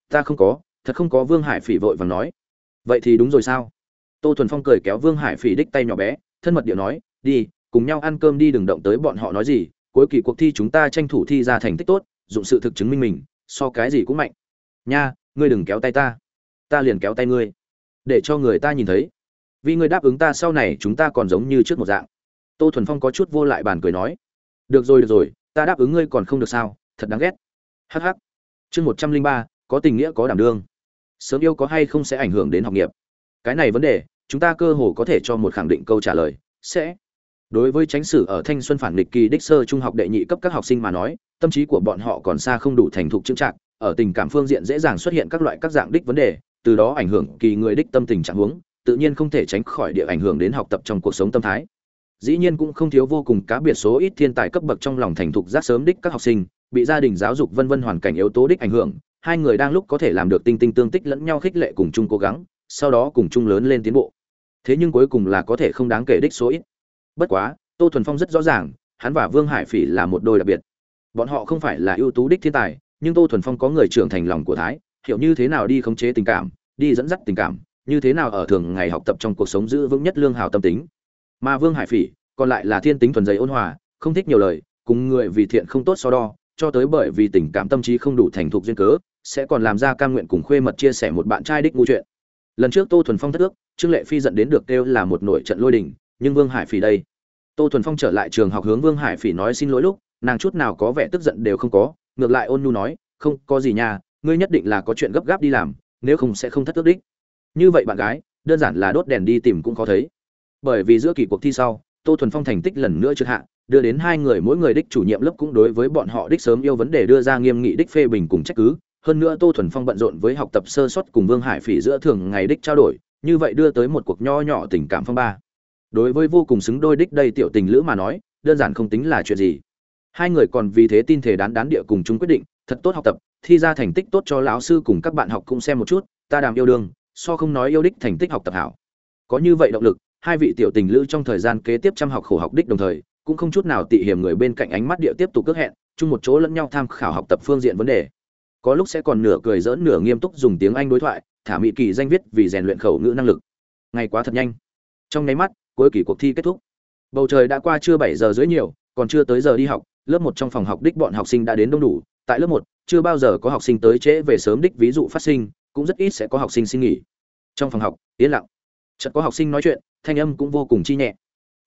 Ta không có, thật không có vương hải phỉ vội và nói. Vậy thì đúng rồi sao? Tô thuần phong cười kéo vương hải phỉ đích tay nhỏ bé, thân mật điệu nói, đi, cùng nhau ăn cơm đi đừng động tới bọn họ nói gì, cuối kỳ cuộc thi chúng ta tranh thủ thi ra thành tích tốt, dụng sự thực chứng minh mình, so cái gì cũng mạnh. Nha ngươi đừng kéo tay ta. Ta liền kéo tay ngươi. Để cho người ta nhìn thấy. Vì ngươi đáp ứng ta sau này, chúng ta còn giống như trước một dạng. Tô thuần phong có chút vô lại bàn cười nói. Được rồi được rồi, ta đáp ứng ngươi còn không được sao, thật đáng ghét. Hh chương một trăm linh ba, có tình nghĩa, có đảm đương. Sớm yêu có hay không sẽ ảnh hưởng đến học nghiệp. Cái này vấn đề, chúng ta cơ hồ có thể cho một khẳng định câu trả lời, sẽ. Đối với tránh sử ở thanh xuân phản nghịch kỳ đích sơ trung học đệ nhị cấp các học sinh mà nói, tâm trí của bọn họ còn xa không đủ thành thục chững trạng ở tình cảm phương diện dễ dàng xuất hiện các loại các dạng đích vấn đề, từ đó ảnh hưởng kỳ người đích tâm tình trạng huống, tự nhiên không thể tránh khỏi địa ảnh hưởng đến học tập trong cuộc sống tâm thái. Dĩ nhiên cũng không thiếu vô cùng cá biệt số ít thiên tài cấp bậc trong lòng thành thục giác sớm đích các học sinh, bị gia đình giáo dục vân vân hoàn cảnh yếu tố đích ảnh hưởng, hai người đang lúc có thể làm được tinh tinh tương tích lẫn nhau khích lệ cùng chung cố gắng, sau đó cùng chung lớn lên tiến bộ. Thế nhưng cuối cùng là có thể không đáng kể đích số ít. Bất quá, tô thuần phong rất rõ ràng, hắn và vương hải phỉ là một đôi đặc biệt. Bọn họ không phải là ưu tú đích thiên tài nhưng tô thuần phong có người trưởng thành lòng của thái, hiểu như thế nào đi khống chế tình cảm, đi dẫn dắt tình cảm, như thế nào ở thường ngày học tập trong cuộc sống giữ vững nhất lương hào tâm tính. Mà vương hải phỉ còn lại là thiên tính thuần giấy ôn hòa, không thích nhiều lời, cùng người vì thiện không tốt so đo, cho tới bởi vì tình cảm tâm trí không đủ thành thục duyên cớ, sẽ còn làm ra cam nguyện cùng khuê mật chia sẻ một bạn trai đích ngu chuyện. Lần trước tô thuần phong thất ước, trương lệ phi dẫn đến được kêu là một nội trận lôi đình, nhưng vương hải phỉ đây. Tô thuần phong trở lại trường học hướng vương hải phỉ nói xin lỗi lúc, nàng chút nào có vẻ tức giận đều không có ngược lại ôn nhu nói, không, có gì nha, ngươi nhất định là có chuyện gấp gáp đi làm, nếu không sẽ không thất tước đích. Như vậy bạn gái, đơn giản là đốt đèn đi tìm cũng khó thấy. Bởi vì giữa kỳ cuộc thi sau, tô thuần phong thành tích lần nữa trượt hạ, đưa đến hai người mỗi người đích chủ nhiệm lớp cũng đối với bọn họ đích sớm yêu vấn đề đưa ra nghiêm nghị đích phê bình cùng trách cứ. Hơn nữa tô thuần phong bận rộn với học tập sơ suất cùng vương hải phỉ giữa thường ngày đích trao đổi, như vậy đưa tới một cuộc nho nhỏ tình cảm phong ba. Đối với vô cùng xứng đôi đích đây tiểu tình lữ mà nói, đơn giản không tính là chuyện gì hai người còn vì thế tin thể đán đán địa cùng chúng quyết định, thật tốt học tập, thi ra thành tích tốt cho lão sư cùng các bạn học cũng xem một chút, ta đàm yêu đương, so không nói yêu đích thành tích học tập hảo. Có như vậy động lực, hai vị tiểu tình lữ trong thời gian kế tiếp chăm học khổ học đích đồng thời, cũng không chút nào tị hiểm người bên cạnh ánh mắt địa tiếp tục cước hẹn, chung một chỗ lẫn nhau tham khảo học tập phương diện vấn đề. Có lúc sẽ còn nửa cười giỡn nửa nghiêm túc dùng tiếng anh đối thoại, thả mị kỳ danh viết vì rèn luyện khẩu ngữ năng lực. Ngày quá thật nhanh. Trong nháy mắt, cuối kỳ cuộc thi kết thúc. Bầu trời đã qua chưa bảy giờ dưới nhiều, còn chưa tới giờ đi học lớp một trong phòng học đích bọn học sinh đã đến đông đủ. Tại lớp một chưa bao giờ có học sinh tới trễ về sớm đích ví dụ phát sinh cũng rất ít sẽ có học sinh xin nghỉ. Trong phòng học yên lặng. Chợt có học sinh nói chuyện thanh âm cũng vô cùng chi nhẹ.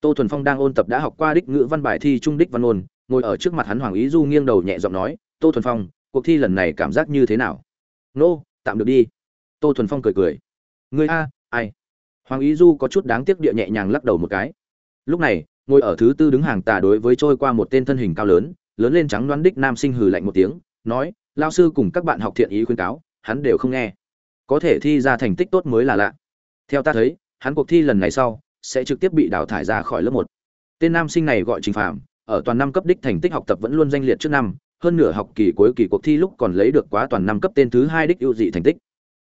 Tô thuần phong đang ôn tập đã học qua đích ngữ văn bài thi trung đích văn ôn ngồi ở trước mặt hắn hoàng ý du nghiêng đầu nhẹ giọng nói tô thuần phong cuộc thi lần này cảm giác như thế nào? Nô、no, tạm được đi. Tô thuần phong cười cười. Người a ai? Hoàng ý du có chút đáng tiếc địa nhẹ nhàng lắc đầu một cái. Lúc này ngồi ở thứ tư đứng hàng tà đối với trôi qua một tên thân hình cao lớn lớn lên trắng đoán đích nam sinh hừ lạnh một tiếng, nói lao sư cùng các bạn học thiện ý khuyên cáo, hắn đều không nghe. Có thể thi ra thành tích tốt mới là lạ. Theo ta thấy, hắn cuộc thi lần này sau, sẽ trực tiếp bị đào thải ra khỏi lớp một. Tên nam sinh này gọi trình phạm ở toàn năm cấp đích thành tích học tập vẫn luôn danh liệt trước năm, hơn nửa học kỳ cuối kỳ cuộc thi lúc còn lấy được quá toàn năm cấp tên thứ hai đích ưu dị thành tích.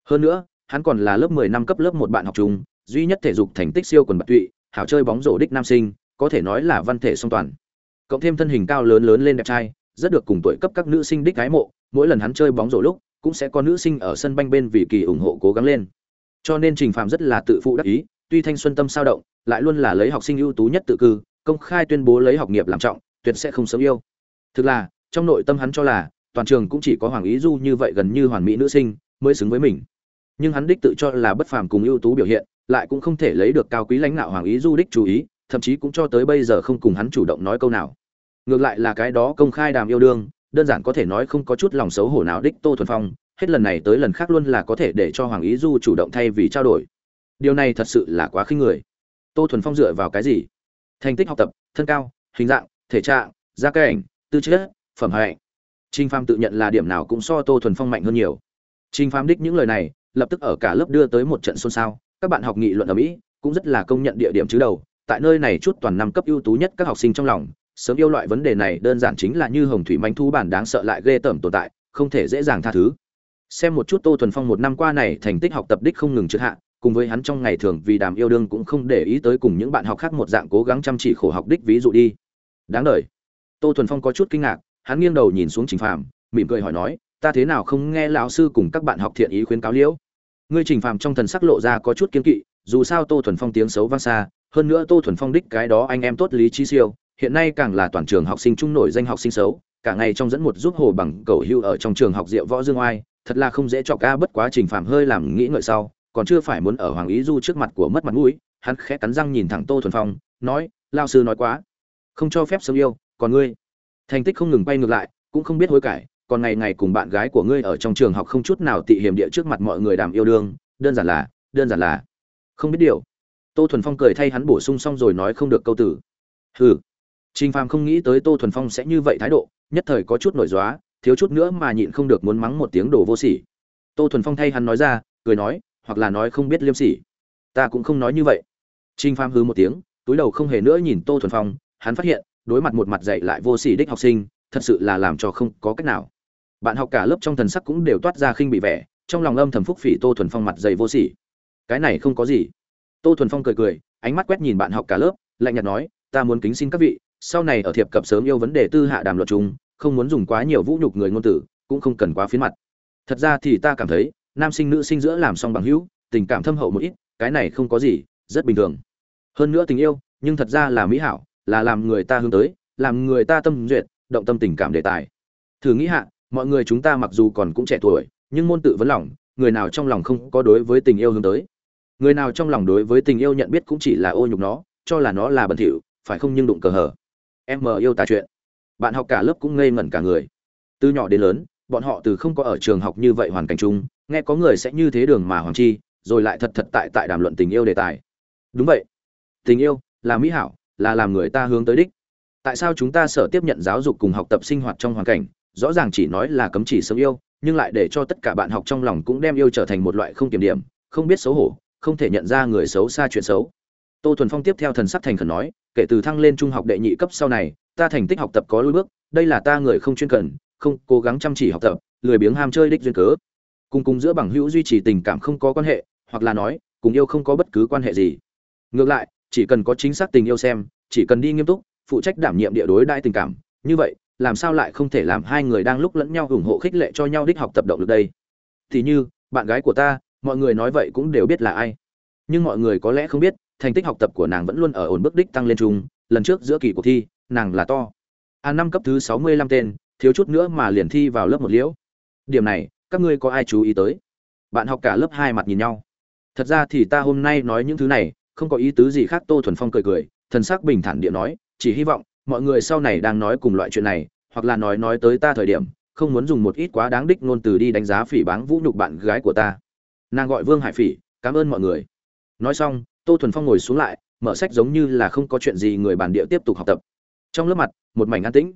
Hơn nữa, hắn còn là lớp 10 năm cấp lớp một bạn học chung, duy nhất thể dục thành tích siêu quần bạc tụy, hảo chơi bóng rổ đích nam sinh có thể nói là văn thể song toàn. Cộng thêm thân hình cao lớn lớn lên đẹp trai, rất được cùng tuổi cấp các nữ sinh đích gái mộ, mỗi lần hắn chơi bóng rổ lúc, cũng sẽ có nữ sinh ở sân banh bên vì kỳ ủng hộ cố gắng lên. Cho nên trình phạm rất là tự phụ đắc ý, tuy thanh xuân tâm sao động, lại luôn là lấy học sinh ưu tú nhất tự cư, công khai tuyên bố lấy học nghiệp làm trọng, tuyệt sẽ không sớm yêu. Thực là, trong nội tâm hắn cho là, toàn trường cũng chỉ có hoàng ý du như vậy gần như hoàn mỹ nữ sinh, mới xứng với mình. Nhưng hắn đích tự cho là bất phàm cùng ưu tú biểu hiện, lại cũng không thể lấy được cao quý lãnh đạo hoàng ý du đích chú ý thậm chí cũng cho tới bây giờ không cùng hắn chủ động nói câu nào. Ngược lại là cái đó công khai đàm yêu đương, đơn giản có thể nói không có chút lòng xấu hổ nào đích tô thuần phong, hết lần này tới lần khác luôn là có thể để cho hoàng ý du chủ động thay vì trao đổi. Điều này thật sự là quá khinh người. Tô thuần phong dựa vào cái gì? Thành tích học tập, thân cao, hình dạng, thể trạng, gia cảnh tư chất, phẩm hạnh. Trinh pham tự nhận là điểm nào cũng so tô thuần phong mạnh hơn nhiều. Trinh pham đích những lời này, lập tức ở cả lớp đưa tới một trận xôn xao. Các bạn học nghị luận ở mỹ, cũng rất là công nhận địa điểm chứ đầu tại nơi này chút toàn năm cấp ưu tú nhất các học sinh trong lòng, sớm yêu loại vấn đề này đơn giản chính là như hồng thủy manh thu bản đáng sợ lại ghê tởm tồn tại, không thể dễ dàng tha thứ. Xem một chút tô thuần phong một năm qua này thành tích học tập đích không ngừng trượt hạ, cùng với hắn trong ngày thường vì đàm yêu đương cũng không để ý tới cùng những bạn học khác một dạng cố gắng chăm chỉ khổ học đích ví dụ đi. Đáng đời. Tô thuần phong có chút kinh ngạc, hắn nghiêng đầu nhìn xuống trình phạm mỉm cười hỏi nói, ta thế nào không nghe lão sư cùng các bạn học thiện ý khuyến cáo liễu? Ngươi trình phạm trong thần sắc lộ ra có chút kiên kỵ, dù sao tô thuần phong tiếng xấu vang xa hơn nữa tô thuần phong đích cái đó anh em tốt lý trí siêu, hiện nay càng là toàn trường học sinh trung nổi danh học sinh xấu, cả ngày trong dẫn một giúp hồ bằng cầu hưu ở trong trường học diệu võ dương oai, thật là không dễ chọc ca bất quá trình phạm hơi làm nghĩ ngợi sau, còn chưa phải muốn ở hoàng ý du trước mặt của mất mặt mũi, hắn khẽ cắn răng nhìn thẳng tô thuần phong, nói, lao sư nói quá, không cho phép sớm yêu, còn ngươi? Thành tích không ngừng bay ngược lại, cũng không biết hối cải, còn ngày ngày cùng bạn gái của ngươi ở trong trường học không chút nào tị hiểm địa trước mặt mọi người đàm yêu đương, đơn giản là, đơn giản là, không biết điều tô thuần phong cười thay hắn bổ sung xong rồi nói không được câu tử hừ. Trình phàm không nghĩ tới tô thuần phong sẽ như vậy thái độ, nhất thời có chút nổi dóa thiếu chút nữa mà nhịn không được muốn mắng một tiếng đồ vô sỉ. Tô thuần phong thay hắn nói ra, cười nói, hoặc là nói không biết liêm sỉ. Ta cũng không nói như vậy. Trình phàm hừ một tiếng, túi đầu không hề nữa nhìn tô thuần phong, hắn phát hiện, đối mặt một mặt dạy lại vô sỉ đích học sinh, thật sự là làm cho không có cách nào. Bạn học cả lớp trong thần sắc cũng đều toát ra khinh bị vẻ, trong lòng âm thầm phúc phỉ tô thuần phong mặt dày vô sỉ. Cái này không có gì tô thuần phong cười cười, ánh mắt quét nhìn bạn học cả lớp, lạnh nhạt nói, ta muốn kính xin các vị, sau này ở thiệp cập sớm yêu vấn đề tư hạ đàm luật chung, không muốn dùng quá nhiều vũ nhục người ngôn tử, cũng không cần quá phiến mặt. Thật ra thì ta cảm thấy, nam sinh nữ sinh giữa làm xong bằng hữu, tình cảm thâm hậu một ít, cái này không có gì, rất bình thường. Hơn nữa tình yêu, nhưng thật ra là mỹ hảo, là làm người ta hướng tới, làm người ta tâm duyệt, động tâm tình cảm đề tài. Thử nghĩ hạ, mọi người chúng ta mặc dù còn cũng trẻ tuổi, nhưng môn tự vấn lòng, người nào trong lòng không có đối với tình yêu hướng tới người nào trong lòng đối với tình yêu nhận biết cũng chỉ là ô nhục nó, cho là nó là bẩn thỉu, phải không nhưng đụng cờ hở em mờ yêu tà chuyện. Bạn học cả lớp cũng ngây ngẩn cả người. Từ nhỏ đến lớn, bọn họ từ không có ở trường học như vậy hoàn cảnh chung, nghe có người sẽ như thế đường mà hoàng chi, rồi lại thật thật tại tại đàm luận tình yêu đề tài. Đúng vậy. Tình yêu là mỹ hảo, là làm người ta hướng tới đích. Tại sao chúng ta sở tiếp nhận giáo dục cùng học tập sinh hoạt trong hoàn cảnh, rõ ràng chỉ nói là cấm chỉ sớm yêu, nhưng lại để cho tất cả bạn học trong lòng cũng đem yêu trở thành một loại không kiểm điểm, không biết xấu hổ không thể nhận ra người xấu xa chuyện xấu. Tô thuần phong tiếp theo thần sắc thành khẩn nói, kể từ thăng lên trung học đệ nhị cấp sau này, ta thành tích học tập có lối bước, đây là ta người không chuyên cần, không, cố gắng chăm chỉ học tập, lười biếng ham chơi đích duyên cớ. Cùng cùng giữa bằng hữu duy trì tình cảm không có quan hệ, hoặc là nói, cùng yêu không có bất cứ quan hệ gì. Ngược lại, chỉ cần có chính xác tình yêu xem, chỉ cần đi nghiêm túc, phụ trách đảm nhiệm địa đối đại tình cảm, như vậy, làm sao lại không thể làm hai người đang lúc lẫn nhau ủng hộ khích lệ cho nhau đích học tập động được đây? Thì như, bạn gái của ta mọi người nói vậy cũng đều biết là ai. Nhưng mọi người có lẽ không biết, thành tích học tập của nàng vẫn luôn ở ổn bước đích tăng lên chung, lần trước giữa kỳ cuộc thi, nàng là to. A năm cấp thứ sáu mươi lăm tên, thiếu chút nữa mà liền thi vào lớp một liễu. Điểm này, các ngươi có ai chú ý tới? Bạn học cả lớp hai mặt nhìn nhau. Thật ra thì ta hôm nay nói những thứ này, không có ý tứ gì khác, tô thuần phong cười cười, thần sắc bình thản địa nói, chỉ hy vọng, mọi người sau này đang nói cùng loại chuyện này, hoặc là nói nói tới ta thời điểm, không muốn dùng một ít quá đáng đích ngôn từ đi đánh giá phỉ báng vũ nhục bạn gái của ta nàng gọi vương hải phỉ, cảm ơn mọi người. Nói xong, tô thuần phong ngồi xuống lại, mở sách giống như là không có chuyện gì người bản địa tiếp tục học tập. Trong lớp mặt, một mảnh an tĩnh.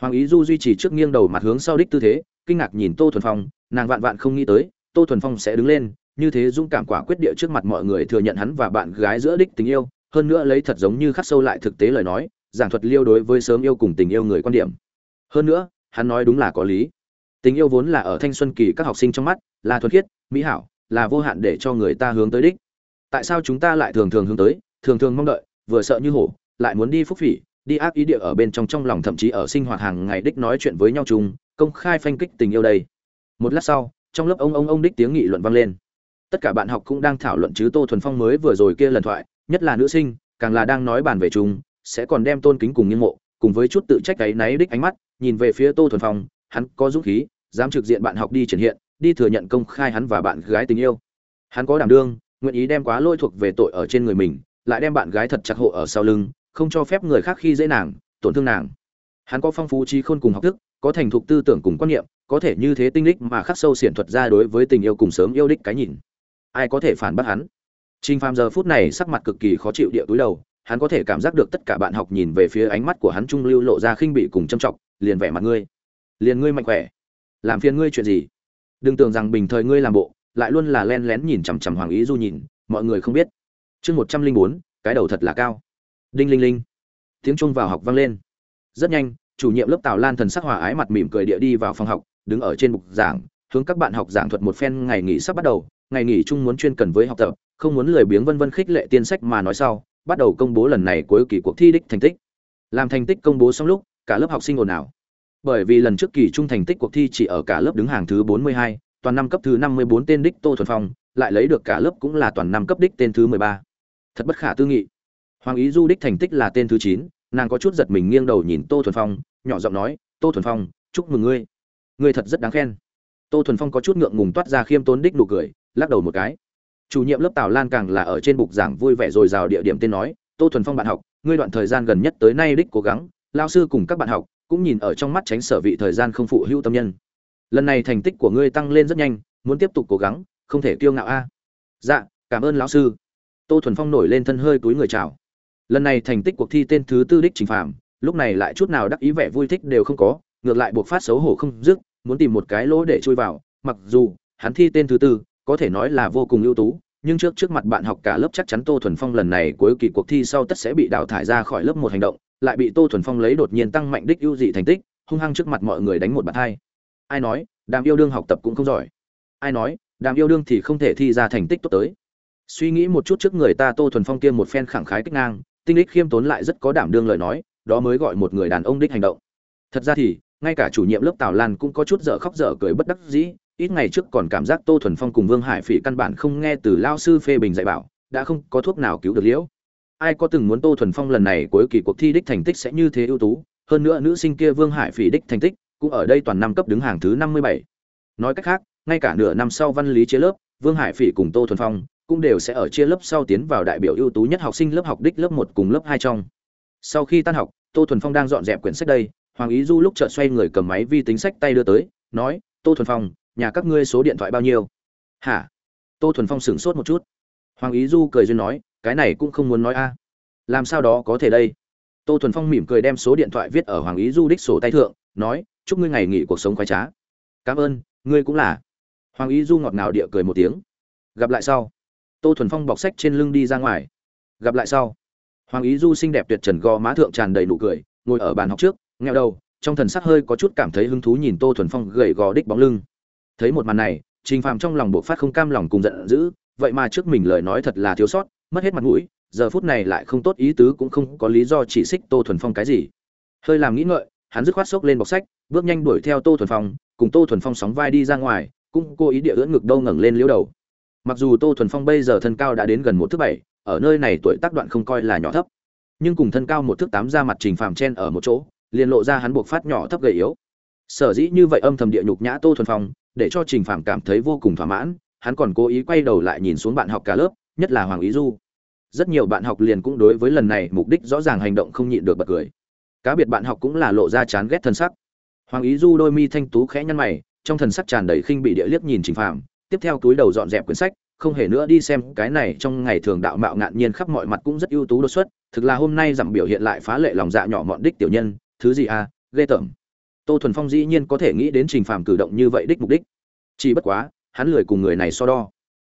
Hoàng ý du duy trì trước nghiêng đầu mặt hướng sau đích tư thế, kinh ngạc nhìn tô thuần phong, nàng vạn vạn không nghĩ tới, tô thuần phong sẽ đứng lên, như thế dũng cảm quả quyết địa trước mặt mọi người thừa nhận hắn và bạn gái giữa đích tình yêu, hơn nữa lấy thật giống như khắc sâu lại thực tế lời nói, giảng thuật liêu đối với sớm yêu cùng tình yêu người quan điểm. Hơn nữa, hắn nói đúng là có lý. Tình yêu vốn là ở thanh xuân kỳ các học sinh trong mắt, là thuật khiết, mỹ hảo là vô hạn để cho người ta hướng tới đích. Tại sao chúng ta lại thường thường hướng tới, thường thường mong đợi, vừa sợ như hổ, lại muốn đi phúc phỉ, đi ác ý địa ở bên trong trong lòng thậm chí ở sinh hoạt hàng ngày đích nói chuyện với nhau chung, công khai phanh kích tình yêu đây. Một lát sau, trong lớp ông ông ông đích tiếng nghị luận vang lên. Tất cả bạn học cũng đang thảo luận chứ tô thuần phong mới vừa rồi kia lần thoại, nhất là nữ sinh, càng là đang nói bàn về chúng sẽ còn đem tôn kính cùng nghiêng mộ, cùng với chút tự trách cái náy đích ánh mắt, nhìn về phía tô thuần phong, hắn có dũng khí, dám trực diện bạn học đi triển hiện đi thừa nhận công khai hắn và bạn gái tình yêu. Hắn có đảm đương nguyện ý đem quá lôi thuộc về tội ở trên người mình lại đem bạn gái thật chặt hộ ở sau lưng không cho phép người khác khi dễ nàng tổn thương nàng. Hắn có phong phú trí khôn cùng học thức có thành thục tư tưởng cùng quan niệm có thể như thế tinh đích mà khắc sâu xiển thuật ra đối với tình yêu cùng sớm yêu đích cái nhìn. Ai có thể phản bác hắn? Trình Phàm giờ phút này sắc mặt cực kỳ khó chịu địa túi đầu, hắn có thể cảm giác được tất cả bạn học nhìn về phía ánh mắt của hắn trung lưu lộ ra khinh bỉ cùng châm trọng, liền vẻ mặt ngươi, liền ngươi mạnh khỏe, làm phiền ngươi chuyện gì? Đừng tưởng rằng bình thời ngươi làm bộ, lại luôn là len lén nhìn chằm chằm Hoàng Ý Du nhìn, mọi người không biết. Chương một trăm linh bốn, cái đầu thật là cao. Đinh linh linh. Tiếng chuông vào học vang lên. Rất nhanh, chủ nhiệm lớp Tào Lan thần sắc hòa ái mặt mỉm cười địa đi vào phòng học, đứng ở trên bục giảng, hướng các bạn học giảng thuật một phen ngày nghỉ sắp bắt đầu, ngày nghỉ chung muốn chuyên cần với học tập, không muốn lười biếng vân vân khích lệ tiên sách mà nói sau, bắt đầu công bố lần này cuối kỳ cuộc thi đích thành tích. Làm thành tích công bố xong lúc, cả lớp học sinh ồn ào. Bởi vì lần trước kỳ trung thành tích cuộc thi chỉ ở cả lớp đứng hàng thứ 42, toàn năm cấp thứ 54 tên đích Tô Thuần Phong, lại lấy được cả lớp cũng là toàn năm cấp đích tên thứ 13. Thật bất khả tư nghị. Hoàng Ý Du đích thành tích là tên thứ 9, nàng có chút giật mình nghiêng đầu nhìn Tô Thuần Phong, nhỏ giọng nói, "Tô Thuần Phong, chúc mừng ngươi. Ngươi thật rất đáng khen." Tô Thuần Phong có chút ngượng ngùng toát ra khiêm tốn đích nụ cười, lắc đầu một cái chủ nhiệm lớp tào lan càng là ở trên bục giảng vui vẻ rồi rào địa điểm tên nói tô thuần phong bạn học ngươi đoạn thời gian gần nhất tới nay đích cố gắng lao sư cùng các bạn học cũng nhìn ở trong mắt tránh sở vị thời gian không phụ hữu tâm nhân. Lần này thành tích của ngươi tăng lên rất nhanh, muốn tiếp tục cố gắng, không thể kiêu ngạo a. Dạ cảm ơn lão sư. Tô thuần phong nổi lên thân hơi túi người chào. Lần này thành tích cuộc thi tên thứ tư đích trình phạm lúc này lại chút nào đắc ý vẻ vui thích đều không có, ngược lại buộc phát xấu hổ không dứt, muốn tìm một cái lỗ để chui vào, mặc dù, hắn thi tên thứ tư, có thể nói là vô cùng ưu tú, nhưng trước trước mặt bạn học cả lớp chắc chắn tô thuần phong lần này cuối kỳ cuộc thi sau tất sẽ bị đào thải ra khỏi lớp một hành động lại bị tô thuần phong lấy đột nhiên tăng mạnh đích ưu dị thành tích, hung hăng trước mặt mọi người đánh một bạn hai. Ai nói, đàm yêu đương học tập cũng không giỏi. Ai nói, đàm yêu đương thì không thể thi ra thành tích tốt tới. Suy nghĩ một chút trước người ta tô thuần phong kia một phen khẳng khái kích ngang, tinh đích khiêm tốn lại rất có đảm đương lời nói, đó mới gọi một người đàn ông đích hành động. Thật ra thì, ngay cả chủ nhiệm lớp tào lan cũng có chút dở khóc dở cười bất đắc dĩ, ít ngày trước còn cảm giác tô thuần phong cùng vương hải phỉ căn bản không nghe từ lao sư phê bình dạy bảo, đã không có thuốc nào cứu được liễu ai có từng muốn tô thuần phong lần này cuối kỳ cuộc thi đích thành tích sẽ như thế ưu tú? Hơn nữa nữ sinh kia vương hải phỉ đích thành tích cũng ở đây toàn năm cấp đứng hàng thứ năm mươi bảy. Nói cách khác, ngay cả nửa năm sau văn lý chia lớp, vương hải phỉ cùng tô thuần phong cũng đều sẽ ở chia lớp sau tiến vào đại biểu ưu tú nhất học sinh lớp học đích lớp một cùng lớp hai trong. Sau khi tan học, tô thuần phong đang dọn dẹp quyển sách đây, hoàng ý du lúc chợt xoay người cầm máy vi tính sách tay đưa tới, nói, tô thuần phong, nhà các ngươi số điện thoại bao nhiêu? Hả? Tô thuần phong sửng sốt một chút. Hoàng ý du cười duyên nói cái này cũng không muốn nói a. Làm sao đó có thể đây? Tô thuần phong mỉm cười đem số điện thoại viết ở hoàng ý du đích sổ tay thượng, nói, chúc ngươi ngày nghỉ cuộc sống khoái trá. Cảm ơn, ngươi cũng là. Hoàng ý du ngọt ngào địa cười một tiếng. Gặp lại sau. Tô thuần phong bọc sách trên lưng đi ra ngoài. Gặp lại sau. Hoàng ý du xinh đẹp tuyệt trần gò má thượng tràn đầy nụ cười, ngồi ở bàn học trước ngheo đầu, trong thần sắc hơi có chút cảm thấy hứng thú nhìn tô thuần phong gầy gò đích bóng lưng. Thấy một màn này, trình phàm trong lòng buộc phát không cam lòng cùng giận dữ, vậy mà trước mình lời nói thật là thiếu sót mất hết mặt mũi, giờ phút này lại không tốt ý tứ cũng không có lý do chỉ xích tô thuần phong cái gì. Hơi làm nghĩ ngợi, hắn dứt khoát xốc lên bọc sách, bước nhanh đuổi theo tô thuần phong, cùng tô thuần phong sóng vai đi ra ngoài, cũng cố ý địa ưỡn ngực đâu ngẩng lên liễu đầu. Mặc dù tô thuần phong bây giờ thân cao đã đến gần một thước bảy, ở nơi này tuổi tác đoạn không coi là nhỏ thấp. Nhưng cùng thân cao một thước tám ra mặt trình phàm chen ở một chỗ, liền lộ ra hắn buộc phát nhỏ thấp gầy yếu. Sở dĩ như vậy âm thầm địa nhục nhã tô thuần phong, để cho trình phàm cảm thấy vô cùng thỏa mãn, hắn còn cố ý quay đầu lại nhìn xuống bạn học cả lớp nhất là hoàng ý du. Rất nhiều bạn học liền cũng đối với lần này mục đích rõ ràng hành động không nhịn được bật cười. Cá biệt bạn học cũng là lộ ra chán ghét thân sắc. Hoàng ý du đôi mi thanh tú khẽ nhăn mày, trong thần sắc tràn đầy khinh bị địa liếc nhìn trình phạm tiếp theo túi đầu dọn dẹp quyển sách, không hề nữa đi xem cái này trong ngày thường đạo mạo ngạn nhiên khắp mọi mặt cũng rất ưu tú đột xuất, thực là hôm nay giảm biểu hiện lại phá lệ lòng dạ nhỏ mọn đích tiểu nhân, thứ gì à ghê tởm. Tô thuần phong dĩ nhiên có thể nghĩ đến trình phàm cử động như vậy đích mục đích. Chỉ bất quá, hắn lười cùng người này so đo.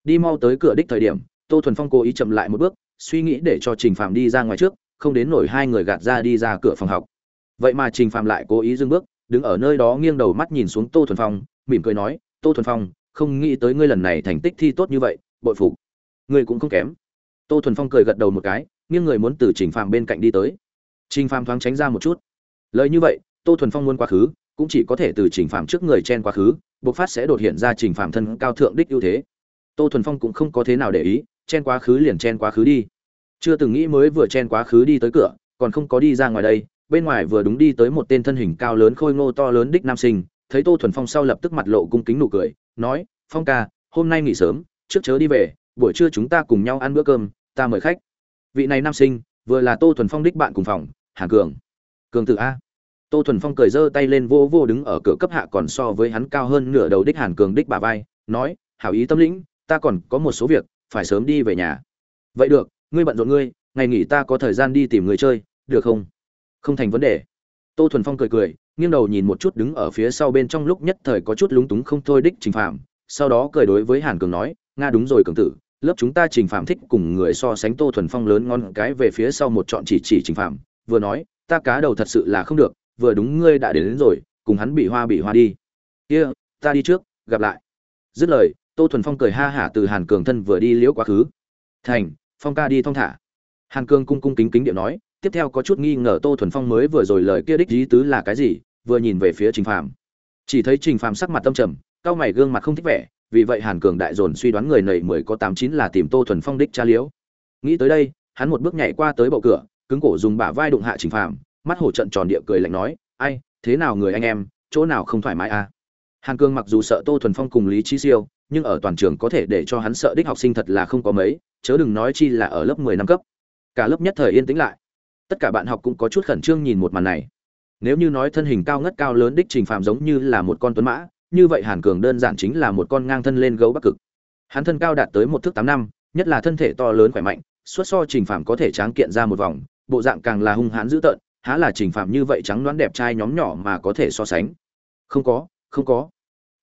Đi mau tới cửa đích thời điểm tô thuần phong cố ý chậm lại một bước, suy nghĩ để cho trình Phạm đi ra ngoài trước, không đến nổi hai người gạt ra đi ra cửa phòng học. Vậy mà trình Phạm lại cố ý dưng bước, đứng ở nơi đó nghiêng đầu mắt nhìn xuống tô thuần phong, mỉm cười nói, tô thuần phong, không nghĩ tới ngươi lần này thành tích thi tốt như vậy, bội phục. Ngươi cũng không kém. Tô thuần phong cười gật đầu một cái, nghiêng người muốn từ trình Phạm bên cạnh đi tới. Trình Phạm thoáng tránh ra một chút. Lời như vậy, tô thuần phong muốn quá khứ, cũng chỉ có thể từ trình Phạm trước người chen quá khứ, bộc phát sẽ đột hiện ra trình Phạm thân cao thượng đích ưu thế. Tô thuần phong cũng không có thế nào để ý chen quá khứ liền chen quá khứ đi. Chưa từng nghĩ mới vừa chen quá khứ đi tới cửa, còn không có đi ra ngoài đây, bên ngoài vừa đúng đi tới một tên thân hình cao lớn khôi ngô to lớn đích nam sinh, thấy tô thuần phong sau lập tức mặt lộ cung kính nụ cười, nói, phong ca, hôm nay nghỉ sớm, trước chớ đi về, buổi trưa chúng ta cùng nhau ăn bữa cơm, ta mời khách. Vị này nam sinh, vừa là tô thuần phong đích bạn cùng phòng hàn cường. Cường tử a. Tô thuần phong cười giơ tay lên vô vô đứng ở cửa cấp hạ còn so với hắn cao hơn nửa đầu đích hàn cường đích bà vai, nói, hảo ý tâm lĩnh, ta còn có một số việc phải sớm đi về nhà. Vậy được ngươi bận rộn ngươi ngày nghỉ ta có thời gian đi tìm người chơi được không? Không thành vấn đề. Tô thuần phong cười cười nghiêng đầu nhìn một chút đứng ở phía sau bên trong lúc nhất thời có chút lúng túng không thôi đích trình phạm sau đó cười đối với hàn cường nói nga đúng rồi cường tử lớp chúng ta trình phạm thích cùng người so sánh tô thuần phong lớn ngon cái về phía sau một chọn chỉ chỉ trình phạm vừa nói ta cá đầu thật sự là không được vừa đúng ngươi đã đến, đến rồi cùng hắn bị hoa bị hoa đi. Kia、yeah, ta đi trước gặp lại. Dứt lời tô thuần phong cười ha hả từ hàn cường thân vừa đi liễu quá khứ. Thành, phong ca đi thong thả. Hàn cường cung cung kính kính điệu nói, tiếp theo có chút nghi ngờ tô thuần phong mới vừa rồi lời kia đích lý tứ là cái gì, vừa nhìn về phía trình Phạm chỉ thấy trình Phạm sắc mặt tâm trầm, cao mày gương mặt không thích vẻ, vì vậy hàn cường đại dồn suy đoán người nầy mười có tám chín là tìm tô thuần phong đích cha liễu. Nghĩ tới đây, hắn một bước nhảy qua tới bậu cửa, cứng cổ dùng bả vai đụng hạ trình Phạm mắt hổ trận tròn địa cười lạnh nói, ai, thế nào người anh em, chỗ nào không thoải mái à? Hàn Cường mặc dù sợ tô thuần phong cùng lý trí siêu nhưng ở toàn trường có thể để cho hắn sợ đích học sinh thật là không có mấy, chớ đừng nói chi là ở lớp mười năm cấp. Cả lớp nhất thời yên tĩnh lại. Tất cả bạn học cũng có chút khẩn trương nhìn một màn này. Nếu như nói thân hình cao ngất cao lớn đích trình phạm giống như là một con tuấn mã, như vậy hàn cường đơn giản chính là một con ngang thân lên gấu bắc cực. Hắn thân cao đạt tới một thước tám năm, nhất là thân thể to lớn khỏe mạnh xuất so trình phạm có thể tráng kiện ra một vòng, bộ dạng càng là hung hãn dữ tợn, há là trình phạm như vậy trắng đoán đẹp trai nhóm nhỏ mà có thể so sánh. Không có không có.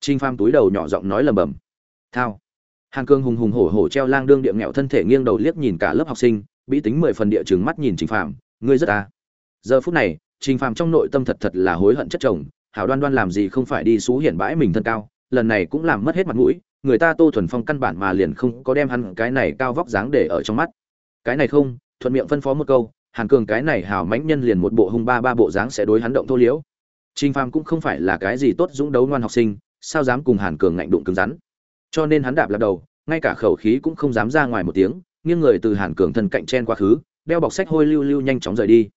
Trình phạm túi đầu nhỏ giọng nói lầm bầm thao. Hàn cương hùng hùng hổ hổ treo lang đương điệm nghèo thân thể nghiêng đầu liếc nhìn cả lớp học sinh, bị tính mười phần địa chừng mắt nhìn trình phạm ngươi rất à. giờ phút này, trình phạm trong nội tâm thật thật là hối hận chất chồng, hảo đoan đoan làm gì không phải đi xú hiển bãi mình thân cao, lần này cũng làm mất hết mặt mũi, người ta tô thuần phong căn bản mà liền không có đem hắn cái này cao vóc dáng để ở trong mắt. Cái này không, thuận miệng phân phó một câu hàn cường cái này hào mãnh nhân liền một bộ hung ba ba bộ dáng sẽ đối hắn động thô liễu. Trình phàm cũng không phải là cái gì tốt dũng đấu ngoan học sinh, sao dám cùng hàn cường ngạnh đụng cứng rắn cho nên hắn đạp lạp đầu, ngay cả khẩu khí cũng không dám ra ngoài một tiếng, nghiêng người từ hàn cường thân cạnh chen quá khứ, đeo bọc sách hôi lưu lưu nhanh chóng rời đi.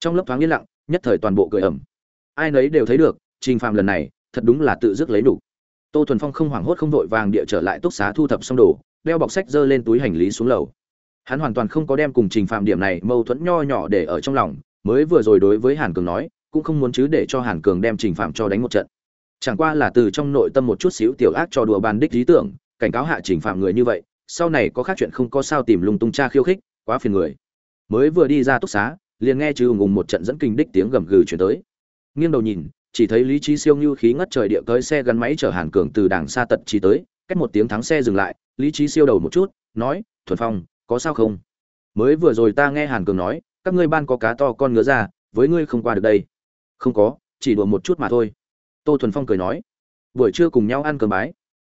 Trong lớp thoáng yên lặng, nhất thời toàn bộ cười ẩm. Ai nấy đều thấy được, trình phàm lần này, thật đúng là tự dứt lấy đủ. Tô thuần phong không hoảng hốt không vội vàng địa trở lại túc xá thu thập xong đồ, đeo bọc sách giơ lên túi hành lý xuống lầu. Hắn hoàn toàn không có đem cùng trình phạm điểm này mâu thuẫn nho nhỏ để ở trong lòng, mới vừa rồi đối với hàn cường nói, cũng không muốn chứ để cho hàn cường đem trình phạm cho đánh một trận chẳng qua là từ trong nội tâm một chút xíu tiểu ác cho đùa bàn đích lý tưởng, cảnh cáo hạ chỉnh phạm người như vậy, sau này có khác chuyện không có sao tìm lung tung cha khiêu khích, quá phiền người. Mới vừa đi ra túc xá, liền nghe chứ ùng ùng một trận dẫn kinh đích tiếng gầm gừ chuyển tới. Nghiêng đầu nhìn, chỉ thấy lý trí siêu như khí ngất trời địa tới xe gắn máy chở hàn cường từ đảng xa tật trí tới, cách một tiếng thắng xe dừng lại, lý trí siêu đầu một chút, nói, thuần phong, có sao không? Mới vừa rồi ta nghe hàn cường nói, các ngươi ban có cá to con ngứa ra, với ngươi không qua được đây. Không có, chỉ đùa một chút mà thôi tô thuần phong cười nói, buổi trưa cùng nhau ăn cơm bái.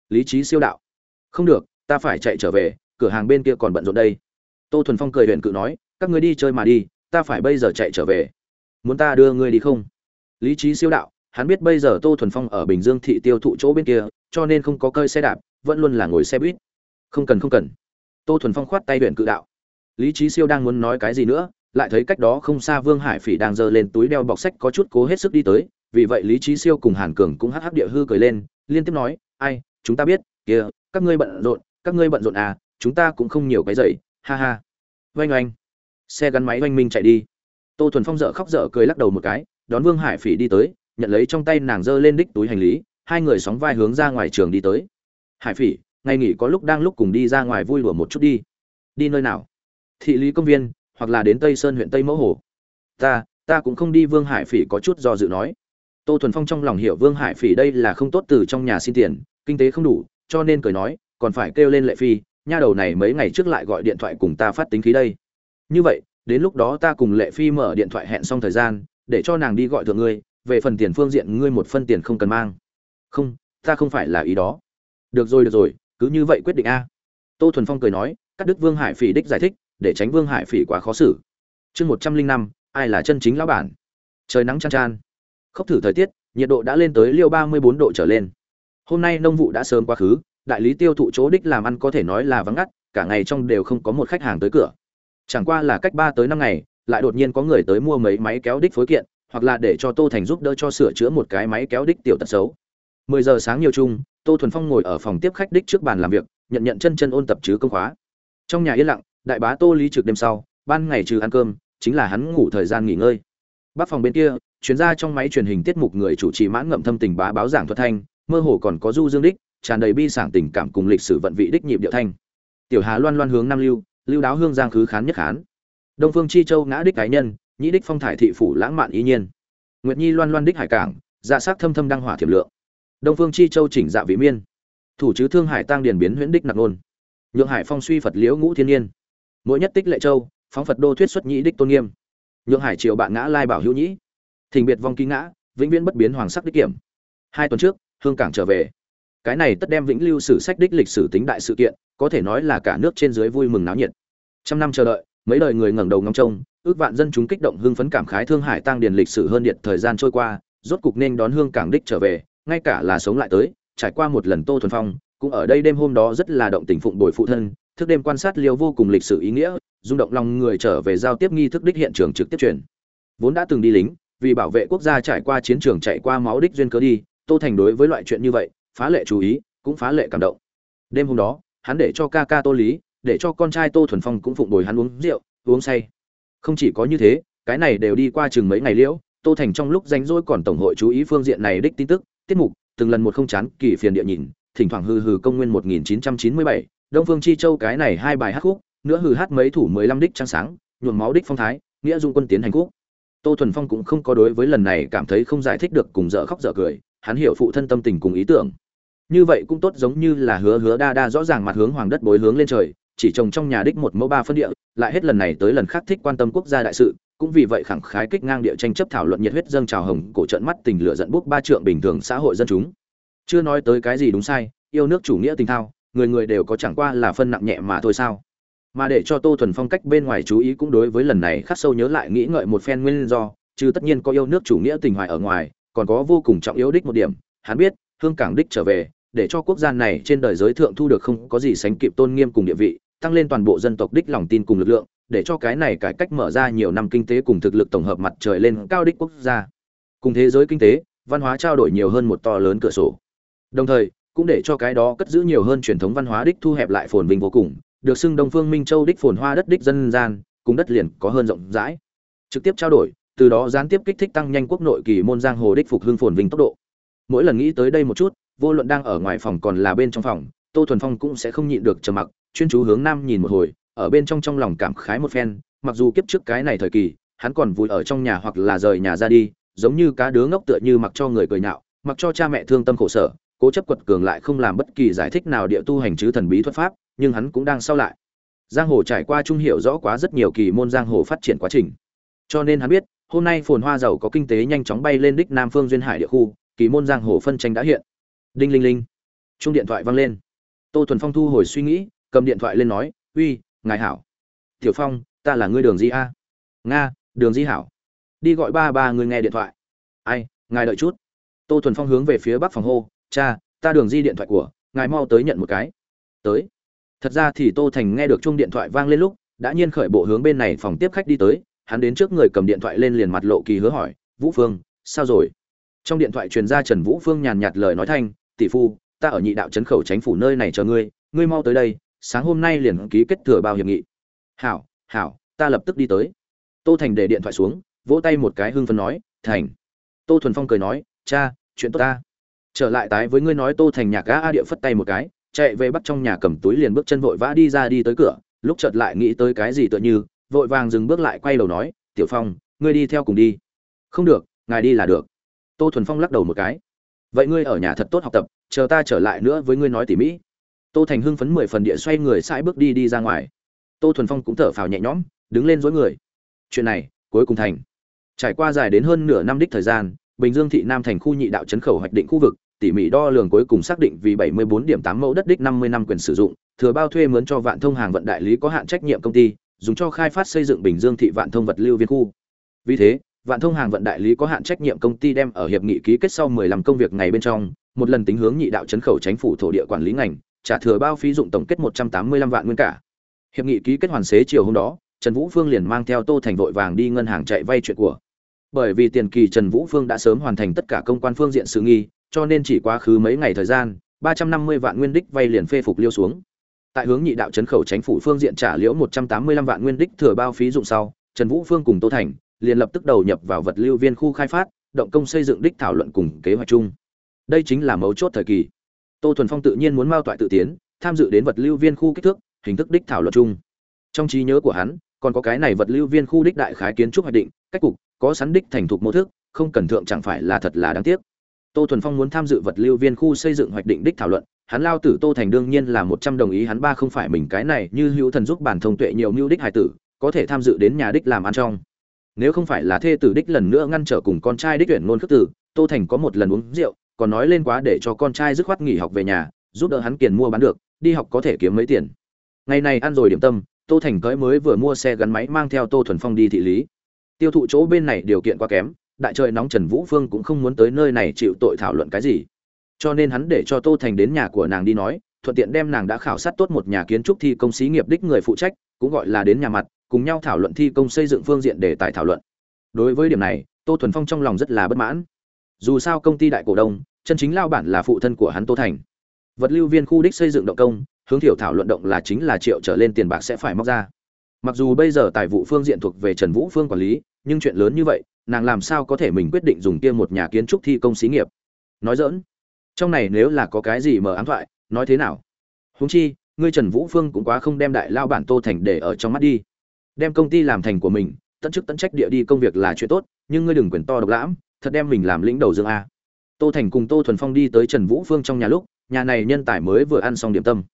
Lý trí siêu đạo, không được, ta phải chạy trở về, cửa hàng bên kia còn bận rộn đây. Tô thuần phong cười huyện cự nói, các người đi chơi mà đi, ta phải bây giờ chạy trở về. Muốn ta đưa ngươi đi không? Lý trí siêu đạo, hắn biết bây giờ tô thuần phong ở bình dương thị tiêu thụ chỗ bên kia, cho nên không có cơi xe đạp, vẫn luôn là ngồi xe buýt. Không cần không cần. Tô thuần phong khoát tay huyện cự đạo, lý trí siêu đang muốn nói cái gì nữa, lại thấy cách đó không xa vương hải phỉ đang giơ lên túi đeo bọc sách có chút cố hết sức đi tới vì vậy lý trí siêu cùng hàn cường cũng hắc hắc địa hư cười lên, liên tiếp nói, ai, chúng ta biết, kia, các ngươi bận rộn, các ngươi bận rộn à chúng ta cũng không nhiều cái dậy, ha ha. Oanh oanh. Xe gắn máy oanh minh chạy đi. Tô thuần phong dở khóc dở cười lắc đầu một cái, đón vương hải phỉ đi tới, nhận lấy trong tay nàng dơ lên đích túi hành lý, hai người sóng vai hướng ra ngoài trường đi tới. Hải phỉ, ngày nghỉ có lúc đang lúc cùng đi ra ngoài vui đùa một chút đi. Đi nơi nào? Thị lý công viên, hoặc là đến tây sơn huyện tây mẫu hồ. Ta ta cũng không đi, vương hải phỉ có chút do dự nói tô thuần phong trong lòng hiểu vương hải phỉ đây là không tốt từ trong nhà xin tiền, kinh tế không đủ, cho nên cười nói, còn phải kêu lên lệ phi, nha đầu này mấy ngày trước lại gọi điện thoại cùng ta phát tính khí đây. Như vậy, đến lúc đó ta cùng lệ phi mở điện thoại hẹn xong thời gian, để cho nàng đi gọi thượng ngươi, về phần tiền phương diện ngươi một phân tiền không cần mang. Không, ta không phải là ý đó. Được rồi được rồi, cứ như vậy quyết định a. Tô thuần phong cười nói, cắt đứt vương hải phỉ đích giải thích, để tránh vương hải phỉ quá khó xử. Chương một trăm linh năm, ai là chân chính lão bản? Trời nắng chan chan khốc thử thời tiết, nhiệt độ đã lên tới liêu ba mươi bốn độ trở lên. Hôm nay nông vụ đã sớm quá khứ, đại lý tiêu thụ chỗ đích làm ăn có thể nói là vắng ngắt, cả ngày trong đều không có một khách hàng tới cửa. Chẳng qua là cách ba tới năm ngày, lại đột nhiên có người tới mua mấy máy kéo đích phối kiện, hoặc là để cho tô thành giúp đỡ cho sửa chữa một cái máy kéo đích tiểu tật xấu. mười giờ sáng nhiều chung, tô thuần phong ngồi ở phòng tiếp khách đích trước bàn làm việc, nhận nhận chân chân ôn tập chứ công khóa. Trong nhà yên lặng, đại bá tô lý trực đêm sau, ban ngày trừ ăn cơm, chính là hắn ngủ thời gian nghỉ ngơi. Bác phòng bên kia chuyên gia trong máy truyền hình tiết mục người chủ trì mãn ngậm thâm tình bá báo giảng thuật thanh, mơ hồ còn có du dương đích, tràn đầy bi sảng tình cảm cùng lịch sử vận vị đích nhịp điệu thanh. Tiểu hà loan loan hướng nam lưu lưu đáo hương giang khứ khán nhất khán. Đông phương chi châu ngã đích cá nhân, nhĩ đích phong thải thị phủ lãng mạn ý nhiên. Nguyệt nhi loan loan đích hải cảng dạ sắc thâm thâm đăng hỏa thiểm lượng. Đông phương chi châu chỉnh dạ vị miên. Thủ chứ thương hải tăng điển biến huyễn đích nặc nôn. Nhượng hải phong suy phật liễu ngũ thiên nhiên. Mỗi nhất tích lệ châu, phóng phật đô thuyết xuất nhĩ đích tôn nghiêm. Nhượng hải triều bạn ngã lai bảo hữu nhĩ thình biệt vong ký ngã, vĩnh viễn bất biến hoàng sắc đích kiểm. Hai tuần trước, hương cảng trở về. Cái này tất đem vĩnh lưu sử sách đích lịch sử tính đại sự kiện, có thể nói là cả nước trên dưới vui mừng náo nhiệt. Trăm năm chờ đợi, mấy đời người ngẩng đầu ngóng trông, ước vạn dân chúng kích động hưng phấn cảm khái thương hải tăng điền lịch sử hơn điện thời gian trôi qua, rốt cục nên đón hương cảng đích trở về, ngay cả là sống lại tới, trải qua một lần tô thuần phong, cũng ở đây đêm hôm đó rất là động tình phụng bồi phụ thân, thức đêm quan sát liêu vô cùng lịch sử ý nghĩa, rung động lòng người trở về giao tiếp nghi thức đích hiện trường trực tiếp truyền. Vốn đã từng đi lính vì bảo vệ quốc gia trải qua chiến trường chạy qua máu đích duyên cớ đi tô thành đối với loại chuyện như vậy phá lệ chú ý cũng phá lệ cảm động. Đêm hôm đó hắn để cho ca ca tô lý để cho con trai tô thuần phong cũng phụng bồi hắn uống rượu uống say. Không chỉ có như thế cái này đều đi qua chừng mấy ngày liễu tô thành trong lúc rảnh rỗi còn tổng hội chú ý phương diện này đích tin tức tiết mục từng lần một không chán kỳ phiền địa nhìn thỉnh thoảng hừ hừ công nguyên 1997, đông phương chi châu cái này hai bài hát khúc nữa hừ hát mấy thủ 15 đích trăng sáng nhuộm máu đích phong thái nghĩa dung quân tiến hành khúc tô thuần phong cũng không có đối với lần này cảm thấy không giải thích được cùng dở khóc dở cười, hắn hiểu phụ thân tâm tình cùng ý tưởng. Như vậy cũng tốt giống như là hứa hứa đa đa rõ ràng mặt hướng hoàng đất bối hướng lên trời, chỉ trồng trong nhà đích một mẫu ba phân địa, lại hết lần này tới lần khác thích quan tâm quốc gia đại sự, cũng vì vậy khẳng khái kích ngang địa tranh chấp thảo luận nhiệt huyết dâng trào hồng, cổ trận mắt tình lửa giận bút ba trượng bình thường xã hội dân chúng. Chưa nói tới cái gì đúng sai, yêu nước chủ nghĩa tình thao, người người đều có chẳng qua là phân nặng nhẹ mà thôi sao? Mà để cho tô thuần phong cách bên ngoài chú ý cũng đối với lần này khắc sâu nhớ lại nghĩ ngợi một phen nguyên do, chứ tất nhiên có yêu nước chủ nghĩa tình hoài ở ngoài, còn có vô cùng trọng yếu đích một điểm, hắn biết, hương cảng đích trở về, để cho quốc gia này trên đời giới thượng thu được không có gì sánh kịp tôn nghiêm cùng địa vị, tăng lên toàn bộ dân tộc đích lòng tin cùng lực lượng, để cho cái này cải cách mở ra nhiều năm kinh tế cùng thực lực tổng hợp mặt trời lên cao đích quốc gia. Cùng thế giới kinh tế, văn hóa trao đổi nhiều hơn một to lớn cửa sổ. Đồng thời, cũng để cho cái đó cất giữ nhiều hơn truyền thống văn hóa đích thu hẹp lại phồn vinh vô cùng được xưng đông phương minh châu đích phồn hoa đất đích dân gian, cùng đất liền có hơn rộng rãi. Trực tiếp trao đổi, từ đó gián tiếp kích thích tăng nhanh quốc nội kỳ môn giang hồ đích phục hưng phồn vinh tốc độ. Mỗi lần nghĩ tới đây một chút, vô luận đang ở ngoài phòng còn là bên trong phòng, tô thuần phong cũng sẽ không nhịn được trầm mặc, chuyên chú hướng nam nhìn một hồi, ở bên trong trong lòng cảm khái một phen, mặc dù kiếp trước cái này thời kỳ, hắn còn vui ở trong nhà hoặc là rời nhà ra đi, giống như cá đứa ngốc tựa như mặc cho người cười nhạo, mặc cho cha mẹ thương tâm khổ sở, cố chấp quật cường lại không làm bất kỳ giải thích nào địa tu hành chứ thần bí thuật pháp nhưng hắn cũng đang sau lại. Giang hồ trải qua trung hiểu rõ quá rất nhiều kỳ môn giang hồ phát triển quá trình. Cho nên hắn biết, hôm nay phồn hoa giàu có kinh tế nhanh chóng bay lên đích nam phương duyên hải địa khu, kỳ môn giang hồ phân tranh đã hiện. Đinh linh linh. Chung điện thoại vang lên. Tô thuần phong thu hồi suy nghĩ, cầm điện thoại lên nói, uy, ngài hảo. Tiểu phong, ta là ngươi đường di a. Nga, đường di hảo. Đi gọi ba ba người nghe điện thoại. Ai, ngài đợi chút. Tô thuần phong hướng về phía bắc phòng hô, cha, ta đường di điện thoại của, ngài mau tới nhận một cái. Tới thật ra thì tô thành nghe được chung điện thoại vang lên lúc, đã nhiên khởi bộ hướng bên này phòng tiếp khách đi tới, hắn đến trước người cầm điện thoại lên liền mặt lộ kỳ hứa hỏi, vũ phương, sao rồi? Trong điện thoại truyền ra trần vũ phương nhàn nhạt lời nói thanh, tỷ phu, ta ở nhị đạo trấn khẩu tránh phủ nơi này chờ ngươi ngươi mau tới đây, sáng hôm nay liền ký kết thừa bao hiệp nghị. Hảo hảo, ta lập tức đi tới. Tô thành để điện thoại xuống, vỗ tay một cái hưng phấn nói, thành. Tô thuần phong cười nói, cha, chuyện tốt ta. Trở lại tái với ngươi nói tô thành nhạc gã a địa phất tay một cái chạy về bắt trong nhà cầm túi liền bước chân vội vã đi ra đi tới cửa, lúc chợt lại nghĩ tới cái gì tựa như, vội vàng dừng bước lại quay đầu nói, tiểu phong, ngươi đi theo cùng đi. Không được, ngài đi là được. Tô thuần phong lắc đầu một cái. Vậy ngươi ở nhà thật tốt học tập, chờ ta trở lại nữa với ngươi nói tỉ mỹ tô thành hưng phấn mười phần địa xoay người sai bước đi đi ra ngoài. Tô thuần phong cũng thở phào nhẹ nhõm, đứng lên dối người. Chuyện này, cuối cùng thành. Trải qua dài đến hơn nửa năm đích thời gian, bình dương thị nam thành khu nhị đạo chấn khẩu hoạch định khu vực tỉ mỉ đo lường cuối cùng xác định vì 74 điểm 8 mẫu đất đích 50 năm quyền sử dụng, thừa bao thuê mướn cho vạn thông hàng vận đại lý có hạn trách nhiệm công ty, dùng cho khai phát xây dựng bình dương thị vạn thông vật lưu viên khu. Vì thế, vạn thông hàng vận đại lý có hạn trách nhiệm công ty đem ở hiệp nghị ký kết sau 15 công việc ngày bên trong, một lần tính hướng nhị đạo chấn khẩu chính phủ thổ địa quản lý ngành, trả thừa bao phí dụng tổng kết 185 vạn nguyên cả. Hiệp nghị ký kết hoàn xế chiều hôm đó, trần vũ phương liền mang theo tô thành vội vàng đi ngân hàng chạy vay chuyện của bởi vì tiền kỳ trần vũ phương đã sớm hoàn thành tất cả công quan phương diện sự nghi, cho nên chỉ quá khứ mấy ngày thời gian, ba trăm năm mươi vạn nguyên đích vay liền phê phục liêu xuống. Tại hướng nhị đạo trấn khẩu chính phủ phương diện trả liễu một trăm tám mươi lăm vạn nguyên đích thừa bao phí dụng sau, trần vũ phương cùng tô thành liền lập tức đầu nhập vào vật lưu viên khu khai phát, động công xây dựng đích thảo luận cùng kế hoạch chung. Đây chính là mấu chốt thời kỳ. Tô thuần phong tự nhiên muốn mao toại tự tiến, tham dự đến vật lưu viên khu kích thước, hình thức đích thảo luận chung. Trong trí nhớ của hắn, còn có cái này vật lưu viên khu đích đại khái kiến trúc hoạch định, cách cục có sẵn đích thành thục mô thức, không cần thượng chẳng phải là thật là đáng tiếc. Tô thuần phong muốn tham dự vật lưu viên khu xây dựng hoạch định đích thảo luận, hắn lao tử tô thành đương nhiên là một trăm đồng ý hắn ba không phải mình cái này như hữu thần giúp bản thông tuệ nhiều mưu đích hải tử, có thể tham dự đến nhà đích làm ăn trong. Nếu không phải là thê tử đích lần nữa ngăn trở cùng con trai đích tuyển ngôn khước tử tô thành có một lần uống rượu, còn nói lên quá để cho con trai dứt khoát nghỉ học về nhà, giúp đỡ hắn tiền mua bán được, đi học có thể kiếm mấy tiền. Ngày này ăn rồi điểm tâm, tô thành cưới mới vừa mua xe gắn máy mang theo tô thuần phong đi thị lý tiêu thụ chỗ bên này điều kiện quá kém, đại trời nóng trần vũ phương cũng không muốn tới nơi này chịu tội thảo luận cái gì. Cho nên hắn để cho tô thành đến nhà của nàng đi nói, thuận tiện đem nàng đã khảo sát tốt một nhà kiến trúc thi công xí nghiệp đích người phụ trách, cũng gọi là đến nhà mặt, cùng nhau thảo luận thi công xây dựng phương diện để tài thảo luận. Đối với điểm này, tô thuần phong trong lòng rất là bất mãn. Dù sao công ty đại cổ đông, chân chính lao bản là phụ thân của hắn tô thành. Vật lưu viên khu đích xây dựng động công, hướng thiểu thảo luận động là chính là triệu trở lên tiền bạc sẽ phải móc ra. Mặc dù bây giờ tài vụ phương diện thuộc về trần vũ phương quản lý nhưng chuyện lớn như vậy, nàng làm sao có thể mình quyết định dùng kia một nhà kiến trúc thi công xí nghiệp? Nói dỡn trong này nếu là có cái gì mở ám thoại, nói thế nào? Huống chi, ngươi trần vũ phương cũng quá không đem đại lao bản tô thành để ở trong mắt đi. Đem công ty làm thành của mình, tận chức tận trách địa đi công việc là chuyện tốt, nhưng ngươi đừng quyền to độc lãm, thật đem mình làm lĩnh đầu dương a. Tô thành cùng tô thuần phong đi tới trần vũ phương trong nhà lúc, nhà này nhân tài mới vừa ăn xong điểm tâm.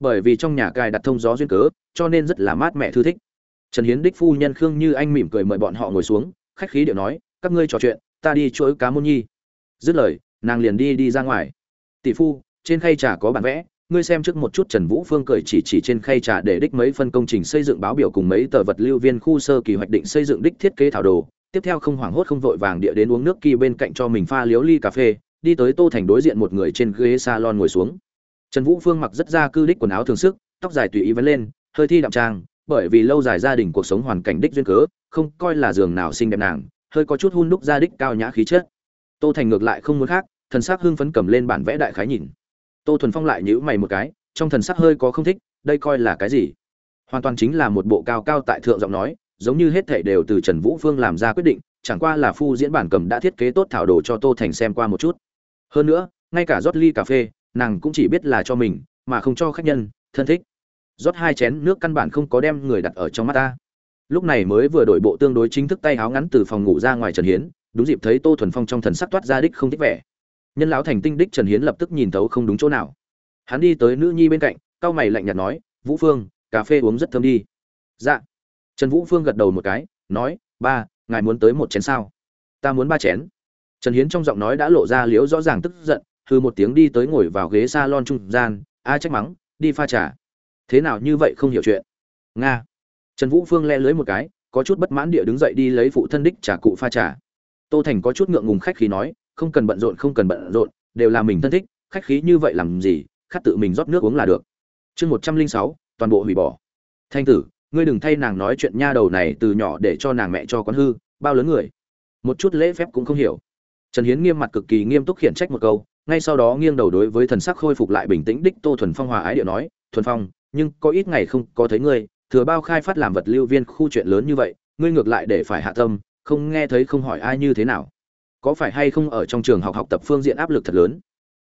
Bởi vì trong nhà cài đặt thông gió duyên cớ, cho nên rất là mát mẹ thư thích trần hiến đích phu nhân khương như anh mỉm cười mời bọn họ ngồi xuống, khách khí điệu nói, các ngươi trò chuyện, ta đi chuỗi cá môn nhi. Dứt lời, nàng liền đi đi ra ngoài. Tỷ phu, trên khay trà có bản vẽ, ngươi xem trước một chút. Trần vũ phương cười chỉ chỉ trên khay trà để đích mấy phân công trình xây dựng báo biểu cùng mấy tờ vật lưu viên khu sơ kỳ hoạch định xây dựng đích thiết kế thảo đồ. Tiếp theo không hoảng hốt không vội vàng địa đến uống nước kỳ bên cạnh cho mình pha liếu ly cà phê, đi tới tô thành đối diện một người trên ghế salon ngồi xuống. Trần vũ phương mặc rất ra cư đích quần áo thường sức, tóc dài tùy ý vấn lên, hơi thi đạm trang bởi vì lâu dài gia đình cuộc sống hoàn cảnh đích duyên cớ, không coi là giường nào xinh đẹp nàng, hơi có chút hun đúc ra đích cao nhã khí chất. Tô thành ngược lại không muốn khác, thần sắc hưng phấn cầm lên bản vẽ đại khái nhìn. Tô thuần phong lại nhữ mày một cái, trong thần sắc hơi có không thích, đây coi là cái gì? Hoàn toàn chính là một bộ cao cao tại thượng giọng nói, giống như hết thảy đều từ trần vũ phương làm ra quyết định, chẳng qua là phu diễn bản cầm đã thiết kế tốt thảo đồ cho tô thành xem qua một chút. Hơn nữa, ngay cả rót ly cà phê, nàng cũng chỉ biết là cho mình, mà không cho khách nhân, thân thích rót hai chén nước căn bản không có đem người đặt ở trong mắt ta. Lúc này mới vừa đổi bộ tương đối chính thức tay áo ngắn từ phòng ngủ ra ngoài trần hiến, đúng dịp thấy tô thuần phong trong thần sắc toát ra đích không thích vẻ. Nhân lão thành tinh đích trần hiến lập tức nhìn thấu không đúng chỗ nào. Hắn đi tới nữ nhi bên cạnh, cau mày lạnh nhạt nói, vũ phương, cà phê uống rất thơm đi. Dạ. Trần vũ phương gật đầu một cái, nói, ba, ngài muốn tới một chén sao? Ta muốn ba chén. Trần hiến trong giọng nói đã lộ ra liếu rõ ràng tức giận hư một tiếng đi tới ngồi vào ghế s a lon trung gian, a, trách mắng, đi pha trà thế nào như vậy không hiểu chuyện. Nga. Trần vũ phương le lưới một cái, có chút bất mãn địa đứng dậy đi lấy phụ thân đích trả cụ pha trà. Tô thành có chút ngượng ngùng khách khí nói, không cần bận rộn, không cần bận rộn, đều là mình thân thích, khách khí như vậy làm gì, khát tự mình rót nước uống là được. Chương một trăm linh sáu, toàn bộ hủy bỏ. Thanh tử, ngươi đừng thay nàng nói chuyện nha đầu này từ nhỏ để cho nàng mẹ cho con hư, bao lớn người. Một chút lễ phép cũng không hiểu. Trần hiến nghiêm mặt cực kỳ nghiêm túc khiển trách một câu, ngay sau đó nghiêng đầu đối với thần sắc khôi phục lại bình tĩnh đích tô thuần phong hòa ái điệu nói, thuần phong nhưng có ít ngày không có thấy ngươi, thừa bao khai phát làm vật lưu viên khu chuyện lớn như vậy, ngươi ngược lại để phải hạ tâm, không nghe thấy không hỏi ai như thế nào. Có phải hay không ở trong trường học học tập phương diện áp lực thật lớn?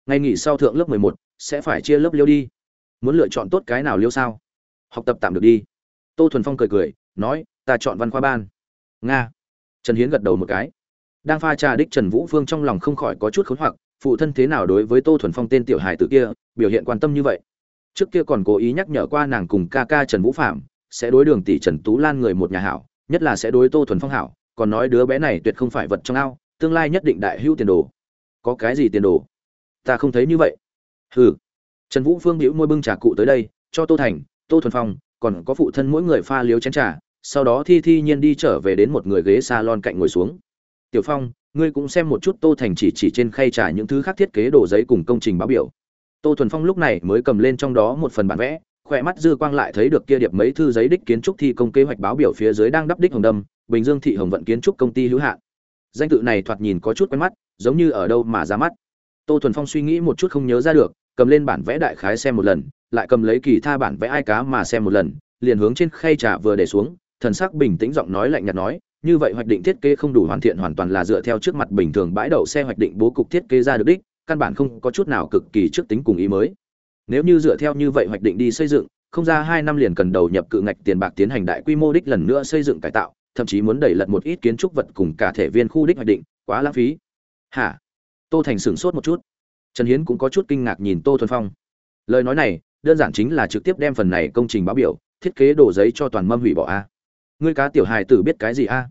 Ngày nghỉ sau thượng lớp mười một, sẽ phải chia lớp liêu đi. Muốn lựa chọn tốt cái nào liêu sao? Học tập tạm được đi. Tô thuần phong cười cười, nói, ta chọn văn khoa ban. Nga. Trần hiến gật đầu một cái. Đang pha trà đích trần vũ phương trong lòng không khỏi có chút khốn hoặc phụ thân thế nào đối với tô thuần phong tên tiểu hài tử kia, biểu hiện quan tâm như vậy trước kia còn cố ý nhắc nhở qua nàng cùng ca ca trần vũ phạm, sẽ đối đường tỷ trần tú lan người một nhà hảo, nhất là sẽ đối tô thuần phong hảo, còn nói đứa bé này tuyệt không phải vật trong ao, tương lai nhất định đại hữu tiền đồ. Có cái gì tiền đồ? Ta không thấy như vậy. Hừ. Trần vũ phương hữu môi bưng trà cụ tới đây, cho tô thành, tô thuần phong, còn có phụ thân mỗi người pha liếu chén trà, sau đó thi thi nhiên đi trở về đến một người ghế salon cạnh ngồi xuống. Tiểu phong, ngươi cũng xem một chút tô thành chỉ chỉ trên khay trà những thứ khác thiết kế đồ giấy cùng công trình báo biểu tô thuần phong lúc này mới cầm lên trong đó một phần bản vẽ, khỏe mắt dư quang lại thấy được kia điệp mấy thư giấy đích kiến trúc thi công kế hoạch báo biểu phía dưới đang đắp đích hồng đâm, bình dương thị hồng vận kiến trúc công ty hữu hạn. Danh tự này thoạt nhìn có chút quen mắt, giống như ở đâu mà ra mắt. Tô thuần phong suy nghĩ một chút không nhớ ra được, cầm lên bản vẽ đại khái xem một lần, lại cầm lấy kỳ tha bản vẽ ai cá mà xem một lần, liền hướng trên khay trà vừa để xuống, thần sắc bình tĩnh giọng nói lạnh nhạt nói, như vậy hoạch định thiết kế không đủ hoàn thiện hoàn toàn là dựa theo trước mặt bình thường bãi đậu xe hoạch định bố cục thiết kế ra được đích căn bản không có chút nào cực kỳ trước tính cùng ý mới. Nếu như dựa theo như vậy hoạch định đi xây dựng, không ra hai năm liền cần đầu nhập cự ngạch tiền bạc tiến hành đại quy mô đích lần nữa xây dựng cải tạo, thậm chí muốn đẩy lật một ít kiến trúc vật cùng cả thể viên khu đích hoạch định, quá lãng phí. Hả? Tô thành sửng sốt một chút. Trần hiến cũng có chút kinh ngạc nhìn tô thuần phong. Lời nói này, đơn giản chính là trực tiếp đem phần này công trình báo biểu, thiết kế đổ giấy cho toàn mâm hủy bỏ a. Ngươi cá tiểu hài tử biết cái gì a?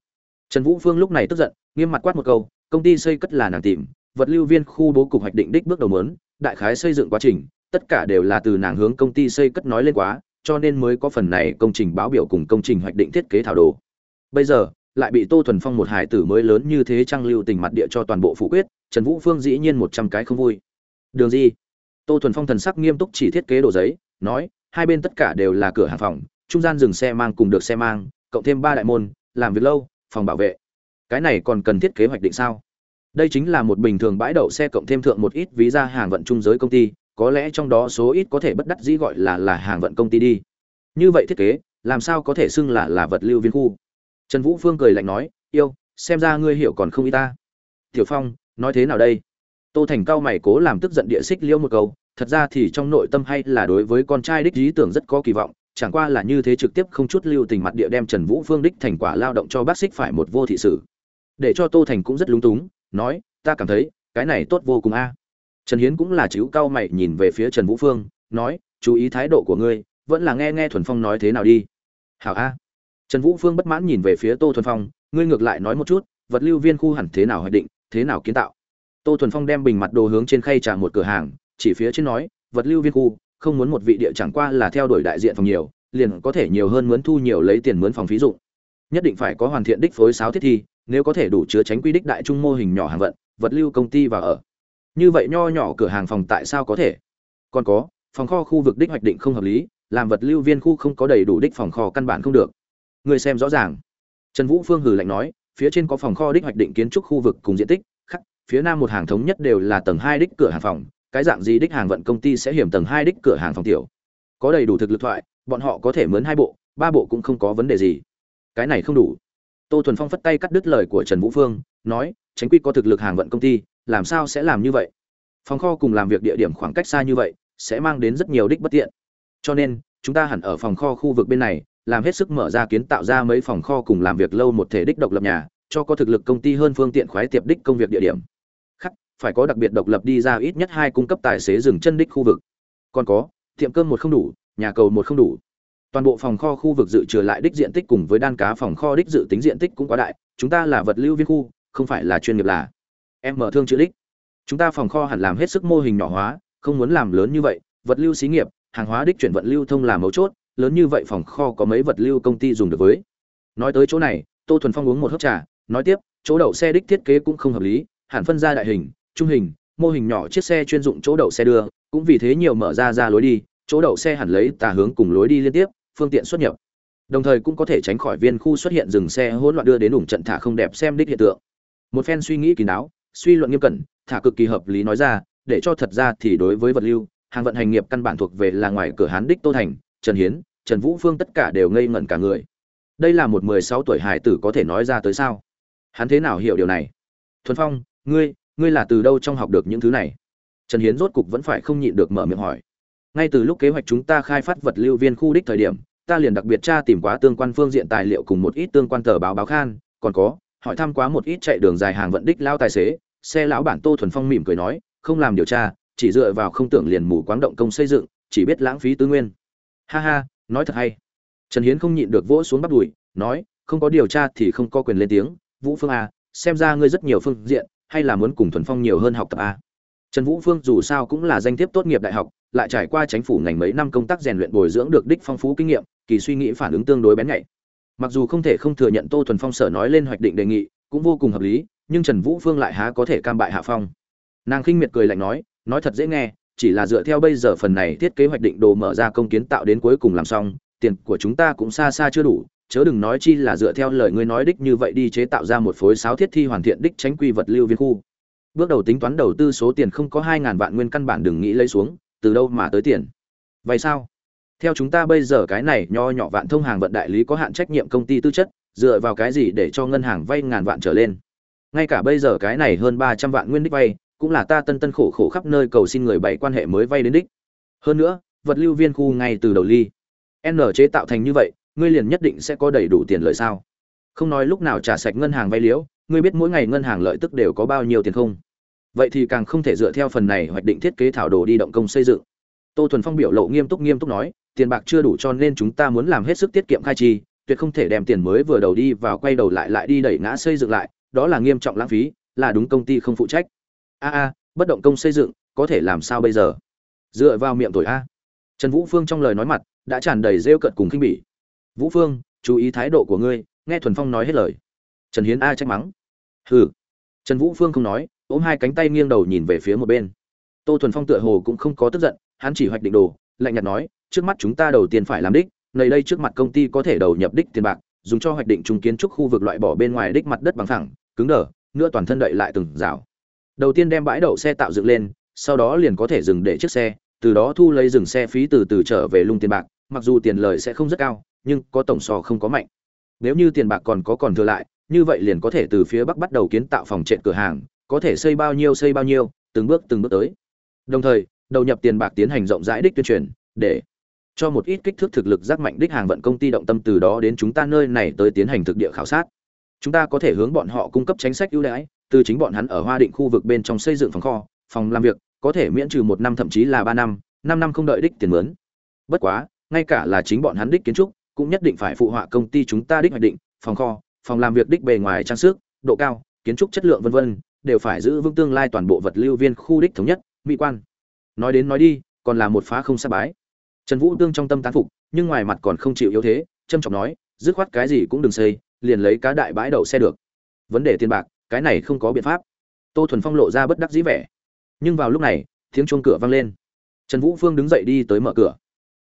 Trần vũ phương lúc này tức giận, nghiêm mặt quát một câu, công ty xây cất là nàng tìm vật lưu viên khu bố cục hoạch định đích bước đầu mớn đại khái xây dựng quá trình, tất cả đều là từ nàng hướng công ty xây cất nói lên quá, cho nên mới có phần này công trình báo biểu cùng công trình hoạch định thiết kế thảo đồ. Bây giờ, lại bị tô thuần phong một hải tử mới lớn như thế trang lưu tình mặt địa cho toàn bộ phủ quyết, trần vũ phương dĩ nhiên một trăm cái không vui. Đường gì? Tô thuần phong thần sắc nghiêm túc chỉ thiết kế đồ giấy, nói, hai bên tất cả đều là cửa hàng phòng, trung gian dừng xe mang cùng được xe mang, cộng thêm ba đại môn, làm việc lâu, phòng bảo vệ. Cái này còn cần thiết kế hoạch định sao? Đây chính là một bình thường bãi đậu xe cộng thêm thượng một ít ví ra hàng vận trung giới công ty, có lẽ trong đó số ít có thể bất đắc dĩ gọi là là hàng vận công ty đi. Như vậy thiết kế, làm sao có thể xưng là là vật lưu viên khu? Trần vũ phương cười lạnh nói, yêu, xem ra ngươi hiểu còn không y ta. Tiểu phong, nói thế nào đây? Tô thành cao mày cố làm tức giận địa xích liêu một câu, thật ra thì trong nội tâm hay là đối với con trai đích lý tưởng rất có kỳ vọng, chẳng qua là như thế trực tiếp không chút lưu tình mặt địa đem trần vũ phương đích thành quả lao động cho bác xích phải một vô thị sử để cho tô thành cũng rất lúng túng nói, ta cảm thấy, cái này tốt vô cùng a. Trần hiến cũng là chữ cao mày nhìn về phía trần vũ phương, nói, chú ý thái độ của ngươi, vẫn là nghe nghe thuần phong nói thế nào đi. Hảo a. Trần vũ phương bất mãn nhìn về phía tô thuần phong, ngươi ngược lại nói một chút, vật lưu viên khu hẳn thế nào hoạch định, thế nào kiến tạo? Tô thuần phong đem bình mặt đồ hướng trên khay trà một cửa hàng, chỉ phía trên nói, vật lưu viên khu, không muốn một vị địa chẳng qua là theo đuổi đại diện phòng nhiều, liền có thể nhiều hơn mướn thu nhiều lấy tiền mướn phòng phí dụng. Nhất định phải có hoàn thiện đích phối sáo thiết thi nếu có thể đủ chứa tránh quy đích đại trung mô hình nhỏ hàng vận, vật lưu công ty và ở. Như vậy nho nhỏ cửa hàng phòng tại sao có thể? Còn có, phòng kho khu vực đích hoạch định không hợp lý, làm vật lưu viên khu không có đầy đủ đích phòng kho căn bản không được. Người xem rõ ràng. Trần vũ phương hử lạnh nói, phía trên có phòng kho đích hoạch định kiến trúc khu vực cùng diện tích, khắc, phía nam một hàng thống nhất đều là tầng hai đích cửa hàng phòng, cái dạng gì đích hàng vận công ty sẽ hiểm tầng hai đích cửa hàng phòng tiểu. Có đầy đủ thực lực thoại, bọn họ có thể mướn hai bộ, ba bộ cũng không có vấn đề gì. Cái này không đủ tô thuần phong phất tay cắt đứt lời của trần vũ phương, nói, tránh quy có thực lực hàng vận công ty, làm sao sẽ làm như vậy? Phòng kho cùng làm việc địa điểm khoảng cách xa như vậy, sẽ mang đến rất nhiều đích bất tiện. Cho nên, chúng ta hẳn ở phòng kho khu vực bên này, làm hết sức mở ra kiến tạo ra mấy phòng kho cùng làm việc lâu một thể đích độc lập nhà, cho có thực lực công ty hơn phương tiện khoái tiệp đích công việc địa điểm. Khắc, phải có đặc biệt độc lập đi ra ít nhất hai cung cấp tài xế dừng chân đích khu vực. Còn có, tiệm cơm một không đủ, nhà cầu một không đủ toàn bộ phòng kho khu vực dự trừ lại đích diện tích cùng với đan cá phòng kho đích dự tính diện tích cũng quá đại, chúng ta là vật lưu viên khu, không phải là chuyên nghiệp là. Em mở thương chữ đích. Chúng ta phòng kho hẳn làm hết sức mô hình nhỏ hóa, không muốn làm lớn như vậy, vật lưu xí nghiệp, hàng hóa đích chuyển vận lưu thông là mấu chốt, lớn như vậy phòng kho có mấy vật lưu công ty dùng được với. Nói tới chỗ này, tô thuần phong uống một hớp trà, nói tiếp, chỗ đậu xe đích thiết kế cũng không hợp lý, hẳn phân ra đại hình, trung hình, mô hình nhỏ chiếc xe chuyên dụng chỗ đậu xe đưa, cũng vì thế nhiều mở ra ra lối đi, chỗ đậu xe hẳn lấy tà hướng cùng lối đi liên tiếp phương tiện xuất nhập. Đồng thời cũng có thể tránh khỏi viên khu xuất hiện dừng xe hỗn loạn đưa đến ủng trận thả không đẹp xem đích hiện tượng. Một phen suy nghĩ kín đáo suy luận nghiêm cẩn, thả cực kỳ hợp lý nói ra, để cho thật ra thì đối với vật lưu, hàng vận hành nghiệp căn bản thuộc về là ngoài cửa hán đích tô thành, trần hiến, trần vũ phương tất cả đều ngây ngẩn cả người. Đây là một mười sáu tuổi hải tử có thể nói ra tới sao? Hắn thế nào hiểu điều này? Thuần phong, ngươi ngươi là từ đâu trong học được những thứ này? Trần hiến rốt cục vẫn phải không nhịn được mở miệng hỏi ngay từ lúc kế hoạch chúng ta khai phát vật lưu viên khu đích thời điểm, ta liền đặc biệt tra tìm quá tương quan phương diện tài liệu cùng một ít tương quan tờ báo báo khan. Còn có, hỏi thăm quá một ít chạy đường dài hàng vận đích lao tài xế, xe lão bản tô thuần phong mỉm cười nói, không làm điều tra, chỉ dựa vào không tưởng liền mù quáng động công xây dựng, chỉ biết lãng phí tư nguyên. Ha ha, nói thật hay. Trần hiến không nhịn được vỗ xuống bắt đùi, nói, không có điều tra thì không có quyền lên tiếng. Vũ phương a xem ra ngươi rất nhiều phương diện, hay là muốn cùng thuần phong nhiều hơn học tập a trần vũ phương dù sao cũng là danh thiếp tốt nghiệp đại học lại trải qua chính phủ ngành mấy năm công tác rèn luyện bồi dưỡng được đích phong phú kinh nghiệm, kỳ suy nghĩ phản ứng tương đối bén nhạy. Mặc dù không thể không thừa nhận tô thuần phong sở nói lên hoạch định đề nghị, cũng vô cùng hợp lý, nhưng trần vũ phương lại há có thể cam bại hạ phong. Nàng khinh miệt cười lạnh nói nói thật dễ nghe, chỉ là dựa theo bây giờ phần này thiết kế hoạch định đồ mở ra công kiến tạo đến cuối cùng làm xong, tiền của chúng ta cũng xa xa chưa đủ, chớ đừng nói chi là dựa theo lời ngươi nói đích như vậy đi chế tạo ra một phối sáo thiết thi hoàn thiện đích tránh quy vật lưu viên khu. Bước đầu tính toán đầu tư số tiền không có hai ngàn vạn nguyên căn bản đừng nghĩ lấy xuống từ đâu mà tới tiền? Vậy sao? Theo chúng ta bây giờ cái này nho nhỏ vạn thông hàng vận đại lý có hạn trách nhiệm công ty tư chất, dựa vào cái gì để cho ngân hàng vay ngàn vạn trở lên? Ngay cả bây giờ cái này hơn ba trăm vạn nguyên đích vay, cũng là ta tân tân khổ khổ khắp nơi cầu xin người bày quan hệ mới vay đến đích. Hơn nữa, vật lưu viên khu ngay từ đầu ly. N chế tạo thành như vậy, ngươi liền nhất định sẽ có đầy đủ tiền lợi sao? Không nói lúc nào trả sạch ngân hàng vay liễu ngươi biết mỗi ngày ngân hàng lợi tức đều có bao nhiêu tiền không? Vậy thì càng không thể dựa theo phần này hoạch định thiết kế thảo đồ đi động công xây dựng. Tô thuần phong biểu lộ nghiêm túc nghiêm túc nói, tiền bạc chưa đủ cho nên chúng ta muốn làm hết sức tiết kiệm khai chi, tuyệt không thể đem tiền mới vừa đầu đi vào quay đầu lại lại đi đẩy ngã xây dựng lại, đó là nghiêm trọng lãng phí, là đúng công ty không phụ trách. A a, bất động công xây dựng, có thể làm sao bây giờ? Dựa vào miệng tuổi a. Trần vũ phương trong lời nói mặt, đã tràn đầy rêu cận cùng khinh bỉ. Vũ phương, chú ý thái độ của ngươi, nghe thuần phong nói hết lời. Trần hiến a trách mắng. Hừ. Trần vũ phương không nói ôm hai cánh tay nghiêng đầu nhìn về phía một bên. Tô thuần phong tựa hồ cũng không có tức giận, hắn chỉ hoạch định đồ, lạnh nhạt nói, trước mắt chúng ta đầu tiên phải làm đích nơi đây trước mặt công ty có thể đầu nhập đích tiền bạc, dùng cho hoạch định trung kiến trúc khu vực loại bỏ bên ngoài đích mặt đất bằng phẳng, cứng đờ, nữa toàn thân đậy lại từng rào. Đầu tiên đem bãi đậu xe tạo dựng lên, sau đó liền có thể dừng để chiếc xe, từ đó thu lấy dừng xe phí từ từ trở về lung tiền bạc, mặc dù tiền lời sẽ không rất cao, nhưng có tổng sò không có mạnh. Nếu như tiền bạc còn có còn thừa lại, như vậy liền có thể từ phía bắc bắt đầu kiến tạo phòng trệ cửa hàng có thể xây bao nhiêu xây bao nhiêu, từng bước từng bước tới. Đồng thời, đầu nhập tiền bạc tiến hành rộng rãi đích tuyên truyền, để cho một ít kích thước thực lực giác mạnh đích hàng vận công ty động tâm từ đó đến chúng ta nơi này tới tiến hành thực địa khảo sát. Chúng ta có thể hướng bọn họ cung cấp chính sách ưu đãi, từ chính bọn hắn ở hoa định khu vực bên trong xây dựng phòng kho, phòng làm việc, có thể miễn trừ một năm thậm chí là ba năm năm năm không đợi đích tiền mướn. Bất quá, ngay cả là chính bọn hắn đích kiến trúc, cũng nhất định phải phụ họa công ty chúng ta đích hoạch định, phòng kho, phòng làm việc đích bề ngoài trang sức, độ cao, kiến trúc chất lượng vân vân đều phải giữ vững tương lai toàn bộ vật lưu viên khu đích thống nhất, mỹ quan. Nói đến nói đi, còn là một phá không sa bái. Trần vũ tương trong tâm tán phục, nhưng ngoài mặt còn không chịu yếu thế trâm trọng nói, dứt khoát cái gì cũng đừng xây, liền lấy cá đại bãi đậu xe được. Vấn đề tiền bạc, cái này không có biện pháp. Tô thuần phong lộ ra bất đắc dĩ vẻ. Nhưng vào lúc này, tiếng chuông cửa vang lên. Trần vũ phương đứng dậy đi tới mở cửa.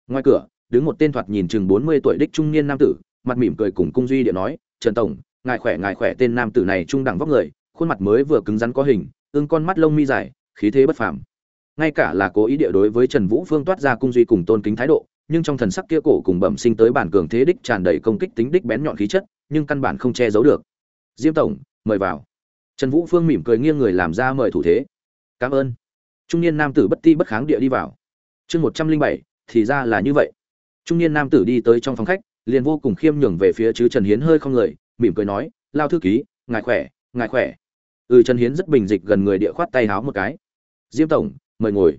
Ngoài cửa, đứng một tên thoạt nhìn chừng bốn mươi tuổi đích trung niên nam tử, mặt mỉm cười cùng cung duy điện nói, trần tổng, ngài khỏe ngài khỏe, tên nam tử này trung đẳng vóc người khuôn mặt mới vừa cứng rắn có hình, ương con mắt lông mi dài, khí thế bất phàm. Ngay cả là cố ý địa đối với trần vũ phương toát ra cung duy cùng tôn kính thái độ, nhưng trong thần sắc kia cổ cùng bẩm sinh tới bản cường thế đích tràn đầy công kích tính đích bén nhọn khí chất, nhưng căn bản không che giấu được. Diêm tổng, mời vào. Trần vũ phương mỉm cười nghiêng người làm ra mời thủ thế. Cảm ơn. Trung niên nam tử bất ti bất kháng địa đi vào. Chương một trăm linh bảy, thì ra là như vậy. Trung niên nam tử đi tới trong phòng khách, liền vô cùng khiêm nhường về phía chứ trần hiến hơi không người, mỉm cười nói, lao thư ký, ngài khỏe ngài khỏe ừ trần hiến rất bình dịch gần người địa khoát tay háo một cái. Diêm tổng, mời ngồi.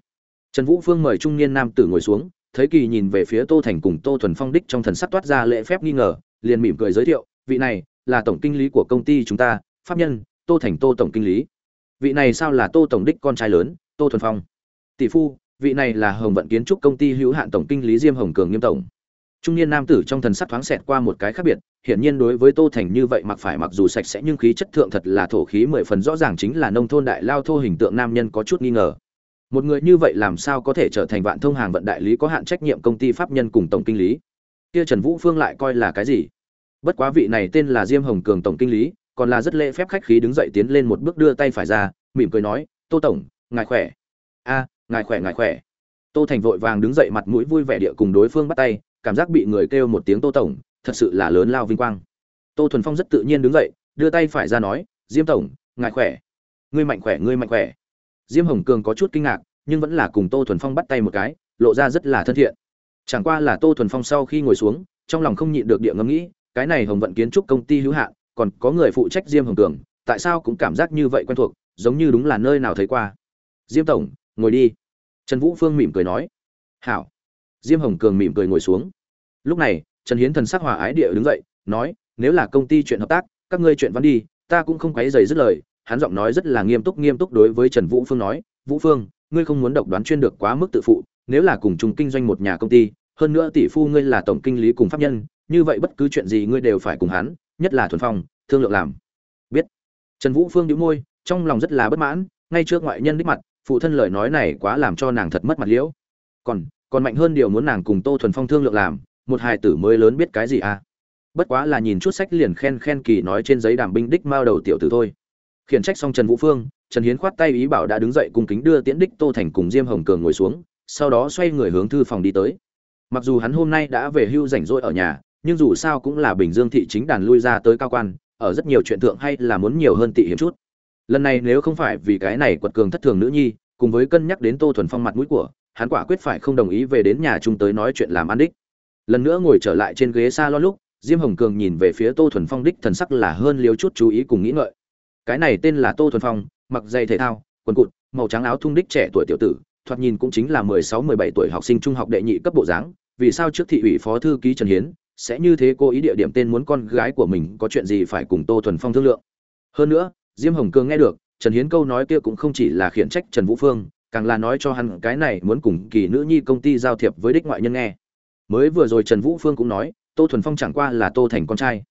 Trần vũ phương mời trung niên nam tử ngồi xuống, thấy kỳ nhìn về phía tô thành cùng tô thuần phong đích trong thần sắc toát ra lễ phép nghi ngờ, liền mỉm cười giới thiệu, vị này là tổng kinh lý của công ty chúng ta, pháp nhân, tô thành tô tổng kinh lý. Vị này sao là tô tổng đích con trai lớn, tô thuần phong? Tỷ phu, vị này là hồng vận kiến trúc công ty hữu hạn tổng kinh lý diêm hồng cường nghiêm tổng trung niên nam tử trong thần sắc thoáng xẹt qua một cái khác biệt, hiển nhiên đối với tô thành như vậy mặc phải mặc dù sạch sẽ nhưng khí chất thượng thật là thổ khí mười phần rõ ràng chính là nông thôn đại lao thô hình tượng nam nhân có chút nghi ngờ. Một người như vậy làm sao có thể trở thành vạn thông hàng vận đại lý có hạn trách nhiệm công ty pháp nhân cùng tổng kinh lý? Kia trần vũ phương lại coi là cái gì? Bất quá vị này tên là diêm hồng cường tổng kinh lý, còn là rất lễ phép khách khí đứng dậy tiến lên một bước đưa tay phải ra, mỉm cười nói, tô tổng, ngài khỏe. A, ngài khỏe ngài khỏe. Tô thành vội vàng đứng dậy mặt mũi vui vẻ địa cùng đối phương bắt tay cảm giác bị người kêu một tiếng tô tổng, thật sự là lớn lao vinh quang. Tô thuần phong rất tự nhiên đứng dậy, đưa tay phải ra nói, diêm tổng, ngài khỏe. Ngươi mạnh khỏe, ngươi mạnh khỏe. Diêm hồng cường có chút kinh ngạc, nhưng vẫn là cùng tô thuần phong bắt tay một cái, lộ ra rất là thân thiện. Chẳng qua là tô thuần phong sau khi ngồi xuống, trong lòng không nhịn được địa ngẫm nghĩ, cái này hồng vận kiến trúc công ty hữu hạn, còn có người phụ trách diêm hồng cường, tại sao cũng cảm giác như vậy quen thuộc, giống như đúng là nơi nào thấy qua. Diêm tổng, ngồi đi. Trần vũ phương mỉm cười nói. Hảo diêm hồng cường mỉm cười ngồi xuống. Lúc này, trần hiến thần sắc hòa ái địa đứng dậy, nói, nếu là công ty chuyện hợp tác, các ngươi chuyện văn đi, ta cũng không quấy dày dứt lời. Hắn giọng nói rất là nghiêm túc nghiêm túc đối với trần vũ phương nói, vũ phương, ngươi không muốn độc đoán chuyên được quá mức tự phụ, nếu là cùng chung kinh doanh một nhà công ty, hơn nữa tỷ phu ngươi là tổng kinh lý cùng pháp nhân, như vậy bất cứ chuyện gì ngươi đều phải cùng hắn, nhất là thuần phong, thương lượng làm. Biết. Trần vũ phương đĩu môi, trong lòng rất là bất mãn, ngay trước ngoại nhân đích mặt, phụ thân lời nói này quá làm cho nàng thật mất mặt liễu. Còn còn mạnh hơn điều muốn nàng cùng tô thuần phong thương lượng làm, một hài tử mới lớn biết cái gì à? Bất quá là nhìn chút sách liền khen khen kỳ nói trên giấy đàm binh đích mao đầu tiểu tử thôi. Khiển trách xong trần vũ phương, trần hiến khoát tay ý bảo đã đứng dậy cùng kính đưa tiễn đích tô thành cùng diêm hồng cường ngồi xuống, sau đó xoay người hướng thư phòng đi tới. Mặc dù hắn hôm nay đã về hưu rảnh rỗi ở nhà, nhưng dù sao cũng là bình dương thị chính đàn lui ra tới cao quan, ở rất nhiều chuyện thượng hay là muốn nhiều hơn tị hiểm chút. Lần này nếu không phải vì cái này quật cường thất thường nữ nhi, cùng với cân nhắc đến tô thuần phong mặt mũi của hắn quả quyết phải không đồng ý về đến nhà chung tới nói chuyện làm ăn đích. Lần nữa ngồi trở lại trên ghế s a lo lúc, diêm hồng cường nhìn về phía tô thuần phong đích thần sắc là hơn liếu chút chú ý cùng nghĩ ngợi. Cái này tên là tô thuần phong, mặc giày thể thao, quần cụt, màu trắng áo thung đích trẻ tuổi tiểu tử, thoạt nhìn cũng chính là mười sáu mười bảy tuổi học sinh trung học đệ nhị cấp bộ dáng, vì sao trước thị ủy phó thư ký trần hiến sẽ như thế cô ý địa điểm tên muốn con gái của mình, có chuyện gì phải cùng tô thuần phong thương lượng. Hơn nữa, diêm hồng cường nghe được, trần hiến câu nói kia cũng không chỉ là khiển trách trần vũ phương càng là nói cho hắn cái này muốn cùng kỳ nữ nhi công ty giao thiệp với đích ngoại nhân nghe. Mới vừa rồi trần vũ phương cũng nói, tô thuần phong chẳng qua là tô thành con trai.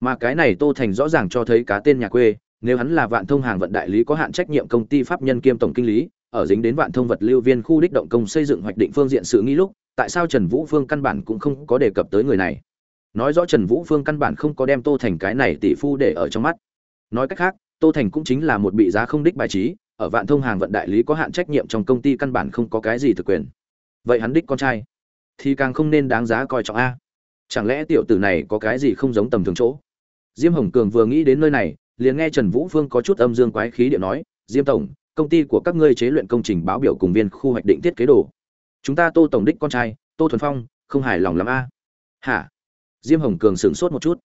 Mà cái này tô thành rõ ràng cho thấy cá tên nhà quê, nếu hắn là vạn thông hàng vận đại lý có hạn trách nhiệm công ty pháp nhân kiêm tổng kinh lý, ở dính đến vạn thông vật lưu viên khu đích động công xây dựng hoạch định phương diện sự nghĩ lúc, tại sao trần vũ phương căn bản cũng không có đề cập tới người này? Nói rõ trần vũ phương căn bản không có đem tô thành cái này tỷ phu để ở trong mắt. Nói cách khác, tô thành cũng chính là một bị giá không đích bài trí ở vạn thông hàng vận đại lý có hạn trách nhiệm trong công ty căn bản không có cái gì thực quyền. Vậy hắn đích con trai, thì càng không nên đáng giá coi trọng a. Chẳng lẽ tiểu tử này có cái gì không giống tầm thường chỗ? Diêm hồng cường vừa nghĩ đến nơi này, liền nghe trần vũ phương có chút âm dương quái khí điện nói, diêm tổng, công ty của các ngươi chế luyện công trình báo biểu cùng viên khu hoạch định thiết kế đồ. Chúng ta tô tổng đích con trai, tô thuần phong, không hài lòng lắm a. Hả? Diêm hồng cường sửng sốt một chút.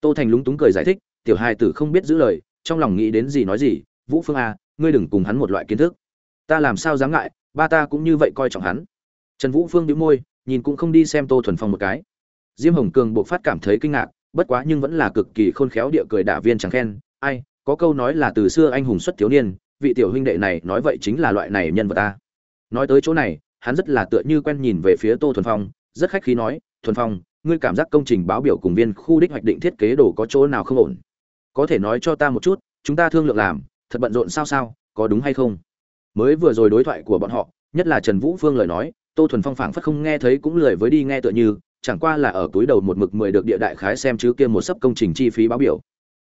Tô thành lúng túng cười giải thích, tiểu hai tử không biết giữ lời, trong lòng nghĩ đến gì nói gì, vũ phương a ngươi đừng cùng hắn một loại kiến thức. Ta làm sao dám ngại, ba ta cũng như vậy coi trọng hắn. Trần vũ phương đĩu môi, nhìn cũng không đi xem tô thuần phong một cái. Diêm hồng cường buộc phát cảm thấy kinh ngạc, bất quá nhưng vẫn là cực kỳ khôn khéo địa cười đả viên chẳng khen. Ai, có câu nói là từ xưa anh hùng xuất thiếu niên, vị tiểu huynh đệ này nói vậy chính là loại này nhân vật ta. Nói tới chỗ này, hắn rất là tựa như quen nhìn về phía tô thuần phong, rất khách khí nói, thuần phong, ngươi cảm giác công trình báo biểu cùng viên khu đích hoạch định thiết kế đồ có chỗ nào không ổn? Có thể nói cho ta một chút, chúng ta thương lượng làm thật bận rộn sao sao, có đúng hay không? Mới vừa rồi đối thoại của bọn họ, nhất là trần vũ phương lời nói, tô thuần phong phảng phất không nghe thấy cũng lười với đi nghe tựa như, chẳng qua là ở túi đầu một mực mười được địa đại khái xem chứ kia một sấp công trình chi phí báo biểu.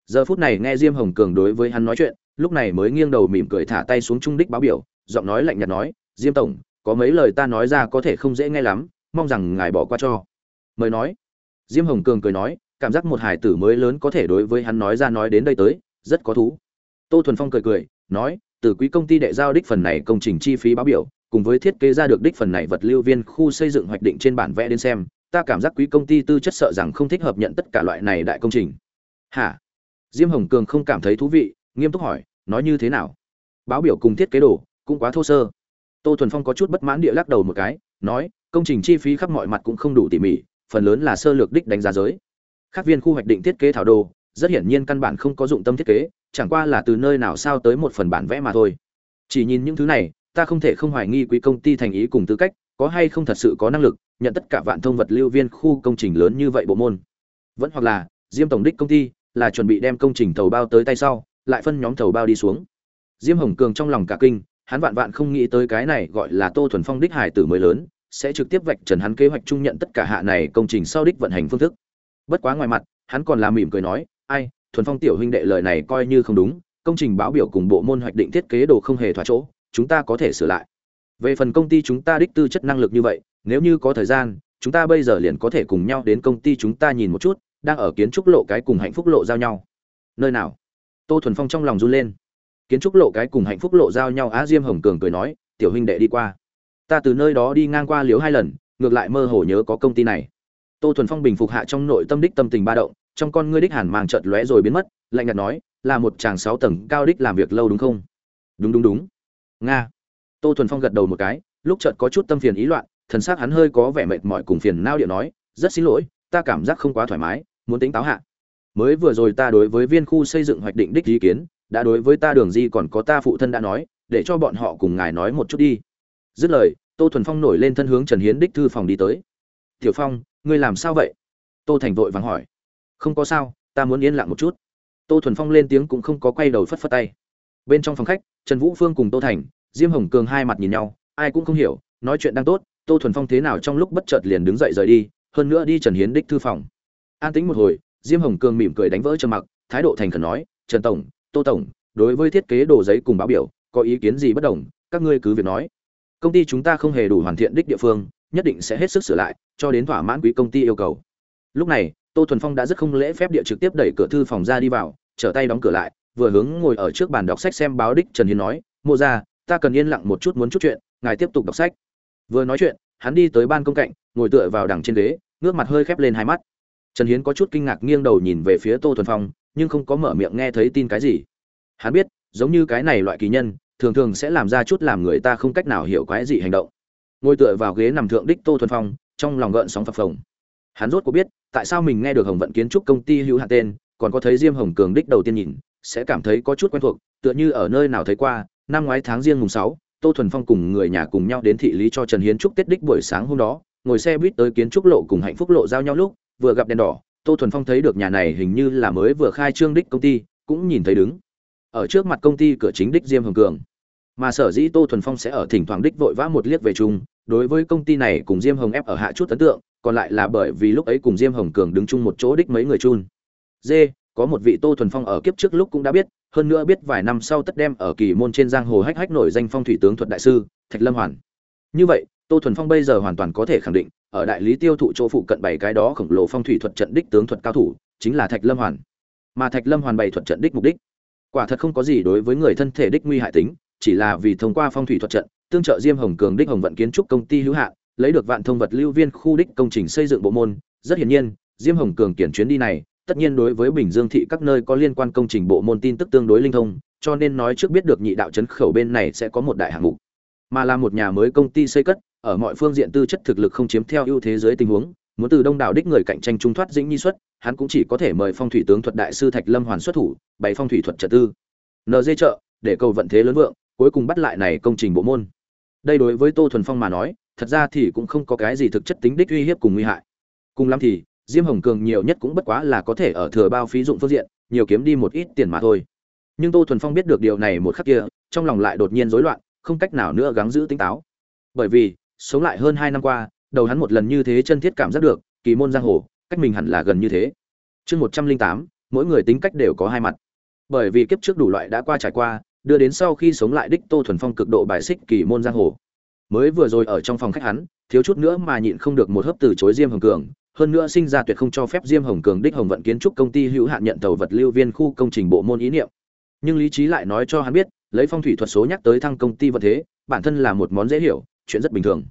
Giờ phút này nghe diêm hồng cường đối với hắn nói chuyện, lúc này mới nghiêng đầu mỉm cười thả tay xuống trung đích báo biểu, giọng nói lạnh nhạt nói, diêm tổng, có mấy lời ta nói ra có thể không dễ nghe lắm, mong rằng ngài bỏ qua cho. Mời nói. Diêm hồng cường cười nói, cảm giác một hải tử mới lớn có thể đối với hắn nói ra nói đến đây tới, rất có thú tô thuần phong cười cười, nói, từ quý công ty đệ giao đích phần này công trình chi phí báo biểu, cùng với thiết kế ra được đích phần này vật lưu viên khu xây dựng hoạch định trên bản vẽ đến xem, ta cảm giác quý công ty tư chất sợ rằng không thích hợp nhận tất cả loại này đại công trình. Hả? Diêm hồng cường không cảm thấy thú vị, nghiêm túc hỏi, nói như thế nào? Báo biểu cùng thiết kế đồ, cũng quá thô sơ. Tô thuần phong có chút bất mãn địa lắc đầu một cái, nói, công trình chi phí khắp mọi mặt cũng không đủ tỉ mỉ, phần lớn là sơ lược đích đánh giá giới. Các viên khu hoạch định thiết kế thảo đồ rất hiển nhiên căn bản không có dụng tâm thiết kế, chẳng qua là từ nơi nào sao tới một phần bản vẽ mà thôi. Chỉ nhìn những thứ này, ta không thể không hoài nghi quý công ty thành ý cùng tư cách, có hay không thật sự có năng lực, nhận tất cả vạn thông vật lưu viên khu công trình lớn như vậy bộ môn. Vẫn hoặc là, diêm tổng đích công ty, là chuẩn bị đem công trình thầu bao tới tay sau, lại phân nhóm thầu bao đi xuống. Diêm hồng cường trong lòng cả kinh, hắn vạn vạn không nghĩ tới cái này gọi là tô thuần phong đích hải tử mới lớn, sẽ trực tiếp vạch trần hắn kế hoạch chung nhận tất cả hạ này công trình sau đích vận hành phương thức. Bất quá ngoài mặt, hắn còn làm mỉm cười nói ai, thuần phong tiểu huynh đệ lời này coi như không đúng, công trình báo biểu cùng bộ môn hoạch định thiết kế đồ không hề thỏa chỗ, chúng ta có thể sửa lại. Về phần công ty chúng ta đích tư chất năng lực như vậy, nếu như có thời gian, chúng ta bây giờ liền có thể cùng nhau đến công ty chúng ta nhìn một chút, đang ở kiến trúc lộ cái cùng hạnh phúc lộ giao nhau. Nơi nào? Tô thuần phong trong lòng run lên. Kiến trúc lộ cái cùng hạnh phúc lộ giao nhau, á diêm hồng cường cười nói, tiểu huynh đệ đi qua. Ta từ nơi đó đi ngang qua liếu hai lần, ngược lại mơ hồ nhớ có công ty này. Tô thuần phong bình phục hạ trong nội tâm đích tâm tình ba động trong con ngươi đích hàn mang chợt lóe rồi biến mất, lạnh nhạt nói, là một chàng sáu tầng cao đích làm việc lâu đúng không? Đúng đúng đúng. Nga. Tô thuần phong gật đầu một cái, lúc chợt có chút tâm phiền ý loạn, thần sắc hắn hơi có vẻ mệt mỏi cùng phiền nao điệu nói, rất xin lỗi, ta cảm giác không quá thoải mái, muốn tính táo hạ. Mới vừa rồi ta đối với viên khu xây dựng hoạch định đích ý kiến, đã đối với ta đường di còn có ta phụ thân đã nói, để cho bọn họ cùng ngài nói một chút đi. Dứt lời, tô thuần phong nổi lên thân hướng trần hiến đích thư phòng đi tới. Tiểu phong, ngươi làm sao vậy? Tô thành vội vắng hỏi không có sao, ta muốn yên lặng một chút. Tô thuần phong lên tiếng cũng không có quay đầu phất phất tay. Bên trong phòng khách, trần vũ phương cùng tô thành, diêm hồng cường hai mặt nhìn nhau, ai cũng không hiểu, nói chuyện đang tốt, tô thuần phong thế nào trong lúc bất chợt liền đứng dậy rời đi, hơn nữa đi trần hiến đích thư phòng. An tính một hồi, diêm hồng cường mỉm cười đánh vỡ trầm mặc, thái độ thành khẩn nói, trần tổng, tô tổng, đối với thiết kế đồ giấy cùng báo biểu, có ý kiến gì bất đồng, các ngươi cứ việc nói. Công ty chúng ta không hề đủ hoàn thiện đích địa phương, nhất định sẽ hết sức sửa lại, cho đến thỏa mãn quý công ty yêu cầu. Lúc này tô thuần phong đã rất không lễ phép địa trực tiếp đẩy cửa thư phòng ra đi vào, trở tay đóng cửa lại, vừa hướng ngồi ở trước bàn đọc sách xem báo đích trần hiến nói mô ra, ta cần yên lặng một chút muốn chút chuyện, ngài tiếp tục đọc sách. Vừa nói chuyện, hắn đi tới ban công cạnh, ngồi tựa vào đằng trên ghế, ngước mặt hơi khép lên hai mắt. Trần hiến có chút kinh ngạc nghiêng đầu nhìn về phía tô thuần phong, nhưng không có mở miệng nghe thấy tin cái gì. Hắn biết, giống như cái này loại kỳ nhân, thường thường sẽ làm ra chút làm người ta không cách nào hiểu quái gì hành động. Ngồi tựa vào ghế nằm thượng đích tô thuần phong, trong lòng gợn sóng phập phồng. Hắn rốt có biết tại sao mình nghe được hồng vận kiến trúc công ty hữu hạn tên, còn có thấy diêm hồng cường đích đầu tiên nhìn, sẽ cảm thấy có chút quen thuộc, tựa như ở nơi nào thấy qua, năm ngoái tháng riêng mùng sáu, tô thuần phong cùng người nhà cùng nhau đến thị lý cho trần hiến trúc tết đích buổi sáng hôm đó, ngồi xe buýt tới kiến trúc lộ cùng hạnh phúc lộ giao nhau lúc, vừa gặp đèn đỏ, tô thuần phong thấy được nhà này hình như là mới vừa khai trương đích công ty, cũng nhìn thấy đứng ở trước mặt công ty cửa chính đích diêm hồng cường. Mà sở dĩ tô thuần phong sẽ ở thỉnh thoảng đích vội vã một liếc về chung đối với công ty này cùng diêm hồng ép ở hạ chút ấn tượng, còn lại là bởi vì lúc ấy cùng diêm hồng cường đứng chung một chỗ đích mấy người chun. D có một vị tô thuần phong ở kiếp trước lúc cũng đã biết, hơn nữa biết vài năm sau tất đem ở kỳ môn trên giang hồ hách hách nổi danh phong thủy tướng thuật đại sư, thạch lâm hoàn. Như vậy, tô thuần phong bây giờ hoàn toàn có thể khẳng định, ở đại lý tiêu thụ chỗ phụ cận bảy cái đó khổng lồ phong thủy thuật trận đích tướng thuật cao thủ, chính là thạch lâm hoàn. Mà thạch lâm hoàn bày thuật trận đích mục đích. Quả thật không có gì đối với người thân thể đích nguy hại tính chỉ là vì thông qua phong thủy thuật trận, tương trợ diêm hồng cường đích hồng vận kiến trúc công ty hữu hạn, lấy được vạn thông vật lưu viên khu đích công trình xây dựng bộ môn. Rất hiển nhiên, diêm hồng cường kiển chuyến đi này, tất nhiên đối với bình dương thị các nơi có liên quan công trình bộ môn tin tức tương đối linh thông, cho nên nói trước biết được nhị đạo chấn khẩu bên này sẽ có một đại hạng mục. Mà là một nhà mới công ty xây cất, ở mọi phương diện tư chất thực lực không chiếm theo ưu thế dưới tình huống, muốn từ đông đảo đích người cạnh tranh trung thoát dĩnh nhi xuất, hắn cũng chỉ có thể mời phong thủy tướng thuật đại sư thạch lâm hoàn xuất thủ, bày phong thủy thuật trật tư. Nd trợ, để cầu vận thế lớn vượng cuối cùng bắt lại này công trình bộ môn. Đây đối với tô thuần phong mà nói, thật ra thì cũng không có cái gì thực chất tính đích uy hiếp cùng nguy hại. Cùng lắm thì, diêm hồng cường nhiều nhất cũng bất quá là có thể ở thừa bao phí dụng phương diện, nhiều kiếm đi một ít tiền mà thôi. Nhưng tô thuần phong biết được điều này một khắc kia, trong lòng lại đột nhiên rối loạn, không cách nào nữa gắng giữ tỉnh táo. Bởi vì, sống lại hơn hai năm qua, đầu hắn một lần như thế chân thiết cảm giác được, kỳ môn giang hồ, cách mình hẳn là gần như thế. Chương một trăm linh tám, mỗi người tính cách đều có hai mặt. Bởi vì kiếp trước đủ loại đã qua trải qua đưa đến sau khi sống lại đích tô thuần phong cực độ bài xích kỳ môn giang hồ. Mới vừa rồi ở trong phòng khách hắn, thiếu chút nữa mà nhịn không được một hớp từ chối diêm hồng cường. Hơn nữa sinh ra tuyệt không cho phép diêm hồng cường đích hồng vận kiến trúc công ty hữu hạn nhận tàu vật lưu viên khu công trình bộ môn ý niệm. Nhưng lý trí lại nói cho hắn biết, lấy phong thủy thuật số nhắc tới thăng công ty vật thế, bản thân là một món dễ hiểu, chuyện rất bình thường.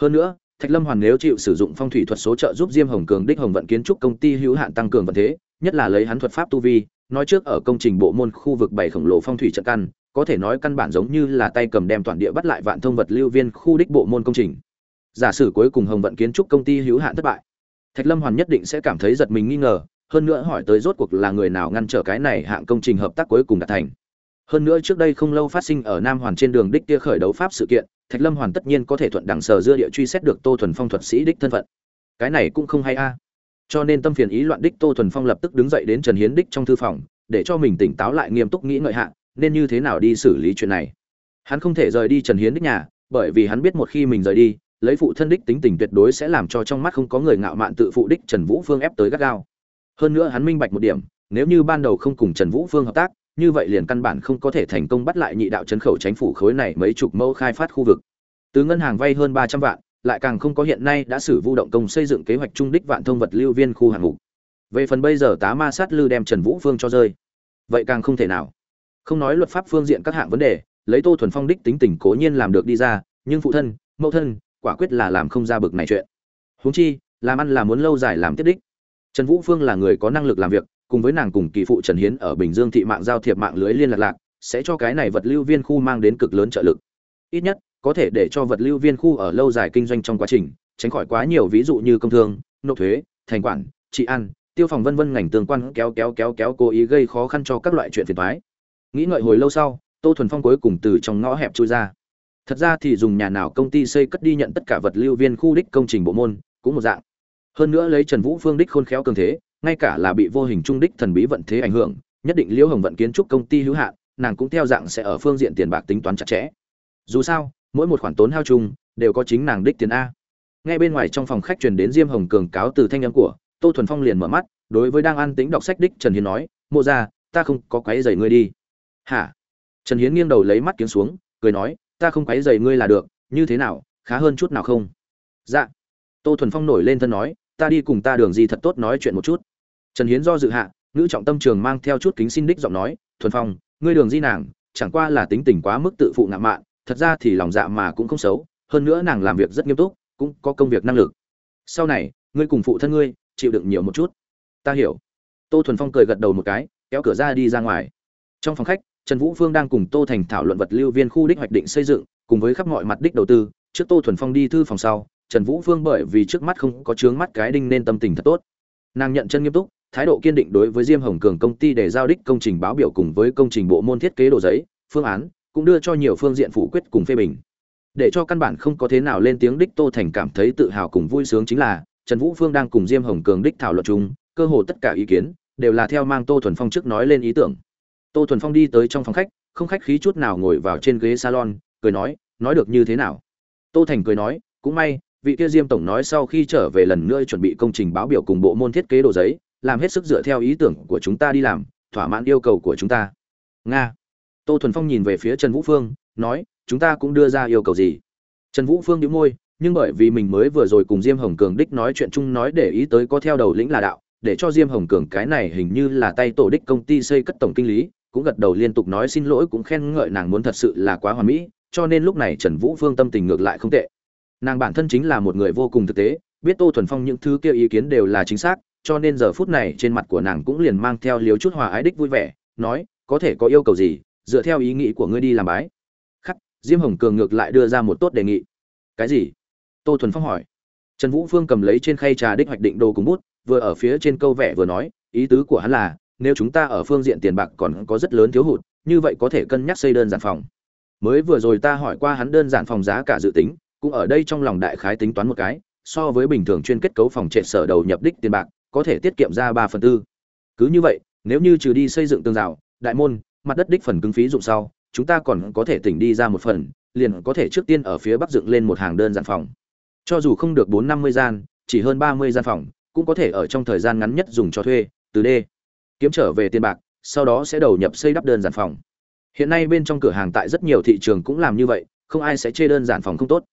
Hơn nữa, thạch lâm hoàn nếu chịu sử dụng phong thủy thuật số trợ giúp diêm hồng cường đích hồng vận kiến trúc công ty hữu hạn tăng cường vật thế nhất là lấy hắn thuật pháp tu vi, nói trước ở công trình bộ môn khu vực bảy khổng lồ phong thủy trận căn, có thể nói căn bản giống như là tay cầm đem toàn địa bắt lại vạn thông vật lưu viên khu đích bộ môn công trình. Giả sử cuối cùng hồng vận kiến trúc công ty hữu hạn thất bại, thạch lâm hoàn nhất định sẽ cảm thấy giật mình nghi ngờ, hơn nữa hỏi tới rốt cuộc là người nào ngăn trở cái này hạng công trình hợp tác cuối cùng đạt thành. Hơn nữa trước đây không lâu phát sinh ở nam hoàn trên đường đích kia khởi đấu pháp sự kiện, thạch lâm hoàn tất nhiên có thể thuận đẳng sở dưa địa truy xét được tô thuần phong thuật sĩ đích thân phận. Cái này cũng không hay a cho nên tâm phiền ý loạn đích tô thuần phong lập tức đứng dậy đến trần hiến đích trong thư phòng để cho mình tỉnh táo lại nghiêm túc nghĩ ngợi hạn nên như thế nào đi xử lý chuyện này hắn không thể rời đi trần hiến đích nhà bởi vì hắn biết một khi mình rời đi lấy phụ thân đích tính tình tuyệt đối sẽ làm cho trong mắt không có người ngạo mạn tự phụ đích trần vũ phương ép tới gắt gao hơn nữa hắn minh bạch một điểm nếu như ban đầu không cùng trần vũ phương hợp tác như vậy liền căn bản không có thể thành công bắt lại nhị đạo trấn khẩu tránh phủ khối này mấy chục mẫu khai phát khu vực. Từ ngân hàng vay hơn 300 vạn, lại càng không có hiện nay đã xử vu động công xây dựng kế hoạch trung đích vạn thông vật lưu viên khu hạng mục. Về phần bây giờ tá ma sát lư đem Trần Vũ Phương cho rơi, vậy càng không thể nào. Không nói luật pháp phương diện các hạng vấn đề, lấy Tô Thuần Phong đích tính tình cố nhiên làm được đi ra, nhưng phụ thân, mẫu thân, quả quyết là làm không ra bực này chuyện. Huống chi, làm ăn là muốn lâu dài làm tiếp đích. Trần Vũ Phương là người có năng lực làm việc, cùng với nàng cùng kỳ phụ Trần Hiến ở Bình Dương thị mạng giao thiệp mạng lưới liên lạc lạc, sẽ cho cái này vật lưu viên khu mang đến cực lớn trợ lực. Ít nhất, có thể để cho vật lưu viên khu ở lâu dài kinh doanh trong quá trình, tránh khỏi quá nhiều ví dụ như công thương, nộp thuế, thành quản, trị an, tiêu phòng vân vân ngành tương quan kéo kéo kéo kéo cố ý gây khó khăn cho các loại chuyện phiền toái. Nghĩ ngợi hồi lâu sau, Tô Thuần Phong cuối cùng từ trong ngõ hẹp chui ra. Thật ra thì dùng nhà nào công ty xây cất đi nhận tất cả vật lưu viên khu đích công trình bộ môn, cũng một dạng. Hơn nữa lấy Trần Vũ Phương đích khôn khéo cường thế, ngay cả là bị vô hình trung đích thần bí vận thế ảnh hưởng, nhất định Liễu Hồng vận kiến trúc công ty hữu hạn, nàng cũng theo dạng sẽ ở phương diện tiền bạc tính toán chặt chẽ. Dù sao, mỗi một khoản tốn hao chung đều có chính nàng đích tiền a. Ngay bên ngoài trong phòng khách truyền đến Diêm Hồng cường cáo từ thanh âm của, Tô Thuần Phong liền mở mắt, đối với đang ăn tính đọc sách đích Trần Hiến nói, "Mộ ra ta không có quái dày ngươi đi." "Hả?" Trần Hiến nghiêng đầu lấy mắt kiếm xuống, cười nói, "Ta không quái dày ngươi là được, như thế nào, khá hơn chút nào không?" "Dạ." Tô Thuần Phong nổi lên thân nói, "Ta đi cùng ta đường gì thật tốt nói chuyện một chút." trần hiến do dự hạ nữ trọng tâm trường mang theo chút kính xin đích giọng nói thuần phong ngươi đường di nàng chẳng qua là tính tình quá mức tự phụ ngạo mạn thật ra thì lòng dạ mà cũng không xấu hơn nữa nàng làm việc rất nghiêm túc cũng có công việc năng lực. Sau này ngươi cùng phụ thân ngươi chịu đựng nhiều một chút. Ta hiểu. Tô thuần phong cười gật đầu một cái kéo cửa ra đi ra ngoài. Trong phòng khách trần vũ phương đang cùng tô thành thảo luận vật lưu viên khu đích hoạch định xây dựng cùng với khắp mọi mặt đích đầu tư. Trước tô thuần phong đi thư phòng sau trần vũ phương bởi vì trước mắt không có chướng mắt cái đinh nên tâm tình thật tốt. Nàng nhận chân nghiêm túc thái độ kiên định đối với Diêm Hồng Cường công ty để giao đích công trình báo biểu cùng với công trình bộ môn thiết kế đồ giấy, phương án, cũng đưa cho nhiều phương diện phủ quyết cùng phê bình. Để cho căn bản không có thế nào lên tiếng đích Tô Thành cảm thấy tự hào cùng vui sướng chính là, Trần Vũ Phương đang cùng Diêm Hồng Cường đích thảo luận chung, cơ hồ tất cả ý kiến đều là theo mang Tô Thuần Phong trước nói lên ý tưởng. Tô Thuần Phong đi tới trong phòng khách, không khách khí chút nào ngồi vào trên ghế salon, cười nói, nói được như thế nào? Tô Thành cười nói, cũng may, vị kia Diêm tổng nói sau khi trở về lần nữa chuẩn bị công trình báo biểu cùng bộ môn thiết kế đồ giấy, làm hết sức dựa theo ý tưởng của chúng ta đi làm thỏa mãn yêu cầu của chúng ta nga tô thuần phong nhìn về phía trần vũ phương, nói, chúng ta cũng đưa ra yêu cầu gì? Trần vũ phương đĩu môi, nhưng bởi vì mình mới vừa rồi cùng diêm hồng cường đích nói chuyện chung nói để ý tới có theo đầu lĩnh là đạo, để cho diêm hồng cường cái này hình như là tay tổ đích công ty xây cất tổng kinh lý, cũng gật đầu liên tục nói xin lỗi cũng khen ngợi nàng muốn thật sự là quá hoàn mỹ, cho nên lúc này trần vũ phương tâm tình ngược lại không tệ. Nàng bản thân chính là một người vô cùng thực tế, biết tô thuần phong những thứ kia ý kiến đều là chính xác, cho nên giờ phút này trên mặt của nàng cũng liền mang theo liếu chút hòa ái đích vui vẻ, nói, có thể có yêu cầu gì dựa theo ý nghĩ của ngươi đi làm bái. Khắc, diêm hồng cường ngược lại đưa ra một tốt đề nghị. Cái gì? Tô thuần phong hỏi. Trần vũ phương cầm lấy trên khay trà đích hoạch định đồ cùng bút, vừa ở phía trên câu vẽ vừa nói, ý tứ của hắn là, nếu chúng ta ở phương diện tiền bạc còn có rất lớn thiếu hụt, như vậy có thể cân nhắc xây đơn giản phòng. Mới vừa rồi ta hỏi qua hắn đơn giản phòng giá cả dự tính, cũng ở đây trong lòng đại khái tính toán một cái, so với bình thường chuyên kết cấu phòng trệ sở đầu nhập đích tiền bạc, có thể tiết kiệm ra ba phần tư. Cứ như vậy, nếu như trừ đi xây dựng tường rào, đại môn mặt đất đích phần cứng phí dụng sau, chúng ta còn có thể tỉnh đi ra một phần, liền có thể trước tiên ở phía bắc dựng lên một hàng đơn giản phòng. Cho dù không được bốn năm mươi gian, chỉ hơn ba mươi gian phòng, cũng có thể ở trong thời gian ngắn nhất dùng cho thuê, từ d kiếm trở về tiền bạc, sau đó sẽ đầu nhập xây đắp đơn giản phòng. Hiện nay bên trong cửa hàng tại rất nhiều thị trường cũng làm như vậy, không ai sẽ chê đơn giản phòng không tốt.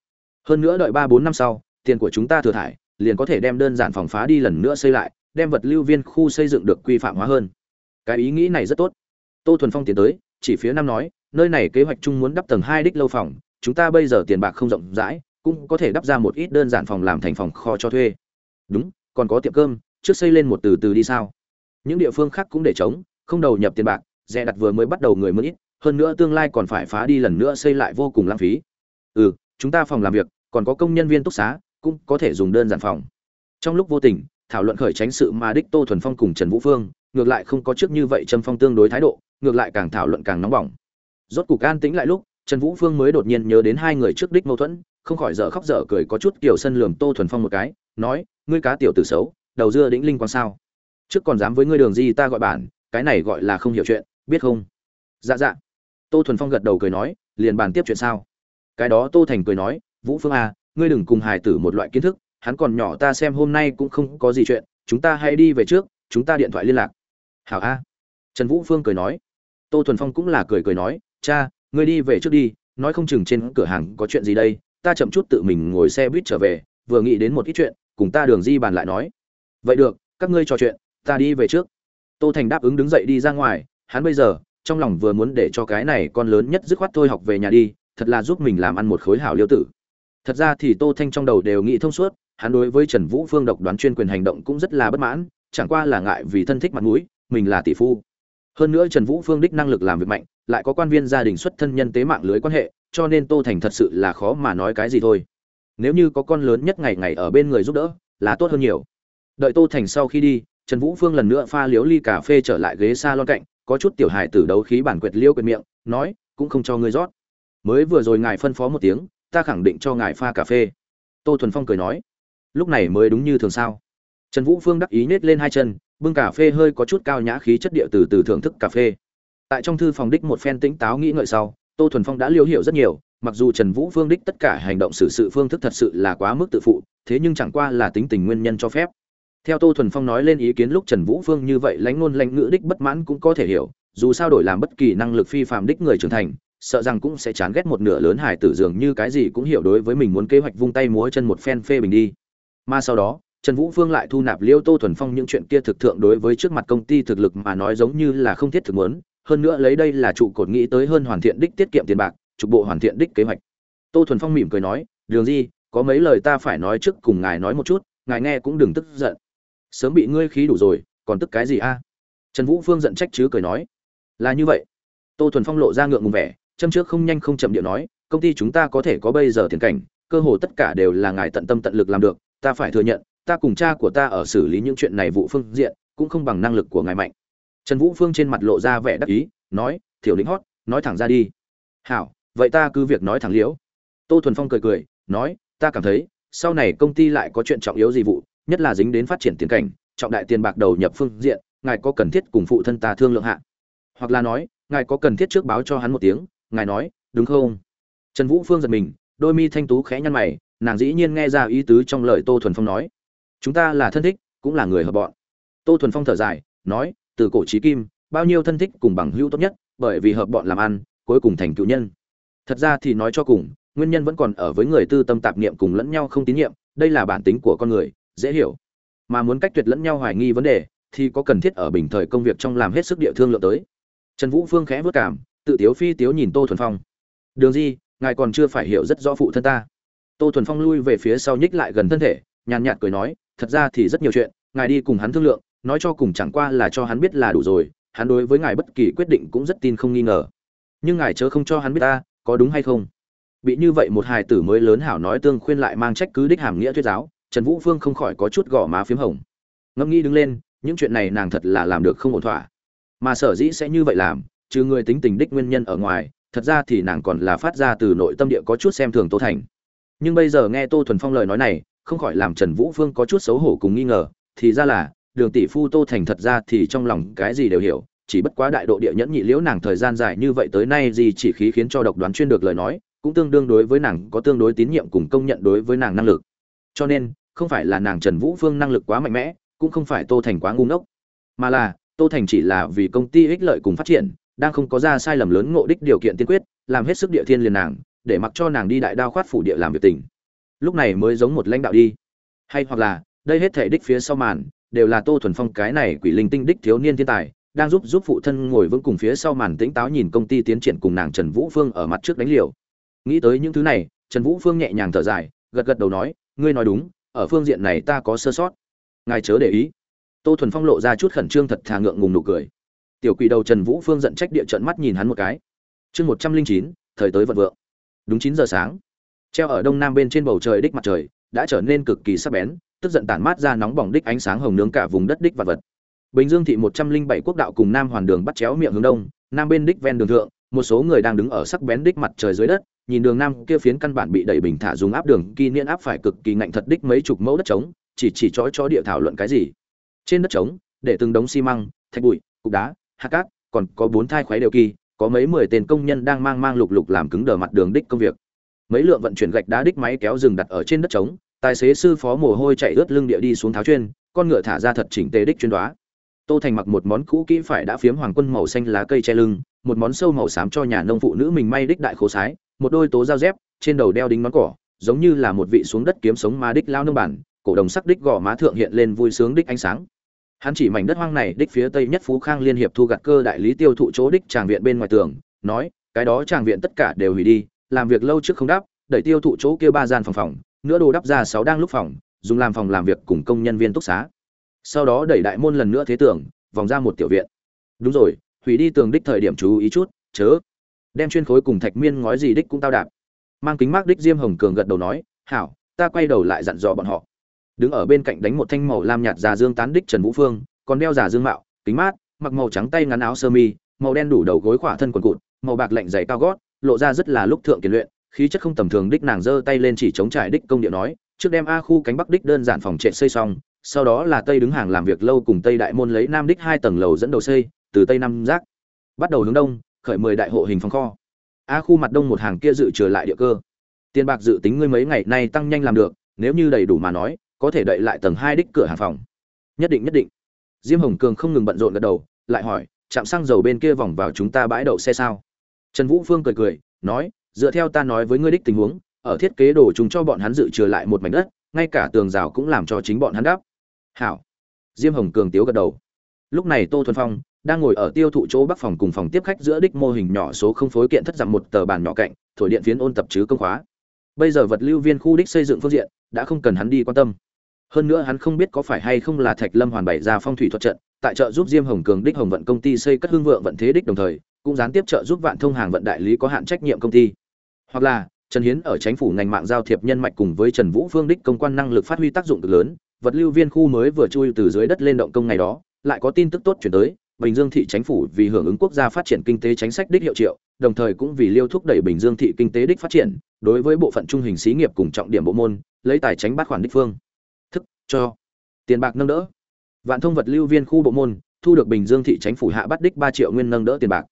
Hơn nữa đợi ba bốn năm sau, tiền của chúng ta thừa thải, liền có thể đem đơn giản phòng phá đi lần nữa xây lại, đem vật lưu viên khu xây dựng được quy phạm hóa hơn. Cái ý nghĩ này rất tốt tô thuần phong tiến tới, chỉ phía Nam nói, nơi này kế hoạch chung muốn đắp tầng hai đích lâu phòng, chúng ta bây giờ tiền bạc không rộng rãi, cũng có thể đắp ra một ít đơn giản phòng làm thành phòng kho cho thuê. Đúng, còn có tiệm cơm, trước xây lên một từ từ đi sao? Những địa phương khác cũng để chống không đầu nhập tiền bạc, rẻ đặt vừa mới bắt đầu người mới ít, hơn nữa tương lai còn phải phá đi lần nữa xây lại vô cùng lãng phí. Ừ chúng ta phòng làm việc, còn có công nhân viên túc xá, cũng có thể dùng đơn giản phòng. Trong lúc vô tình, thảo luận khởi tránh sự mà đích tô thuần phong cùng trần vũ phương ngược lại không có trước như vậy trầm phong tương đối thái độ, ngược lại càng thảo luận càng nóng bỏng. Rốt cục an tĩnh lại lúc, trần vũ phương mới đột nhiên nhớ đến hai người trước đích mâu thuẫn, không khỏi dở khóc dở cười có chút kiểu sân lườm tô thuần phong một cái, nói, ngươi cá tiểu tử xấu, đầu dưa đĩnh linh quan sao? Trước còn dám với ngươi đường gì ta gọi bản, cái này gọi là không hiểu chuyện, biết không? Dạ dạ. Tô thuần phong gật đầu cười nói, liền bàn tiếp chuyện sao? Cái đó tô thành cười nói, vũ phương à ngươi đừng cùng hài tử một loại kiến thức, hắn còn nhỏ ta xem hôm nay cũng không có gì chuyện, chúng ta hãy đi về trước, chúng ta điện thoại liên lạc hảo a. Trần vũ phương cười nói. Tô thuần phong cũng là cười cười nói, cha, ngươi đi về trước đi, nói không chừng trên cửa hàng có chuyện gì đây, ta chậm chút tự mình ngồi xe buýt trở về, vừa nghĩ đến một ít chuyện, cùng ta đường di bàn lại nói. Vậy được, các ngươi trò chuyện, ta đi về trước. Tô thành đáp ứng đứng dậy đi ra ngoài, hắn bây giờ, trong lòng vừa muốn để cho cái này con lớn nhất dứt khoát thôi học về nhà đi, thật là giúp mình làm ăn một khối hảo liêu tử. Thật ra thì tô thanh trong đầu đều nghĩ thông suốt, hắn đối với trần vũ phương độc đoán chuyên quyền hành động cũng rất là bất mãn, chẳng qua là ngại vì thân thích mặt mũi mình là tỷ phu. Hơn nữa trần vũ phương đích năng lực làm việc mạnh, lại có quan viên gia đình xuất thân nhân tế mạng lưới quan hệ, cho nên tô thành thật sự là khó mà nói cái gì thôi. Nếu như có con lớn nhất ngày ngày ở bên người giúp đỡ, là tốt hơn nhiều. Đợi tô thành sau khi đi, trần vũ phương lần nữa pha liếu ly cà phê trở lại ghế s a lon cạnh, có chút tiểu hài tử đấu khí bản quyệt liêu quyệt miệng, nói, cũng không cho ngươi rót. Mới vừa rồi ngài phân phó một tiếng, ta khẳng định cho ngài pha cà phê. Tô thuần phong cười nói, lúc này mới đúng như thường sao? Trần vũ phương đắc ý nết lên hai chân, bưng cà phê hơi có chút cao nhã khí chất địa từ từ thưởng thức cà phê. Tại trong thư phòng đích một phen tĩnh táo nghĩ ngợi sau, tô thuần phong đã liêu hiểu rất nhiều, mặc dù trần vũ phương đích tất cả hành động xử sự phương thức thật sự là quá mức tự phụ, thế nhưng chẳng qua là tính tình nguyên nhân cho phép. Theo tô thuần phong nói lên ý kiến lúc trần vũ phương như vậy lãnh ngôn lãnh ngữ đích bất mãn cũng có thể hiểu, dù sao đổi làm bất kỳ năng lực phi phạm đích người trưởng thành, sợ rằng cũng sẽ chán ghét một nửa lớn hải tử dường như cái gì cũng hiểu đối với mình muốn kế hoạch vung tay múa chân một phen phê bình đi. Mà sau đó trần vũ phương lại thu nạp liêu tô thuần phong những chuyện kia thực thượng đối với trước mặt công ty thực lực mà nói giống như là không thiết thực muốn. Hơn nữa lấy đây là trụ cột nghĩ tới hơn hoàn thiện đích tiết kiệm tiền bạc, trục bộ hoàn thiện đích kế hoạch. Tô thuần phong mỉm cười nói, đường di, có mấy lời ta phải nói trước cùng ngài nói một chút, ngài nghe cũng đừng tức giận. Sớm bị ngươi khí đủ rồi, còn tức cái gì a? Trần vũ phương giận trách chứ cười nói, là như vậy. Tô thuần phong lộ ra ngượng ngùng vẻ, châm trước không nhanh không chậm điệu nói, công ty chúng ta có thể có bây giờ tiền cảnh, cơ hồ tất cả đều là ngài tận tâm tận lực làm được, ta phải thừa nhận ta cùng cha của ta ở xử lý những chuyện này vụ phương diện, cũng không bằng năng lực của ngài mạnh. Trần vũ phương trên mặt lộ ra vẻ đắc ý, nói, thiểu lĩnh hót, nói thẳng ra đi. Hảo, vậy ta cứ việc nói thẳng liễu. Tô thuần phong cười cười, nói, ta cảm thấy, sau này công ty lại có chuyện trọng yếu gì vụ, nhất là dính đến phát triển tiền cảnh, trọng đại tiền bạc đầu nhập phương diện, ngài có cần thiết cùng phụ thân ta thương lượng hạ? Hoặc là nói, ngài có cần thiết trước báo cho hắn một tiếng, ngài nói, đúng không? Trần vũ phương giật mình, đôi mi thanh tú khẽ nhăn mày, nàng dĩ nhiên nghe ra ý tứ trong lời tô thuần phong nói chúng ta là thân thích, cũng là người hợp bọn. Tô thuần phong thở dài, nói, từ cổ trí kim, bao nhiêu thân thích cùng bằng hữu tốt nhất, bởi vì hợp bọn làm ăn, cuối cùng thành cựu nhân. Thật ra thì nói cho cùng, nguyên nhân vẫn còn ở với người tư tâm tạp niệm cùng lẫn nhau không tín nhiệm, đây là bản tính của con người, dễ hiểu. Mà muốn cách tuyệt lẫn nhau hoài nghi vấn đề, thì có cần thiết ở bình thời công việc trong làm hết sức địa thương lượng tới. Trần vũ phương khẽ vất cảm, tự tiếu phi tiếu nhìn tô thuần phong. Đường di, ngài còn chưa phải hiểu rất rõ phụ thân ta. Tô thuần phong lui về phía sau nhích lại gần thân thể, nhàn nhạt cười nói thật ra thì rất nhiều chuyện, ngài đi cùng hắn thương lượng, nói cho cùng chẳng qua là cho hắn biết là đủ rồi, hắn đối với ngài bất kỳ quyết định cũng rất tin không nghi ngờ. Nhưng ngài chớ không cho hắn biết ta, có đúng hay không? Bị như vậy một hài tử mới lớn hảo nói tương khuyên lại mang trách cứ đích hàm nghĩa thuyết giáo, trần vũ phương không khỏi có chút gò má p hồng. Ngẫm nghĩ đứng lên, những chuyện này nàng thật là làm được không ổn thỏa. Mà sở dĩ sẽ như vậy làm, trừ người tính tình đích nguyên nhân ở ngoài, thật ra thì nàng còn là phát ra từ nội tâm địa có chút xem thường tô thành. Nhưng bây giờ nghe tô thuần phong lời nói này không khỏi làm trần vũ phương có chút xấu hổ cùng nghi ngờ, thì ra là, đường tỷ phu tô thành thật ra thì trong lòng cái gì đều hiểu, chỉ bất quá đại độ địa nhẫn nhị liễu nàng thời gian dài như vậy tới nay gì chỉ khí khiến cho độc đoán chuyên được lời nói, cũng tương đương đối với nàng có tương đối tín nhiệm cùng công nhận đối với nàng năng lực. Cho nên, không phải là nàng trần vũ phương năng lực quá mạnh mẽ, cũng không phải tô thành quá ngu ngốc, mà là, tô thành chỉ là vì công ty ích lợi cùng phát triển, đang không có ra sai lầm lớn ngộ đích điều kiện tiên quyết, làm hết sức địa thiên liền nàng, để mặc cho nàng đi đại đao khoát phủ địa làm việc tỉnh lúc này mới giống một lãnh đạo đi. Hay hoặc là, đây hết thể đích phía sau màn, đều là tô thuần phong cái này quỷ linh tinh đích thiếu niên thiên tài, đang giúp giúp phụ thân ngồi vững cùng phía sau màn tĩnh táo nhìn công ty tiến triển cùng nàng trần vũ phương ở mặt trước đánh liều. Nghĩ tới những thứ này, trần vũ phương nhẹ nhàng thở dài, gật gật đầu nói, ngươi nói đúng, ở phương diện này ta có sơ sót. Ngài chớ để ý. Tô thuần phong lộ ra chút khẩn trương thật thà ngượng ngùng nụ cười. Tiểu quỷ đầu trần vũ phương giận trách địa trận mắt nhìn hắn một cái. Chương một trăm linh chín, thời tới vận vượng. Đúng chín giờ sáng treo ở đông nam bên trên bầu trời đích mặt trời, đã trở nên cực kỳ sắc bén, tức giận tản mát ra nóng bỏng đích ánh sáng hồng nướng cả vùng đất đích vật vật. Bình dương thị một trăm linh bảy quốc đạo cùng nam hoàn đường bắt chéo miệng hướng đông, nam bên đích ven đường thượng, một số người đang đứng ở sắc bén đích mặt trời dưới đất, nhìn đường nam kia phiến căn bản bị đẩy bình thả dùng áp đường, kỳ niên áp phải cực kỳ ngạnh thật đích mấy chục mẫu đất trống, chỉ chỉ chói cho địa thảo luận cái gì. Trên đất trống, để từng đống xi măng, thạch bụi, cục đá, hạt cát, còn có bốn thai khoái đều kỳ, có mấy mười tên công nhân đang mang mang lục lục làm cứng đờ mặt đường đích công việc mấy lượng vận chuyển gạch đá đích máy kéo rừng đặt ở trên đất trống, tài xế sư phó mồ hôi chạy ướt lưng địa đi xuống tháo chuyên, con ngựa thả ra thật chỉnh tề đích chuyên đoá. Tô thành mặc một món cũ kỹ phải đã phiếm hoàng quân màu xanh lá cây che lưng, một món sâu màu xám cho nhà nông phụ nữ mình may đích đại khố sái, một đôi tố dao dép, trên đầu đeo đính món cỏ, giống như là một vị xuống đất kiếm sống mà đích lao nông bản, cổ đồng sắc đích gò má thượng hiện lên vui sướng đích ánh sáng. Hắn chỉ mảnh đất hoang này đích phía tây nhất phú khang liên hiệp thu gặt cơ đại lý tiêu thụ chỗ đích tràng viện bên ngoài tường, nói, cái đó tràng viện tất cả đều hủy đi làm việc lâu trước không đáp, đẩy tiêu thụ chỗ kia ba gian phòng phòng nữa đồ đắp ra sáu đang lúc phòng, dùng làm phòng làm việc cùng công nhân viên túc xá. Sau đó đẩy đại môn lần nữa thế tưởng vòng ra một tiểu viện. Đúng rồi, hủy đi tường đích thời điểm chú ý chút, chớ. Đem chuyên khối cùng thạch miên ngói gì đích cũng tao đạp. Mang kính mát đích diêm hồng cường gật đầu nói, hảo, ta quay đầu lại dặn dò bọn họ. Đứng ở bên cạnh đánh một thanh màu lam nhạt già dương tán đích trần vũ phương, còn đeo giả dương mạo, kính mát, mặc màu trắng tay ngắn áo sơ mi, màu đen đủ đầu gối khỏa thân quần cụt, màu bạc lạnh dày cao gót lộ ra rất là lúc thượng kiệt luyện, khí chất không tầm thường đích nàng giơ tay lên chỉ chống trải đích công điện nói, trước đem a khu cánh bắc đích đơn giản phòng trệ xây xong, sau đó là tây đứng hàng làm việc lâu cùng tây đại môn lấy nam đích hai tầng lầu dẫn đầu xây, từ tây nam giác bắt đầu hướng đông, khởi mười đại hộ hình phòng kho. A khu mặt đông một hàng kia dự trở lại địa cơ. Tiền bạc dự tính ngươi mấy ngày nay tăng nhanh làm được, nếu như đầy đủ mà nói, có thể đậy lại tầng hai đích cửa hàng phòng. Nhất định nhất định. Diêm hồng cường không ngừng bận rộn gật đầu, lại hỏi, chạm xăng dầu bên kia vòng vào chúng ta bãi đậu xe sao? Trần vũ phương cười cười, nói, dựa theo ta nói với ngươi đích tình huống, ở thiết kế đồ chúng cho bọn hắn dự trừ lại một mảnh đất, ngay cả tường rào cũng làm cho chính bọn hắn đắp. hảo. Diêm hồng cường tiếu gật đầu. Lúc này tô thuần phong đang ngồi ở tiêu thụ chỗ bắc phòng cùng phòng tiếp khách giữa đích mô hình nhỏ số không phối kiện thất dặm một tờ bàn nhỏ cạnh, thổi điện phiến ôn tập chứ công khóa. Bây giờ vật lưu viên khu đích xây dựng phương diện, đã không cần hắn đi quan tâm. Hơn nữa hắn không biết có phải hay không là thạch lâm hoàn bày ra phong thủy thuật trận, tại trợ giúp diêm hồng cường đích hồng vận công ty xây cất hương vượng vận thế đích đồng thời cũng gián tiếp trợ giúp vạn thông hàng vận đại lý có hạn trách nhiệm công ty. Hoặc là, trần hiến ở chính phủ ngành mạng giao thiệp nhân mạch cùng với trần vũ phương đích công quan năng lực phát huy tác dụng cực lớn, vật lưu viên khu mới vừa chui từ dưới đất lên động công ngày đó, lại có tin tức tốt chuyển tới, bình dương thị chính phủ vì hưởng ứng quốc gia phát triển kinh tế chính sách đích hiệu triệu, đồng thời cũng vì liêu thúc đẩy bình dương thị kinh tế đích phát triển, đối với bộ phận trung hình xí nghiệp cùng trọng điểm bộ môn, lấy tài chính bắt khoản đích phương. Thức, cho, tiền bạc nâng đỡ. Vạn thông vật lưu viên khu bộ môn, thu được bình dương thị chính phủ hạ bắt đích ba triệu nguyên nâng đỡ tiền bạc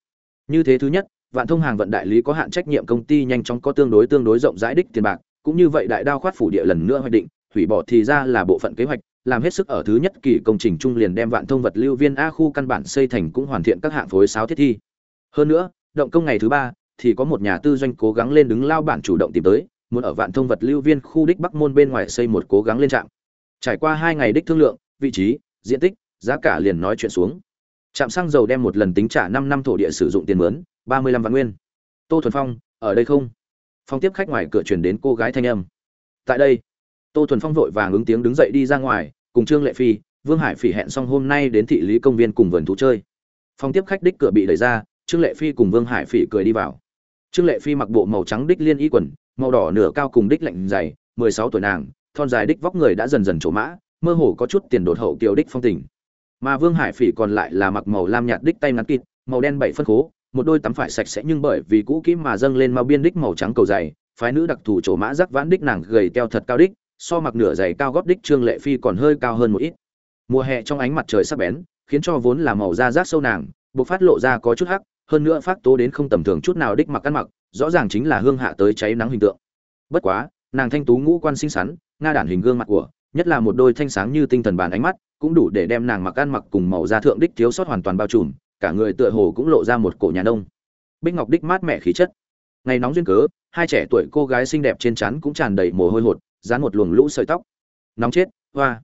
như thế thứ nhất, vạn thông hàng vận đại lý có hạn trách nhiệm công ty nhanh chóng có tương đối tương đối rộng rãi đích tiền bạc, cũng như vậy đại đao khoát phủ địa lần nữa hoạch định, hủy bỏ thì ra là bộ phận kế hoạch, làm hết sức ở thứ nhất kỳ công trình trung liền đem vạn thông vật lưu viên a khu căn bản xây thành cũng hoàn thiện các hạng phối sáo thiết thi. Hơn nữa, động công ngày thứ ba, thì có một nhà tư doanh cố gắng lên đứng lao bản chủ động tìm tới, muốn ở vạn thông vật lưu viên khu đích bắc môn bên ngoài xây một cố gắng lên trạm. Trải qua hai ngày đích thương lượng, vị trí, diện tích, giá cả liền nói chuyện xuống trạm xăng dầu đem một lần tính trả năm năm thổ địa sử dụng tiền mướn, ba mươi lăm vạn nguyên. Tô thuần phong, ở đây không? Phong tiếp khách ngoài cửa truyền đến cô gái thanh âm. Tại đây, tô thuần phong vội vàng ứng tiếng đứng dậy đi ra ngoài, cùng trương lệ phi, vương hải phỉ hẹn xong hôm nay đến thị lý công viên cùng vườn thú chơi. Phong tiếp khách đích cửa bị đẩy ra, trương lệ phi cùng vương hải phỉ cười đi vào. Trương lệ phi mặc bộ màu trắng đích liên y quần, màu đỏ nửa cao cùng đích lạnh dày, mười sáu tuổi nàng, thon dài đích vóc người đã dần dần trổ mã, mơ hồ có chút tiền đột hậu kiều đích phong tình mà vương hải phỉ còn lại là mặc màu lam nhạt đích tay ngắn kịt, màu đen bảy phân khố, một đôi tắm phải sạch sẽ nhưng bởi vì cũ kỹ mà dâng lên màu biên đích màu trắng cầu dày, phái nữ đặc thù chỗ mã rắc vãn đích nàng gầy teo thật cao đích, so mặc nửa giày cao gót đích trương lệ phi còn hơi cao hơn một ít. Mùa hè trong ánh mặt trời sắc bén, khiến cho vốn là màu da rác sâu nàng, bộc phát lộ ra có chút hắc, hơn nữa phát tố đến không tầm thường chút nào đích mặc ăn mặc, rõ ràng chính là hương hạ tới cháy nắng hình tượng. Bất quá, nàng thanh tú ngũ quan xinh xắn, nga đản hình gương mặt của, nhất là một đôi thanh sáng như tinh thần bàn ánh mắt cũng đủ để đem nàng mặc ăn mặc cùng màu da thượng đích thiếu sót hoàn toàn bao trùm, cả người tựa hồ cũng lộ ra một cổ nhà nông. Bích ngọc đích mát mẻ khí chất. Ngày nóng duyên cớ, hai trẻ tuổi cô gái xinh đẹp trên trán cũng tràn đầy mồ hôi hột, dán một luồng lũ sợi tóc. Nóng chết, hoa.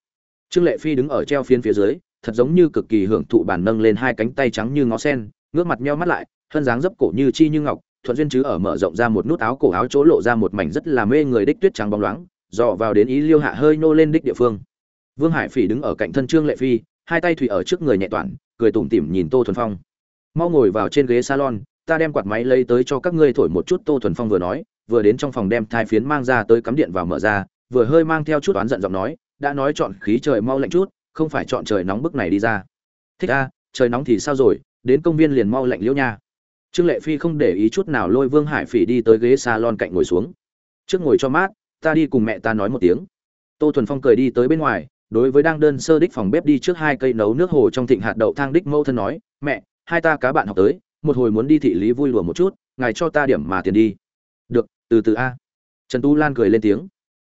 Trương lệ phi đứng ở treo phiến phía dưới, thật giống như cực kỳ hưởng thụ bản nâng lên hai cánh tay trắng như ngó sen, ngước mặt meo mắt lại thân dáng dấp cổ như chi như ngọc, thuận duyên chứ ở mở rộng ra một nút áo cổ áo chỗ lộ ra một mảnh rất là mê người đích tuyết trắng bóng loáng, dò vào đến ý liêu hạ hơi nô lên đích địa phương vương hải phỉ đứng ở cạnh thân trương lệ phi, hai tay thủy ở trước người nhẹ toản, cười tủm tỉm nhìn tô thuần phong. Mau ngồi vào trên ghế salon, ta đem quạt máy lấy tới cho các ngươi thổi một chút. Tô thuần phong vừa nói, vừa đến trong phòng đem thai phiến mang ra tới cắm điện vào mở ra, vừa hơi mang theo chút oán giận giọng nói, đã nói chọn khí trời mau lạnh chút, không phải chọn trời nóng bức này đi ra. Thích a, trời nóng thì sao rồi, đến công viên liền mau lạnh liễu nha. Trương lệ phi không để ý chút nào lôi vương hải phỉ đi tới ghế salon cạnh ngồi xuống. Trước ngồi cho mát, ta đi cùng mẹ ta nói một tiếng. Tô thuần phong cười đi tới bên ngoài đối với đang đơn sơ đích phòng bếp đi trước hai cây nấu nước hồ trong thịnh hạt đậu thang đích mẫu thân nói, mẹ, hai ta cá bạn học tới, một hồi muốn đi thị lý vui lùa một chút, ngài cho ta điểm mà tiền đi. Được, từ từ a. Trần tu lan cười lên tiếng.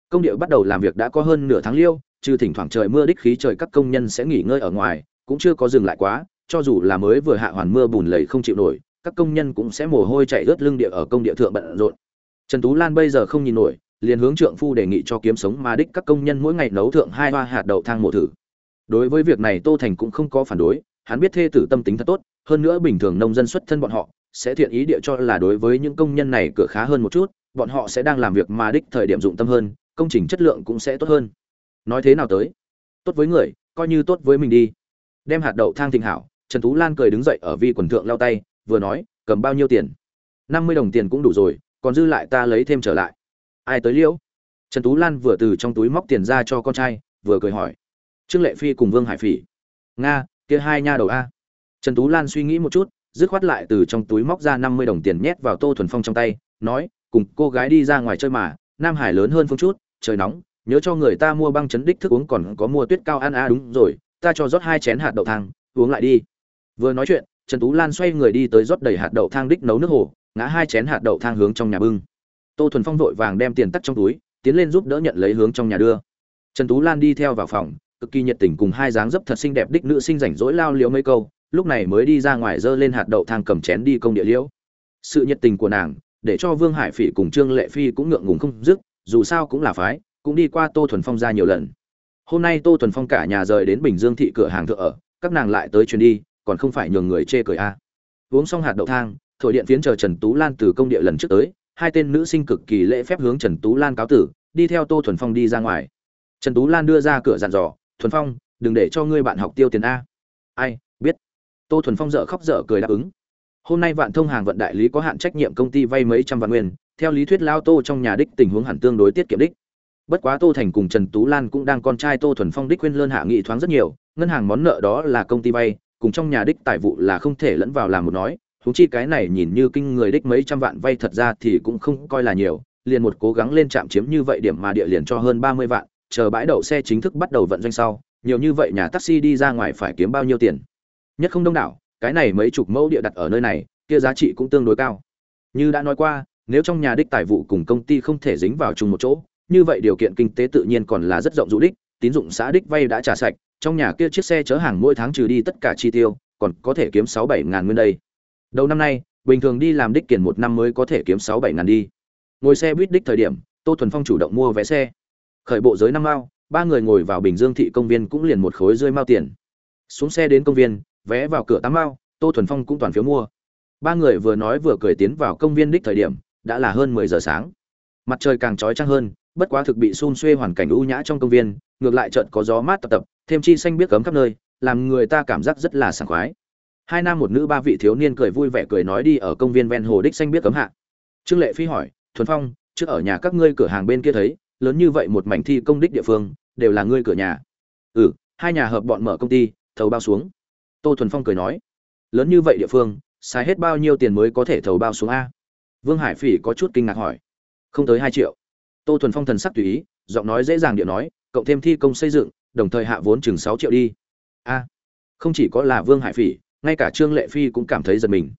Công địa bắt đầu làm việc đã có hơn nửa tháng liêu, trừ thỉnh thoảng trời mưa đích khí trời các công nhân sẽ nghỉ ngơi ở ngoài, cũng chưa có dừng lại quá, cho dù là mới vừa hạ hoàn mưa bùn lầy không chịu nổi, các công nhân cũng sẽ mồ hôi chạy ướt lưng địa ở công địa thượng bận rộn. Trần tú lan bây giờ không nhìn nổi liền hướng trượng phu đề nghị cho kiếm sống mà đích các công nhân mỗi ngày nấu thượng hai hoa hạt đậu thang mộ thử. Đối với việc này tô thành cũng không có phản đối, hắn biết thê tử tâm tính thật tốt, hơn nữa bình thường nông dân xuất thân bọn họ, sẽ thiện ý địa cho là đối với những công nhân này cửa khá hơn một chút, bọn họ sẽ đang làm việc mà đích thời điểm dụng tâm hơn, công trình chất lượng cũng sẽ tốt hơn. Nói thế nào tới? Tốt với người, coi như tốt với mình đi. Đem hạt đậu thang thịnh hảo, trần tú lan cười đứng dậy ở vi quần thượng lao tay, vừa nói, cầm bao nhiêu tiền? Năm mươi đồng tiền cũng đủ rồi, còn dư lại ta lấy thêm trở lại ai tới liễu? Trần tú lan vừa từ trong túi móc tiền ra cho con trai, vừa cười hỏi. Trương lệ phi cùng vương hải phỉ. Nga, kia hai nha đầu a. Trần tú lan suy nghĩ một chút, dứt khoát lại từ trong túi móc ra năm mươi đồng tiền nhét vào tô thuần phong trong tay, nói, cùng cô gái đi ra ngoài chơi mà, nam hải lớn hơn phương chút, trời nóng, nhớ cho người ta mua băng chấn đích thức uống còn có mua tuyết cao ăn a, đúng rồi, ta cho rót hai chén hạt đậu thang, uống lại đi. Vừa nói chuyện, trần tú lan xoay người đi tới rót đầy hạt đậu thang đích nấu nước hồ, ngã hai chén hạt đậu thang hướng trong nhà bưng tô thuần phong vội vàng đem tiền tắt trong túi, tiến lên giúp đỡ nhận lấy hướng trong nhà đưa. Trần tú lan đi theo vào phòng, cực kỳ nhiệt tình cùng hai dáng dấp thật xinh đẹp đích nữ sinh rảnh rỗi lao liễu mấy câu, lúc này mới đi ra ngoài dơ lên hạt đậu thang cầm chén đi công địa liễu sự nhiệt tình của nàng, để cho vương hải phỉ cùng trương lệ phi cũng ngượng ngùng không dứt, dù sao cũng là phái, cũng đi qua tô thuần phong ra nhiều lần. Hôm nay tô thuần phong cả nhà rời đến bình dương thị cửa hàng thượng ở, các nàng lại tới chuyến đi, còn không phải nhường người chê cười a. Uống xong hạt đậu thang, thổi điện phiến chờ trần tú lan từ công địa lần trước tới hai tên nữ sinh cực kỳ lễ phép hướng trần tú lan cáo tử, đi theo tô thuần phong đi ra ngoài. Trần tú lan đưa ra cửa dặn dò, thuần phong, đừng để cho ngươi bạn học tiêu tiền a. Ai, biết. Tô thuần phong dở khóc dở cười đáp ứng. Hôm nay vạn thông hàng vận đại lý có hạn trách nhiệm công ty vay mấy trăm vạn nguyên, theo lý thuyết lao tô trong nhà đích tình huống hẳn tương đối tiết kiệm đích. Bất quá tô thành cùng trần tú lan cũng đang con trai tô thuần phong đích khuyên lơn hạ nghị thoáng rất nhiều, ngân hàng món nợ đó là công ty vay, cùng trong nhà đích tài vụ là không thể lẫn vào làm một nói húng chi cái này nhìn như kinh người đích mấy trăm vạn vay thật ra thì cũng không coi là nhiều, liền một cố gắng lên chạm chiếm như vậy điểm mà địa liền cho hơn ba mươi vạn, chờ bãi đậu xe chính thức bắt đầu vận doanh sau, nhiều như vậy nhà taxi đi ra ngoài phải kiếm bao nhiêu tiền? Nhất không đông đảo, cái này mấy chục mẫu địa đặt ở nơi này, kia giá trị cũng tương đối cao. Như đã nói qua, nếu trong nhà đích tài vụ cùng công ty không thể dính vào chung một chỗ, như vậy điều kiện kinh tế tự nhiên còn là rất rộng rũ đích, tín dụng xã đích vay đã trả sạch, trong nhà kia chiếc xe chở hàng mỗi tháng trừ đi tất cả chi tiêu, còn có thể kiếm sáu bảy ngàn nguyên đây đầu năm nay, bình thường đi làm đích kiển một năm mới có thể kiếm sáu bảy ngàn đi. Ngồi xe buýt đích thời điểm, tô thuần phong chủ động mua vé xe. Khởi bộ giới năm mao, ba người ngồi vào bình dương thị công viên cũng liền một khối rơi mao tiền. Xuống xe đến công viên, vé vào cửa tám mao, tô thuần phong cũng toàn phiếu mua. Ba người vừa nói vừa cười tiến vào công viên đích thời điểm, đã là hơn mười giờ sáng. Mặt trời càng trói trăng hơn, bất quá thực bị xun xuê hoàn cảnh u nhã trong công viên, ngược lại trận có gió mát tập tập, thêm chi xanh biết cấm khắp nơi, làm người ta cảm giác rất là sảng khoái hai nam một nữ ba vị thiếu niên cười vui vẻ cười nói đi ở công viên ven hồ đích xanh biết cấm hạ. Trương lệ phi hỏi, thuần phong, trước ở nhà các ngươi cửa hàng bên kia thấy, lớn như vậy một mảnh thi công đích địa phương, đều là ngươi cửa nhà. Ừ hai nhà hợp bọn mở công ty, thầu bao xuống. Tô thuần phong cười nói, lớn như vậy địa phương, xài hết bao nhiêu tiền mới có thể thầu bao xuống a? Vương hải phỉ có chút kinh ngạc hỏi, không tới hai triệu. Tô thuần phong thần sắc tùy ý, giọng nói dễ dàng điện nói, cộng thêm thi công xây dựng, đồng thời hạ vốn chừng sáu triệu đi. A, không chỉ có là vương hải phỉ ngay cả trương lệ phi cũng cảm thấy giật mình.